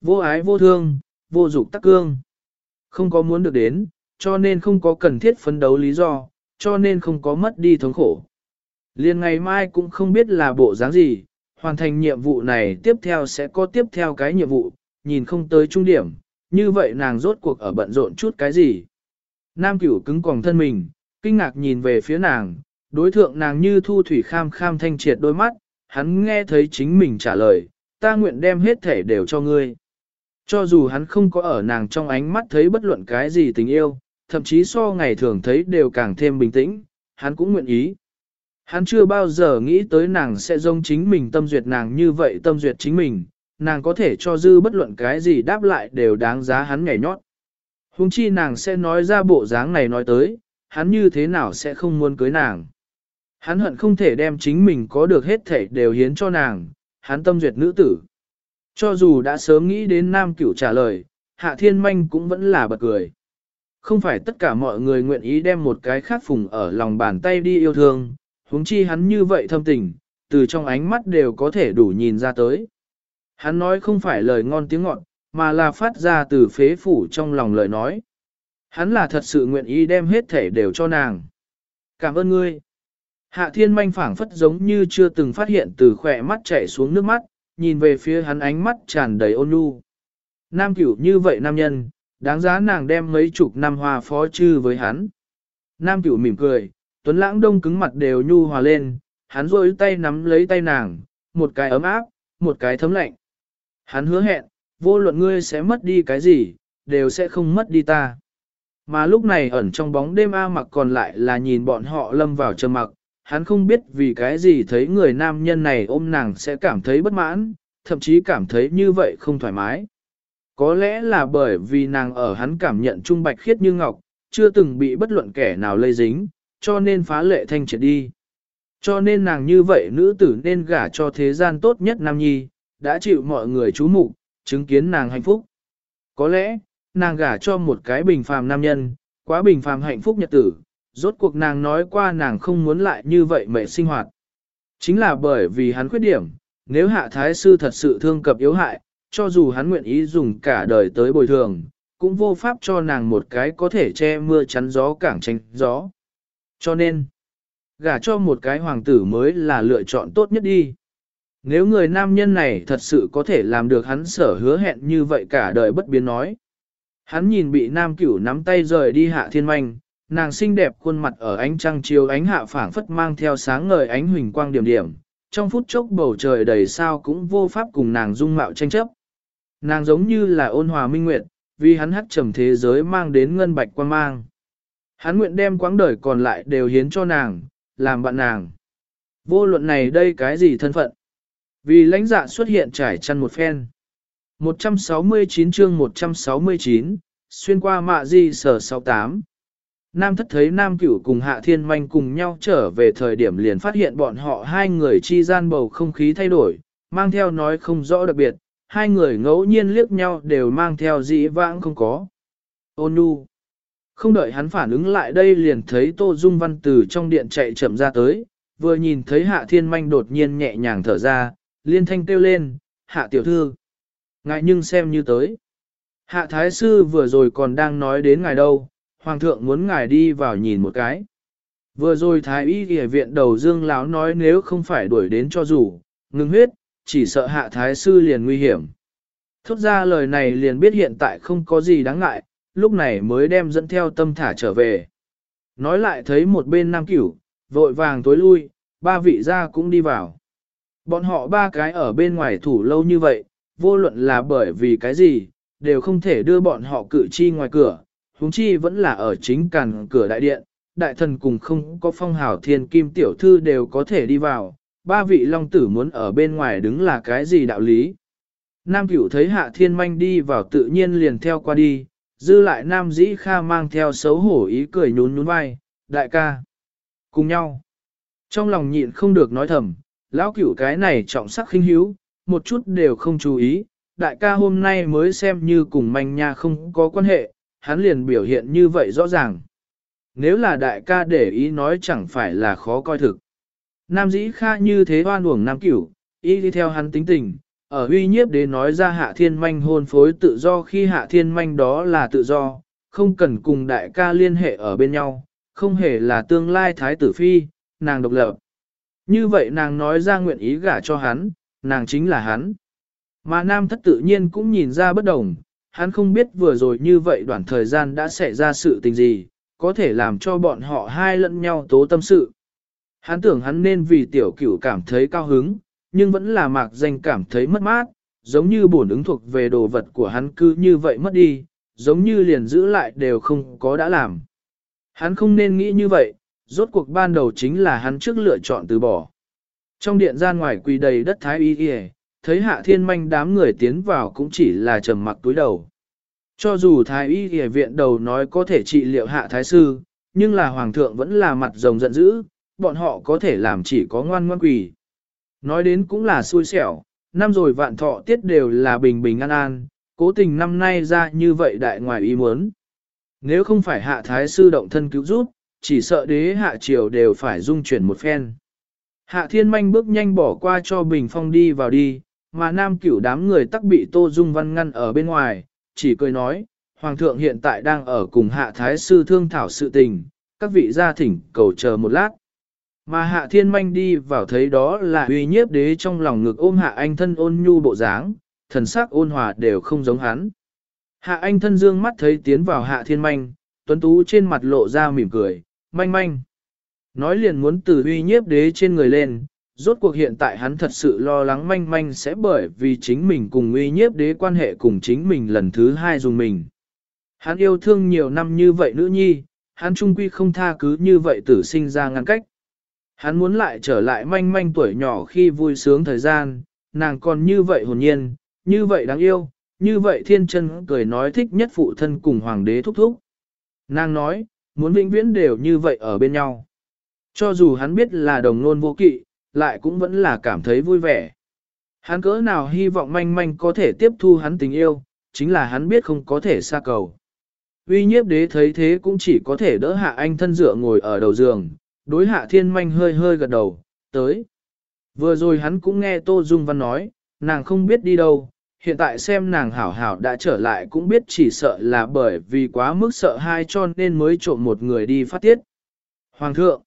Vô ái vô thương, vô dục tắc cương. Không có muốn được đến, cho nên không có cần thiết phấn đấu lý do, cho nên không có mất đi thống khổ. Liên ngày mai cũng không biết là bộ dáng gì, hoàn thành nhiệm vụ này tiếp theo sẽ có tiếp theo cái nhiệm vụ, nhìn không tới trung điểm, như vậy nàng rốt cuộc ở bận rộn chút cái gì. Nam cửu cứng còng thân mình, kinh ngạc nhìn về phía nàng, đối thượng nàng như thu thủy kham kham thanh triệt đôi mắt, hắn nghe thấy chính mình trả lời, ta nguyện đem hết thể đều cho ngươi. Cho dù hắn không có ở nàng trong ánh mắt thấy bất luận cái gì tình yêu, thậm chí so ngày thường thấy đều càng thêm bình tĩnh, hắn cũng nguyện ý. Hắn chưa bao giờ nghĩ tới nàng sẽ giống chính mình tâm duyệt nàng như vậy tâm duyệt chính mình, nàng có thể cho dư bất luận cái gì đáp lại đều đáng giá hắn nhảy nhót. Hùng chi nàng sẽ nói ra bộ dáng này nói tới, hắn như thế nào sẽ không muốn cưới nàng. Hắn hận không thể đem chính mình có được hết thể đều hiến cho nàng, hắn tâm duyệt nữ tử. Cho dù đã sớm nghĩ đến nam cửu trả lời, hạ thiên manh cũng vẫn là bật cười. Không phải tất cả mọi người nguyện ý đem một cái khác phùng ở lòng bàn tay đi yêu thương, huống chi hắn như vậy thâm tình, từ trong ánh mắt đều có thể đủ nhìn ra tới. Hắn nói không phải lời ngon tiếng ngọt, mà là phát ra từ phế phủ trong lòng lời nói. Hắn là thật sự nguyện ý đem hết thể đều cho nàng. Cảm ơn ngươi. Hạ thiên manh phảng phất giống như chưa từng phát hiện từ khỏe mắt chảy xuống nước mắt, nhìn về phía hắn ánh mắt tràn đầy ôn nhu. Nam cửu như vậy nam nhân, đáng giá nàng đem mấy chục năm hoa phó chư với hắn. Nam cửu mỉm cười, tuấn lãng đông cứng mặt đều nhu hòa lên, hắn rôi tay nắm lấy tay nàng, một cái ấm áp, một cái thấm lạnh. Hắn hứa hẹn, vô luận ngươi sẽ mất đi cái gì, đều sẽ không mất đi ta. Mà lúc này ẩn trong bóng đêm A mặc còn lại là nhìn bọn họ lâm vào trầm mặc, hắn không biết vì cái gì thấy người nam nhân này ôm nàng sẽ cảm thấy bất mãn, thậm chí cảm thấy như vậy không thoải mái. Có lẽ là bởi vì nàng ở hắn cảm nhận trung bạch khiết như ngọc, chưa từng bị bất luận kẻ nào lây dính, cho nên phá lệ thanh triệt đi. Cho nên nàng như vậy nữ tử nên gả cho thế gian tốt nhất nam nhi, đã chịu mọi người chú mục, chứng kiến nàng hạnh phúc. Có lẽ, nàng gả cho một cái bình phàm nam nhân, quá bình phàm hạnh phúc nhật tử, rốt cuộc nàng nói qua nàng không muốn lại như vậy mệ sinh hoạt. Chính là bởi vì hắn khuyết điểm, nếu hạ thái sư thật sự thương cập yếu hại, cho dù hắn nguyện ý dùng cả đời tới bồi thường, cũng vô pháp cho nàng một cái có thể che mưa chắn gió cảng tránh gió. Cho nên, gả cho một cái hoàng tử mới là lựa chọn tốt nhất đi. Nếu người nam nhân này thật sự có thể làm được hắn sở hứa hẹn như vậy cả đời bất biến nói. Hắn nhìn bị nam cửu nắm tay rời đi hạ thiên manh, nàng xinh đẹp khuôn mặt ở ánh trăng chiếu ánh hạ phảng phất mang theo sáng ngời ánh huỳnh quang điểm điểm, trong phút chốc bầu trời đầy sao cũng vô pháp cùng nàng dung mạo tranh chấp. Nàng giống như là ôn hòa minh nguyệt, vì hắn hắc trầm thế giới mang đến ngân bạch quan mang. Hắn nguyện đem quãng đời còn lại đều hiến cho nàng, làm bạn nàng. Vô luận này đây cái gì thân phận? Vì lãnh dạ xuất hiện trải chăn một phen. 169 chương 169, xuyên qua mạ di sở 68. Nam thất thấy Nam cửu cùng Hạ Thiên Manh cùng nhau trở về thời điểm liền phát hiện bọn họ hai người chi gian bầu không khí thay đổi, mang theo nói không rõ đặc biệt, hai người ngẫu nhiên liếc nhau đều mang theo dĩ vãng không có. Ôn nu. Không đợi hắn phản ứng lại đây liền thấy Tô Dung Văn từ trong điện chạy chậm ra tới, vừa nhìn thấy Hạ Thiên Manh đột nhiên nhẹ nhàng thở ra, liên thanh kêu lên, Hạ Tiểu Thư. Ngại nhưng xem như tới. Hạ Thái Sư vừa rồi còn đang nói đến ngài đâu, Hoàng thượng muốn ngài đi vào nhìn một cái. Vừa rồi Thái Y ghi viện đầu Dương Lão nói nếu không phải đuổi đến cho rủ, ngừng huyết, chỉ sợ Hạ Thái Sư liền nguy hiểm. Thốt ra lời này liền biết hiện tại không có gì đáng ngại, lúc này mới đem dẫn theo tâm thả trở về. Nói lại thấy một bên nam cửu, vội vàng tối lui, ba vị gia cũng đi vào. Bọn họ ba cái ở bên ngoài thủ lâu như vậy, vô luận là bởi vì cái gì, đều không thể đưa bọn họ cử chi ngoài cửa, huống chi vẫn là ở chính càn cửa đại điện, đại thần cùng không có phong hào thiên kim tiểu thư đều có thể đi vào, ba vị long tử muốn ở bên ngoài đứng là cái gì đạo lý. Nam cửu thấy hạ thiên manh đi vào tự nhiên liền theo qua đi, dư lại nam dĩ kha mang theo xấu hổ ý cười nhún nhún vai, đại ca, cùng nhau. Trong lòng nhịn không được nói thầm, lão cửu cái này trọng sắc khinh hiếu, một chút đều không chú ý, đại ca hôm nay mới xem như cùng manh nha không có quan hệ, hắn liền biểu hiện như vậy rõ ràng. Nếu là đại ca để ý nói chẳng phải là khó coi thực. Nam dĩ kha như thế hoan uổng nam cửu, y đi theo hắn tính tình, ở uy nhiếp đế nói ra hạ thiên manh hôn phối tự do khi hạ thiên manh đó là tự do, không cần cùng đại ca liên hệ ở bên nhau, không hề là tương lai thái tử phi, nàng độc lập. Như vậy nàng nói ra nguyện ý gả cho hắn, nàng chính là hắn. Mà nam thất tự nhiên cũng nhìn ra bất đồng, hắn không biết vừa rồi như vậy đoạn thời gian đã xảy ra sự tình gì, có thể làm cho bọn họ hai lẫn nhau tố tâm sự. Hắn tưởng hắn nên vì tiểu cửu cảm thấy cao hứng, nhưng vẫn là mạc danh cảm thấy mất mát, giống như bổn ứng thuộc về đồ vật của hắn cứ như vậy mất đi, giống như liền giữ lại đều không có đã làm. Hắn không nên nghĩ như vậy, rốt cuộc ban đầu chính là hắn trước lựa chọn từ bỏ. Trong điện gian ngoài quỳ đầy đất thái y y, thấy hạ thiên manh đám người tiến vào cũng chỉ là trầm mặc túi đầu. Cho dù thái y y viện đầu nói có thể trị liệu hạ thái sư, nhưng là hoàng thượng vẫn là mặt rồng giận dữ, bọn họ có thể làm chỉ có ngoan ngoan quỳ. Nói đến cũng là xui xẻo, năm rồi vạn thọ tiết đều là bình bình an an, cố tình năm nay ra như vậy đại ngoài ý muốn. Nếu không phải hạ thái sư động thân cứu giúp, chỉ sợ đế hạ triều đều phải dung chuyển một phen. Hạ thiên manh bước nhanh bỏ qua cho bình phong đi vào đi, mà nam cửu đám người tắc bị tô dung văn ngăn ở bên ngoài, chỉ cười nói, Hoàng thượng hiện tại đang ở cùng hạ thái sư thương thảo sự tình, các vị gia thỉnh cầu chờ một lát. Mà hạ thiên manh đi vào thấy đó là uy nhiếp đế trong lòng ngực ôm hạ anh thân ôn nhu bộ dáng, thần sắc ôn hòa đều không giống hắn. Hạ anh thân dương mắt thấy tiến vào hạ thiên manh, tuấn tú trên mặt lộ ra mỉm cười, manh manh. Nói liền muốn từ uy nhiếp đế trên người lên, rốt cuộc hiện tại hắn thật sự lo lắng manh manh sẽ bởi vì chính mình cùng uy nhiếp đế quan hệ cùng chính mình lần thứ hai dùng mình. Hắn yêu thương nhiều năm như vậy nữ nhi, hắn trung quy không tha cứ như vậy tử sinh ra ngăn cách. Hắn muốn lại trở lại manh manh tuổi nhỏ khi vui sướng thời gian, nàng còn như vậy hồn nhiên, như vậy đáng yêu, như vậy thiên chân cười nói thích nhất phụ thân cùng hoàng đế thúc thúc. Nàng nói, muốn vĩnh viễn đều như vậy ở bên nhau. Cho dù hắn biết là đồng nôn vô kỵ, lại cũng vẫn là cảm thấy vui vẻ. Hắn cỡ nào hy vọng manh manh có thể tiếp thu hắn tình yêu, chính là hắn biết không có thể xa cầu. Uy nhiếp đế thấy thế cũng chỉ có thể đỡ hạ anh thân dựa ngồi ở đầu giường, đối hạ thiên manh hơi hơi gật đầu, tới. Vừa rồi hắn cũng nghe Tô Dung Văn nói, nàng không biết đi đâu, hiện tại xem nàng hảo hảo đã trở lại cũng biết chỉ sợ là bởi vì quá mức sợ hai cho nên mới trộm một người đi phát tiết. Hoàng thượng,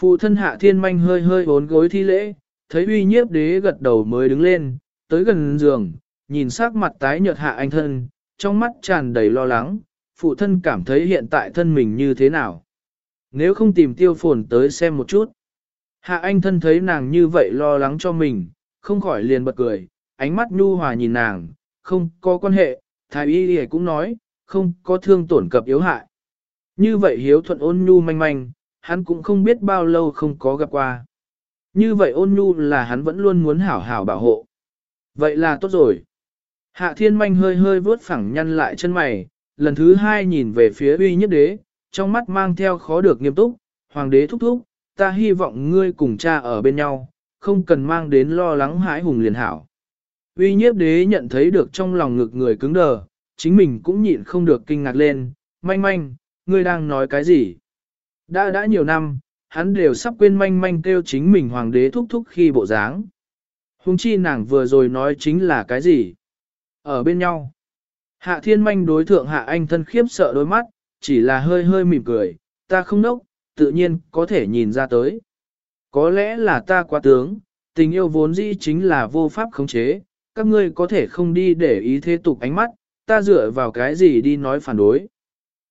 phụ thân hạ thiên manh hơi hơi bốn gối thi lễ, thấy uy nhiếp đế gật đầu mới đứng lên, tới gần giường, nhìn sắc mặt tái nhợt hạ anh thân, trong mắt tràn đầy lo lắng, phụ thân cảm thấy hiện tại thân mình như thế nào. Nếu không tìm tiêu phồn tới xem một chút. Hạ anh thân thấy nàng như vậy lo lắng cho mình, không khỏi liền bật cười, ánh mắt nhu hòa nhìn nàng, không có quan hệ, thái y cũng nói, không có thương tổn cập yếu hại. Như vậy hiếu thuận ôn nhu manh manh, hắn cũng không biết bao lâu không có gặp qua. Như vậy ôn nhu là hắn vẫn luôn muốn hảo hảo bảo hộ. Vậy là tốt rồi. Hạ thiên manh hơi hơi vớt phẳng nhăn lại chân mày, lần thứ hai nhìn về phía uy nhất đế, trong mắt mang theo khó được nghiêm túc, hoàng đế thúc thúc, ta hy vọng ngươi cùng cha ở bên nhau, không cần mang đến lo lắng hãi hùng liền hảo. Uy nhiếp đế nhận thấy được trong lòng ngực người cứng đờ, chính mình cũng nhịn không được kinh ngạc lên, manh manh, ngươi đang nói cái gì? Đã đã nhiều năm, hắn đều sắp quên manh manh kêu chính mình hoàng đế thúc thúc khi bộ dáng. Hùng chi nàng vừa rồi nói chính là cái gì? Ở bên nhau. Hạ thiên manh đối thượng hạ anh thân khiếp sợ đôi mắt, chỉ là hơi hơi mỉm cười, ta không nốc, tự nhiên có thể nhìn ra tới. Có lẽ là ta quá tướng, tình yêu vốn dĩ chính là vô pháp khống chế, các ngươi có thể không đi để ý thế tục ánh mắt, ta dựa vào cái gì đi nói phản đối.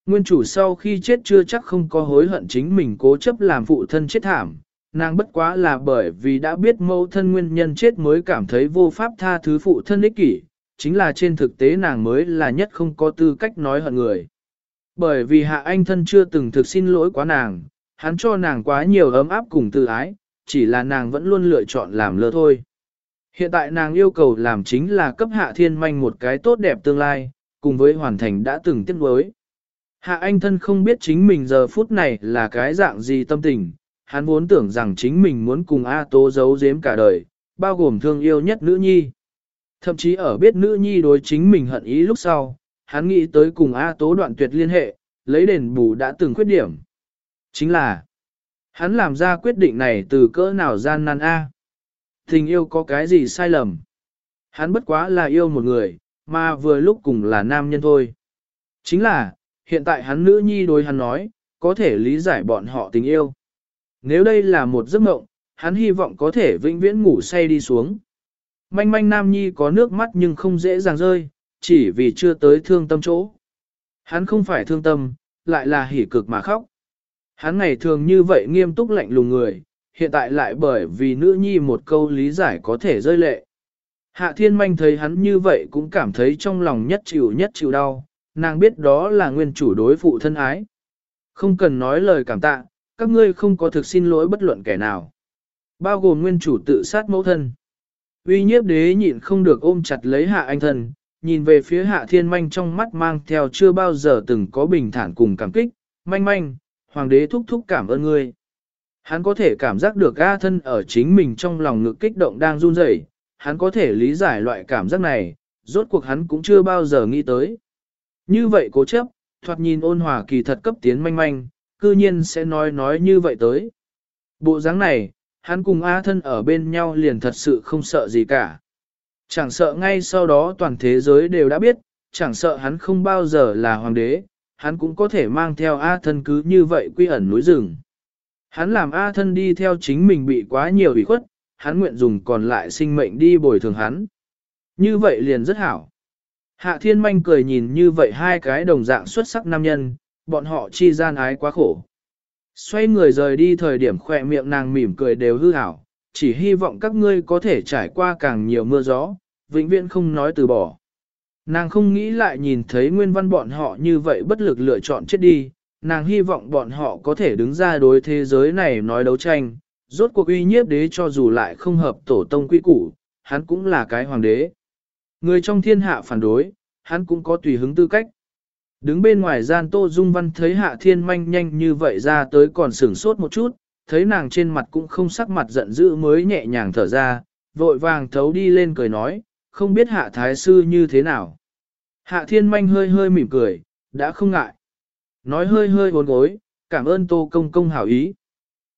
Nguyên chủ sau khi chết chưa chắc không có hối hận chính mình cố chấp làm phụ thân chết thảm, nàng bất quá là bởi vì đã biết mâu thân nguyên nhân chết mới cảm thấy vô pháp tha thứ phụ thân ích kỷ, chính là trên thực tế nàng mới là nhất không có tư cách nói hận người. Bởi vì hạ anh thân chưa từng thực xin lỗi quá nàng, hắn cho nàng quá nhiều ấm áp cùng tự ái, chỉ là nàng vẫn luôn lựa chọn làm lơ thôi. Hiện tại nàng yêu cầu làm chính là cấp hạ thiên manh một cái tốt đẹp tương lai, cùng với hoàn thành đã từng tiếc nuối. Hạ anh thân không biết chính mình giờ phút này là cái dạng gì tâm tình, hắn vốn tưởng rằng chính mình muốn cùng A Tố giấu giếm cả đời, bao gồm thương yêu nhất nữ nhi. Thậm chí ở biết nữ nhi đối chính mình hận ý lúc sau, hắn nghĩ tới cùng A Tố đoạn tuyệt liên hệ, lấy đền bù đã từng khuyết điểm. Chính là, hắn làm ra quyết định này từ cỡ nào gian nan A. Tình yêu có cái gì sai lầm? Hắn bất quá là yêu một người, mà vừa lúc cùng là nam nhân thôi. Chính là, hiện tại hắn nữ nhi đối hắn nói, có thể lý giải bọn họ tình yêu. Nếu đây là một giấc mộng, hắn hy vọng có thể vĩnh viễn ngủ say đi xuống. Manh manh nam nhi có nước mắt nhưng không dễ dàng rơi, chỉ vì chưa tới thương tâm chỗ. Hắn không phải thương tâm, lại là hỉ cực mà khóc. Hắn ngày thường như vậy nghiêm túc lạnh lùng người, hiện tại lại bởi vì nữ nhi một câu lý giải có thể rơi lệ. Hạ thiên manh thấy hắn như vậy cũng cảm thấy trong lòng nhất chịu nhất chịu đau, nàng biết đó là nguyên chủ đối phụ thân ái. Không cần nói lời cảm tạ, các ngươi không có thực xin lỗi bất luận kẻ nào. Bao gồm nguyên chủ tự sát mẫu thân. Uy nhiếp đế nhịn không được ôm chặt lấy hạ anh thần, nhìn về phía hạ thiên manh trong mắt mang theo chưa bao giờ từng có bình thản cùng cảm kích, manh manh, hoàng đế thúc thúc cảm ơn ngươi. Hắn có thể cảm giác được A thân ở chính mình trong lòng ngực kích động đang run rẩy, hắn có thể lý giải loại cảm giác này, rốt cuộc hắn cũng chưa bao giờ nghĩ tới. Như vậy cố chấp, thoạt nhìn ôn hòa kỳ thật cấp tiến manh manh, cư nhiên sẽ nói nói như vậy tới. Bộ dáng này, hắn cùng A thân ở bên nhau liền thật sự không sợ gì cả. Chẳng sợ ngay sau đó toàn thế giới đều đã biết, chẳng sợ hắn không bao giờ là hoàng đế, hắn cũng có thể mang theo A thân cứ như vậy quy ẩn núi rừng. Hắn làm A thân đi theo chính mình bị quá nhiều ủy khuất, hắn nguyện dùng còn lại sinh mệnh đi bồi thường hắn. Như vậy liền rất hảo. Hạ thiên manh cười nhìn như vậy hai cái đồng dạng xuất sắc nam nhân, bọn họ chi gian ái quá khổ. Xoay người rời đi thời điểm khỏe miệng nàng mỉm cười đều hư hảo, chỉ hy vọng các ngươi có thể trải qua càng nhiều mưa gió, vĩnh viễn không nói từ bỏ. Nàng không nghĩ lại nhìn thấy nguyên văn bọn họ như vậy bất lực lựa chọn chết đi, nàng hy vọng bọn họ có thể đứng ra đối thế giới này nói đấu tranh, rốt cuộc uy nhiếp đế cho dù lại không hợp tổ tông quy củ, hắn cũng là cái hoàng đế. Người trong thiên hạ phản đối, hắn cũng có tùy hứng tư cách. Đứng bên ngoài gian Tô Dung Văn thấy Hạ Thiên Manh nhanh như vậy ra tới còn sửng sốt một chút, thấy nàng trên mặt cũng không sắc mặt giận dữ mới nhẹ nhàng thở ra, vội vàng thấu đi lên cười nói, không biết Hạ Thái Sư như thế nào. Hạ Thiên Manh hơi hơi mỉm cười, đã không ngại. Nói hơi hơi hồn gối, cảm ơn Tô Công Công hảo ý.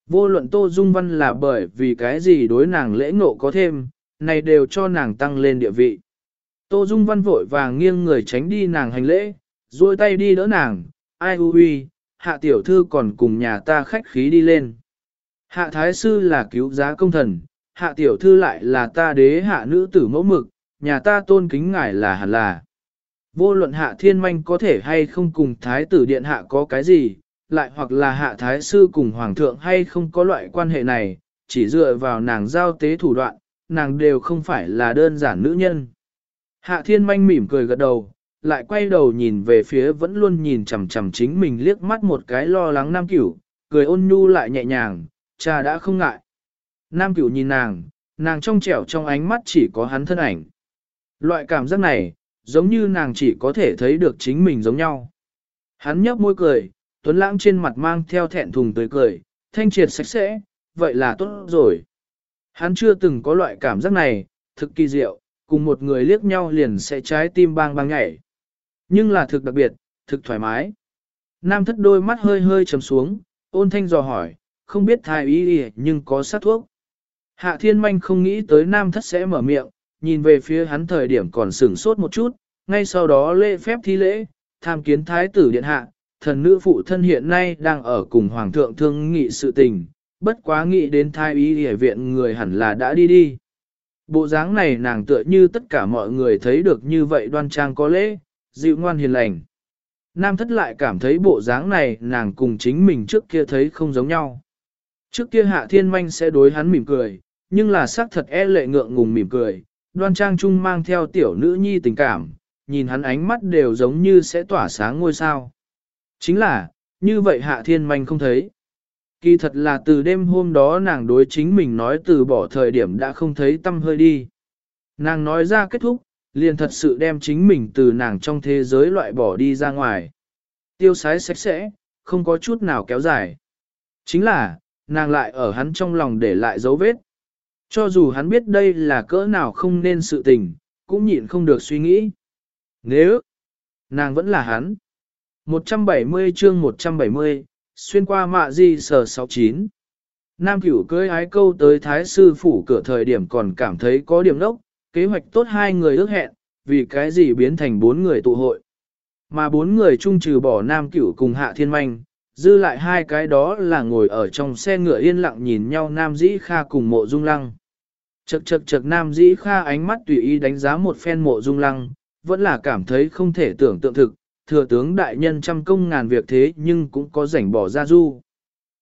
Vô luận Tô Dung Văn là bởi vì cái gì đối nàng lễ ngộ có thêm, này đều cho nàng tăng lên địa vị. Tô Dung Văn vội vàng nghiêng người tránh đi nàng hành lễ, duỗi tay đi đỡ nàng, ai hư huy, hạ tiểu thư còn cùng nhà ta khách khí đi lên. Hạ thái sư là cứu giá công thần, hạ tiểu thư lại là ta đế hạ nữ tử mẫu mực, nhà ta tôn kính ngài là hẳn là. Vô luận hạ thiên manh có thể hay không cùng thái tử điện hạ có cái gì, lại hoặc là hạ thái sư cùng hoàng thượng hay không có loại quan hệ này, chỉ dựa vào nàng giao tế thủ đoạn, nàng đều không phải là đơn giản nữ nhân. Hạ thiên manh mỉm cười gật đầu, lại quay đầu nhìn về phía vẫn luôn nhìn chằm chằm chính mình liếc mắt một cái lo lắng nam cửu, cười ôn nhu lại nhẹ nhàng, cha đã không ngại. Nam cửu nhìn nàng, nàng trong trẻo trong ánh mắt chỉ có hắn thân ảnh. Loại cảm giác này, giống như nàng chỉ có thể thấy được chính mình giống nhau. Hắn nhấp môi cười, tuấn lãng trên mặt mang theo thẹn thùng tươi cười, thanh triệt sạch sẽ, vậy là tốt rồi. Hắn chưa từng có loại cảm giác này, thực kỳ diệu, cùng một người liếc nhau liền sẽ trái tim bang bang nhảy. Nhưng là thực đặc biệt, thực thoải mái. Nam thất đôi mắt hơi hơi trầm xuống, ôn thanh dò hỏi, không biết thái ý đi nhưng có sát thuốc. Hạ thiên manh không nghĩ tới nam thất sẽ mở miệng, nhìn về phía hắn thời điểm còn sửng sốt một chút, ngay sau đó lễ phép thi lễ, tham kiến thái tử điện hạ, thần nữ phụ thân hiện nay đang ở cùng hoàng thượng thương nghị sự tình, bất quá nghĩ đến thái y y viện người hẳn là đã đi đi. Bộ dáng này nàng tựa như tất cả mọi người thấy được như vậy đoan trang có lễ, dịu ngoan hiền lành. Nam thất lại cảm thấy bộ dáng này nàng cùng chính mình trước kia thấy không giống nhau. Trước kia hạ thiên manh sẽ đối hắn mỉm cười, nhưng là xác thật e lệ ngượng ngùng mỉm cười, đoan trang trung mang theo tiểu nữ nhi tình cảm, nhìn hắn ánh mắt đều giống như sẽ tỏa sáng ngôi sao. Chính là, như vậy hạ thiên manh không thấy. Kỳ thật là từ đêm hôm đó nàng đối chính mình nói từ bỏ thời điểm đã không thấy tâm hơi đi. Nàng nói ra kết thúc, liền thật sự đem chính mình từ nàng trong thế giới loại bỏ đi ra ngoài. Tiêu sái sạch sẽ, không có chút nào kéo dài. Chính là, nàng lại ở hắn trong lòng để lại dấu vết. Cho dù hắn biết đây là cỡ nào không nên sự tình, cũng nhịn không được suy nghĩ. Nếu, nàng vẫn là hắn. 170 chương 170, xuyên qua mạ di sờ 69. Nam cửu cưới ái câu tới thái sư phủ cửa thời điểm còn cảm thấy có điểm đốc, kế hoạch tốt hai người ước hẹn, vì cái gì biến thành bốn người tụ hội. Mà bốn người chung trừ bỏ nam cửu cùng hạ thiên manh, dư lại hai cái đó là ngồi ở trong xe ngựa yên lặng nhìn nhau nam dĩ kha cùng mộ dung lăng. Chật chật chật nam dĩ kha ánh mắt tùy ý đánh giá một phen mộ dung lăng, vẫn là cảm thấy không thể tưởng tượng thực, thừa tướng đại nhân trăm công ngàn việc thế nhưng cũng có rảnh bỏ ra du.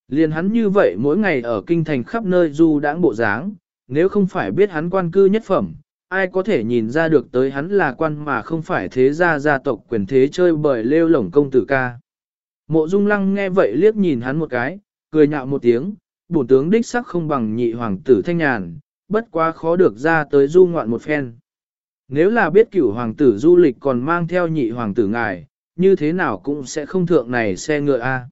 Liên hắn như vậy mỗi ngày ở kinh thành khắp nơi du đãng bộ dáng, nếu không phải biết hắn quan cư nhất phẩm, ai có thể nhìn ra được tới hắn là quan mà không phải thế gia gia tộc quyền thế chơi bởi lêu lổng công tử ca. Mộ Dung Lăng nghe vậy liếc nhìn hắn một cái, cười nhạo một tiếng, bổn tướng đích sắc không bằng nhị hoàng tử thanh nhàn, bất quá khó được ra tới du ngoạn một phen. Nếu là biết cửu hoàng tử du lịch còn mang theo nhị hoàng tử ngài, như thế nào cũng sẽ không thượng này xe ngựa a.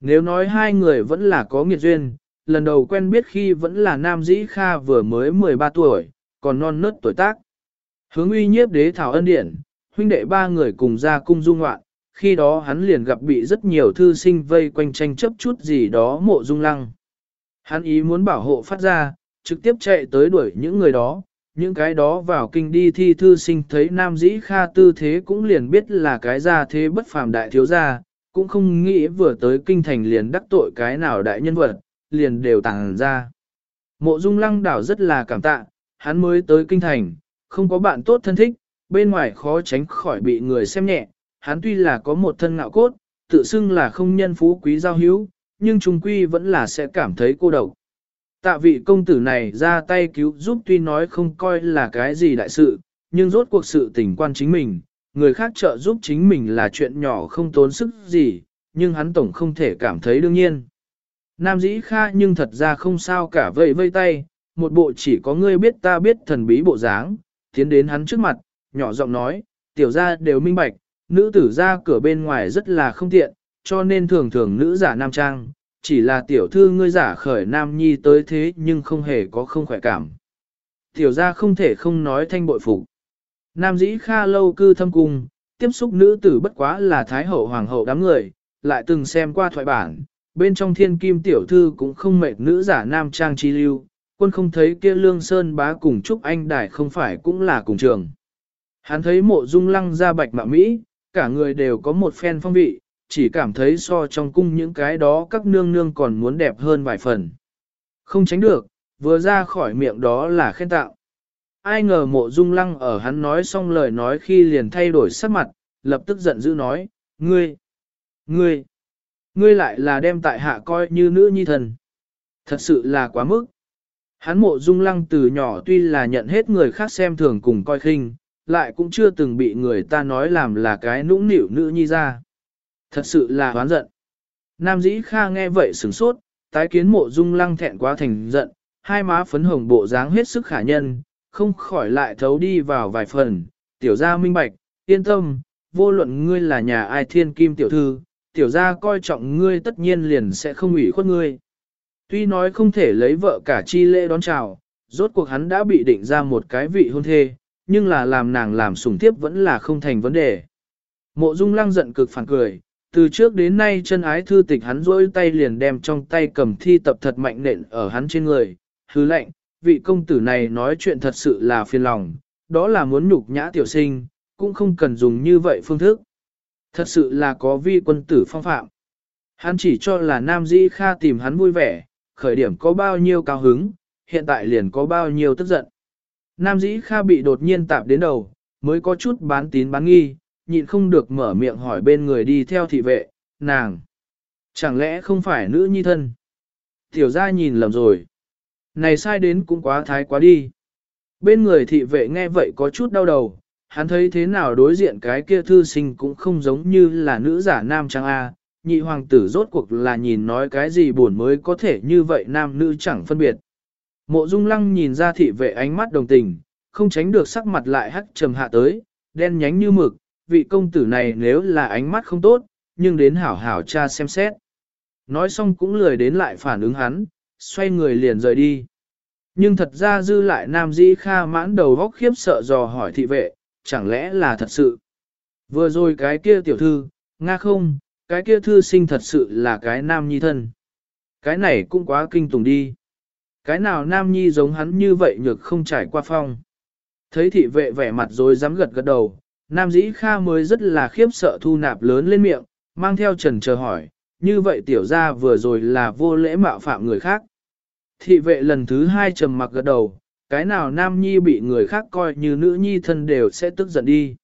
Nếu nói hai người vẫn là có nghiệt duyên, lần đầu quen biết khi vẫn là nam dĩ kha vừa mới 13 tuổi, còn non nớt tuổi tác. Hướng uy nhiếp đế thảo ân điển, huynh đệ ba người cùng ra cung dung ngoạn, khi đó hắn liền gặp bị rất nhiều thư sinh vây quanh tranh chấp chút gì đó mộ dung lăng. Hắn ý muốn bảo hộ phát ra, trực tiếp chạy tới đuổi những người đó, những cái đó vào kinh đi thi thư sinh thấy nam dĩ kha tư thế cũng liền biết là cái ra thế bất phàm đại thiếu gia, cũng không nghĩ vừa tới kinh thành liền đắc tội cái nào đại nhân vật, liền đều tàng ra. Mộ dung lăng đảo rất là cảm tạ, hắn mới tới kinh thành, không có bạn tốt thân thích, bên ngoài khó tránh khỏi bị người xem nhẹ, hắn tuy là có một thân ngạo cốt, tự xưng là không nhân phú quý giao hữu, nhưng trung quy vẫn là sẽ cảm thấy cô độc. Tạ vị công tử này ra tay cứu giúp tuy nói không coi là cái gì đại sự, nhưng rốt cuộc sự tình quan chính mình, người khác trợ giúp chính mình là chuyện nhỏ không tốn sức gì, nhưng hắn tổng không thể cảm thấy đương nhiên. Nam dĩ kha nhưng thật ra không sao cả vây vây tay, một bộ chỉ có ngươi biết ta biết thần bí bộ dáng, tiến đến hắn trước mặt, nhỏ giọng nói, tiểu gia đều minh bạch, nữ tử ra cửa bên ngoài rất là không tiện, cho nên thường thường nữ giả nam trang, chỉ là tiểu thư ngươi giả khởi nam nhi tới thế nhưng không hề có không khỏe cảm. Tiểu gia không thể không nói thanh bội phục. Nam dĩ kha lâu cư thâm cung, tiếp xúc nữ tử bất quá là thái hậu hoàng hậu đám người, lại từng xem qua thoại bản, bên trong thiên kim tiểu thư cũng không mệt nữ giả nam trang chi lưu, quân không thấy kia lương sơn bá cùng Trúc Anh Đại không phải cũng là cùng trường. Hắn thấy mộ dung lăng ra bạch mạ Mỹ, cả người đều có một phen phong vị, chỉ cảm thấy so trong cung những cái đó các nương nương còn muốn đẹp hơn vài phần. Không tránh được, vừa ra khỏi miệng đó là khen tạo. Ai ngờ mộ dung lăng ở hắn nói xong lời nói khi liền thay đổi sắc mặt, lập tức giận dữ nói, ngươi, ngươi, ngươi lại là đem tại hạ coi như nữ nhi thần. Thật sự là quá mức. Hắn mộ dung lăng từ nhỏ tuy là nhận hết người khác xem thường cùng coi khinh, lại cũng chưa từng bị người ta nói làm là cái nũng nịu nữ nhi ra. Thật sự là hoán giận. Nam dĩ kha nghe vậy sửng sốt, tái kiến mộ dung lăng thẹn quá thành giận, hai má phấn hồng bộ dáng hết sức khả nhân, không khỏi lại thấu đi vào vài phần, tiểu gia minh bạch, yên tâm, vô luận ngươi là nhà ai thiên kim tiểu thư, tiểu gia coi trọng ngươi tất nhiên liền sẽ không ủy khuất ngươi. Tuy nói không thể lấy vợ cả chi lễ đón chào, rốt cuộc hắn đã bị định ra một cái vị hôn thê, nhưng là làm nàng làm sủng tiếp vẫn là không thành vấn đề. Mộ Dung Lăng giận cực phản cười, từ trước đến nay chân ái thư tịch hắn rỗi tay liền đem trong tay cầm thi tập thật mạnh nện ở hắn trên người, hứ lệnh, vị công tử này nói chuyện thật sự là phiền lòng, đó là muốn nhục nhã tiểu sinh, cũng không cần dùng như vậy phương thức. Thật sự là có vi quân tử phong phạm. Hắn chỉ cho là Nam Dĩ Kha tìm hắn vui vẻ, khởi điểm có bao nhiêu cao hứng, hiện tại liền có bao nhiêu tức giận. Nam Dĩ Kha bị đột nhiên tạp đến đầu, mới có chút bán tín bán nghi, nhịn không được mở miệng hỏi bên người đi theo thị vệ, nàng. Chẳng lẽ không phải nữ nhi thân? Tiểu ra nhìn lầm rồi. Này sai đến cũng quá thái quá đi. Bên người thị vệ nghe vậy có chút đau đầu, hắn thấy thế nào đối diện cái kia thư sinh cũng không giống như là nữ giả nam trang A, nhị hoàng tử rốt cuộc là nhìn nói cái gì buồn mới có thể như vậy nam nữ chẳng phân biệt. Mộ dung lăng nhìn ra thị vệ ánh mắt đồng tình, không tránh được sắc mặt lại hắc trầm hạ tới, đen nhánh như mực, vị công tử này nếu là ánh mắt không tốt, nhưng đến hảo hảo cha xem xét. Nói xong cũng lười đến lại phản ứng hắn, xoay người liền rời đi. Nhưng thật ra dư lại nam dĩ kha mãn đầu góc khiếp sợ dò hỏi thị vệ, chẳng lẽ là thật sự. Vừa rồi cái kia tiểu thư, nga không, cái kia thư sinh thật sự là cái nam nhi thân. Cái này cũng quá kinh tùng đi. Cái nào nam nhi giống hắn như vậy nhược không trải qua phong. Thấy thị vệ vẻ mặt rồi dám gật gật đầu, Nam Dĩ Kha mới rất là khiếp sợ thu nạp lớn lên miệng, mang theo trần chờ hỏi, như vậy tiểu gia vừa rồi là vô lễ mạo phạm người khác. Thị vệ lần thứ hai trầm mặc gật đầu, cái nào nam nhi bị người khác coi như nữ nhi thân đều sẽ tức giận đi.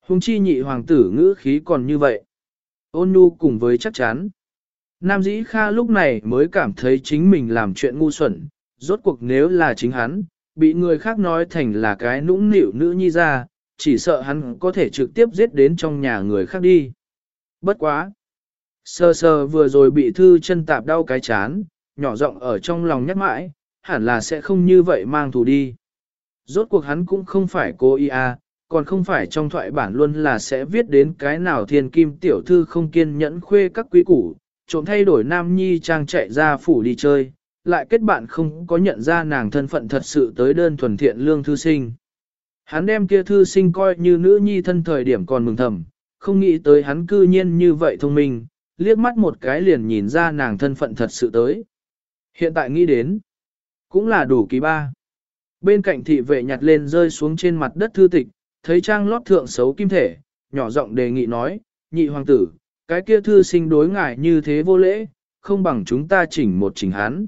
Hùng chi nhị hoàng tử ngữ khí còn như vậy. Ôn nhu cùng với chắc chắn. Nam dĩ kha lúc này mới cảm thấy chính mình làm chuyện ngu xuẩn, rốt cuộc nếu là chính hắn, bị người khác nói thành là cái nũng nịu nữ nhi ra, chỉ sợ hắn có thể trực tiếp giết đến trong nhà người khác đi. Bất quá. Sơ sơ vừa rồi bị thư chân tạp đau cái chán, nhỏ giọng ở trong lòng nhắc mãi, hẳn là sẽ không như vậy mang thù đi. Rốt cuộc hắn cũng không phải cô y à, còn không phải trong thoại bản luôn là sẽ viết đến cái nào thiên kim tiểu thư không kiên nhẫn khuê các quý củ, trộm thay đổi nam nhi trang chạy ra phủ đi chơi, lại kết bạn không có nhận ra nàng thân phận thật sự tới đơn thuần thiện lương thư sinh. Hắn đem kia thư sinh coi như nữ nhi thân thời điểm còn mừng thầm, không nghĩ tới hắn cư nhiên như vậy thông minh, liếc mắt một cái liền nhìn ra nàng thân phận thật sự tới. Hiện tại nghĩ đến, cũng là đủ kỳ ba. Bên cạnh thị vệ nhặt lên rơi xuống trên mặt đất thư tịch, thấy trang lót thượng xấu kim thể, nhỏ giọng đề nghị nói, nhị hoàng tử, cái kia thư sinh đối ngại như thế vô lễ, không bằng chúng ta chỉnh một chỉnh hắn.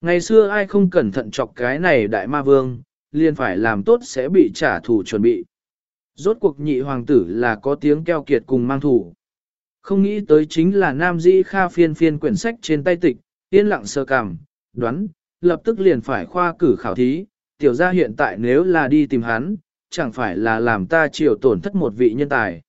Ngày xưa ai không cẩn thận chọc cái này đại ma vương, liền phải làm tốt sẽ bị trả thù chuẩn bị. Rốt cuộc nhị hoàng tử là có tiếng keo kiệt cùng mang thủ. Không nghĩ tới chính là nam dĩ kha phiên phiên quyển sách trên tay tịch, yên lặng sơ cảm, đoán, lập tức liền phải khoa cử khảo thí, tiểu gia hiện tại nếu là đi tìm hắn, chẳng phải là làm ta chịu tổn thất một vị nhân tài.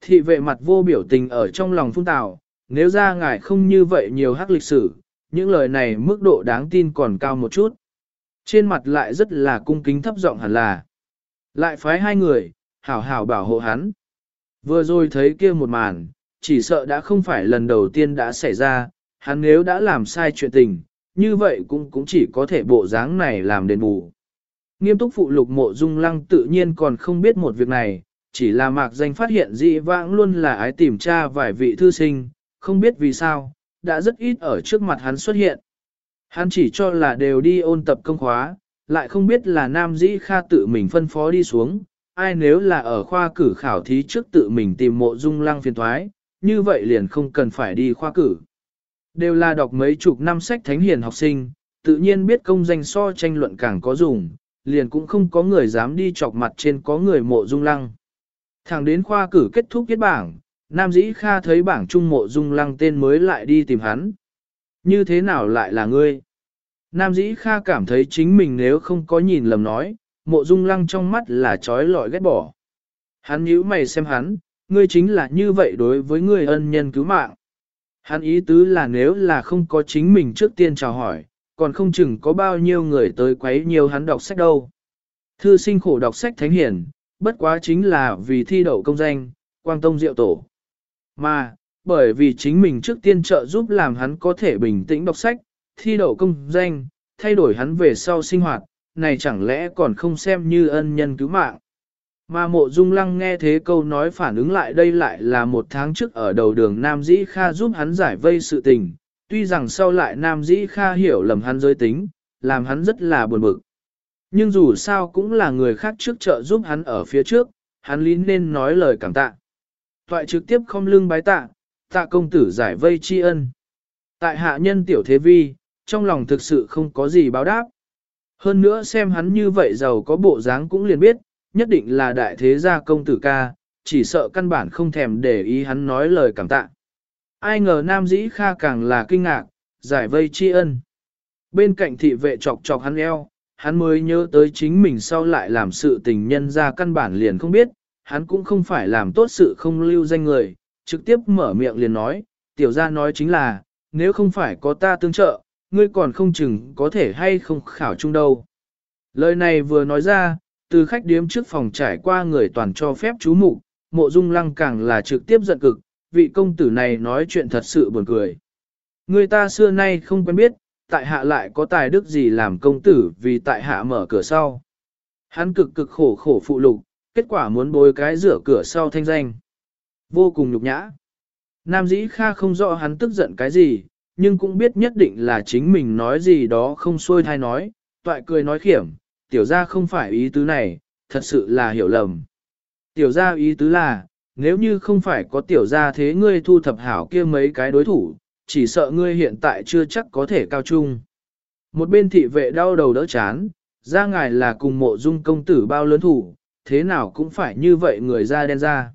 Thị vệ mặt vô biểu tình ở trong lòng phung tạo, nếu ra ngài không như vậy nhiều hắc lịch sử, những lời này mức độ đáng tin còn cao một chút. Trên mặt lại rất là cung kính thấp giọng hẳn là. Lại phái hai người, hảo hảo bảo hộ hắn. Vừa rồi thấy kia một màn, chỉ sợ đã không phải lần đầu tiên đã xảy ra, hắn nếu đã làm sai chuyện tình, như vậy cũng cũng chỉ có thể bộ dáng này làm đền bù. Nghiêm túc phụ lục mộ dung lăng tự nhiên còn không biết một việc này, chỉ là mạc danh phát hiện dị vãng luôn là ái tìm tra vài vị thư sinh, không biết vì sao, đã rất ít ở trước mặt hắn xuất hiện. Hắn chỉ cho là đều đi ôn tập công khóa, lại không biết là nam dĩ kha tự mình phân phó đi xuống, ai nếu là ở khoa cử khảo thí trước tự mình tìm mộ dung lăng phiền thoái, như vậy liền không cần phải đi khoa cử. Đều là đọc mấy chục năm sách thánh hiền học sinh, tự nhiên biết công danh so tranh luận càng có dùng, liền cũng không có người dám đi chọc mặt trên có người mộ dung lăng. Thẳng đến khoa cử kết thúc kết bảng, Nam Dĩ Kha thấy bảng trung mộ dung lăng tên mới lại đi tìm hắn. Như thế nào lại là ngươi? Nam Dĩ Kha cảm thấy chính mình nếu không có nhìn lầm nói, mộ dung lăng trong mắt là trói lọi ghét bỏ. Hắn nhíu mày xem hắn, ngươi chính là như vậy đối với ngươi ân nhân cứu mạng. Hắn ý tứ là nếu là không có chính mình trước tiên chào hỏi, còn không chừng có bao nhiêu người tới quấy nhiều hắn đọc sách đâu. Thư sinh khổ đọc sách thánh hiển, bất quá chính là vì thi đậu công danh, quang tông diệu tổ. Mà, bởi vì chính mình trước tiên trợ giúp làm hắn có thể bình tĩnh đọc sách, thi đậu công danh, thay đổi hắn về sau sinh hoạt, này chẳng lẽ còn không xem như ân nhân cứu mạng. Mà mộ dung lăng nghe thế câu nói phản ứng lại đây lại là một tháng trước ở đầu đường Nam Dĩ Kha giúp hắn giải vây sự tình, tuy rằng sau lại Nam Dĩ Kha hiểu lầm hắn giới tính, làm hắn rất là buồn bực. Nhưng dù sao cũng là người khác trước trợ giúp hắn ở phía trước, hắn lý nên nói lời cảm tạ. Toại trực tiếp không lưng bái tạ, tạ công tử giải vây tri ân. Tại hạ nhân tiểu thế vi, trong lòng thực sự không có gì báo đáp. Hơn nữa xem hắn như vậy giàu có bộ dáng cũng liền biết, nhất định là đại thế gia công tử ca, chỉ sợ căn bản không thèm để ý hắn nói lời cảm tạ. Ai ngờ nam dĩ kha càng là kinh ngạc, giải vây tri ân. Bên cạnh thị vệ chọc chọc hắn eo, hắn mới nhớ tới chính mình sau lại làm sự tình nhân ra căn bản liền không biết, hắn cũng không phải làm tốt sự không lưu danh người, trực tiếp mở miệng liền nói, tiểu gia nói chính là, nếu không phải có ta tương trợ, ngươi còn không chừng có thể hay không khảo chung đâu. Lời này vừa nói ra, từ khách điếm trước phòng trải qua người toàn cho phép chú mụ, mộ dung lăng càng là trực tiếp giận cực, vị công tử này nói chuyện thật sự buồn cười. Người ta xưa nay không quen biết, tại hạ lại có tài đức gì làm công tử vì tại hạ mở cửa sau. Hắn cực cực khổ khổ phụ lục, kết quả muốn bối cái rửa cửa sau thanh danh. Vô cùng nhục nhã. Nam dĩ kha không rõ hắn tức giận cái gì, nhưng cũng biết nhất định là chính mình nói gì đó không xuôi thai nói, toại cười nói khiểm, tiểu ra không phải ý tứ này, thật sự là hiểu lầm. Tiểu gia ý tứ là, nếu như không phải có tiểu gia thế ngươi thu thập hảo kia mấy cái đối thủ, chỉ sợ ngươi hiện tại chưa chắc có thể cao trung. Một bên thị vệ đau đầu đỡ chán, ra ngài là cùng mộ dung công tử bao lớn thủ, thế nào cũng phải như vậy người ra đen ra.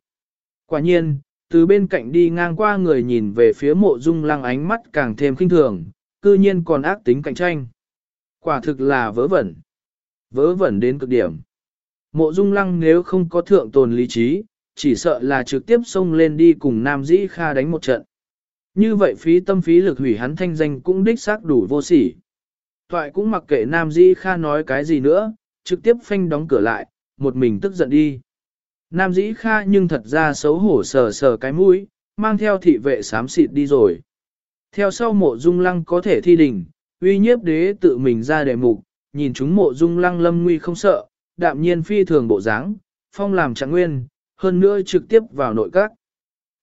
Quả nhiên, từ bên cạnh đi ngang qua người nhìn về phía mộ dung lăng ánh mắt càng thêm khinh thường, cư nhiên còn ác tính cạnh tranh. Quả thực là vớ vẩn. Vớ vẩn đến cực điểm. Mộ dung lăng nếu không có thượng tồn lý trí, chỉ sợ là trực tiếp xông lên đi cùng Nam Dĩ Kha đánh một trận. Như vậy phí tâm phí lực hủy hắn thanh danh cũng đích xác đủ vô sỉ. Toại cũng mặc kệ Nam Dĩ Kha nói cái gì nữa, trực tiếp phanh đóng cửa lại, một mình tức giận đi. Nam Dĩ Kha nhưng thật ra xấu hổ sờ sờ cái mũi, mang theo thị vệ sám xịt đi rồi. Theo sau mộ dung lăng có thể thi đỉnh, uy nhiếp đế tự mình ra đề mục, nhìn chúng mộ dung lăng lâm nguy không sợ, đạm nhiên phi thường bộ dáng, phong làm trạng nguyên, hơn nữa trực tiếp vào nội các.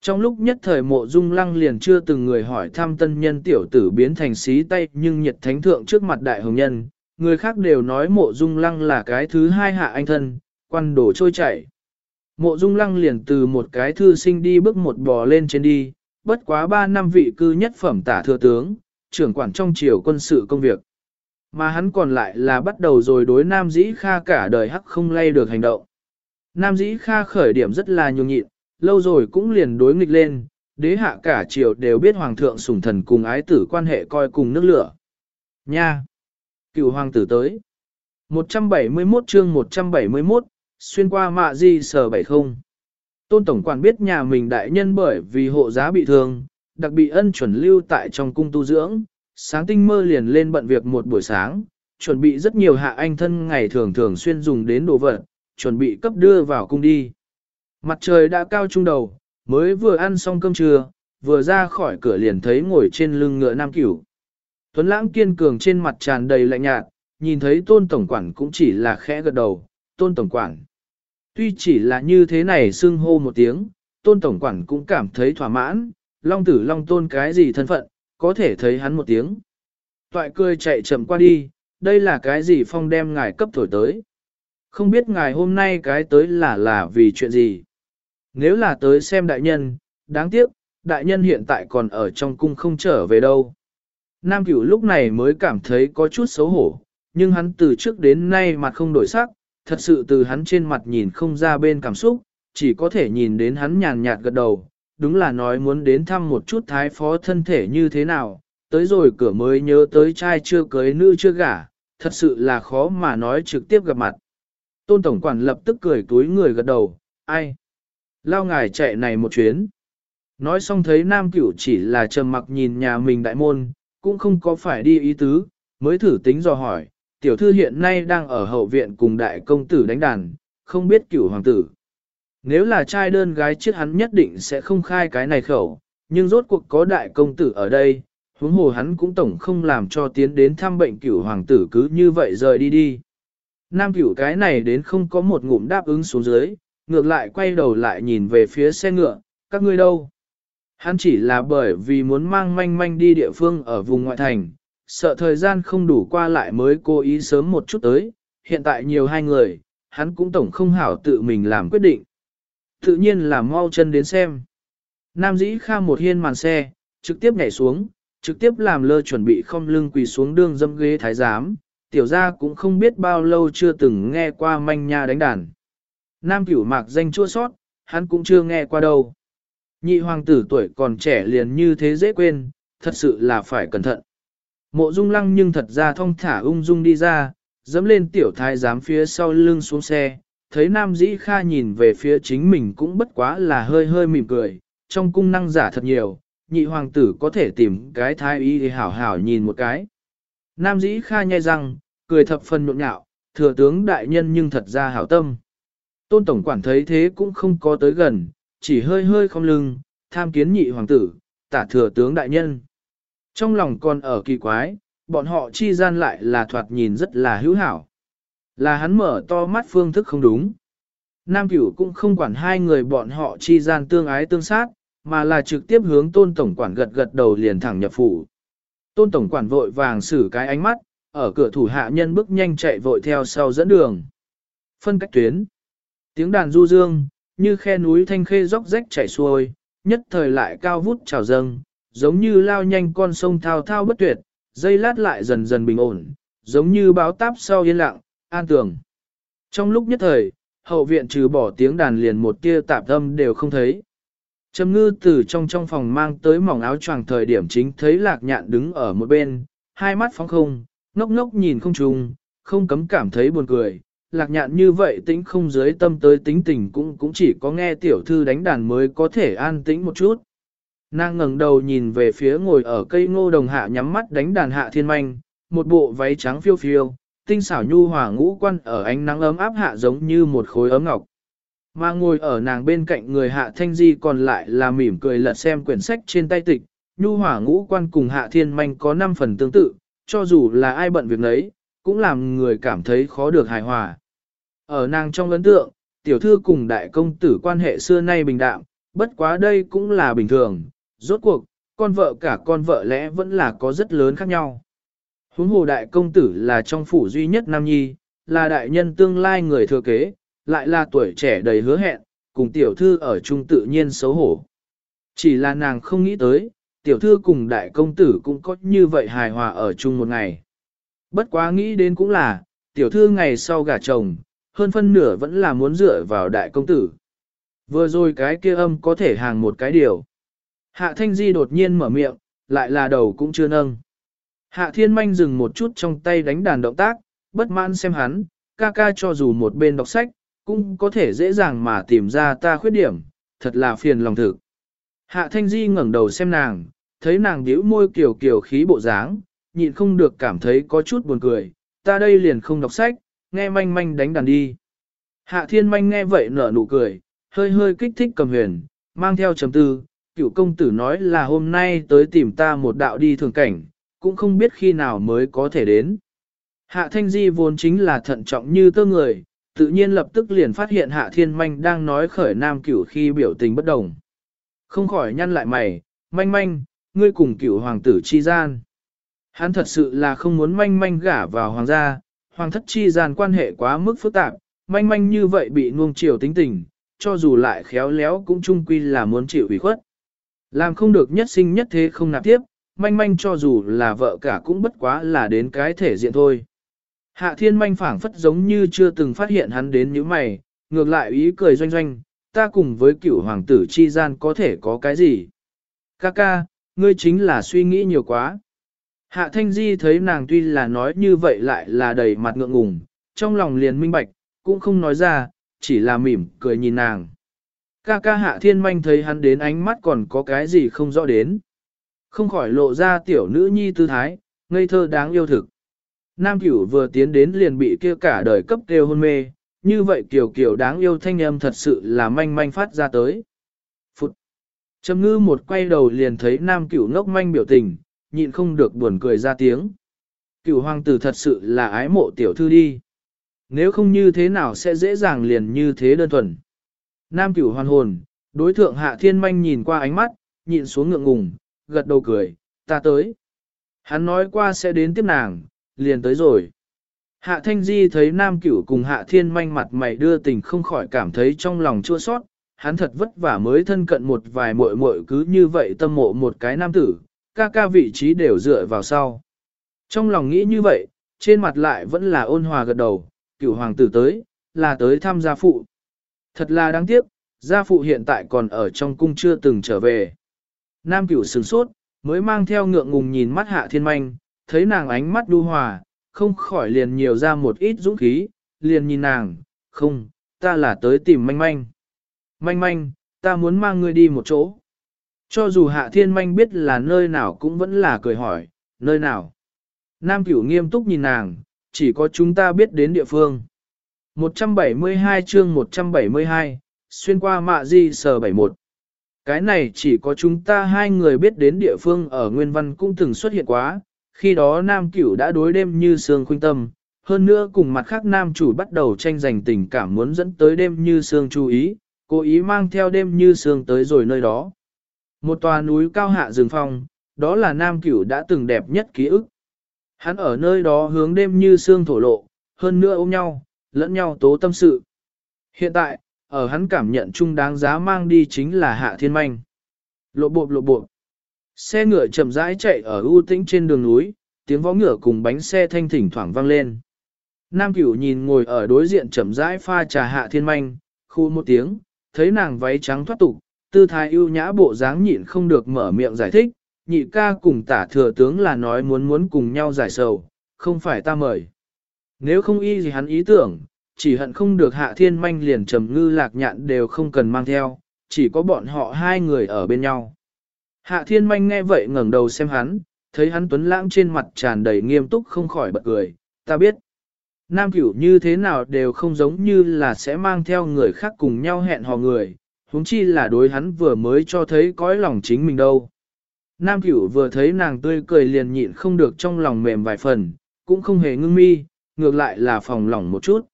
Trong lúc nhất thời mộ dung lăng liền chưa từng người hỏi thăm tân nhân tiểu tử biến thành xí tay nhưng nhiệt thánh thượng trước mặt đại hồng nhân, người khác đều nói mộ dung lăng là cái thứ hai hạ anh thân, quan đổ trôi chảy. Mộ dung lăng liền từ một cái thư sinh đi bước một bò lên trên đi, bất quá ba năm vị cư nhất phẩm tả thừa tướng, trưởng quản trong triều quân sự công việc. Mà hắn còn lại là bắt đầu rồi đối Nam Dĩ Kha cả đời hắc không lay được hành động. Nam Dĩ Kha khởi điểm rất là nhường nhịn, lâu rồi cũng liền đối nghịch lên, đế hạ cả triều đều biết hoàng thượng sủng thần cùng ái tử quan hệ coi cùng nước lửa. Nha! Cựu hoàng tử tới. 171 chương 171, xuyên qua mạ di sở bảy không. Tôn Tổng quản biết nhà mình đại nhân bởi vì hộ giá bị thương, đặc bị ân chuẩn lưu tại trong cung tu dưỡng, sáng tinh mơ liền lên bận việc một buổi sáng, chuẩn bị rất nhiều hạ anh thân ngày thường thường xuyên dùng đến đồ vật, chuẩn bị cấp đưa vào cung đi. Mặt trời đã cao trung đầu, mới vừa ăn xong cơm trưa, vừa ra khỏi cửa liền thấy ngồi trên lưng ngựa nam cửu. Tuấn lãng kiên cường trên mặt tràn đầy lạnh nhạt, nhìn thấy tôn tổng quản cũng chỉ là khẽ gật đầu, tôn tổng quản. Tuy chỉ là như thế này xưng hô một tiếng, tôn tổng quản cũng cảm thấy thỏa mãn, long tử long tôn cái gì thân phận, có thể thấy hắn một tiếng. Toại cười chạy chậm qua đi, đây là cái gì phong đem ngài cấp thổi tới. Không biết ngài hôm nay cái tới là là vì chuyện gì. Nếu là tới xem đại nhân, đáng tiếc, đại nhân hiện tại còn ở trong cung không trở về đâu. Nam cửu lúc này mới cảm thấy có chút xấu hổ, nhưng hắn từ trước đến nay mặt không đổi sắc, thật sự từ hắn trên mặt nhìn không ra bên cảm xúc, chỉ có thể nhìn đến hắn nhàn nhạt gật đầu, đúng là nói muốn đến thăm một chút thái phó thân thể như thế nào, tới rồi cửa mới nhớ tới trai chưa cưới nữ chưa gả, thật sự là khó mà nói trực tiếp gặp mặt. Tôn Tổng Quản lập tức cười túi người gật đầu, ai? Lao ngài chạy này một chuyến. Nói xong thấy nam cửu chỉ là trầm mặc nhìn nhà mình đại môn, cũng không có phải đi ý tứ, mới thử tính dò hỏi, tiểu thư hiện nay đang ở hậu viện cùng đại công tử đánh đàn, không biết cửu hoàng tử. Nếu là trai đơn gái chết hắn nhất định sẽ không khai cái này khẩu, nhưng rốt cuộc có đại công tử ở đây, huống hồ hắn cũng tổng không làm cho tiến đến thăm bệnh cửu hoàng tử cứ như vậy rời đi đi. Nam cửu cái này đến không có một ngụm đáp ứng xuống dưới, ngược lại quay đầu lại nhìn về phía xe ngựa, các ngươi đâu? Hắn chỉ là bởi vì muốn mang manh manh đi địa phương ở vùng ngoại thành, sợ thời gian không đủ qua lại mới cố ý sớm một chút tới, hiện tại nhiều hai người, hắn cũng tổng không hảo tự mình làm quyết định. Tự nhiên là mau chân đến xem. Nam dĩ kha một hiên màn xe, trực tiếp nhảy xuống, trực tiếp làm lơ chuẩn bị không lưng quỳ xuống đường dâm ghế thái giám, tiểu gia cũng không biết bao lâu chưa từng nghe qua manh nha đánh đàn. Nam cửu mạc danh chua sót, hắn cũng chưa nghe qua đâu. Nhị hoàng tử tuổi còn trẻ liền như thế dễ quên, thật sự là phải cẩn thận. Mộ dung lăng nhưng thật ra thong thả ung dung đi ra, dẫm lên tiểu thái giám phía sau lưng xuống xe, thấy nam dĩ kha nhìn về phía chính mình cũng bất quá là hơi hơi mỉm cười, trong cung năng giả thật nhiều, nhị hoàng tử có thể tìm cái thái y thì hảo hảo nhìn một cái. Nam dĩ kha nhai răng, cười thập phần nhộn nhạo, thừa tướng đại nhân nhưng thật ra hảo tâm. Tôn tổng quản thấy thế cũng không có tới gần, chỉ hơi hơi không lưng, tham kiến nhị hoàng tử, tả thừa tướng đại nhân. Trong lòng còn ở kỳ quái, bọn họ chi gian lại là thoạt nhìn rất là hữu hảo. Là hắn mở to mắt phương thức không đúng. Nam cửu cũng không quản hai người bọn họ chi gian tương ái tương sát, mà là trực tiếp hướng tôn tổng quản gật gật đầu liền thẳng nhập phủ. Tôn tổng quản vội vàng xử cái ánh mắt, ở cửa thủ hạ nhân bước nhanh chạy vội theo sau dẫn đường. Phân cách tuyến. Tiếng đàn du dương, như khe núi thanh khê róc rách chảy xuôi, nhất thời lại cao vút trào dâng, giống như lao nhanh con sông thao thao bất tuyệt, dây lát lại dần dần bình ổn, giống như báo táp sau yên lặng, an tường. Trong lúc nhất thời, hậu viện trừ bỏ tiếng đàn liền một tia tạp âm đều không thấy. Trầm ngư từ trong trong phòng mang tới mỏng áo choàng thời điểm chính thấy lạc nhạn đứng ở một bên, hai mắt phóng không, ngốc ngốc nhìn không trùng, không cấm cảm thấy buồn cười. Lạc nhạn như vậy tĩnh không dưới tâm tới tính tình cũng cũng chỉ có nghe tiểu thư đánh đàn mới có thể an tĩnh một chút. Nàng ngẩng đầu nhìn về phía ngồi ở cây ngô đồng hạ nhắm mắt đánh đàn hạ thiên manh, một bộ váy trắng phiêu phiêu, tinh xảo nhu hòa ngũ quan ở ánh nắng ấm áp hạ giống như một khối ấm ngọc. Mà ngồi ở nàng bên cạnh người hạ thanh di còn lại là mỉm cười lật xem quyển sách trên tay tịch, nhu hòa ngũ quan cùng hạ thiên manh có 5 phần tương tự, cho dù là ai bận việc nấy, cũng làm người cảm thấy khó được hài hòa. Ở nàng trong ấn tượng, tiểu thư cùng đại công tử quan hệ xưa nay bình đạm, bất quá đây cũng là bình thường, rốt cuộc, con vợ cả con vợ lẽ vẫn là có rất lớn khác nhau. Huống hồ đại công tử là trong phủ duy nhất nam nhi, là đại nhân tương lai người thừa kế, lại là tuổi trẻ đầy hứa hẹn, cùng tiểu thư ở chung tự nhiên xấu hổ. Chỉ là nàng không nghĩ tới, tiểu thư cùng đại công tử cũng có như vậy hài hòa ở chung một ngày. Bất quá nghĩ đến cũng là, tiểu thư ngày sau gả chồng, hơn phân nửa vẫn là muốn dựa vào đại công tử. Vừa rồi cái kia âm có thể hàng một cái điều. Hạ Thanh Di đột nhiên mở miệng, lại là đầu cũng chưa nâng. Hạ Thiên Manh dừng một chút trong tay đánh đàn động tác, bất mãn xem hắn, ca ca cho dù một bên đọc sách, cũng có thể dễ dàng mà tìm ra ta khuyết điểm, thật là phiền lòng thực. Hạ Thanh Di ngẩng đầu xem nàng, thấy nàng nhíu môi kiểu kiểu khí bộ dáng, nhịn không được cảm thấy có chút buồn cười, ta đây liền không đọc sách, nghe manh manh đánh đàn đi. Hạ Thiên Manh nghe vậy nở nụ cười, hơi hơi kích thích cầm huyền, mang theo chấm tư, cựu công tử nói là hôm nay tới tìm ta một đạo đi thường cảnh, cũng không biết khi nào mới có thể đến. Hạ Thanh Di vốn chính là thận trọng như tơ người, tự nhiên lập tức liền phát hiện Hạ Thiên Manh đang nói khởi nam cửu khi biểu tình bất đồng. Không khỏi nhăn lại mày, manh manh, ngươi cùng cửu hoàng tử chi gian. Hắn thật sự là không muốn manh manh gả vào hoàng gia, hoàng thất chi gian quan hệ quá mức phức tạp, manh manh như vậy bị nuông chiều tính tình, cho dù lại khéo léo cũng chung quy là muốn chịu ủy khuất. Làm không được nhất sinh nhất thế không nạp tiếp, manh manh cho dù là vợ cả cũng bất quá là đến cái thể diện thôi. Hạ thiên manh phảng phất giống như chưa từng phát hiện hắn đến những mày, ngược lại ý cười doanh doanh, ta cùng với cựu hoàng tử chi gian có thể có cái gì. Ca ca, ngươi chính là suy nghĩ nhiều quá. Hạ thanh di thấy nàng tuy là nói như vậy lại là đầy mặt ngượng ngùng, trong lòng liền minh bạch, cũng không nói ra, chỉ là mỉm cười nhìn nàng. Ca ca hạ thiên manh thấy hắn đến ánh mắt còn có cái gì không rõ đến. Không khỏi lộ ra tiểu nữ nhi tư thái, ngây thơ đáng yêu thực. Nam cửu vừa tiến đến liền bị kia cả đời cấp kêu hôn mê, như vậy kiểu kiểu đáng yêu thanh âm thật sự là manh manh phát ra tới. Phụt! Trầm ngư một quay đầu liền thấy nam cửu ngốc manh biểu tình, nhịn không được buồn cười ra tiếng. Cửu hoàng tử thật sự là ái mộ tiểu thư đi. Nếu không như thế nào sẽ dễ dàng liền như thế đơn thuần. Nam cửu hoàn hồn, đối thượng hạ thiên manh nhìn qua ánh mắt, nhìn xuống ngượng ngùng, gật đầu cười, ta tới. Hắn nói qua sẽ đến tiếp nàng, liền tới rồi. Hạ Thanh Di thấy Nam Cửu cùng Hạ Thiên manh mặt mày đưa tình không khỏi cảm thấy trong lòng chua sót, hắn thật vất vả mới thân cận một vài muội muội cứ như vậy tâm mộ một cái nam tử, ca ca vị trí đều dựa vào sau. Trong lòng nghĩ như vậy, trên mặt lại vẫn là ôn hòa gật đầu, cửu hoàng tử tới, là tới thăm gia phụ. Thật là đáng tiếc, gia phụ hiện tại còn ở trong cung chưa từng trở về. Nam cửu sửng sốt, mới mang theo ngượng ngùng nhìn mắt hạ thiên manh, thấy nàng ánh mắt đu hòa, không khỏi liền nhiều ra một ít dũng khí, liền nhìn nàng, không, ta là tới tìm manh manh. Manh manh, ta muốn mang ngươi đi một chỗ. Cho dù hạ thiên manh biết là nơi nào cũng vẫn là cười hỏi, nơi nào. Nam cửu nghiêm túc nhìn nàng, chỉ có chúng ta biết đến địa phương. 172 chương 172, xuyên qua mạ di sờ 71. Cái này chỉ có chúng ta hai người biết đến địa phương ở Nguyên Văn cũng từng xuất hiện quá, khi đó Nam Cửu đã đối đêm như sương khuynh tâm, hơn nữa cùng mặt khác Nam chủ bắt đầu tranh giành tình cảm muốn dẫn tới đêm như sương chú ý, cố ý mang theo đêm như sương tới rồi nơi đó. Một tòa núi cao hạ rừng phong, đó là Nam Cửu đã từng đẹp nhất ký ức. Hắn ở nơi đó hướng đêm như sương thổ lộ, hơn nữa ôm nhau, lẫn nhau tố tâm sự. Hiện tại, ở hắn cảm nhận chung đáng giá mang đi chính là hạ thiên manh. Lộ bộ lộ bộ. Xe ngựa chậm rãi chạy ở ưu tĩnh trên đường núi, tiếng vó ngựa cùng bánh xe thanh thỉnh thoảng vang lên. Nam cửu nhìn ngồi ở đối diện chậm rãi pha trà hạ thiên manh, khu một tiếng, thấy nàng váy trắng thoát tục, tư thái ưu nhã bộ dáng nhịn không được mở miệng giải thích, nhị ca cùng tả thừa tướng là nói muốn muốn cùng nhau giải sầu, không phải ta mời. Nếu không y gì hắn ý tưởng, chỉ hận không được hạ thiên manh liền trầm ngư lạc nhạn đều không cần mang theo, chỉ có bọn họ hai người ở bên nhau. Hạ thiên manh nghe vậy ngẩng đầu xem hắn, thấy hắn tuấn lãng trên mặt tràn đầy nghiêm túc không khỏi bật cười, ta biết. Nam cửu như thế nào đều không giống như là sẽ mang theo người khác cùng nhau hẹn hò người, huống chi là đối hắn vừa mới cho thấy cõi lòng chính mình đâu. Nam cửu vừa thấy nàng tươi cười liền nhịn không được trong lòng mềm vài phần, cũng không hề ngưng mi, ngược lại là phòng lòng một chút.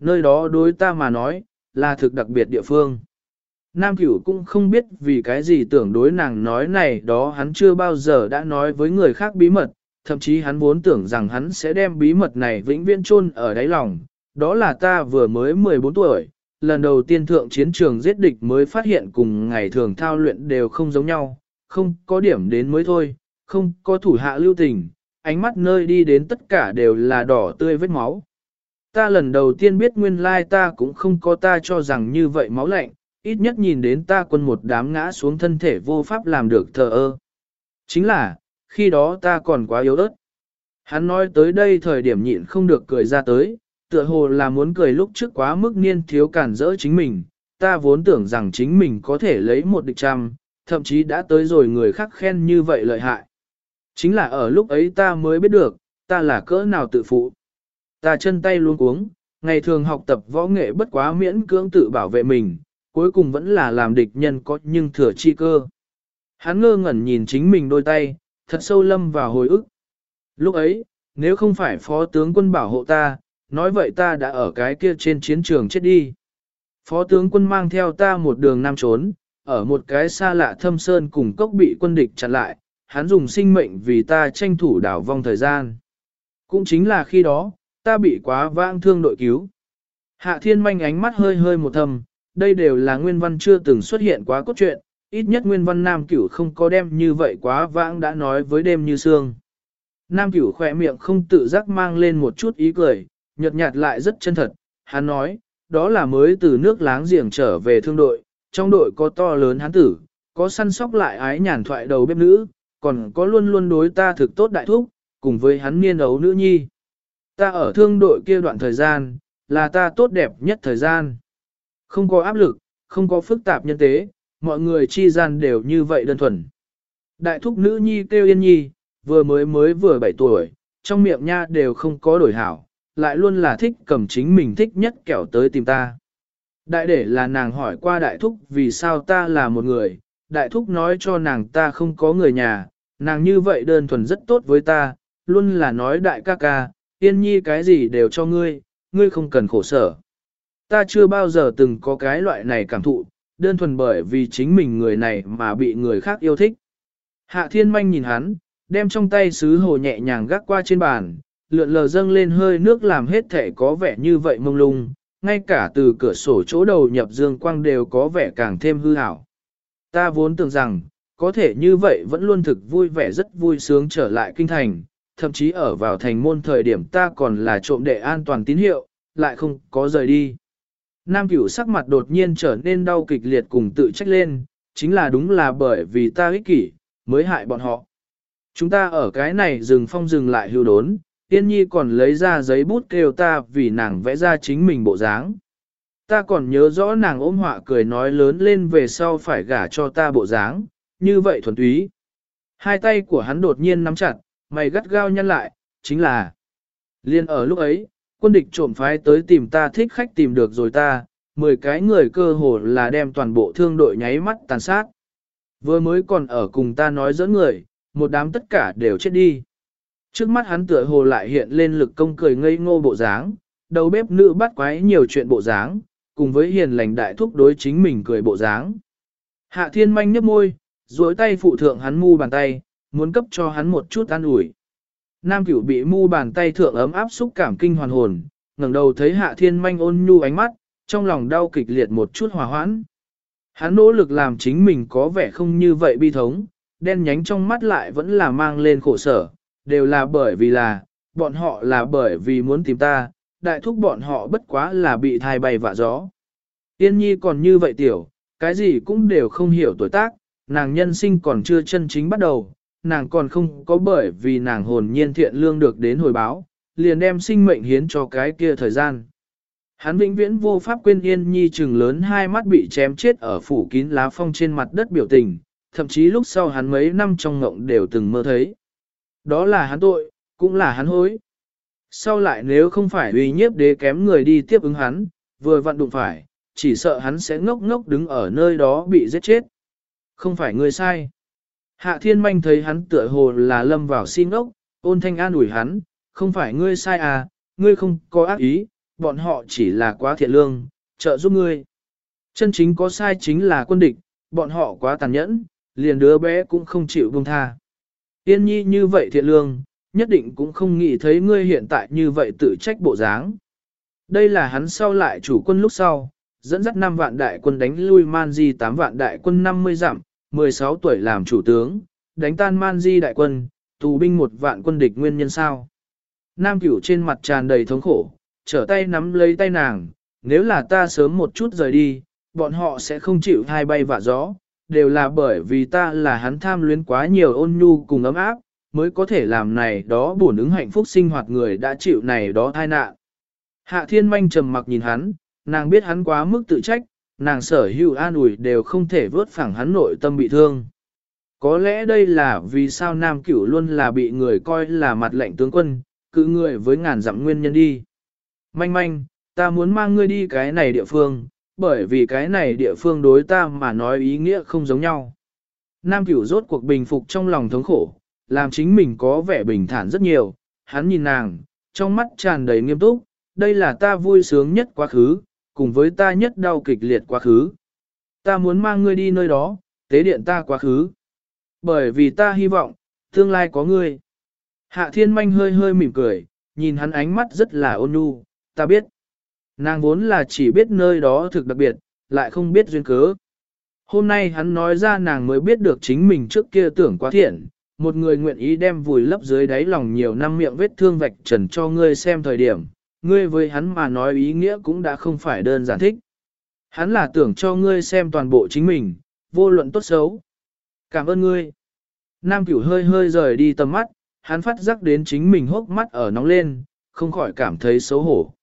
Nơi đó đối ta mà nói, là thực đặc biệt địa phương. Nam cửu cũng không biết vì cái gì tưởng đối nàng nói này đó hắn chưa bao giờ đã nói với người khác bí mật, thậm chí hắn vốn tưởng rằng hắn sẽ đem bí mật này vĩnh viễn chôn ở đáy lòng. Đó là ta vừa mới 14 tuổi, lần đầu tiên thượng chiến trường giết địch mới phát hiện cùng ngày thường thao luyện đều không giống nhau, không có điểm đến mới thôi, không có thủ hạ lưu tình, ánh mắt nơi đi đến tất cả đều là đỏ tươi vết máu. Ta lần đầu tiên biết nguyên lai ta cũng không có ta cho rằng như vậy máu lạnh, ít nhất nhìn đến ta quân một đám ngã xuống thân thể vô pháp làm được thờ ơ. Chính là, khi đó ta còn quá yếu ớt. Hắn nói tới đây thời điểm nhịn không được cười ra tới, tựa hồ là muốn cười lúc trước quá mức niên thiếu cản rỡ chính mình, ta vốn tưởng rằng chính mình có thể lấy một địch trăm, thậm chí đã tới rồi người khác khen như vậy lợi hại. Chính là ở lúc ấy ta mới biết được, ta là cỡ nào tự phụ. Ta chân tay luôn cuống, ngày thường học tập võ nghệ bất quá miễn cưỡng tự bảo vệ mình, cuối cùng vẫn là làm địch nhân có nhưng thừa chi cơ. Hắn ngơ ngẩn nhìn chính mình đôi tay, thật sâu lâm vào hồi ức. Lúc ấy, nếu không phải phó tướng quân bảo hộ ta, nói vậy ta đã ở cái kia trên chiến trường chết đi. Phó tướng quân mang theo ta một đường nam trốn, ở một cái xa lạ thâm sơn cùng cốc bị quân địch chặn lại, hắn dùng sinh mệnh vì ta tranh thủ đảo vong thời gian. Cũng chính là khi đó, ta bị quá vãng thương đội cứu. Hạ thiên manh ánh mắt hơi hơi một thầm, đây đều là nguyên văn chưa từng xuất hiện quá cốt truyện, ít nhất nguyên văn nam cửu không có đem như vậy quá vãng đã nói với đêm như sương. Nam cửu khỏe miệng không tự giác mang lên một chút ý cười, nhợt nhạt lại rất chân thật, hắn nói, đó là mới từ nước láng giềng trở về thương đội, trong đội có to lớn hắn tử, có săn sóc lại ái nhàn thoại đầu bếp nữ, còn có luôn luôn đối ta thực tốt đại thúc, cùng với hắn niên ấu nữ nhi. Ta ở thương đội kia đoạn thời gian, là ta tốt đẹp nhất thời gian. Không có áp lực, không có phức tạp nhân tế, mọi người chi gian đều như vậy đơn thuần. Đại thúc nữ nhi kêu yên nhi, vừa mới mới vừa 7 tuổi, trong miệng nha đều không có đổi hảo, lại luôn là thích cầm chính mình thích nhất kẹo tới tìm ta. Đại để là nàng hỏi qua đại thúc vì sao ta là một người, đại thúc nói cho nàng ta không có người nhà, nàng như vậy đơn thuần rất tốt với ta, luôn là nói đại ca ca, yên nhi cái gì đều cho ngươi, ngươi không cần khổ sở. Ta chưa bao giờ từng có cái loại này cảm thụ, đơn thuần bởi vì chính mình người này mà bị người khác yêu thích. Hạ thiên manh nhìn hắn, đem trong tay sứ hồ nhẹ nhàng gác qua trên bàn, lượn lờ dâng lên hơi nước làm hết thể có vẻ như vậy mông lung, ngay cả từ cửa sổ chỗ đầu nhập dương quang đều có vẻ càng thêm hư hảo. Ta vốn tưởng rằng, có thể như vậy vẫn luôn thực vui vẻ rất vui sướng trở lại kinh thành, thậm chí ở vào thành môn thời điểm ta còn là trộm đệ an toàn tín hiệu, lại không có rời đi. Nam cửu sắc mặt đột nhiên trở nên đau kịch liệt cùng tự trách lên, chính là đúng là bởi vì ta ích kỷ, mới hại bọn họ. Chúng ta ở cái này dừng phong dừng lại hưu đốn, tiên nhi còn lấy ra giấy bút kêu ta vì nàng vẽ ra chính mình bộ dáng. Ta còn nhớ rõ nàng ôm họa cười nói lớn lên về sau phải gả cho ta bộ dáng, như vậy thuần túy. Hai tay của hắn đột nhiên nắm chặt, mày gắt gao nhăn lại, chính là. Liên ở lúc ấy, quân địch trộm phái tới tìm ta thích khách tìm được rồi ta, 10 cái người cơ hồ là đem toàn bộ thương đội nháy mắt tàn sát. Vừa mới còn ở cùng ta nói dẫn người, một đám tất cả đều chết đi. Trước mắt hắn tựa hồ lại hiện lên lực công cười ngây ngô bộ dáng, đầu bếp nữ bắt quái nhiều chuyện bộ dáng, cùng với hiền lành đại thúc đối chính mình cười bộ dáng. Hạ thiên manh nhấp môi, duỗi tay phụ thượng hắn mu bàn tay, muốn cấp cho hắn một chút an ủi. Nam cửu bị mu bàn tay thượng ấm áp xúc cảm kinh hoàn hồn, ngẩng đầu thấy hạ thiên manh ôn nhu ánh mắt, trong lòng đau kịch liệt một chút hòa hoãn. Hắn nỗ lực làm chính mình có vẻ không như vậy bi thống, đen nhánh trong mắt lại vẫn là mang lên khổ sở, đều là bởi vì là, bọn họ là bởi vì muốn tìm ta, đại thúc bọn họ bất quá là bị thai bay vạ gió. Tiên nhi còn như vậy tiểu, cái gì cũng đều không hiểu tuổi tác, nàng nhân sinh còn chưa chân chính bắt đầu, nàng còn không có bởi vì nàng hồn nhiên thiện lương được đến hồi báo, liền đem sinh mệnh hiến cho cái kia thời gian. Hắn vĩnh viễn vô pháp quên Yên Nhi trừng lớn hai mắt bị chém chết ở phủ kín lá phong trên mặt đất biểu tình, thậm chí lúc sau hắn mấy năm trong ngộng đều từng mơ thấy. Đó là hắn tội, cũng là hắn hối. Sau lại nếu không phải uy nhiếp đế kém người đi tiếp ứng hắn, vừa vặn đụng phải, chỉ sợ hắn sẽ ngốc ngốc đứng ở nơi đó bị giết chết. Không phải ngươi sai. Hạ thiên manh thấy hắn tựa hồ là lâm vào xin ốc, ôn thanh an ủi hắn, không phải ngươi sai à, ngươi không có ác ý, bọn họ chỉ là quá thiện lương, trợ giúp ngươi. Chân chính có sai chính là quân địch, bọn họ quá tàn nhẫn, liền đứa bé cũng không chịu buông tha. Yên nhi như vậy thiện lương, nhất định cũng không nghĩ thấy ngươi hiện tại như vậy tự trách bộ dáng. Đây là hắn sau lại chủ quân lúc sau, dẫn dắt 5 vạn đại quân đánh lui Man Di 8 vạn đại quân 50 dặm, 16 tuổi làm chủ tướng, đánh tan Man Di đại quân, tù binh một vạn quân địch nguyên nhân sao. Nam cửu trên mặt tràn đầy thống khổ, trở tay nắm lấy tay nàng, nếu là ta sớm một chút rời đi, bọn họ sẽ không chịu hai bay vạ gió, đều là bởi vì ta là hắn tham luyến quá nhiều ôn nhu cùng ấm áp, mới có thể làm này đó bổn ứng hạnh phúc sinh hoạt người đã chịu này đó tai nạn. Hạ thiên manh trầm mặc nhìn hắn, nàng biết hắn quá mức tự trách, nàng sở hữu an ủi đều không thể vớt phẳng hắn nội tâm bị thương. Có lẽ đây là vì sao Nam Cửu luôn là bị người coi là mặt lệnh tướng quân, cứ người với ngàn dặm nguyên nhân đi. Manh manh, ta muốn mang ngươi đi cái này địa phương, bởi vì cái này địa phương đối ta mà nói ý nghĩa không giống nhau. Nam cửu rốt cuộc bình phục trong lòng thống khổ, làm chính mình có vẻ bình thản rất nhiều, hắn nhìn nàng, trong mắt tràn đầy nghiêm túc, đây là ta vui sướng nhất quá khứ, cùng với ta nhất đau kịch liệt quá khứ. Ta muốn mang ngươi đi nơi đó, tế điện ta quá khứ. Bởi vì ta hy vọng, tương lai có ngươi. Hạ thiên manh hơi hơi mỉm cười, nhìn hắn ánh mắt rất là ôn nhu, ta biết. Nàng vốn là chỉ biết nơi đó thực đặc biệt, lại không biết duyên cớ. Hôm nay hắn nói ra nàng mới biết được chính mình trước kia tưởng quá thiện, một người nguyện ý đem vùi lấp dưới đáy lòng nhiều năm miệng vết thương vạch trần cho ngươi xem thời điểm, ngươi với hắn mà nói ý nghĩa cũng đã không phải đơn giản thích. Hắn là tưởng cho ngươi xem toàn bộ chính mình, vô luận tốt xấu. Cảm ơn ngươi. Nam cửu hơi hơi rời đi tầm mắt, hắn phát giác đến chính mình hốc mắt ở nóng lên, không khỏi cảm thấy xấu hổ.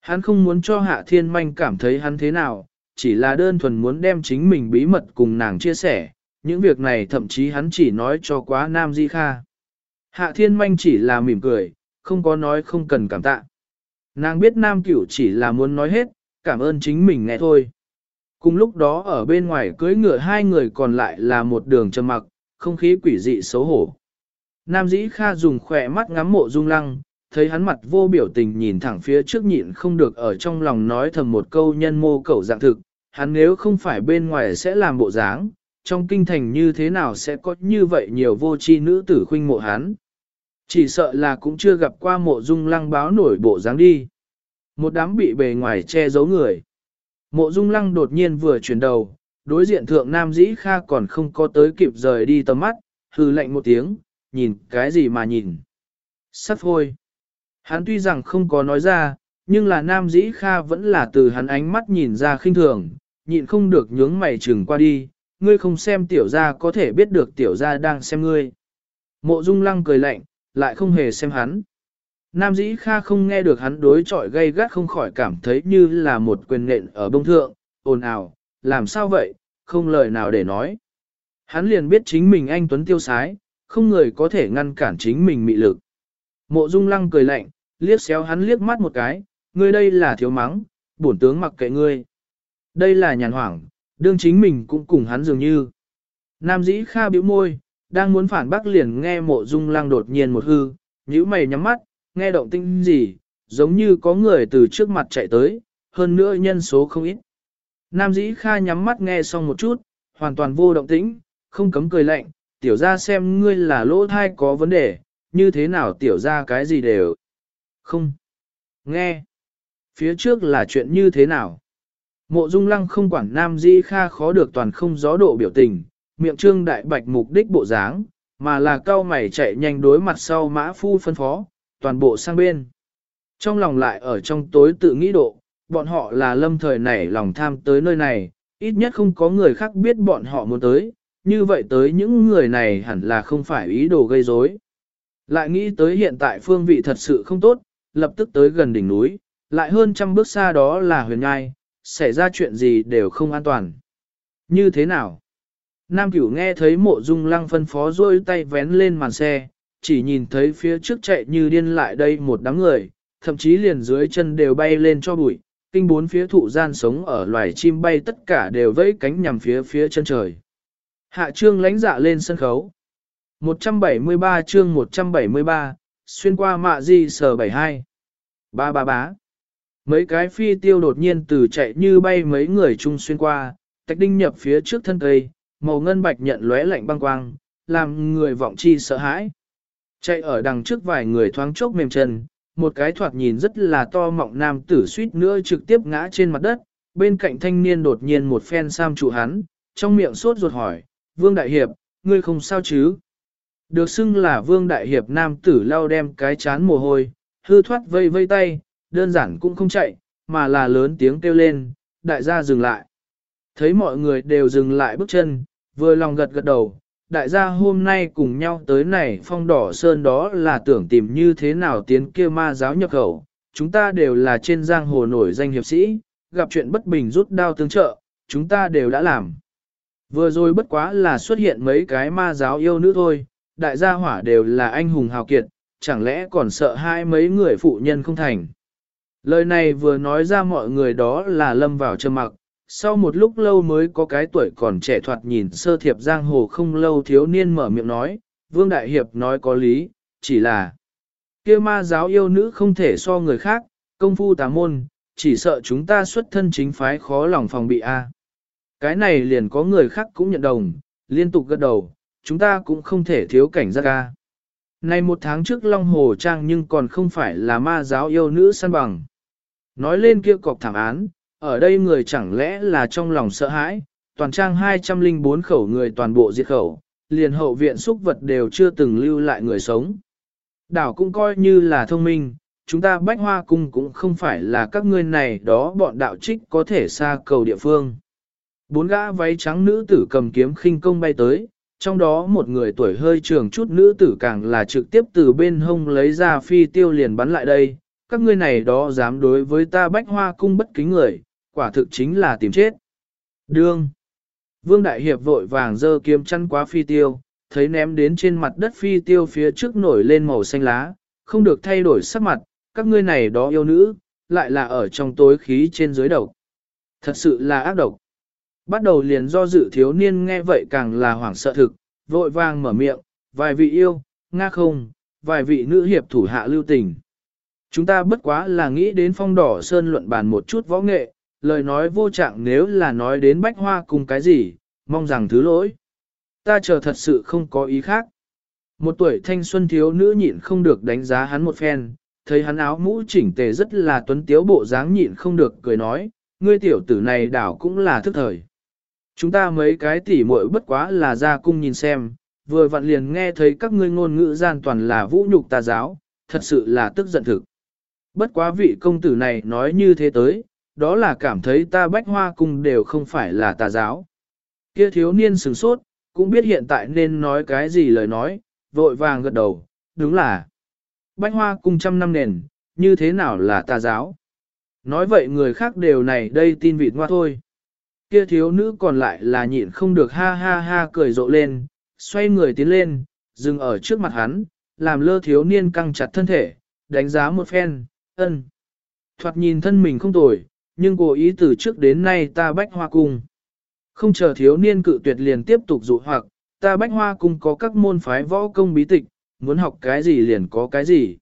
Hắn không muốn cho Hạ Thiên Manh cảm thấy hắn thế nào, chỉ là đơn thuần muốn đem chính mình bí mật cùng nàng chia sẻ, những việc này thậm chí hắn chỉ nói cho quá Nam Di Kha. Hạ Thiên Manh chỉ là mỉm cười, không có nói không cần cảm tạ. Nàng biết Nam Cửu chỉ là muốn nói hết, cảm ơn chính mình nghe thôi. Cùng lúc đó ở bên ngoài cưới ngựa hai người còn lại là một đường trầm mặc, không khí quỷ dị xấu hổ. Nam Dĩ Kha dùng khỏe mắt ngắm mộ dung lăng, thấy hắn mặt vô biểu tình nhìn thẳng phía trước nhịn không được ở trong lòng nói thầm một câu nhân mô cẩu dạng thực, hắn nếu không phải bên ngoài sẽ làm bộ dáng, trong kinh thành như thế nào sẽ có như vậy nhiều vô tri nữ tử khuynh mộ hắn. Chỉ sợ là cũng chưa gặp qua mộ dung lăng báo nổi bộ dáng đi. Một đám bị bề ngoài che giấu người. Mộ dung lăng đột nhiên vừa chuyển đầu, đối diện thượng nam dĩ kha còn không có tới kịp rời đi tầm mắt, hư lạnh một tiếng, nhìn cái gì mà nhìn. Sắt thôi Hắn tuy rằng không có nói ra, nhưng là nam dĩ kha vẫn là từ hắn ánh mắt nhìn ra khinh thường, nhịn không được nhướng mày chừng qua đi, ngươi không xem tiểu gia có thể biết được tiểu gia đang xem ngươi. Mộ dung lăng cười lạnh, lại không hề xem hắn. Nam dĩ kha không nghe được hắn đối chọi gây gắt không khỏi cảm thấy như là một quyền nện ở bông thượng, ồn ào, làm sao vậy, không lời nào để nói. Hắn liền biết chính mình anh Tuấn tiêu sái, không người có thể ngăn cản chính mình mị lực. Mộ Dung Lăng cười lạnh, liếc xéo hắn liếc mắt một cái, ngươi đây là thiếu mắng, bổn tướng mặc kệ ngươi. Đây là nhàn hoảng, đương chính mình cũng cùng hắn dường như. Nam dĩ kha bĩu môi, đang muốn phản bác liền nghe mộ dung lang đột nhiên một hư, nhíu mày nhắm mắt, nghe động tinh gì, giống như có người từ trước mặt chạy tới, hơn nữa nhân số không ít. Nam dĩ kha nhắm mắt nghe xong một chút, hoàn toàn vô động tĩnh, không cấm cười lạnh, tiểu ra xem ngươi là lỗ thai có vấn đề, như thế nào tiểu ra cái gì đều. Không. Nghe. Phía trước là chuyện như thế nào? Mộ dung lăng không quản nam di kha khó được toàn không gió độ biểu tình, miệng trương đại bạch mục đích bộ dáng, mà là cao mày chạy nhanh đối mặt sau mã phu phân phó, toàn bộ sang bên. Trong lòng lại ở trong tối tự nghĩ độ, bọn họ là lâm thời nảy lòng tham tới nơi này, ít nhất không có người khác biết bọn họ muốn tới, như vậy tới những người này hẳn là không phải ý đồ gây rối. Lại nghĩ tới hiện tại phương vị thật sự không tốt, lập tức tới gần đỉnh núi, lại hơn trăm bước xa đó là huyền ngai, xảy ra chuyện gì đều không an toàn. Như thế nào? Nam cửu nghe thấy mộ dung lăng phân phó rôi tay vén lên màn xe, chỉ nhìn thấy phía trước chạy như điên lại đây một đám người, thậm chí liền dưới chân đều bay lên cho bụi, kinh bốn phía thụ gian sống ở loài chim bay tất cả đều vẫy cánh nhằm phía phía chân trời. Hạ trương lánh dạ lên sân khấu. 173 chương 173, xuyên qua mạ di sờ 72. Ba ba bá. Mấy cái phi tiêu đột nhiên từ chạy như bay mấy người chung xuyên qua, tạch đinh nhập phía trước thân cây, màu ngân bạch nhận lóe lạnh băng quang, làm người vọng chi sợ hãi. Chạy ở đằng trước vài người thoáng chốc mềm chân, một cái thoạt nhìn rất là to mọng nam tử suýt nữa trực tiếp ngã trên mặt đất, bên cạnh thanh niên đột nhiên một phen sam trụ hắn, trong miệng sốt ruột hỏi, Vương Đại Hiệp, ngươi không sao chứ? Được xưng là Vương Đại Hiệp nam tử lao đem cái chán mồ hôi, hư thoát vây vây tay, đơn giản cũng không chạy, mà là lớn tiếng kêu lên, đại gia dừng lại. Thấy mọi người đều dừng lại bước chân, vừa lòng gật gật đầu, đại gia hôm nay cùng nhau tới này phong đỏ sơn đó là tưởng tìm như thế nào tiến kia ma giáo nhập khẩu, chúng ta đều là trên giang hồ nổi danh hiệp sĩ, gặp chuyện bất bình rút đao tương trợ, chúng ta đều đã làm. Vừa rồi bất quá là xuất hiện mấy cái ma giáo yêu nữ thôi, đại gia hỏa đều là anh hùng hào kiệt, chẳng lẽ còn sợ hai mấy người phụ nhân không thành. Lời này vừa nói ra mọi người đó là lâm vào trầm mặc, sau một lúc lâu mới có cái tuổi còn trẻ thoạt nhìn sơ thiệp giang hồ không lâu thiếu niên mở miệng nói, Vương Đại Hiệp nói có lý, chỉ là kia ma giáo yêu nữ không thể so người khác, công phu tà môn, chỉ sợ chúng ta xuất thân chính phái khó lòng phòng bị a. Cái này liền có người khác cũng nhận đồng, liên tục gật đầu, chúng ta cũng không thể thiếu cảnh giác a. Này một tháng trước Long Hồ Trang nhưng còn không phải là ma giáo yêu nữ săn bằng. Nói lên kia cọc thảm án, ở đây người chẳng lẽ là trong lòng sợ hãi, toàn trang 204 khẩu người toàn bộ diệt khẩu, liền hậu viện xúc vật đều chưa từng lưu lại người sống. Đảo cũng coi như là thông minh, chúng ta bách hoa cung cũng không phải là các ngươi này đó bọn đạo trích có thể xa cầu địa phương. Bốn gã váy trắng nữ tử cầm kiếm khinh công bay tới, trong đó một người tuổi hơi trường chút nữ tử càng là trực tiếp từ bên hông lấy ra phi tiêu liền bắn lại đây, các ngươi này đó dám đối với ta bách hoa cung bất kính người, quả thực chính là tìm chết. Đương. Vương Đại Hiệp vội vàng dơ kiếm chăn quá phi tiêu, thấy ném đến trên mặt đất phi tiêu phía trước nổi lên màu xanh lá, không được thay đổi sắc mặt, các ngươi này đó yêu nữ, lại là ở trong tối khí trên dưới độc, Thật sự là ác độc. Bắt đầu liền do dự thiếu niên nghe vậy càng là hoảng sợ thực, vội vàng mở miệng, vài vị yêu, nga không, vài vị nữ hiệp thủ hạ lưu tình. Chúng ta bất quá là nghĩ đến phong đỏ sơn luận bàn một chút võ nghệ, lời nói vô trạng nếu là nói đến bách hoa cùng cái gì, mong rằng thứ lỗi. Ta chờ thật sự không có ý khác. Một tuổi thanh xuân thiếu nữ nhịn không được đánh giá hắn một phen, thấy hắn áo mũ chỉnh tề rất là tuấn tiếu bộ dáng nhịn không được cười nói, ngươi tiểu tử này đảo cũng là thức thời. Chúng ta mấy cái tỉ muội bất quá là ra cung nhìn xem, vừa vặn liền nghe thấy các ngươi ngôn ngữ gian toàn là vũ nhục tà giáo, thật sự là tức giận thực. Bất quá vị công tử này nói như thế tới, đó là cảm thấy ta bách hoa cung đều không phải là tà giáo. Kia thiếu niên sửng sốt, cũng biết hiện tại nên nói cái gì lời nói, vội vàng gật đầu, đúng là. Bách hoa cung trăm năm nền, như thế nào là tà giáo? Nói vậy người khác đều này đây tin vịt hoa thôi. Kia thiếu nữ còn lại là nhịn không được ha ha ha cười rộ lên, xoay người tiến lên, dừng ở trước mặt hắn, làm lơ thiếu niên căng chặt thân thể, đánh giá một phen, ân. Thoạt nhìn thân mình không tồi, nhưng cố ý từ trước đến nay ta bách hoa cung. Không chờ thiếu niên cự tuyệt liền tiếp tục dụ hoặc, ta bách hoa cung có các môn phái võ công bí tịch, muốn học cái gì liền có cái gì.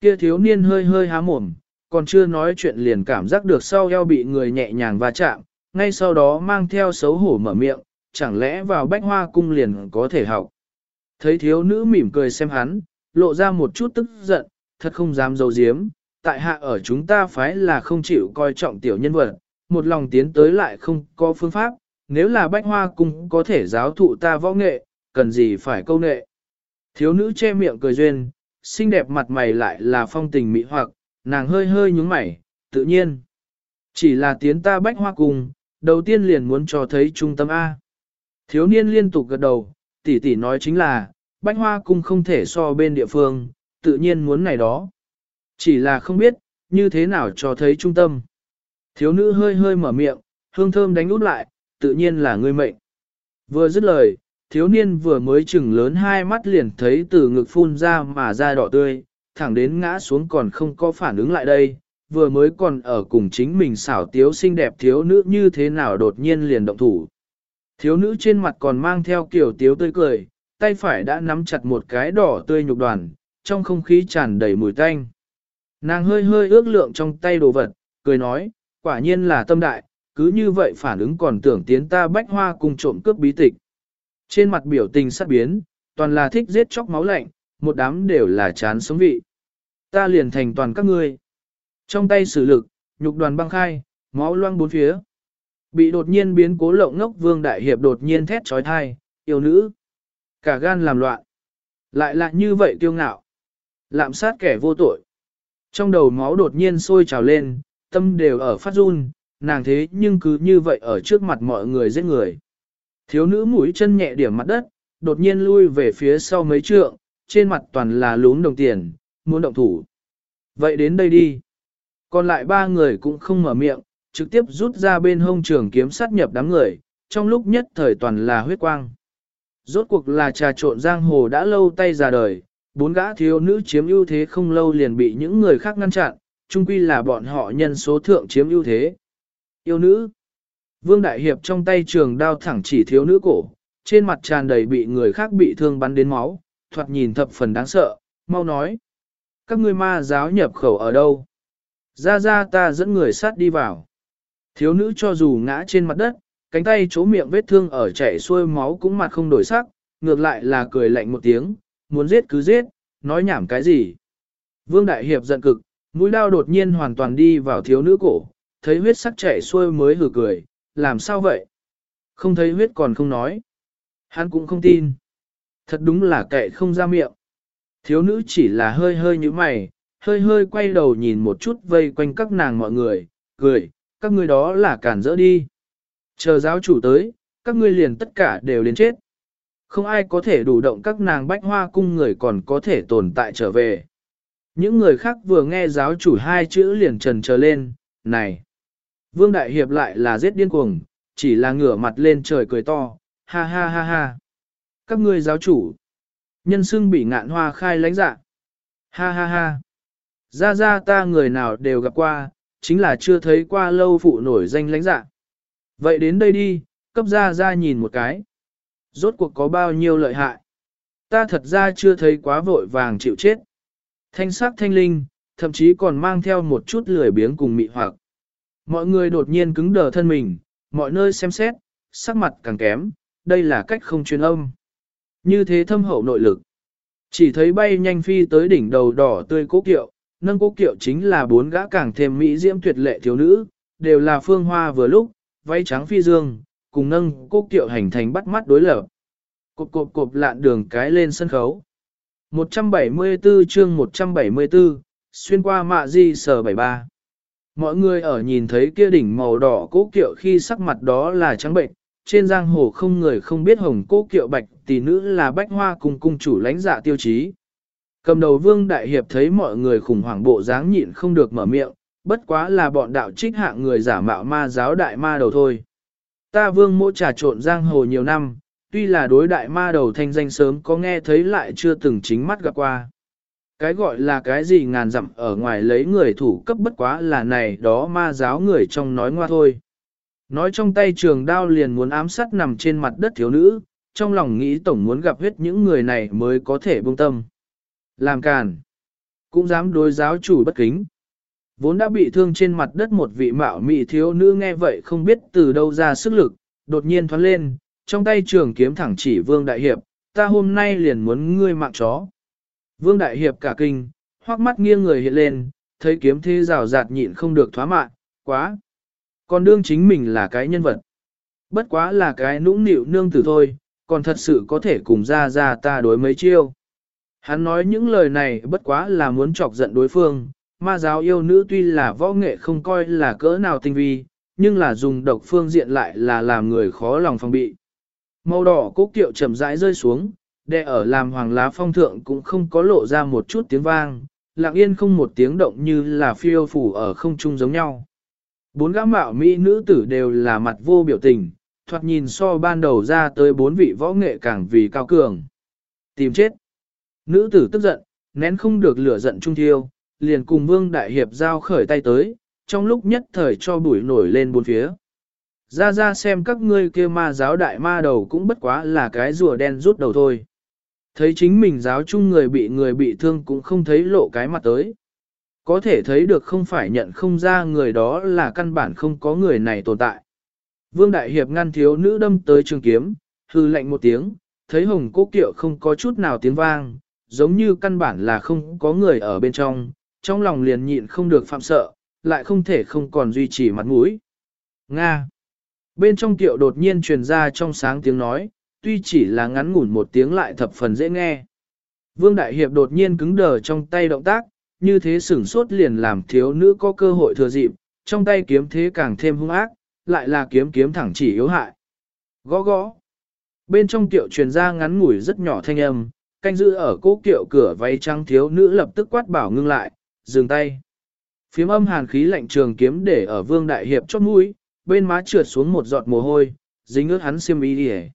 Kia thiếu niên hơi hơi há mồm, còn chưa nói chuyện liền cảm giác được sau eo bị người nhẹ nhàng va chạm, ngay sau đó mang theo xấu hổ mở miệng, chẳng lẽ vào bách hoa cung liền có thể học. Thấy thiếu nữ mỉm cười xem hắn, lộ ra một chút tức giận, thật không dám dấu diếm, tại hạ ở chúng ta phái là không chịu coi trọng tiểu nhân vật, một lòng tiến tới lại không có phương pháp, nếu là bách hoa cung có thể giáo thụ ta võ nghệ, cần gì phải câu nệ. Thiếu nữ che miệng cười duyên, xinh đẹp mặt mày lại là phong tình mỹ hoặc, nàng hơi hơi nhúng mày, tự nhiên. Chỉ là tiến ta bách hoa cung, đầu tiên liền muốn cho thấy trung tâm A. Thiếu niên liên tục gật đầu, tỷ tỷ nói chính là, bách hoa cung không thể so bên địa phương, tự nhiên muốn này đó. Chỉ là không biết, như thế nào cho thấy trung tâm. Thiếu nữ hơi hơi mở miệng, hương thơm đánh út lại, tự nhiên là ngươi mệnh. Vừa dứt lời, thiếu niên vừa mới chừng lớn hai mắt liền thấy từ ngực phun ra mà ra đỏ tươi, thẳng đến ngã xuống còn không có phản ứng lại đây, vừa mới còn ở cùng chính mình xảo tiếu xinh đẹp thiếu nữ như thế nào đột nhiên liền động thủ. Thiếu nữ trên mặt còn mang theo kiểu tiếu tươi cười, tay phải đã nắm chặt một cái đỏ tươi nhục đoàn, trong không khí tràn đầy mùi tanh. Nàng hơi hơi ước lượng trong tay đồ vật, cười nói, quả nhiên là tâm đại, cứ như vậy phản ứng còn tưởng tiến ta bách hoa cùng trộm cướp bí tịch. Trên mặt biểu tình sắc biến, toàn là thích giết chóc máu lạnh, một đám đều là chán sống vị. Ta liền thành toàn các ngươi. Trong tay sử lực, nhục đoàn băng khai, máu loang bốn phía. Bị đột nhiên biến cố lộng ngốc vương đại hiệp đột nhiên thét trói thai, yêu nữ. Cả gan làm loạn. Lại là như vậy tiêu ngạo. Lạm sát kẻ vô tội. Trong đầu máu đột nhiên sôi trào lên, tâm đều ở phát run, nàng thế nhưng cứ như vậy ở trước mặt mọi người giết người. Thiếu nữ mũi chân nhẹ điểm mặt đất, đột nhiên lui về phía sau mấy trượng, trên mặt toàn là lún đồng tiền, muốn động thủ. Vậy đến đây đi. Còn lại ba người cũng không mở miệng, trực tiếp rút ra bên hông trường kiếm sát nhập đám người, trong lúc nhất thời toàn là huyết quang. Rốt cuộc là trà trộn giang hồ đã lâu tay ra đời, bốn gã thiếu nữ chiếm ưu thế không lâu liền bị những người khác ngăn chặn, chung quy là bọn họ nhân số thượng chiếm ưu thế. Yêu nữ. Vương Đại Hiệp trong tay trường đao thẳng chỉ thiếu nữ cổ, trên mặt tràn đầy bị người khác bị thương bắn đến máu, thoạt nhìn thập phần đáng sợ, mau nói. Các ngươi ma giáo nhập khẩu ở đâu? Ra ra ta dẫn người sát đi vào. Thiếu nữ cho dù ngã trên mặt đất, cánh tay chỗ miệng vết thương ở chảy xuôi máu cũng mặt không đổi sắc, ngược lại là cười lạnh một tiếng, muốn giết cứ giết, nói nhảm cái gì. Vương Đại Hiệp giận cực, mũi đao đột nhiên hoàn toàn đi vào thiếu nữ cổ, thấy huyết sắc chảy xuôi mới hử cười, làm sao vậy? Không thấy huyết còn không nói. Hắn cũng không tin. Thật đúng là kệ không ra miệng. Thiếu nữ chỉ là hơi hơi như mày, hơi hơi quay đầu nhìn một chút vây quanh các nàng mọi người, cười, các ngươi đó là cản rỡ đi. Chờ giáo chủ tới, các ngươi liền tất cả đều đến chết. Không ai có thể đủ động các nàng bách hoa cung người còn có thể tồn tại trở về. Những người khác vừa nghe giáo chủ hai chữ liền trần trở lên, này. Vương Đại Hiệp lại là giết điên cuồng, chỉ là ngửa mặt lên trời cười to, ha ha ha ha. Các ngươi giáo chủ, nhân xưng bị ngạn hoa khai lãnh dạ. Ha ha ha. Ra ra ta người nào đều gặp qua, chính là chưa thấy qua lâu phụ nổi danh lãnh dạ. Vậy đến đây đi, cấp ra ra nhìn một cái. Rốt cuộc có bao nhiêu lợi hại. Ta thật ra chưa thấy quá vội vàng chịu chết. Thanh sắc thanh linh, thậm chí còn mang theo một chút lười biếng cùng mị hoặc. Mọi người đột nhiên cứng đờ thân mình, mọi nơi xem xét, sắc mặt càng kém, đây là cách không truyền âm. Như thế thâm hậu nội lực. Chỉ thấy bay nhanh phi tới đỉnh đầu đỏ tươi cố kiệu, nâng cố kiệu chính là bốn gã càng thêm mỹ diễm tuyệt lệ thiếu nữ, đều là phương hoa vừa lúc, váy trắng phi dương, cùng nâng cô kiệu hành thành bắt mắt đối lập. Cộp cộp cộp lạn đường cái lên sân khấu. 174 chương 174, xuyên qua mạ di sờ 73. Mọi người ở nhìn thấy kia đỉnh màu đỏ cố kiệu khi sắc mặt đó là trắng bệnh, trên giang hồ không người không biết hồng cố kiệu bạch tỷ nữ là bách hoa cùng cung chủ lãnh dạ tiêu chí. Cầm đầu vương đại hiệp thấy mọi người khủng hoảng bộ dáng nhịn không được mở miệng, bất quá là bọn đạo trích hạng người giả mạo ma giáo đại ma đầu thôi. Ta vương mỗ trà trộn giang hồ nhiều năm, tuy là đối đại ma đầu thanh danh sớm có nghe thấy lại chưa từng chính mắt gặp qua. Cái gọi là cái gì ngàn dặm ở ngoài lấy người thủ cấp bất quá là này đó ma giáo người trong nói ngoa thôi. Nói trong tay trường đao liền muốn ám sát nằm trên mặt đất thiếu nữ, trong lòng nghĩ tổng muốn gặp huyết những người này mới có thể buông tâm. Làm càn, cũng dám đối giáo chủ bất kính. Vốn đã bị thương trên mặt đất một vị mạo mị thiếu nữ nghe vậy không biết từ đâu ra sức lực, đột nhiên thoát lên, trong tay trường kiếm thẳng chỉ vương đại hiệp, ta hôm nay liền muốn ngươi mạng chó. Vương đại hiệp cả kinh, hoắc mắt nghiêng người hiện lên, thấy kiếm thế rào rạt nhịn không được thoá mạn, quá. Còn đương chính mình là cái nhân vật. Bất quá là cái nũng nịu nương tử thôi, còn thật sự có thể cùng ra ra ta đối mấy chiêu. Hắn nói những lời này bất quá là muốn chọc giận đối phương, ma giáo yêu nữ tuy là võ nghệ không coi là cỡ nào tinh vi, nhưng là dùng độc phương diện lại là làm người khó lòng phòng bị. Màu đỏ cố kiệu chậm rãi rơi xuống, đè ở làm hoàng lá phong thượng cũng không có lộ ra một chút tiếng vang, lặng yên không một tiếng động như là phiêu phủ ở không trung giống nhau. Bốn gã mạo mỹ nữ tử đều là mặt vô biểu tình, thoạt nhìn so ban đầu ra tới bốn vị võ nghệ càng vì cao cường. Tìm chết. Nữ tử tức giận, nén không được lửa giận trung thiêu, liền cùng vương đại hiệp giao khởi tay tới, trong lúc nhất thời cho bụi nổi lên bốn phía. Ra ra xem các ngươi kia ma giáo đại ma đầu cũng bất quá là cái rùa đen rút đầu thôi. Thấy chính mình giáo chung người bị người bị thương cũng không thấy lộ cái mặt tới. Có thể thấy được không phải nhận không ra người đó là căn bản không có người này tồn tại. Vương Đại Hiệp ngăn thiếu nữ đâm tới trường kiếm, hư lạnh một tiếng, thấy hồng cố kiệu không có chút nào tiếng vang, giống như căn bản là không có người ở bên trong, trong lòng liền nhịn không được phạm sợ, lại không thể không còn duy trì mặt mũi. Nga Bên trong tiệu đột nhiên truyền ra trong sáng tiếng nói, tuy chỉ là ngắn ngủn một tiếng lại thập phần dễ nghe. Vương Đại Hiệp đột nhiên cứng đờ trong tay động tác, như thế sửng sốt liền làm thiếu nữ có cơ hội thừa dịp, trong tay kiếm thế càng thêm hung ác, lại là kiếm kiếm thẳng chỉ yếu hại. Gõ gõ. Bên trong tiệu truyền ra ngắn ngủi rất nhỏ thanh âm, canh giữ ở cố kiệu cửa váy trắng thiếu nữ lập tức quát bảo ngưng lại, dừng tay. Phiếm âm hàn khí lạnh trường kiếm để ở vương đại hiệp chót mũi, bên má trượt xuống một giọt mồ hôi, dính ướt hắn xiêm y đi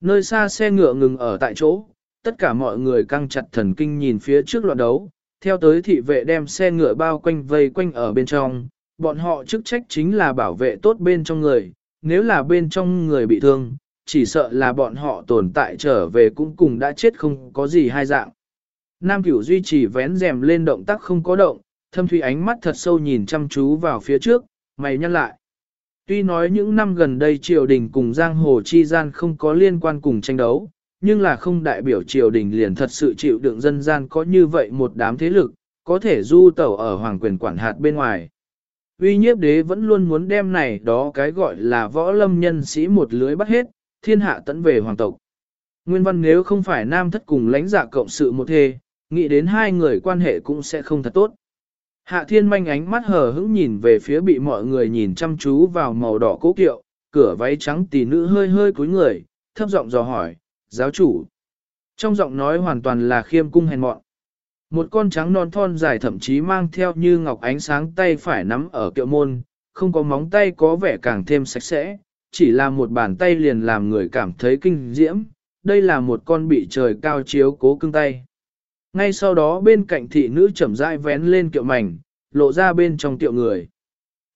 Nơi xa xe ngựa ngừng ở tại chỗ, tất cả mọi người căng chặt thần kinh nhìn phía trước loạn đấu, theo tới thị vệ đem xe ngựa bao quanh vây quanh ở bên trong, bọn họ chức trách chính là bảo vệ tốt bên trong người, nếu là bên trong người bị thương, chỉ sợ là bọn họ tồn tại trở về cũng cùng đã chết không có gì hai dạng. Nam cửu duy trì vén rèm lên động tác không có động, thâm thủy ánh mắt thật sâu nhìn chăm chú vào phía trước, mày nhăn lại. Tuy nói những năm gần đây triều đình cùng giang hồ chi gian không có liên quan cùng tranh đấu, nhưng là không đại biểu triều đình liền thật sự chịu đựng dân gian có như vậy một đám thế lực, có thể du tẩu ở hoàng quyền quản hạt bên ngoài. Uy nhiếp đế vẫn luôn muốn đem này đó cái gọi là võ lâm nhân sĩ một lưới bắt hết, thiên hạ tận về hoàng tộc. Nguyên văn nếu không phải nam thất cùng lãnh giả cộng sự một thê, nghĩ đến hai người quan hệ cũng sẽ không thật tốt. Hạ thiên manh ánh mắt hờ hững nhìn về phía bị mọi người nhìn chăm chú vào màu đỏ cố kiệu, cửa váy trắng tỷ nữ hơi hơi cúi người, thấp giọng dò hỏi, giáo chủ. Trong giọng nói hoàn toàn là khiêm cung hèn mọn. Một con trắng non thon dài thậm chí mang theo như ngọc ánh sáng tay phải nắm ở kiệu môn, không có móng tay có vẻ càng thêm sạch sẽ, chỉ là một bàn tay liền làm người cảm thấy kinh diễm, đây là một con bị trời cao chiếu cố cưng tay. Ngay sau đó bên cạnh thị nữ chậm rãi vén lên kiệu mảnh, lộ ra bên trong kiệu người.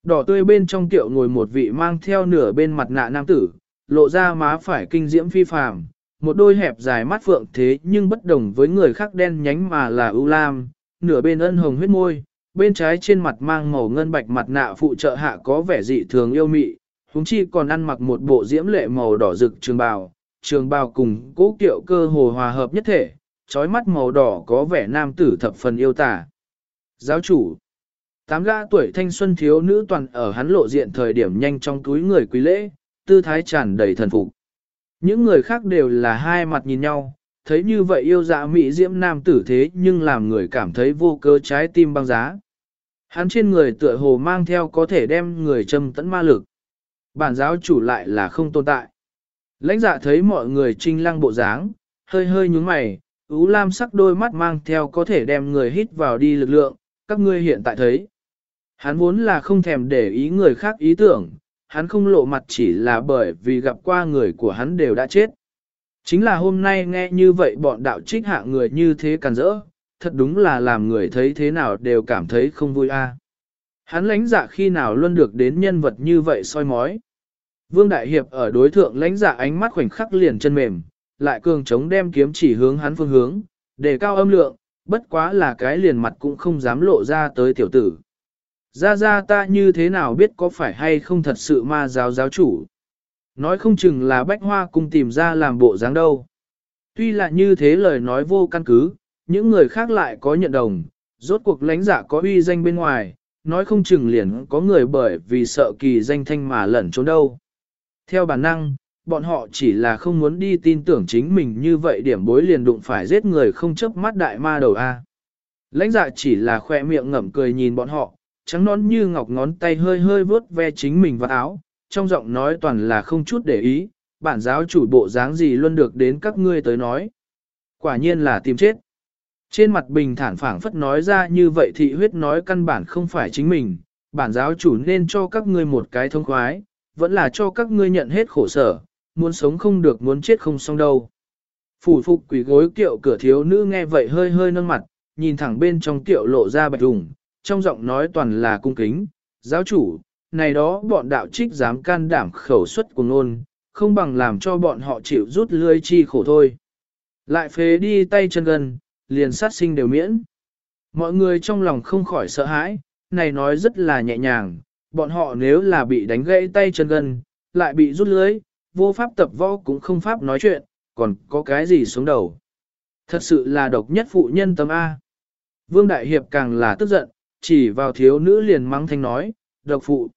Đỏ tươi bên trong kiệu ngồi một vị mang theo nửa bên mặt nạ nam tử, lộ ra má phải kinh diễm phi phàm, một đôi hẹp dài mắt phượng thế nhưng bất đồng với người khác đen nhánh mà là ưu lam, nửa bên ân hồng huyết môi, bên trái trên mặt mang màu ngân bạch mặt nạ phụ trợ hạ có vẻ dị thường yêu mị, huống chi còn ăn mặc một bộ diễm lệ màu đỏ rực trường bào, trường bào cùng cố kiệu cơ hồ hòa hợp nhất thể, trói mắt màu đỏ có vẻ nam tử thập phần yêu tả. Giáo chủ Tám gã tuổi thanh xuân thiếu nữ toàn ở hắn lộ diện thời điểm nhanh trong túi người quý lễ, tư thái tràn đầy thần phục. Những người khác đều là hai mặt nhìn nhau, thấy như vậy yêu dạ mỹ diễm nam tử thế nhưng làm người cảm thấy vô cơ trái tim băng giá. Hắn trên người tựa hồ mang theo có thể đem người châm tẫn ma lực. Bản giáo chủ lại là không tồn tại. Lãnh dạ thấy mọi người trinh lăng bộ dáng, hơi hơi nhúng mày, ú lam sắc đôi mắt mang theo có thể đem người hít vào đi lực lượng, các ngươi hiện tại thấy. Hắn vốn là không thèm để ý người khác ý tưởng, hắn không lộ mặt chỉ là bởi vì gặp qua người của hắn đều đã chết. Chính là hôm nay nghe như vậy bọn đạo trích hạ người như thế càn rỡ, thật đúng là làm người thấy thế nào đều cảm thấy không vui a. À. Hắn lãnh dạ khi nào luôn được đến nhân vật như vậy soi mói. Vương Đại Hiệp ở đối thượng lãnh dạ ánh mắt khoảnh khắc liền chân mềm, lại cường chống đem kiếm chỉ hướng hắn phương hướng, để cao âm lượng, bất quá là cái liền mặt cũng không dám lộ ra tới tiểu tử. Ra ra ta như thế nào biết có phải hay không thật sự ma giáo giáo chủ. Nói không chừng là bách hoa cùng tìm ra làm bộ dáng đâu. Tuy là như thế lời nói vô căn cứ, những người khác lại có nhận đồng, rốt cuộc lãnh giả có uy danh bên ngoài, nói không chừng liền có người bởi vì sợ kỳ danh thanh mà lẩn trốn đâu. Theo bản năng, bọn họ chỉ là không muốn đi tin tưởng chính mình như vậy điểm bối liền đụng phải giết người không chớp mắt đại ma đầu A. Lãnh dạ chỉ là khoe miệng ngậm cười nhìn bọn họ, trắng nón như ngọc ngón tay hơi hơi vớt ve chính mình vào áo, trong giọng nói toàn là không chút để ý, bản giáo chủ bộ dáng gì luôn được đến các ngươi tới nói. Quả nhiên là tìm chết. Trên mặt bình thản phảng phất nói ra như vậy thị huyết nói căn bản không phải chính mình, bản giáo chủ nên cho các ngươi một cái thông khoái, vẫn là cho các ngươi nhận hết khổ sở, muốn sống không được muốn chết không xong đâu. Phủ phục quỷ gối kiệu cửa thiếu nữ nghe vậy hơi hơi nâng mặt, nhìn thẳng bên trong kiệu lộ ra bạch rùng, trong giọng nói toàn là cung kính, giáo chủ, này đó bọn đạo trích dám can đảm khẩu suất của ngôn, không bằng làm cho bọn họ chịu rút lươi chi khổ thôi. Lại phế đi tay chân gần, liền sát sinh đều miễn. Mọi người trong lòng không khỏi sợ hãi, này nói rất là nhẹ nhàng, bọn họ nếu là bị đánh gãy tay chân gần, lại bị rút lưới, vô pháp tập võ cũng không pháp nói chuyện, còn có cái gì xuống đầu. Thật sự là độc nhất phụ nhân tâm A. Vương Đại Hiệp càng là tức giận, chỉ vào thiếu nữ liền mắng thanh nói, độc phụ.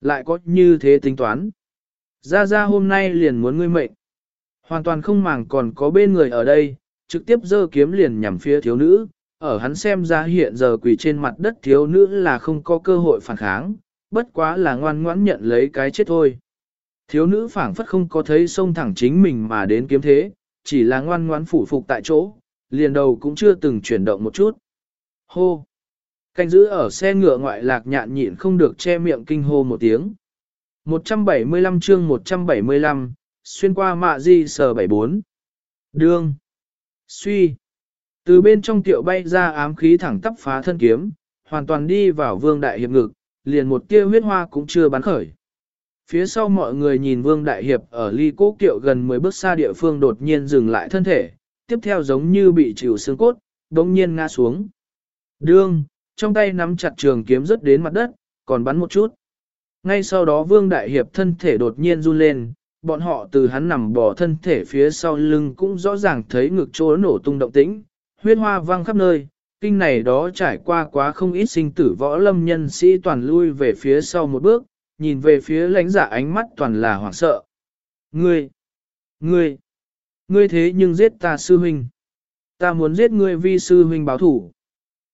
Lại có như thế tính toán. Ra ra hôm nay liền muốn ngươi mệnh. Hoàn toàn không màng còn có bên người ở đây, trực tiếp giơ kiếm liền nhằm phía thiếu nữ. Ở hắn xem ra hiện giờ quỳ trên mặt đất thiếu nữ là không có cơ hội phản kháng, bất quá là ngoan ngoãn nhận lấy cái chết thôi. Thiếu nữ phảng phất không có thấy sông thẳng chính mình mà đến kiếm thế, chỉ là ngoan ngoãn phủ phục tại chỗ, liền đầu cũng chưa từng chuyển động một chút. Hô! Canh giữ ở xe ngựa ngoại lạc nhạn nhịn không được che miệng kinh hô một tiếng. 175 chương 175, xuyên qua mạ di sờ 74. Đương! Suy! Từ bên trong tiệu bay ra ám khí thẳng tắp phá thân kiếm, hoàn toàn đi vào vương đại hiệp ngực, liền một tia huyết hoa cũng chưa bắn khởi. Phía sau mọi người nhìn Vương Đại Hiệp ở ly cố kiệu gần 10 bước xa địa phương đột nhiên dừng lại thân thể, tiếp theo giống như bị chịu xương cốt, đống nhiên ngã xuống. Đương, trong tay nắm chặt trường kiếm rớt đến mặt đất, còn bắn một chút. Ngay sau đó Vương Đại Hiệp thân thể đột nhiên run lên, bọn họ từ hắn nằm bò thân thể phía sau lưng cũng rõ ràng thấy ngực chỗ nổ tung động tĩnh, huyết hoa vang khắp nơi, kinh này đó trải qua quá không ít sinh tử võ lâm nhân sĩ toàn lui về phía sau một bước, nhìn về phía lãnh giả ánh mắt toàn là hoảng sợ. Ngươi! Ngươi! Ngươi thế nhưng giết ta sư huynh! Ta muốn giết ngươi vi sư huynh báo thủ!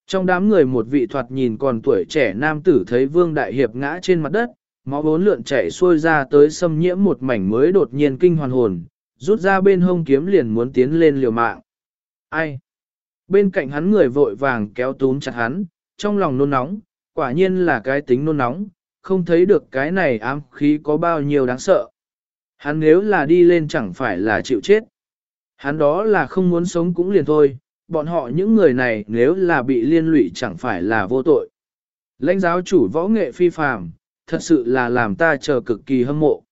Trong đám người một vị thoạt nhìn còn tuổi trẻ nam tử thấy vương đại hiệp ngã trên mặt đất, máu bốn lượn chảy xuôi ra tới xâm nhiễm một mảnh mới đột nhiên kinh hoàn hồn, rút ra bên hông kiếm liền muốn tiến lên liều mạng. Ai? Bên cạnh hắn người vội vàng kéo túm chặt hắn, trong lòng nôn nóng, quả nhiên là cái tính nôn nóng, không thấy được cái này ám khí có bao nhiêu đáng sợ. Hắn nếu là đi lên chẳng phải là chịu chết. Hắn đó là không muốn sống cũng liền thôi, bọn họ những người này nếu là bị liên lụy chẳng phải là vô tội. Lãnh giáo chủ võ nghệ phi phàm, thật sự là làm ta chờ cực kỳ hâm mộ.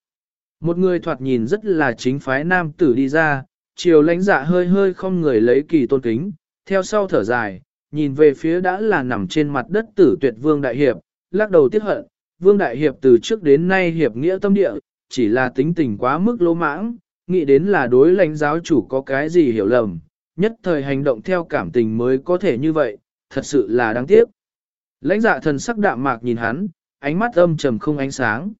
Một người thoạt nhìn rất là chính phái nam tử đi ra, chiều lãnh dạ hơi hơi không người lấy kỳ tôn kính, theo sau thở dài, nhìn về phía đã là nằm trên mặt đất tử tuyệt vương đại hiệp, lắc đầu tiếc hận, Vương Đại Hiệp từ trước đến nay hiệp nghĩa tâm địa, chỉ là tính tình quá mức lỗ mãng, nghĩ đến là đối lãnh giáo chủ có cái gì hiểu lầm, nhất thời hành động theo cảm tình mới có thể như vậy, thật sự là đáng tiếc. Lãnh dạ thần sắc đạm mạc nhìn hắn, ánh mắt âm trầm không ánh sáng.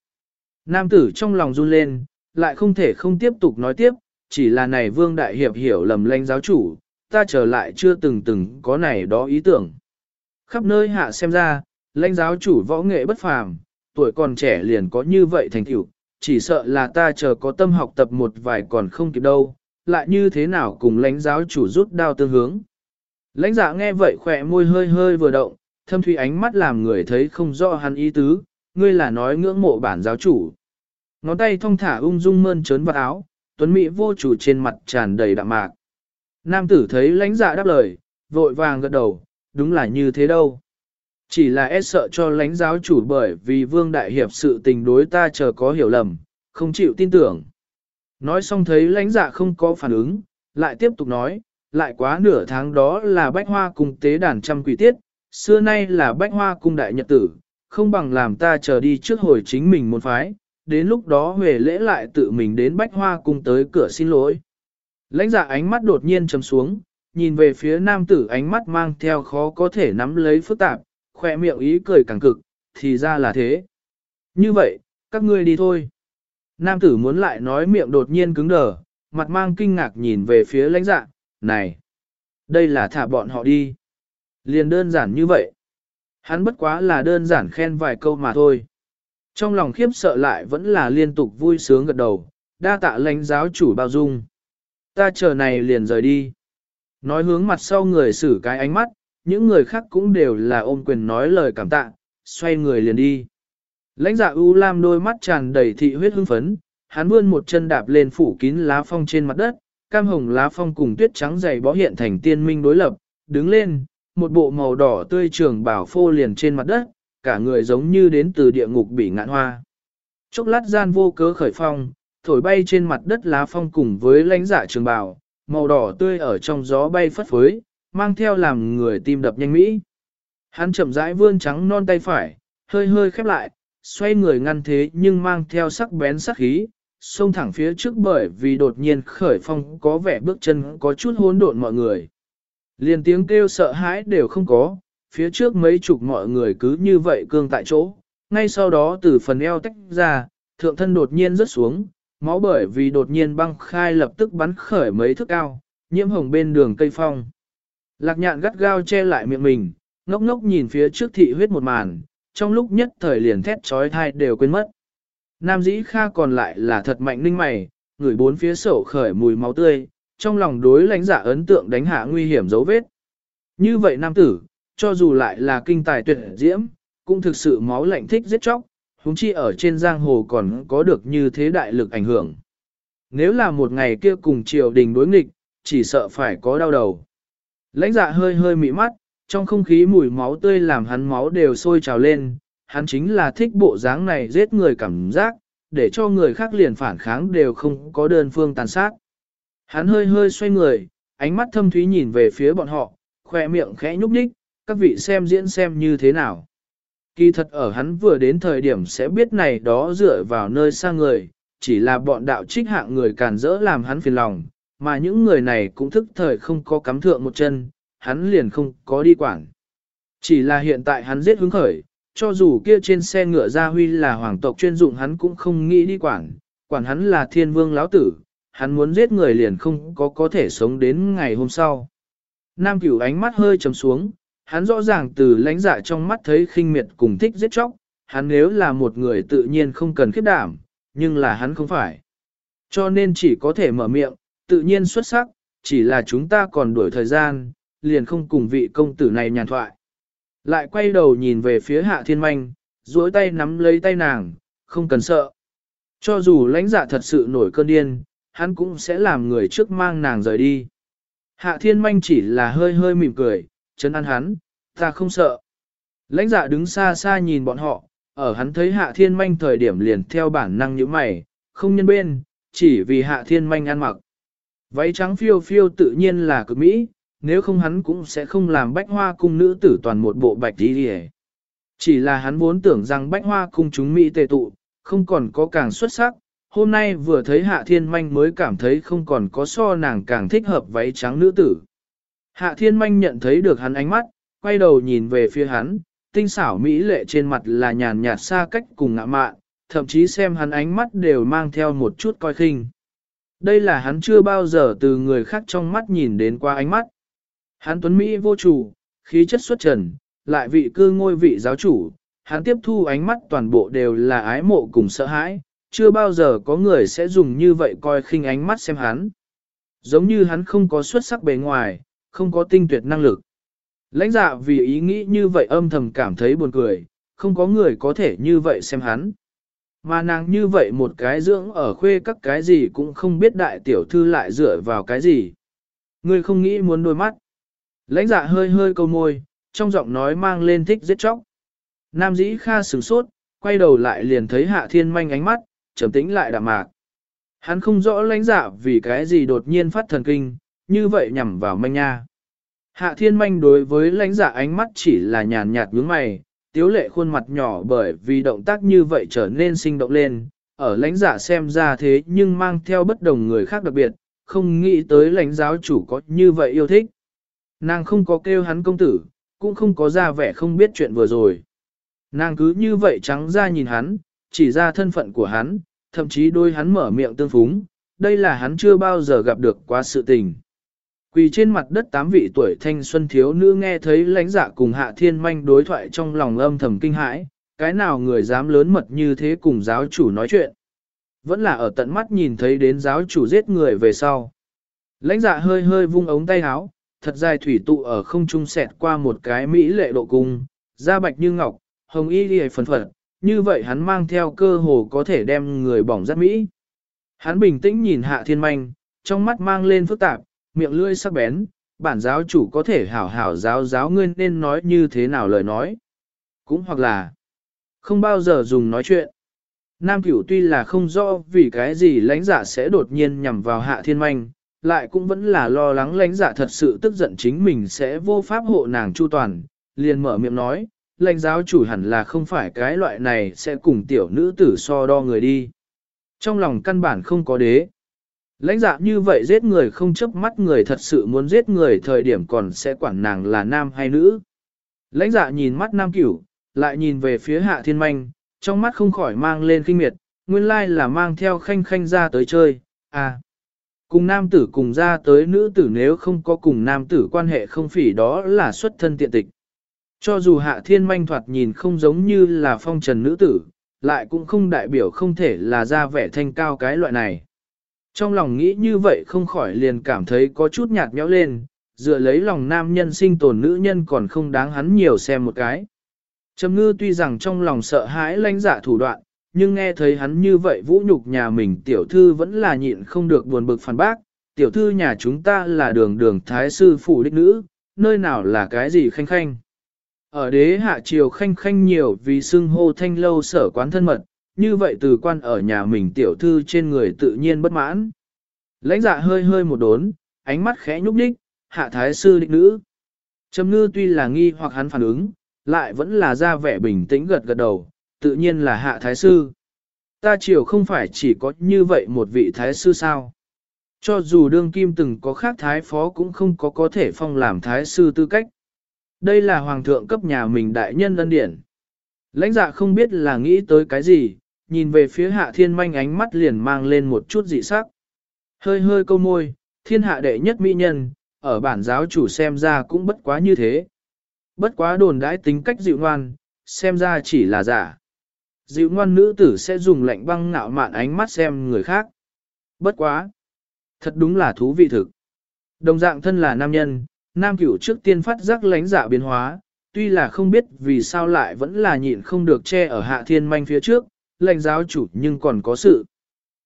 Nam tử trong lòng run lên, lại không thể không tiếp tục nói tiếp, chỉ là này Vương Đại Hiệp hiểu lầm lãnh giáo chủ, ta trở lại chưa từng từng có này đó ý tưởng. Khắp nơi hạ xem ra, lãnh giáo chủ võ nghệ bất phàm, tuổi còn trẻ liền có như vậy thành tựu, chỉ sợ là ta chờ có tâm học tập một vài còn không kịp đâu, lại như thế nào cùng lãnh giáo chủ rút đao tương hướng. Lãnh dạ nghe vậy khỏe môi hơi hơi vừa động, thâm thủy ánh mắt làm người thấy không rõ hắn ý tứ, ngươi là nói ngưỡng mộ bản giáo chủ. Ngón tay thong thả ung dung mơn trớn vào áo, tuấn mỹ vô chủ trên mặt tràn đầy đạm mạc. Nam tử thấy lãnh dạ đáp lời, vội vàng gật đầu, đúng là như thế đâu. Chỉ là e sợ cho lãnh giáo chủ bởi vì vương đại hiệp sự tình đối ta chờ có hiểu lầm, không chịu tin tưởng. Nói xong thấy lãnh dạ không có phản ứng, lại tiếp tục nói, lại quá nửa tháng đó là bách hoa cung tế đàn trăm quỷ tiết, xưa nay là bách hoa cung đại nhật tử, không bằng làm ta chờ đi trước hồi chính mình một phái, đến lúc đó huề lễ lại tự mình đến bách hoa cung tới cửa xin lỗi. Lãnh dạ ánh mắt đột nhiên trầm xuống, nhìn về phía nam tử ánh mắt mang theo khó có thể nắm lấy phức tạp, khoe miệng ý cười càng cực, thì ra là thế. Như vậy, các ngươi đi thôi. Nam tử muốn lại nói miệng đột nhiên cứng đờ, mặt mang kinh ngạc nhìn về phía lãnh dạ, này, đây là thả bọn họ đi. Liền đơn giản như vậy. Hắn bất quá là đơn giản khen vài câu mà thôi. Trong lòng khiếp sợ lại vẫn là liên tục vui sướng gật đầu, đa tạ lãnh giáo chủ bao dung. Ta chờ này liền rời đi. Nói hướng mặt sau người xử cái ánh mắt, những người khác cũng đều là ôm quyền nói lời cảm tạ, xoay người liền đi. Lãnh dạ U Lam đôi mắt tràn đầy thị huyết hưng phấn, hắn vươn một chân đạp lên phủ kín lá phong trên mặt đất, cam hồng lá phong cùng tuyết trắng dày bó hiện thành tiên minh đối lập, đứng lên, một bộ màu đỏ tươi trường bảo phô liền trên mặt đất, cả người giống như đến từ địa ngục bị ngạn hoa. Chốc lát gian vô cớ khởi phong, thổi bay trên mặt đất lá phong cùng với lãnh dạ trường bảo, màu đỏ tươi ở trong gió bay phất phới, mang theo làm người tim đập nhanh mỹ. Hắn chậm rãi vươn trắng non tay phải, hơi hơi khép lại, xoay người ngăn thế nhưng mang theo sắc bén sắc khí, xông thẳng phía trước bởi vì đột nhiên khởi phong có vẻ bước chân có chút hỗn độn mọi người. Liền tiếng kêu sợ hãi đều không có, phía trước mấy chục mọi người cứ như vậy cương tại chỗ, ngay sau đó từ phần eo tách ra, thượng thân đột nhiên rớt xuống, máu bởi vì đột nhiên băng khai lập tức bắn khởi mấy thước cao, nhiễm hồng bên đường cây phong. Lạc nhạn gắt gao che lại miệng mình, ngốc ngốc nhìn phía trước thị huyết một màn, trong lúc nhất thời liền thét trói thai đều quên mất. Nam dĩ kha còn lại là thật mạnh ninh mày, người bốn phía sổ khởi mùi máu tươi, trong lòng đối lãnh giả ấn tượng đánh hạ nguy hiểm dấu vết. Như vậy nam tử, cho dù lại là kinh tài tuyệt diễm, cũng thực sự máu lạnh thích giết chóc, huống chi ở trên giang hồ còn có được như thế đại lực ảnh hưởng. Nếu là một ngày kia cùng triều đình đối nghịch, chỉ sợ phải có đau đầu. Lãnh dạ hơi hơi mị mắt, trong không khí mùi máu tươi làm hắn máu đều sôi trào lên, hắn chính là thích bộ dáng này giết người cảm giác, để cho người khác liền phản kháng đều không có đơn phương tàn sát. Hắn hơi hơi xoay người, ánh mắt thâm thúy nhìn về phía bọn họ, khoe miệng khẽ nhúc nhích, các vị xem diễn xem như thế nào. Kỳ thật ở hắn vừa đến thời điểm sẽ biết này đó dựa vào nơi xa người, chỉ là bọn đạo trích hạng người càn rỡ làm hắn phiền lòng, mà những người này cũng thức thời không có cắm thượng một chân, hắn liền không có đi quản. Chỉ là hiện tại hắn giết hứng khởi, cho dù kia trên xe ngựa gia huy là hoàng tộc chuyên dụng hắn cũng không nghĩ đi quản, quản hắn là thiên vương lão tử, hắn muốn giết người liền không có có thể sống đến ngày hôm sau. Nam cửu ánh mắt hơi trầm xuống, hắn rõ ràng từ lãnh dạ trong mắt thấy khinh miệt cùng thích giết chóc, hắn nếu là một người tự nhiên không cần khiếp đảm, nhưng là hắn không phải. Cho nên chỉ có thể mở miệng, tự nhiên xuất sắc, chỉ là chúng ta còn đuổi thời gian, liền không cùng vị công tử này nhàn thoại. Lại quay đầu nhìn về phía hạ thiên manh, duỗi tay nắm lấy tay nàng, không cần sợ. Cho dù lãnh dạ thật sự nổi cơn điên, hắn cũng sẽ làm người trước mang nàng rời đi. Hạ thiên manh chỉ là hơi hơi mỉm cười, chân an hắn, ta không sợ. Lãnh dạ đứng xa xa nhìn bọn họ, ở hắn thấy hạ thiên manh thời điểm liền theo bản năng như mày, không nhân bên, chỉ vì hạ thiên manh ăn mặc. Váy trắng phiêu phiêu tự nhiên là cực mỹ, nếu không hắn cũng sẽ không làm bách hoa cung nữ tử toàn một bộ bạch đi đi Chỉ là hắn vốn tưởng rằng bách hoa cung chúng mỹ tề tụ, không còn có càng xuất sắc, hôm nay vừa thấy hạ thiên manh mới cảm thấy không còn có so nàng càng thích hợp váy trắng nữ tử. Hạ thiên manh nhận thấy được hắn ánh mắt, quay đầu nhìn về phía hắn, tinh xảo mỹ lệ trên mặt là nhàn nhạt xa cách cùng ngạ mạn, thậm chí xem hắn ánh mắt đều mang theo một chút coi khinh. Đây là hắn chưa bao giờ từ người khác trong mắt nhìn đến qua ánh mắt. Hắn tuấn Mỹ vô chủ, khí chất xuất trần, lại vị cư ngôi vị giáo chủ, hắn tiếp thu ánh mắt toàn bộ đều là ái mộ cùng sợ hãi, chưa bao giờ có người sẽ dùng như vậy coi khinh ánh mắt xem hắn. Giống như hắn không có xuất sắc bề ngoài, không có tinh tuyệt năng lực. Lãnh dạ vì ý nghĩ như vậy âm thầm cảm thấy buồn cười, không có người có thể như vậy xem hắn. Mà nàng như vậy một cái dưỡng ở khuê các cái gì cũng không biết đại tiểu thư lại dựa vào cái gì. Ngươi không nghĩ muốn đôi mắt. Lãnh dạ hơi hơi câu môi, trong giọng nói mang lên thích giết chóc. Nam dĩ kha sửng sốt, quay đầu lại liền thấy hạ thiên manh ánh mắt, trầm tĩnh lại đạm mạc. Hắn không rõ lãnh dạ vì cái gì đột nhiên phát thần kinh, như vậy nhằm vào manh nha. Hạ thiên manh đối với lãnh dạ ánh mắt chỉ là nhàn nhạt nhướng mày, tiếu lệ khuôn mặt nhỏ bởi vì động tác như vậy trở nên sinh động lên, ở lãnh giả xem ra thế nhưng mang theo bất đồng người khác đặc biệt, không nghĩ tới lãnh giáo chủ có như vậy yêu thích. Nàng không có kêu hắn công tử, cũng không có ra vẻ không biết chuyện vừa rồi. Nàng cứ như vậy trắng ra nhìn hắn, chỉ ra thân phận của hắn, thậm chí đôi hắn mở miệng tương phúng, đây là hắn chưa bao giờ gặp được quá sự tình. Quỳ trên mặt đất tám vị tuổi thanh xuân thiếu nữ nghe thấy lãnh dạ cùng hạ thiên manh đối thoại trong lòng âm thầm kinh hãi, cái nào người dám lớn mật như thế cùng giáo chủ nói chuyện. Vẫn là ở tận mắt nhìn thấy đến giáo chủ giết người về sau. Lãnh dạ hơi hơi vung ống tay áo, thật dài thủy tụ ở không trung xẹt qua một cái mỹ lệ độ cung, da bạch như ngọc, hồng y đi phấn phật, như vậy hắn mang theo cơ hồ có thể đem người bỏng rất mỹ. Hắn bình tĩnh nhìn hạ thiên manh, trong mắt mang lên phức tạp, miệng lưỡi sắc bén, bản giáo chủ có thể hảo hảo giáo giáo ngươi nên nói như thế nào lời nói. Cũng hoặc là, không bao giờ dùng nói chuyện. Nam cửu tuy là không rõ vì cái gì lãnh giả sẽ đột nhiên nhằm vào hạ thiên manh, lại cũng vẫn là lo lắng lãnh giả thật sự tức giận chính mình sẽ vô pháp hộ nàng chu toàn, liền mở miệng nói, lãnh giáo chủ hẳn là không phải cái loại này sẽ cùng tiểu nữ tử so đo người đi. Trong lòng căn bản không có đế. Lãnh dạ như vậy giết người không chấp mắt người thật sự muốn giết người thời điểm còn sẽ quản nàng là nam hay nữ. Lãnh dạ nhìn mắt nam cửu, lại nhìn về phía hạ thiên manh, trong mắt không khỏi mang lên kinh miệt, nguyên lai là mang theo khanh khanh ra tới chơi, à. Cùng nam tử cùng ra tới nữ tử nếu không có cùng nam tử quan hệ không phỉ đó là xuất thân tiện tịch. Cho dù hạ thiên manh thoạt nhìn không giống như là phong trần nữ tử, lại cũng không đại biểu không thể là ra vẻ thanh cao cái loại này. Trong lòng nghĩ như vậy không khỏi liền cảm thấy có chút nhạt nhẽo lên, dựa lấy lòng nam nhân sinh tồn nữ nhân còn không đáng hắn nhiều xem một cái. Trầm ngư tuy rằng trong lòng sợ hãi lãnh giả thủ đoạn, nhưng nghe thấy hắn như vậy vũ nhục nhà mình tiểu thư vẫn là nhịn không được buồn bực phản bác, tiểu thư nhà chúng ta là đường đường thái sư phủ đích nữ, nơi nào là cái gì khanh khanh. Ở đế hạ triều khanh khanh nhiều vì xưng hô thanh lâu sở quán thân mật, như vậy từ quan ở nhà mình tiểu thư trên người tự nhiên bất mãn. Lãnh dạ hơi hơi một đốn, ánh mắt khẽ nhúc nhích, hạ thái sư định nữ. Trầm ngư tuy là nghi hoặc hắn phản ứng, lại vẫn là ra vẻ bình tĩnh gật gật đầu, tự nhiên là hạ thái sư. Ta triều không phải chỉ có như vậy một vị thái sư sao. Cho dù đương kim từng có khác thái phó cũng không có có thể phong làm thái sư tư cách. Đây là hoàng thượng cấp nhà mình đại nhân ân điển. Lãnh dạ không biết là nghĩ tới cái gì, nhìn về phía hạ thiên manh ánh mắt liền mang lên một chút dị sắc. Hơi hơi câu môi, thiên hạ đệ nhất mỹ nhân, ở bản giáo chủ xem ra cũng bất quá như thế. Bất quá đồn đãi tính cách dịu ngoan, xem ra chỉ là giả. Dịu ngoan nữ tử sẽ dùng lạnh băng ngạo mạn ánh mắt xem người khác. Bất quá. Thật đúng là thú vị thực. Đồng dạng thân là nam nhân, nam cửu trước tiên phát giác lánh giả dạ biến hóa, tuy là không biết vì sao lại vẫn là nhịn không được che ở hạ thiên manh phía trước, lãnh giáo chủ nhưng còn có sự.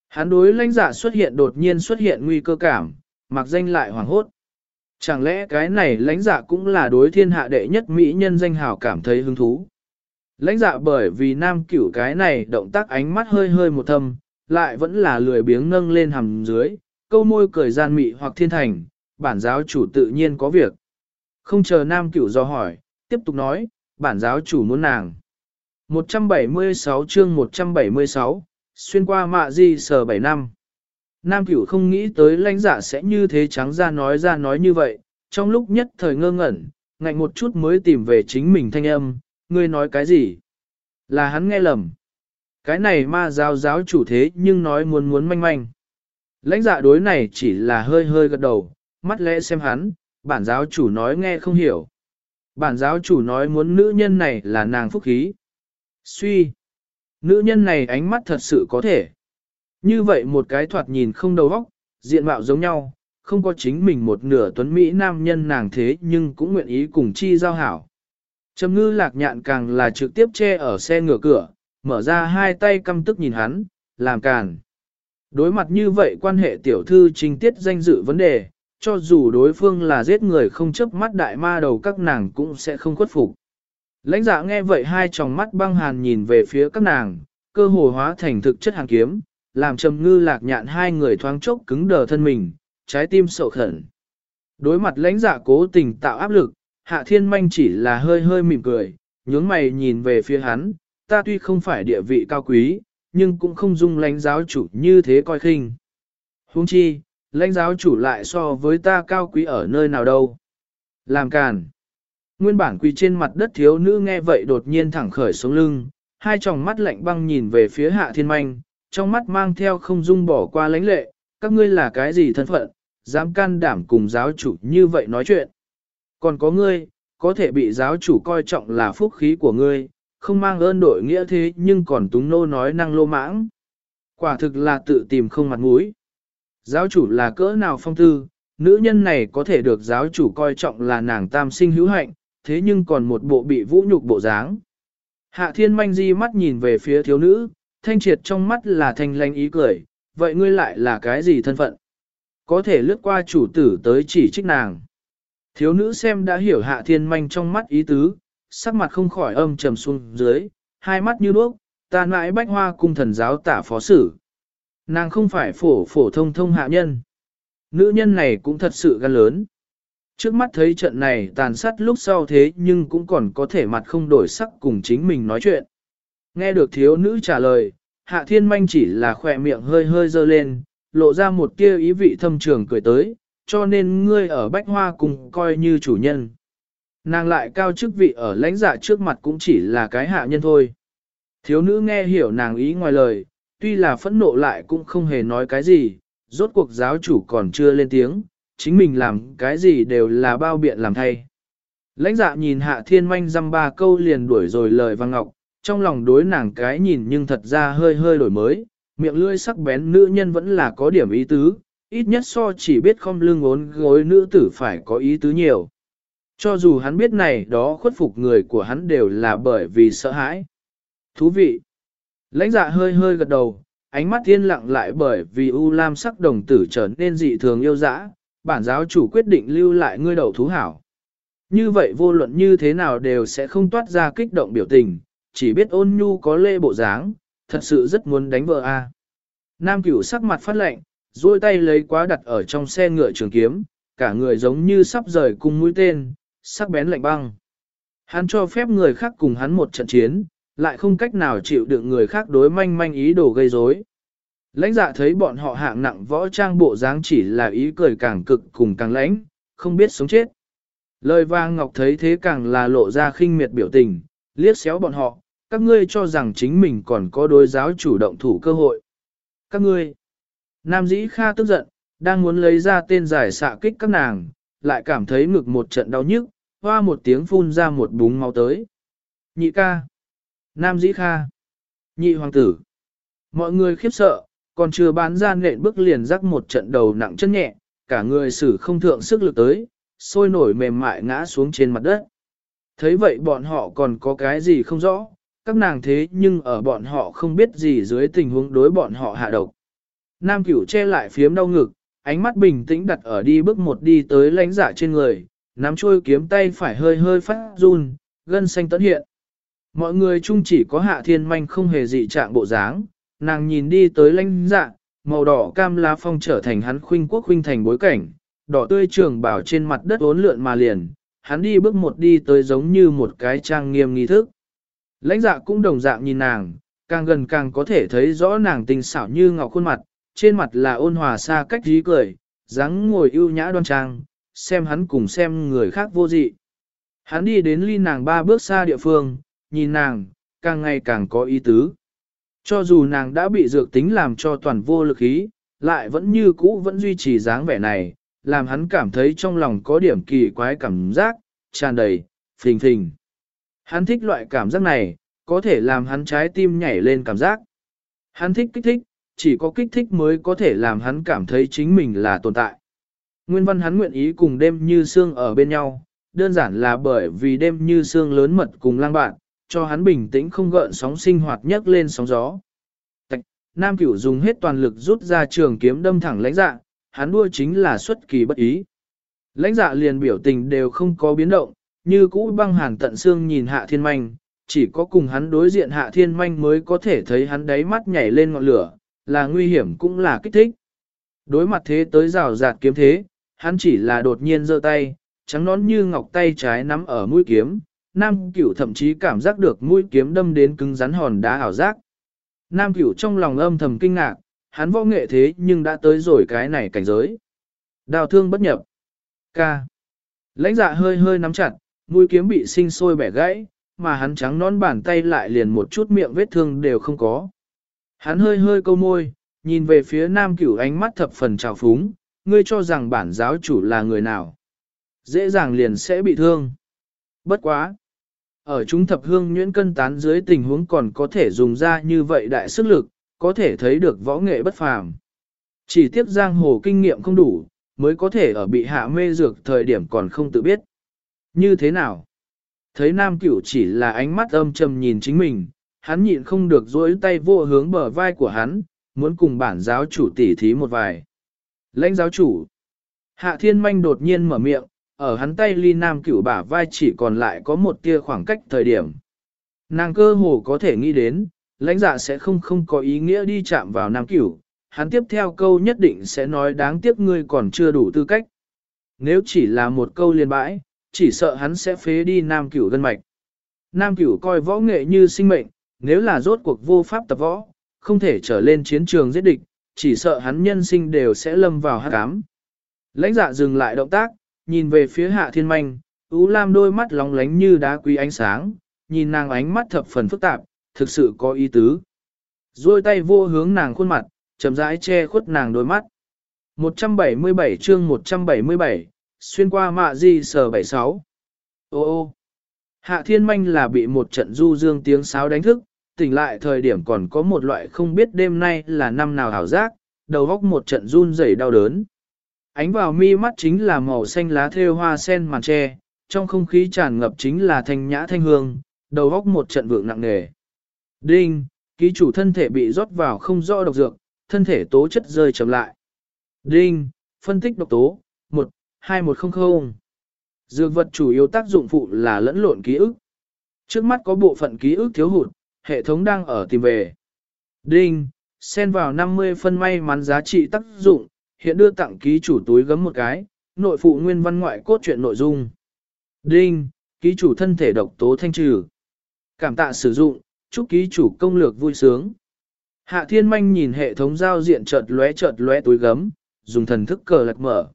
Hắn đối lãnh giả xuất hiện đột nhiên xuất hiện nguy cơ cảm, mặc danh lại hoảng hốt. Chẳng lẽ cái này lãnh giả cũng là đối thiên hạ đệ nhất mỹ nhân danh hào cảm thấy hứng thú. Lãnh dạ bởi vì nam cửu cái này động tác ánh mắt hơi hơi một thâm, lại vẫn là lười biếng nâng lên hầm dưới, câu môi cười gian mị hoặc thiên thành, bản giáo chủ tự nhiên có việc. Không chờ nam cửu do hỏi, tiếp tục nói, bản giáo chủ muốn nàng. 176 chương 176, xuyên qua mạ di sở 7 năm. Nam cửu không nghĩ tới lãnh giả sẽ như thế trắng ra nói ra nói như vậy, trong lúc nhất thời ngơ ngẩn, ngạnh một chút mới tìm về chính mình thanh âm, ngươi nói cái gì? Là hắn nghe lầm. Cái này ma giáo giáo chủ thế nhưng nói muốn muốn manh manh. Lãnh dạ đối này chỉ là hơi hơi gật đầu, mắt lẽ xem hắn, bản giáo chủ nói nghe không hiểu. Bản giáo chủ nói muốn nữ nhân này là nàng phúc khí. Suy. Nữ nhân này ánh mắt thật sự có thể. Như vậy một cái thoạt nhìn không đầu óc, diện mạo giống nhau, không có chính mình một nửa tuấn Mỹ nam nhân nàng thế nhưng cũng nguyện ý cùng chi giao hảo. Trầm ngư lạc nhạn càng là trực tiếp che ở xe ngửa cửa, mở ra hai tay căm tức nhìn hắn, làm càn. Đối mặt như vậy quan hệ tiểu thư trình tiết danh dự vấn đề, cho dù đối phương là giết người không chấp mắt đại ma đầu các nàng cũng sẽ không khuất phục. Lãnh dạ nghe vậy hai tròng mắt băng hàn nhìn về phía các nàng, cơ hồ hóa thành thực chất hàng kiếm, làm trầm ngư lạc nhạn hai người thoáng chốc cứng đờ thân mình, trái tim sợ khẩn. Đối mặt lãnh dạ cố tình tạo áp lực, hạ thiên manh chỉ là hơi hơi mỉm cười, nhướng mày nhìn về phía hắn, ta tuy không phải địa vị cao quý, nhưng cũng không dung lãnh giáo chủ như thế coi khinh. Huống chi, lãnh giáo chủ lại so với ta cao quý ở nơi nào đâu. Làm càn. Nguyên bản quỳ trên mặt đất thiếu nữ nghe vậy đột nhiên thẳng khởi sống lưng, hai tròng mắt lạnh băng nhìn về phía hạ thiên manh, trong mắt mang theo không dung bỏ qua lãnh lệ, các ngươi là cái gì thân phận, dám can đảm cùng giáo chủ như vậy nói chuyện. Còn có ngươi, có thể bị giáo chủ coi trọng là phúc khí của ngươi, không mang ơn đội nghĩa thế nhưng còn túng nô nói năng lô mãng. Quả thực là tự tìm không mặt mũi. Giáo chủ là cỡ nào phong tư, nữ nhân này có thể được giáo chủ coi trọng là nàng tam sinh hữu hạnh, thế nhưng còn một bộ bị vũ nhục bộ dáng. Hạ thiên manh di mắt nhìn về phía thiếu nữ, thanh triệt trong mắt là thanh lanh ý cười, vậy ngươi lại là cái gì thân phận? Có thể lướt qua chủ tử tới chỉ trích nàng. Thiếu nữ xem đã hiểu hạ thiên manh trong mắt ý tứ, sắc mặt không khỏi âm trầm xuống dưới, hai mắt như đuốc, ta mãi bách hoa cung thần giáo tả phó sử. Nàng không phải phổ phổ thông thông hạ nhân. Nữ nhân này cũng thật sự gan lớn. Trước mắt thấy trận này tàn sát lúc sau thế nhưng cũng còn có thể mặt không đổi sắc cùng chính mình nói chuyện. Nghe được thiếu nữ trả lời, hạ thiên manh chỉ là khỏe miệng hơi hơi dơ lên, lộ ra một kia ý vị thâm trường cười tới, cho nên ngươi ở bách hoa cùng coi như chủ nhân. Nàng lại cao chức vị ở lãnh dạ trước mặt cũng chỉ là cái hạ nhân thôi. Thiếu nữ nghe hiểu nàng ý ngoài lời, tuy là phẫn nộ lại cũng không hề nói cái gì, rốt cuộc giáo chủ còn chưa lên tiếng, chính mình làm cái gì đều là bao biện làm thay. Lãnh dạ nhìn hạ thiên manh dăm ba câu liền đuổi rồi lời vang ngọc, trong lòng đối nàng cái nhìn nhưng thật ra hơi hơi đổi mới, miệng lưỡi sắc bén nữ nhân vẫn là có điểm ý tứ, ít nhất so chỉ biết không lưng ốn gối nữ tử phải có ý tứ nhiều. Cho dù hắn biết này đó khuất phục người của hắn đều là bởi vì sợ hãi. Thú vị. Lãnh dạ hơi hơi gật đầu, ánh mắt thiên lặng lại bởi vì U Lam sắc đồng tử trở nên dị thường yêu dã, bản giáo chủ quyết định lưu lại ngươi đầu thú hảo. Như vậy vô luận như thế nào đều sẽ không toát ra kích động biểu tình, chỉ biết ôn nhu có lê bộ dáng, thật sự rất muốn đánh vợ a. Nam cửu sắc mặt phát lạnh, duỗi tay lấy quá đặt ở trong xe ngựa trường kiếm, cả người giống như sắp rời cùng mũi tên, sắc bén lạnh băng. Hắn cho phép người khác cùng hắn một trận chiến, lại không cách nào chịu đựng người khác đối manh manh ý đồ gây rối. Lãnh dạ thấy bọn họ hạng nặng võ trang bộ dáng chỉ là ý cười càng cực cùng càng lãnh, không biết sống chết. Lời vang ngọc thấy thế càng là lộ ra khinh miệt biểu tình, liếc xéo bọn họ, các ngươi cho rằng chính mình còn có đối giáo chủ động thủ cơ hội. Các ngươi, Nam dĩ kha tức giận, đang muốn lấy ra tên giải xạ kích các nàng, lại cảm thấy ngực một trận đau nhức, hoa một tiếng phun ra một búng máu tới. Nhị ca, Nam dĩ kha, nhị hoàng tử. Mọi người khiếp sợ, còn chưa bán ra nện bước liền rắc một trận đầu nặng chân nhẹ, cả người xử không thượng sức lực tới, sôi nổi mềm mại ngã xuống trên mặt đất. Thấy vậy bọn họ còn có cái gì không rõ, các nàng thế nhưng ở bọn họ không biết gì dưới tình huống đối bọn họ hạ độc. Nam cửu che lại phiếm đau ngực, ánh mắt bình tĩnh đặt ở đi bước một đi tới lãnh giả trên người, nắm trôi kiếm tay phải hơi hơi phát run, gân xanh tấn hiện. Mọi người chung chỉ có hạ thiên manh không hề dị trạng bộ dáng, nàng nhìn đi tới lãnh dạ, màu đỏ cam lá phong trở thành hắn khuynh quốc khuynh thành bối cảnh, đỏ tươi trường bảo trên mặt đất uốn lượn mà liền, hắn đi bước một đi tới giống như một cái trang nghiêm nghi thức. Lãnh dạ cũng đồng dạng nhìn nàng, càng gần càng có thể thấy rõ nàng tình xảo như ngọc khuôn mặt, trên mặt là ôn hòa xa cách dí cười, dáng ngồi ưu nhã đoan trang, xem hắn cùng xem người khác vô dị. Hắn đi đến ly nàng ba bước xa địa phương, nhìn nàng, càng ngày càng có ý tứ. Cho dù nàng đã bị dược tính làm cho toàn vô lực ý, lại vẫn như cũ vẫn duy trì dáng vẻ này, làm hắn cảm thấy trong lòng có điểm kỳ quái cảm giác, tràn đầy, phình phình. Hắn thích loại cảm giác này, có thể làm hắn trái tim nhảy lên cảm giác. Hắn thích kích thích, chỉ có kích thích mới có thể làm hắn cảm thấy chính mình là tồn tại. Nguyên văn hắn nguyện ý cùng đêm như xương ở bên nhau, đơn giản là bởi vì đêm như xương lớn mật cùng lang bạn, cho hắn bình tĩnh không gợn sóng sinh hoạt nhấc lên sóng gió. Tạch, Nam Cửu dùng hết toàn lực rút ra trường kiếm đâm thẳng lãnh dạ, hắn đua chính là xuất kỳ bất ý. Lãnh dạ liền biểu tình đều không có biến động, như cũ băng hàn tận xương nhìn hạ thiên manh, chỉ có cùng hắn đối diện hạ thiên manh mới có thể thấy hắn đáy mắt nhảy lên ngọn lửa, là nguy hiểm cũng là kích thích. Đối mặt thế tới rào rạt kiếm thế, hắn chỉ là đột nhiên giơ tay, trắng nón như ngọc tay trái nắm ở mũi kiếm, Nam Cửu thậm chí cảm giác được mũi kiếm đâm đến cứng rắn hòn đá ảo giác. Nam Cửu trong lòng âm thầm kinh ngạc, hắn võ nghệ thế nhưng đã tới rồi cái này cảnh giới. Đào thương bất nhập. Ca. Lãnh dạ hơi hơi nắm chặt, mũi kiếm bị sinh sôi bẻ gãy, mà hắn trắng nón bàn tay lại liền một chút miệng vết thương đều không có. Hắn hơi hơi câu môi, nhìn về phía nam cửu ánh mắt thập phần trào phúng, ngươi cho rằng bản giáo chủ là người nào. Dễ dàng liền sẽ bị thương. Bất quá. Ở chúng thập hương nhuyễn cân tán dưới tình huống còn có thể dùng ra như vậy đại sức lực, có thể thấy được võ nghệ bất phàm. Chỉ tiếc giang hồ kinh nghiệm không đủ, mới có thể ở bị hạ mê dược thời điểm còn không tự biết. Như thế nào? Thấy nam cửu chỉ là ánh mắt âm trầm nhìn chính mình, hắn nhịn không được dối tay vô hướng bờ vai của hắn, muốn cùng bản giáo chủ tỉ thí một vài. Lãnh giáo chủ. Hạ thiên manh đột nhiên mở miệng, ở hắn tay ly nam cửu bả vai chỉ còn lại có một tia khoảng cách thời điểm. Nàng cơ hồ có thể nghĩ đến, lãnh dạ sẽ không không có ý nghĩa đi chạm vào nam cửu, hắn tiếp theo câu nhất định sẽ nói đáng tiếc ngươi còn chưa đủ tư cách. Nếu chỉ là một câu liên bãi, chỉ sợ hắn sẽ phế đi nam cửu gân mạch. Nam cửu coi võ nghệ như sinh mệnh, nếu là rốt cuộc vô pháp tập võ, không thể trở lên chiến trường giết địch, chỉ sợ hắn nhân sinh đều sẽ lâm vào hát cám. Lãnh dạ dừng lại động tác, nhìn về phía hạ thiên manh, ú lam đôi mắt lóng lánh như đá quý ánh sáng, nhìn nàng ánh mắt thập phần phức tạp, thực sự có ý tứ. Rồi tay vô hướng nàng khuôn mặt, chậm rãi che khuất nàng đôi mắt. 177 chương 177, xuyên qua mạ di sờ 76. Ô ô, hạ thiên manh là bị một trận du dương tiếng sáo đánh thức, tỉnh lại thời điểm còn có một loại không biết đêm nay là năm nào hảo giác, đầu góc một trận run rẩy đau đớn. Ánh vào mi mắt chính là màu xanh lá thêu hoa sen màn tre, trong không khí tràn ngập chính là thanh nhã thanh hương, đầu góc một trận vượng nặng nề. Đinh, ký chủ thân thể bị rót vào không rõ độc dược, thân thể tố chất rơi chậm lại. Đinh, phân tích độc tố, 1, 2100. Dược vật chủ yếu tác dụng phụ là lẫn lộn ký ức. Trước mắt có bộ phận ký ức thiếu hụt, hệ thống đang ở tìm về. Đinh, xen vào 50 phân may mắn giá trị tác dụng, hiện đưa tặng ký chủ túi gấm một cái, nội phụ nguyên văn ngoại cốt truyện nội dung. Đinh, ký chủ thân thể độc tố thanh trừ. Cảm tạ sử dụng, chúc ký chủ công lược vui sướng. Hạ thiên manh nhìn hệ thống giao diện chợt lóe chợt lóe túi gấm, dùng thần thức cờ lật mở.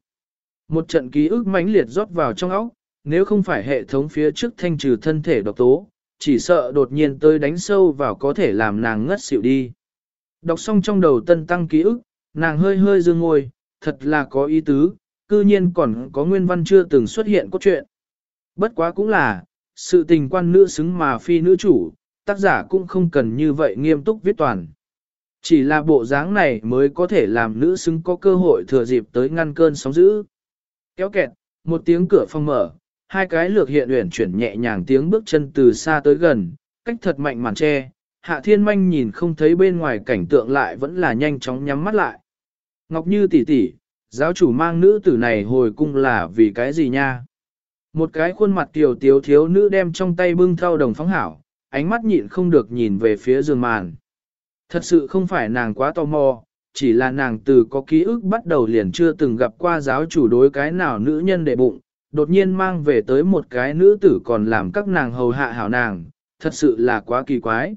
Một trận ký ức mãnh liệt rót vào trong óc, nếu không phải hệ thống phía trước thanh trừ thân thể độc tố, chỉ sợ đột nhiên tới đánh sâu vào có thể làm nàng ngất xỉu đi. Đọc xong trong đầu tân tăng ký ức, nàng hơi hơi dương ngồi, thật là có ý tứ, cư nhiên còn có nguyên văn chưa từng xuất hiện cốt truyện. Bất quá cũng là, sự tình quan nữ xứng mà phi nữ chủ, tác giả cũng không cần như vậy nghiêm túc viết toàn. Chỉ là bộ dáng này mới có thể làm nữ xứng có cơ hội thừa dịp tới ngăn cơn sóng dữ. Kéo kẹt, một tiếng cửa phòng mở, hai cái lược hiện uyển chuyển nhẹ nhàng tiếng bước chân từ xa tới gần, cách thật mạnh màn che, hạ thiên manh nhìn không thấy bên ngoài cảnh tượng lại vẫn là nhanh chóng nhắm mắt lại. Ngọc Như tỷ tỷ, giáo chủ mang nữ tử này hồi cung là vì cái gì nha? Một cái khuôn mặt tiểu tiếu thiếu nữ đem trong tay bưng thao đồng phóng hảo, ánh mắt nhịn không được nhìn về phía giường màn. Thật sự không phải nàng quá tò mò, chỉ là nàng từ có ký ức bắt đầu liền chưa từng gặp qua giáo chủ đối cái nào nữ nhân đệ bụng, đột nhiên mang về tới một cái nữ tử còn làm các nàng hầu hạ hảo nàng, thật sự là quá kỳ quái.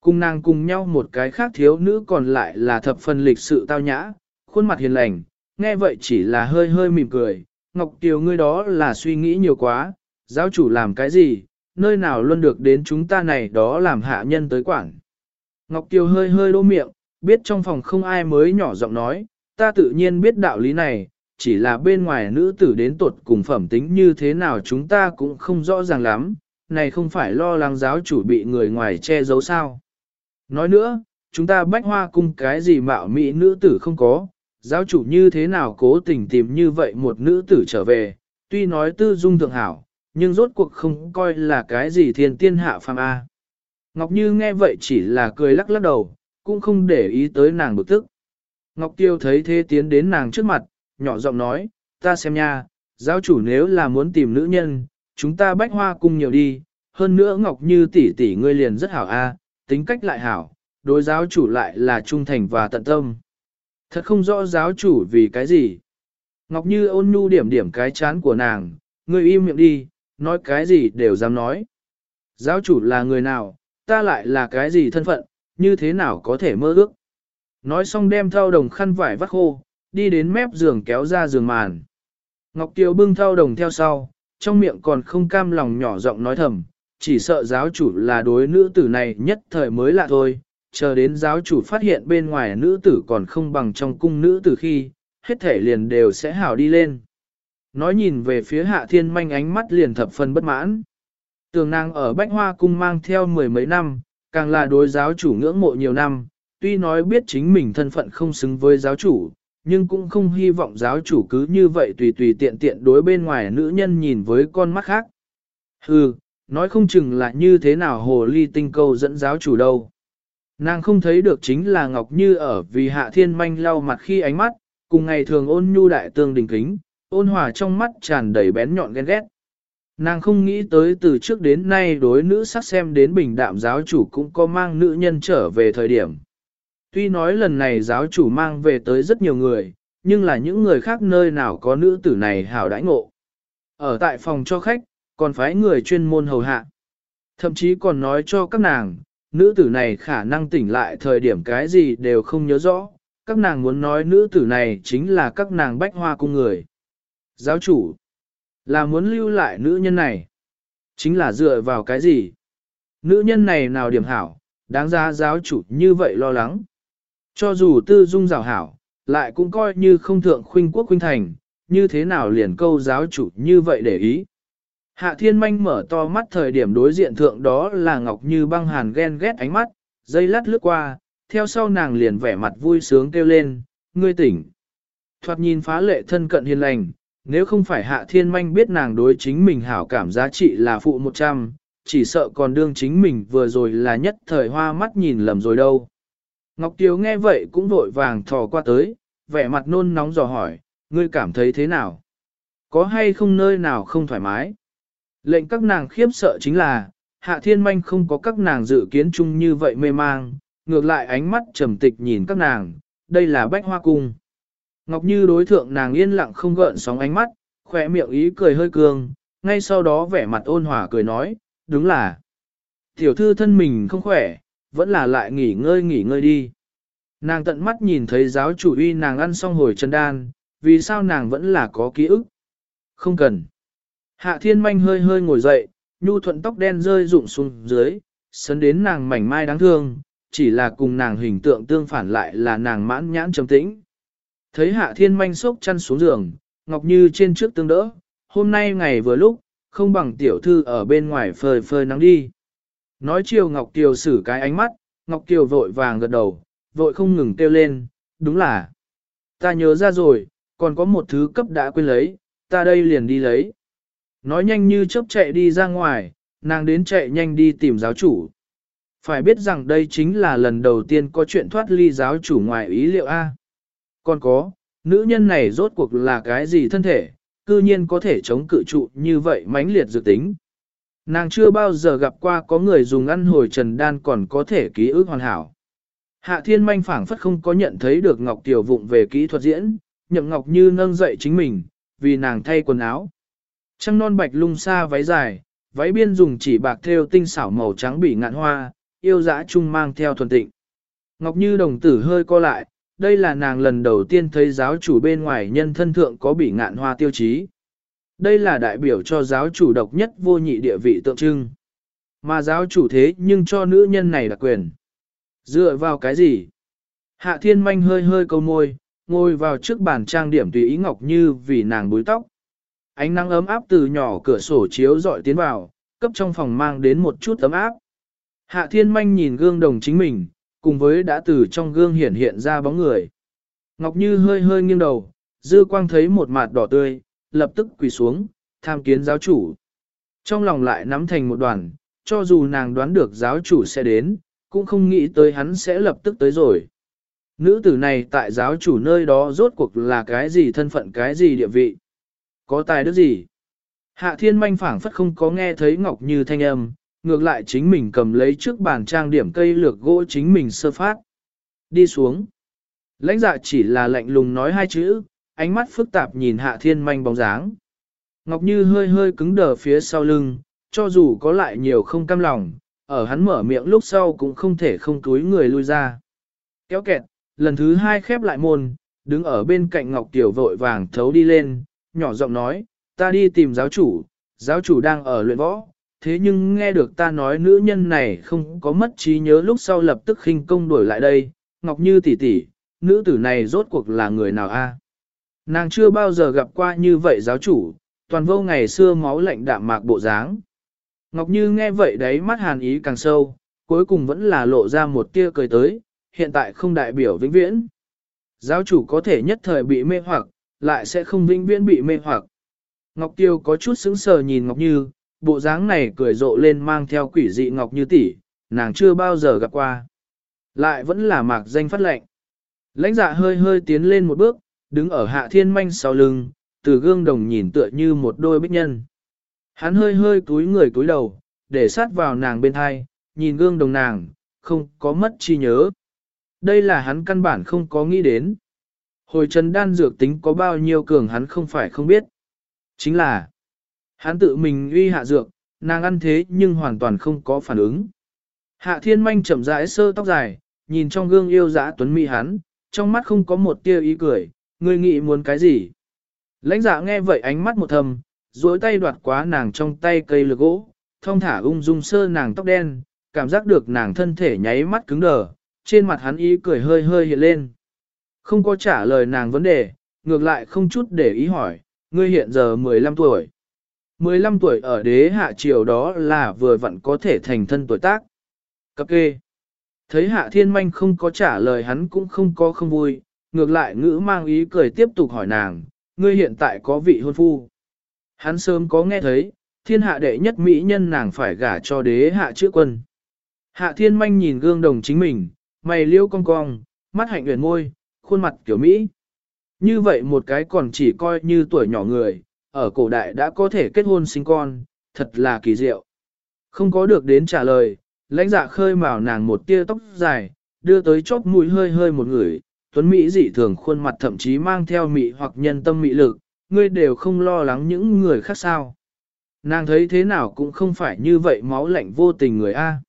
Cùng nàng cùng nhau một cái khác thiếu nữ còn lại là thập phần lịch sự tao nhã, khuôn mặt hiền lành, nghe vậy chỉ là hơi hơi mỉm cười, Ngọc Kiều ngươi đó là suy nghĩ nhiều quá, giáo chủ làm cái gì, nơi nào luôn được đến chúng ta này đó làm hạ nhân tới quảng. Ngọc Kiều hơi hơi đô miệng, biết trong phòng không ai mới nhỏ giọng nói, ta tự nhiên biết đạo lý này, chỉ là bên ngoài nữ tử đến tuột cùng phẩm tính như thế nào chúng ta cũng không rõ ràng lắm, này không phải lo lắng giáo chủ bị người ngoài che giấu sao. Nói nữa, chúng ta bách hoa cung cái gì mạo mỹ nữ tử không có, giáo chủ như thế nào cố tình tìm như vậy một nữ tử trở về, tuy nói tư dung thượng hảo, nhưng rốt cuộc không coi là cái gì thiên tiên hạ phàm A. Ngọc Như nghe vậy chỉ là cười lắc lắc đầu, cũng không để ý tới nàng bực tức. Ngọc Tiêu thấy thế tiến đến nàng trước mặt, nhỏ giọng nói, ta xem nha, giáo chủ nếu là muốn tìm nữ nhân, chúng ta bách hoa cung nhiều đi, hơn nữa Ngọc Như tỷ tỷ ngươi liền rất hảo a, tính cách lại hảo, đối giáo chủ lại là trung thành và tận tâm. Thật không rõ giáo chủ vì cái gì. Ngọc Như ôn nhu điểm điểm cái chán của nàng, ngươi im miệng đi, nói cái gì đều dám nói. Giáo chủ là người nào, ta lại là cái gì thân phận, như thế nào có thể mơ ước. Nói xong đem thao đồng khăn vải vắt khô, đi đến mép giường kéo ra giường màn. Ngọc Kiều bưng thao đồng theo sau, trong miệng còn không cam lòng nhỏ giọng nói thầm, chỉ sợ giáo chủ là đối nữ tử này nhất thời mới lạ thôi, chờ đến giáo chủ phát hiện bên ngoài nữ tử còn không bằng trong cung nữ tử khi, hết thể liền đều sẽ hảo đi lên. Nói nhìn về phía hạ thiên manh ánh mắt liền thập phần bất mãn. Tường nàng ở Bách Hoa Cung mang theo mười mấy năm, càng là đối giáo chủ ngưỡng mộ nhiều năm, tuy nói biết chính mình thân phận không xứng với giáo chủ, nhưng cũng không hy vọng giáo chủ cứ như vậy tùy tùy tiện tiện đối bên ngoài nữ nhân nhìn với con mắt khác. Hừ, nói không chừng là như thế nào hồ ly tinh câu dẫn giáo chủ đâu. Nàng không thấy được chính là Ngọc Như ở vì hạ thiên manh lau mặt khi ánh mắt, cùng ngày thường ôn nhu đại tương đình kính, ôn hòa trong mắt tràn đầy bén nhọn ghen ghét. Nàng không nghĩ tới từ trước đến nay đối nữ sắc xem đến bình đạm giáo chủ cũng có mang nữ nhân trở về thời điểm. Tuy nói lần này giáo chủ mang về tới rất nhiều người, nhưng là những người khác nơi nào có nữ tử này hảo đãi ngộ. Ở tại phòng cho khách, còn phái người chuyên môn hầu hạ. Thậm chí còn nói cho các nàng, nữ tử này khả năng tỉnh lại thời điểm cái gì đều không nhớ rõ, các nàng muốn nói nữ tử này chính là các nàng bách hoa cung người. Giáo chủ, là muốn lưu lại nữ nhân này, chính là dựa vào cái gì? Nữ nhân này nào điểm hảo, đáng ra giáo chủ như vậy lo lắng. Cho dù tư dung rào hảo, lại cũng coi như không thượng khuynh quốc khuynh thành, như thế nào liền câu giáo chủ như vậy để ý. Hạ thiên manh mở to mắt thời điểm đối diện thượng đó là Ngọc Như băng hàn ghen ghét ánh mắt, dây lát lướt qua, theo sau nàng liền vẻ mặt vui sướng kêu lên, ngươi tỉnh. Thoạt nhìn phá lệ thân cận hiền lành, nếu không phải hạ thiên manh biết nàng đối chính mình hảo cảm giá trị là phụ 100, chỉ sợ còn đương chính mình vừa rồi là nhất thời hoa mắt nhìn lầm rồi đâu. Ngọc Tiếu nghe vậy cũng vội vàng thò qua tới, vẻ mặt nôn nóng dò hỏi, ngươi cảm thấy thế nào? Có hay không nơi nào không thoải mái? Lệnh các nàng khiếp sợ chính là, hạ thiên manh không có các nàng dự kiến chung như vậy mê mang, ngược lại ánh mắt trầm tịch nhìn các nàng, đây là bách hoa cung. Ngọc Như đối thượng nàng yên lặng không gợn sóng ánh mắt, khỏe miệng ý cười hơi cường, ngay sau đó vẻ mặt ôn hòa cười nói, đúng là. Tiểu thư thân mình không khỏe, vẫn là lại nghỉ ngơi nghỉ ngơi đi. Nàng tận mắt nhìn thấy giáo chủ uy nàng ăn xong hồi chân đan, vì sao nàng vẫn là có ký ức? Không cần. Hạ thiên manh hơi hơi ngồi dậy, nhu thuận tóc đen rơi rụng xuống dưới, sấn đến nàng mảnh mai đáng thương, chỉ là cùng nàng hình tượng tương phản lại là nàng mãn nhãn trầm tĩnh. Thấy hạ thiên manh sốc chăn xuống giường, Ngọc Như trên trước tương đỡ, hôm nay ngày vừa lúc, không bằng tiểu thư ở bên ngoài phơi phơi nắng đi. Nói chiều Ngọc Kiều xử cái ánh mắt, Ngọc Kiều vội vàng gật đầu, vội không ngừng kêu lên, đúng là. Ta nhớ ra rồi, còn có một thứ cấp đã quên lấy, ta đây liền đi lấy. Nói nhanh như chớp chạy đi ra ngoài, nàng đến chạy nhanh đi tìm giáo chủ. Phải biết rằng đây chính là lần đầu tiên có chuyện thoát ly giáo chủ ngoài ý liệu A. Còn có, nữ nhân này rốt cuộc là cái gì thân thể, cư nhiên có thể chống cự trụ như vậy mãnh liệt dự tính. Nàng chưa bao giờ gặp qua có người dùng ăn hồi trần đan còn có thể ký ức hoàn hảo. Hạ thiên manh phảng phất không có nhận thấy được Ngọc Tiểu Vụng về kỹ thuật diễn, nhậm Ngọc Như nâng dậy chính mình, vì nàng thay quần áo. Trăng non bạch lung xa váy dài, váy biên dùng chỉ bạc thêu tinh xảo màu trắng bị ngạn hoa, yêu dã chung mang theo thuần tịnh. Ngọc Như đồng tử hơi co lại, đây là nàng lần đầu tiên thấy giáo chủ bên ngoài nhân thân thượng có bị ngạn hoa tiêu chí. Đây là đại biểu cho giáo chủ độc nhất vô nhị địa vị tượng trưng. Mà giáo chủ thế nhưng cho nữ nhân này đặc quyền. Dựa vào cái gì? Hạ thiên manh hơi hơi câu môi, ngồi vào trước bàn trang điểm tùy ý ngọc như vì nàng búi tóc. Ánh nắng ấm áp từ nhỏ cửa sổ chiếu dọi tiến vào, cấp trong phòng mang đến một chút ấm áp. Hạ thiên manh nhìn gương đồng chính mình, cùng với đã từ trong gương hiển hiện ra bóng người. Ngọc Như hơi hơi nghiêng đầu, dư quang thấy một mặt đỏ tươi, lập tức quỳ xuống, tham kiến giáo chủ. Trong lòng lại nắm thành một đoàn, cho dù nàng đoán được giáo chủ sẽ đến, cũng không nghĩ tới hắn sẽ lập tức tới rồi. Nữ tử này tại giáo chủ nơi đó rốt cuộc là cái gì thân phận cái gì địa vị, có tài đức gì. Hạ thiên manh phảng phất không có nghe thấy Ngọc Như thanh âm, ngược lại chính mình cầm lấy trước bàn trang điểm cây lược gỗ chính mình sơ phát. Đi xuống. Lãnh dạ chỉ là lạnh lùng nói hai chữ, ánh mắt phức tạp nhìn hạ thiên manh bóng dáng. Ngọc Như hơi hơi cứng đờ phía sau lưng, cho dù có lại nhiều không cam lòng, ở hắn mở miệng lúc sau cũng không thể không túi người lui ra. Kéo kẹt, lần thứ hai khép lại môn, đứng ở bên cạnh Ngọc Tiểu vội vàng thấu đi lên, nhỏ giọng nói, ta đi tìm giáo chủ, giáo chủ đang ở luyện võ, thế nhưng nghe được ta nói nữ nhân này không có mất trí nhớ lúc sau lập tức khinh công đuổi lại đây, Ngọc Như tỷ tỷ, nữ tử này rốt cuộc là người nào a? Nàng chưa bao giờ gặp qua như vậy giáo chủ, toàn vô ngày xưa máu lạnh đạm mạc bộ dáng. Ngọc Như nghe vậy đấy mắt hàn ý càng sâu, cuối cùng vẫn là lộ ra một tia cười tới, hiện tại không đại biểu vĩnh viễn. Giáo chủ có thể nhất thời bị mê hoặc, lại sẽ không vĩnh viễn bị mê hoặc. Ngọc Tiêu có chút sững sờ nhìn Ngọc Như, bộ dáng này cười rộ lên mang theo quỷ dị Ngọc Như tỷ, nàng chưa bao giờ gặp qua. Lại vẫn là mạc danh phát lệnh. Lãnh dạ hơi hơi tiến lên một bước, đứng ở hạ thiên manh sau lưng, từ gương đồng nhìn tựa như một đôi bích nhân. Hắn hơi hơi túi người túi đầu, để sát vào nàng bên thai, nhìn gương đồng nàng, không có mất chi nhớ. Đây là hắn căn bản không có nghĩ đến. Hồi trần đan dược tính có bao nhiêu cường hắn không phải không biết. Chính là, hắn tự mình uy hạ dược, nàng ăn thế nhưng hoàn toàn không có phản ứng. Hạ thiên manh chậm rãi sơ tóc dài, nhìn trong gương yêu dã tuấn mỹ hắn, trong mắt không có một tia ý cười, ngươi nghĩ muốn cái gì. Lãnh dạ nghe vậy ánh mắt một thầm, duỗi tay đoạt quá nàng trong tay cây lược gỗ, thông thả ung dung sơ nàng tóc đen, cảm giác được nàng thân thể nháy mắt cứng đờ, trên mặt hắn ý cười hơi hơi hiện lên. Không có trả lời nàng vấn đề, ngược lại không chút để ý hỏi, ngươi hiện giờ 15 tuổi. 15 tuổi ở đế hạ triều đó là vừa vặn có thể thành thân tuổi tác. Cập kê. Thấy hạ thiên manh không có trả lời hắn cũng không có không vui, ngược lại ngữ mang ý cười tiếp tục hỏi nàng, ngươi hiện tại có vị hôn phu. Hắn sớm có nghe thấy, thiên hạ đệ nhất mỹ nhân nàng phải gả cho đế hạ chữ quân. Hạ thiên manh nhìn gương đồng chính mình, mày liêu cong cong, mắt hạnh nguyện môi, khuôn mặt kiểu Mỹ. Như vậy một cái còn chỉ coi như tuổi nhỏ người, ở cổ đại đã có thể kết hôn sinh con, thật là kỳ diệu. Không có được đến trả lời, lãnh dạ khơi mào nàng một tia tóc dài, đưa tới chóp mũi hơi hơi một người, tuấn Mỹ dị thường khuôn mặt thậm chí mang theo mị hoặc nhân tâm mị lực, ngươi đều không lo lắng những người khác sao. Nàng thấy thế nào cũng không phải như vậy máu lạnh vô tình người A.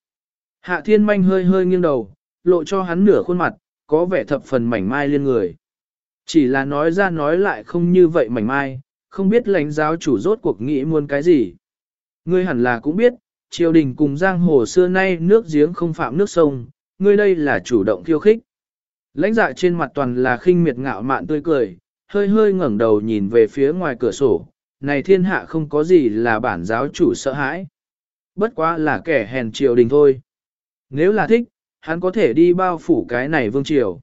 Hạ thiên manh hơi hơi nghiêng đầu, lộ cho hắn nửa khuôn mặt, có vẻ thập phần mảnh mai liên người. Chỉ là nói ra nói lại không như vậy mảnh mai, không biết lãnh giáo chủ rốt cuộc nghĩ muốn cái gì. Ngươi hẳn là cũng biết, triều đình cùng giang hồ xưa nay nước giếng không phạm nước sông, ngươi đây là chủ động khiêu khích. Lãnh dạ trên mặt toàn là khinh miệt ngạo mạn tươi cười, hơi hơi ngẩng đầu nhìn về phía ngoài cửa sổ, này thiên hạ không có gì là bản giáo chủ sợ hãi. Bất quá là kẻ hèn triều đình thôi. Nếu là thích, hắn có thể đi bao phủ cái này vương triều.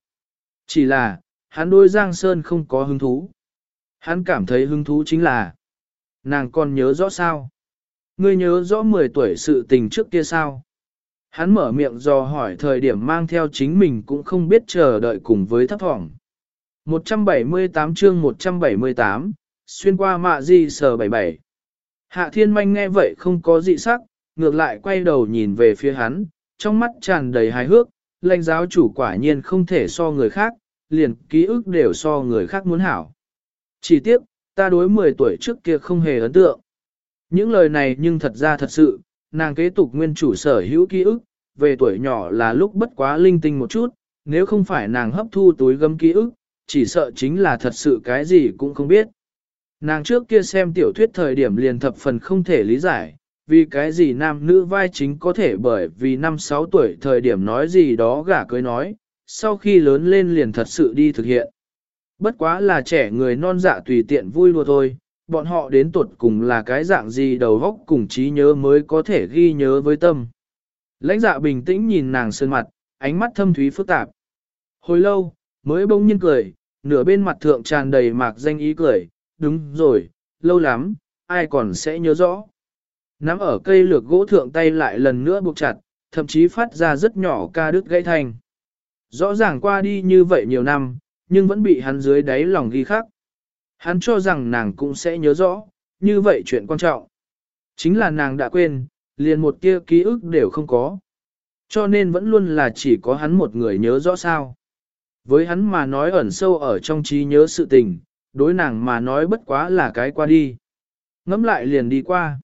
Chỉ là, hắn đôi Giang Sơn không có hứng thú. Hắn cảm thấy hứng thú chính là, nàng còn nhớ rõ sao? Ngươi nhớ rõ 10 tuổi sự tình trước kia sao? Hắn mở miệng dò hỏi thời điểm mang theo chính mình cũng không biết chờ đợi cùng với thấp thỏng. 178 chương 178, xuyên qua mạ di sờ 77. Hạ thiên manh nghe vậy không có dị sắc, ngược lại quay đầu nhìn về phía hắn, trong mắt tràn đầy hài hước, lãnh giáo chủ quả nhiên không thể so người khác, liền ký ức đều so người khác muốn hảo. Chỉ tiếc, ta đối 10 tuổi trước kia không hề ấn tượng. Những lời này nhưng thật ra thật sự, nàng kế tục nguyên chủ sở hữu ký ức, về tuổi nhỏ là lúc bất quá linh tinh một chút, nếu không phải nàng hấp thu túi gấm ký ức, chỉ sợ chính là thật sự cái gì cũng không biết. Nàng trước kia xem tiểu thuyết thời điểm liền thập phần không thể lý giải, vì cái gì nam nữ vai chính có thể bởi vì năm sáu tuổi thời điểm nói gì đó gả cưới nói, sau khi lớn lên liền thật sự đi thực hiện. Bất quá là trẻ người non dạ tùy tiện vui đùa thôi, bọn họ đến tuột cùng là cái dạng gì đầu góc cùng trí nhớ mới có thể ghi nhớ với tâm. Lãnh dạ bình tĩnh nhìn nàng sơn mặt, ánh mắt thâm thúy phức tạp. Hồi lâu, mới bỗng nhiên cười, nửa bên mặt thượng tràn đầy mạc danh ý cười, đúng rồi, lâu lắm, ai còn sẽ nhớ rõ. Nắm ở cây lược gỗ thượng tay lại lần nữa buộc chặt, thậm chí phát ra rất nhỏ ca đứt gãy thành. Rõ ràng qua đi như vậy nhiều năm, nhưng vẫn bị hắn dưới đáy lòng ghi khắc. Hắn cho rằng nàng cũng sẽ nhớ rõ, như vậy chuyện quan trọng. Chính là nàng đã quên, liền một tia ký ức đều không có. Cho nên vẫn luôn là chỉ có hắn một người nhớ rõ sao. Với hắn mà nói ẩn sâu ở trong trí nhớ sự tình, đối nàng mà nói bất quá là cái qua đi. Ngắm lại liền đi qua.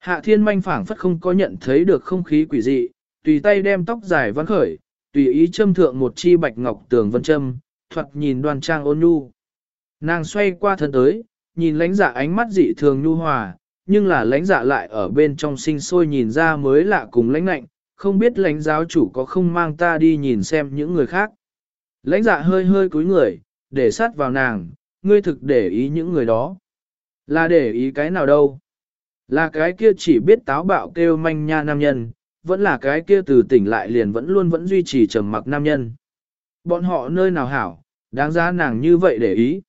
Hạ thiên manh phảng phất không có nhận thấy được không khí quỷ dị, tùy tay đem tóc dài văn khởi, tùy ý châm thượng một chi bạch ngọc tường vân châm, thuật nhìn đoan trang ôn nhu. Nàng xoay qua thân tới, nhìn lãnh dạ ánh mắt dị thường nhu hòa, nhưng là lãnh dạ lại ở bên trong sinh sôi nhìn ra mới lạ cùng lãnh lạnh, không biết lãnh giáo chủ có không mang ta đi nhìn xem những người khác. Lãnh dạ hơi hơi cúi người, để sát vào nàng, ngươi thực để ý những người đó. Là để ý cái nào đâu? Là cái kia chỉ biết táo bạo kêu manh nha nam nhân, vẫn là cái kia từ tỉnh lại liền vẫn luôn vẫn duy trì trầm mặc nam nhân. Bọn họ nơi nào hảo, đáng giá nàng như vậy để ý.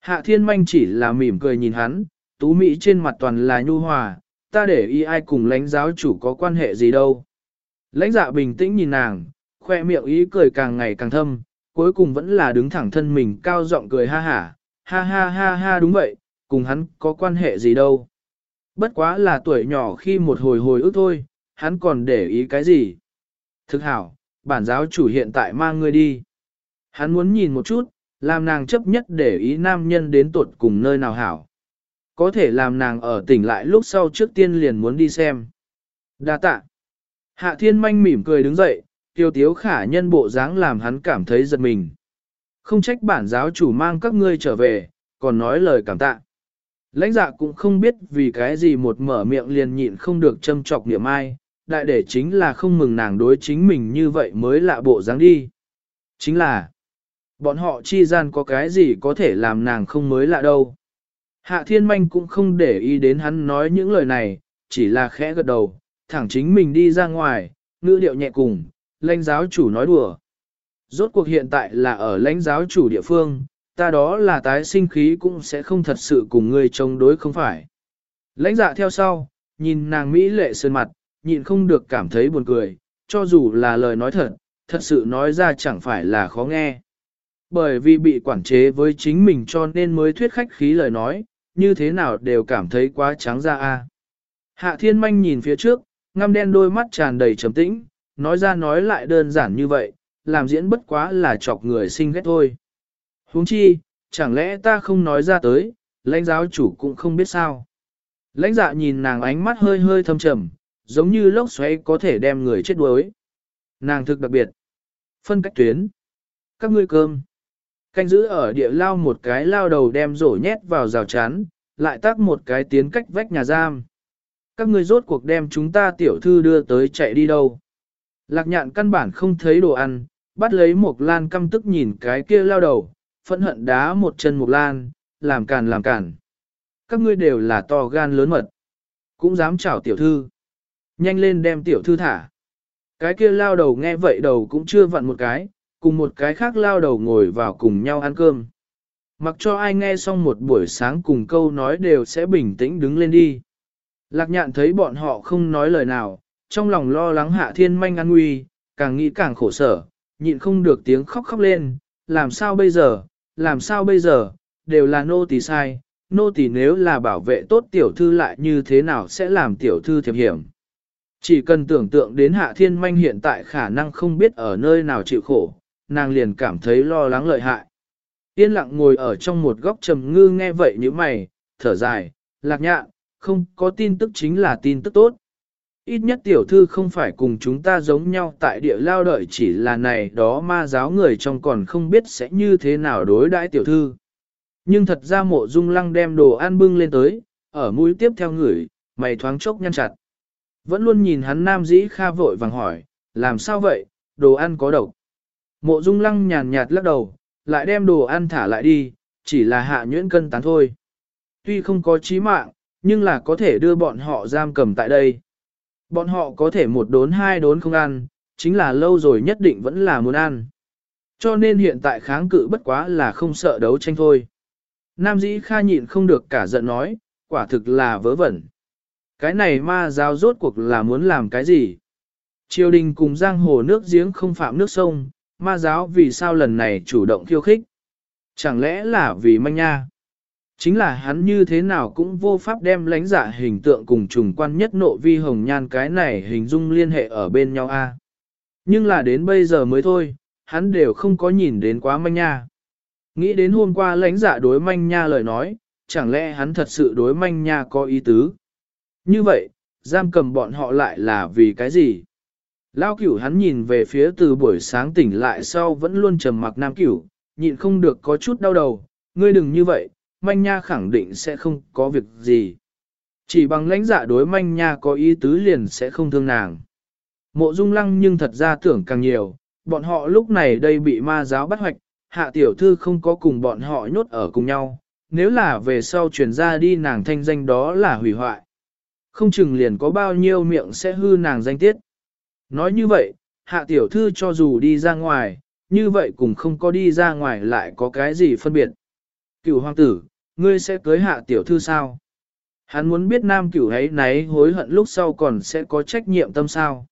Hạ thiên manh chỉ là mỉm cười nhìn hắn, tú mỹ trên mặt toàn là nhu hòa, ta để ý ai cùng lãnh giáo chủ có quan hệ gì đâu. Lãnh dạ bình tĩnh nhìn nàng, khoe miệng ý cười càng ngày càng thâm, cuối cùng vẫn là đứng thẳng thân mình cao giọng cười ha hả, ha ha ha ha đúng vậy, cùng hắn có quan hệ gì đâu. Bất quá là tuổi nhỏ khi một hồi hồi ức thôi, hắn còn để ý cái gì. Thực hảo, bản giáo chủ hiện tại mang ngươi đi. Hắn muốn nhìn một chút, làm nàng chấp nhất để ý nam nhân đến tuột cùng nơi nào hảo. Có thể làm nàng ở tỉnh lại lúc sau trước tiên liền muốn đi xem. Đa tạ. Hạ thiên manh mỉm cười đứng dậy, tiêu tiếu khả nhân bộ dáng làm hắn cảm thấy giật mình. Không trách bản giáo chủ mang các ngươi trở về, còn nói lời cảm tạ. Lãnh dạ cũng không biết vì cái gì một mở miệng liền nhịn không được châm trọc niệm ai, đại để chính là không mừng nàng đối chính mình như vậy mới lạ bộ dáng đi. Chính là, bọn họ chi gian có cái gì có thể làm nàng không mới lạ đâu. Hạ thiên manh cũng không để ý đến hắn nói những lời này, chỉ là khẽ gật đầu, thẳng chính mình đi ra ngoài, ngữ điệu nhẹ cùng, lãnh giáo chủ nói đùa. Rốt cuộc hiện tại là ở lãnh giáo chủ địa phương, ta đó là tái sinh khí cũng sẽ không thật sự cùng ngươi chống đối không phải. Lãnh dạ theo sau, nhìn nàng Mỹ lệ sơn mặt, nhịn không được cảm thấy buồn cười, cho dù là lời nói thật, thật sự nói ra chẳng phải là khó nghe. Bởi vì bị quản chế với chính mình cho nên mới thuyết khách khí lời nói, như thế nào đều cảm thấy quá trắng ra a. Hạ thiên manh nhìn phía trước, ngăm đen đôi mắt tràn đầy trầm tĩnh, nói ra nói lại đơn giản như vậy, làm diễn bất quá là chọc người sinh ghét thôi huống chi, chẳng lẽ ta không nói ra tới, lãnh giáo chủ cũng không biết sao. Lãnh dạ nhìn nàng ánh mắt hơi hơi thâm trầm, giống như lốc xoáy có thể đem người chết đuối. Nàng thực đặc biệt. Phân cách tuyến. Các ngươi cơm. Canh giữ ở địa lao một cái lao đầu đem rổ nhét vào rào chắn, lại tác một cái tiến cách vách nhà giam. Các ngươi rốt cuộc đem chúng ta tiểu thư đưa tới chạy đi đâu. Lạc nhạn căn bản không thấy đồ ăn, bắt lấy một lan căm tức nhìn cái kia lao đầu, phẫn hận đá một chân một lan, làm càn làm càn. Các ngươi đều là to gan lớn mật. Cũng dám chảo tiểu thư. Nhanh lên đem tiểu thư thả. Cái kia lao đầu nghe vậy đầu cũng chưa vặn một cái, cùng một cái khác lao đầu ngồi vào cùng nhau ăn cơm. Mặc cho ai nghe xong một buổi sáng cùng câu nói đều sẽ bình tĩnh đứng lên đi. Lạc nhạn thấy bọn họ không nói lời nào, trong lòng lo lắng hạ thiên manh an nguy, càng nghĩ càng khổ sở, nhịn không được tiếng khóc khóc lên, làm sao bây giờ, làm sao bây giờ, đều là nô tỳ sai, nô tỳ nếu là bảo vệ tốt tiểu thư lại như thế nào sẽ làm tiểu thư thiệp hiểm. Chỉ cần tưởng tượng đến hạ thiên manh hiện tại khả năng không biết ở nơi nào chịu khổ, nàng liền cảm thấy lo lắng lợi hại. Yên lặng ngồi ở trong một góc trầm ngư nghe vậy như mày, thở dài, lạc nhạ, không có tin tức chính là tin tức tốt. Ít nhất tiểu thư không phải cùng chúng ta giống nhau tại địa lao đợi chỉ là này đó ma giáo người trong còn không biết sẽ như thế nào đối đãi tiểu thư. Nhưng thật ra mộ dung lăng đem đồ ăn bưng lên tới, ở mũi tiếp theo người, mày thoáng chốc nhăn chặt. Vẫn luôn nhìn hắn nam dĩ kha vội vàng hỏi, làm sao vậy, đồ ăn có độc. Mộ dung lăng nhàn nhạt lắc đầu, lại đem đồ ăn thả lại đi, chỉ là hạ nhuyễn cân tán thôi. Tuy không có chí mạng, nhưng là có thể đưa bọn họ giam cầm tại đây. Bọn họ có thể một đốn hai đốn không ăn, chính là lâu rồi nhất định vẫn là muốn ăn. Cho nên hiện tại kháng cự bất quá là không sợ đấu tranh thôi. Nam dĩ kha nhịn không được cả giận nói, quả thực là vớ vẩn. Cái này ma giáo rốt cuộc là muốn làm cái gì? Triều đình cùng giang hồ nước giếng không phạm nước sông, ma giáo vì sao lần này chủ động khiêu khích? Chẳng lẽ là vì manh nha? Chính là hắn như thế nào cũng vô pháp đem lãnh giả hình tượng cùng trùng quan nhất nộ vi hồng nhan cái này hình dung liên hệ ở bên nhau a. À. Nhưng là đến bây giờ mới thôi, hắn đều không có nhìn đến quá manh nha. Nghĩ đến hôm qua lãnh giả đối manh nha lời nói, chẳng lẽ hắn thật sự đối manh nha có ý tứ? Như vậy, giam cầm bọn họ lại là vì cái gì? Lao cửu hắn nhìn về phía từ buổi sáng tỉnh lại sau vẫn luôn trầm mặc nam cửu, nhịn không được có chút đau đầu, ngươi đừng như vậy, manh nha khẳng định sẽ không có việc gì. Chỉ bằng lãnh dạ đối manh nha có ý tứ liền sẽ không thương nàng. Mộ dung lăng nhưng thật ra tưởng càng nhiều, bọn họ lúc này đây bị ma giáo bắt hoạch, hạ tiểu thư không có cùng bọn họ nhốt ở cùng nhau, nếu là về sau chuyển ra đi nàng thanh danh đó là hủy hoại. Không chừng liền có bao nhiêu miệng sẽ hư nàng danh tiết. Nói như vậy, hạ tiểu thư cho dù đi ra ngoài, như vậy cũng không có đi ra ngoài lại có cái gì phân biệt. Cựu hoàng tử, ngươi sẽ cưới hạ tiểu thư sao? Hắn muốn biết nam cửu ấy náy hối hận lúc sau còn sẽ có trách nhiệm tâm sao.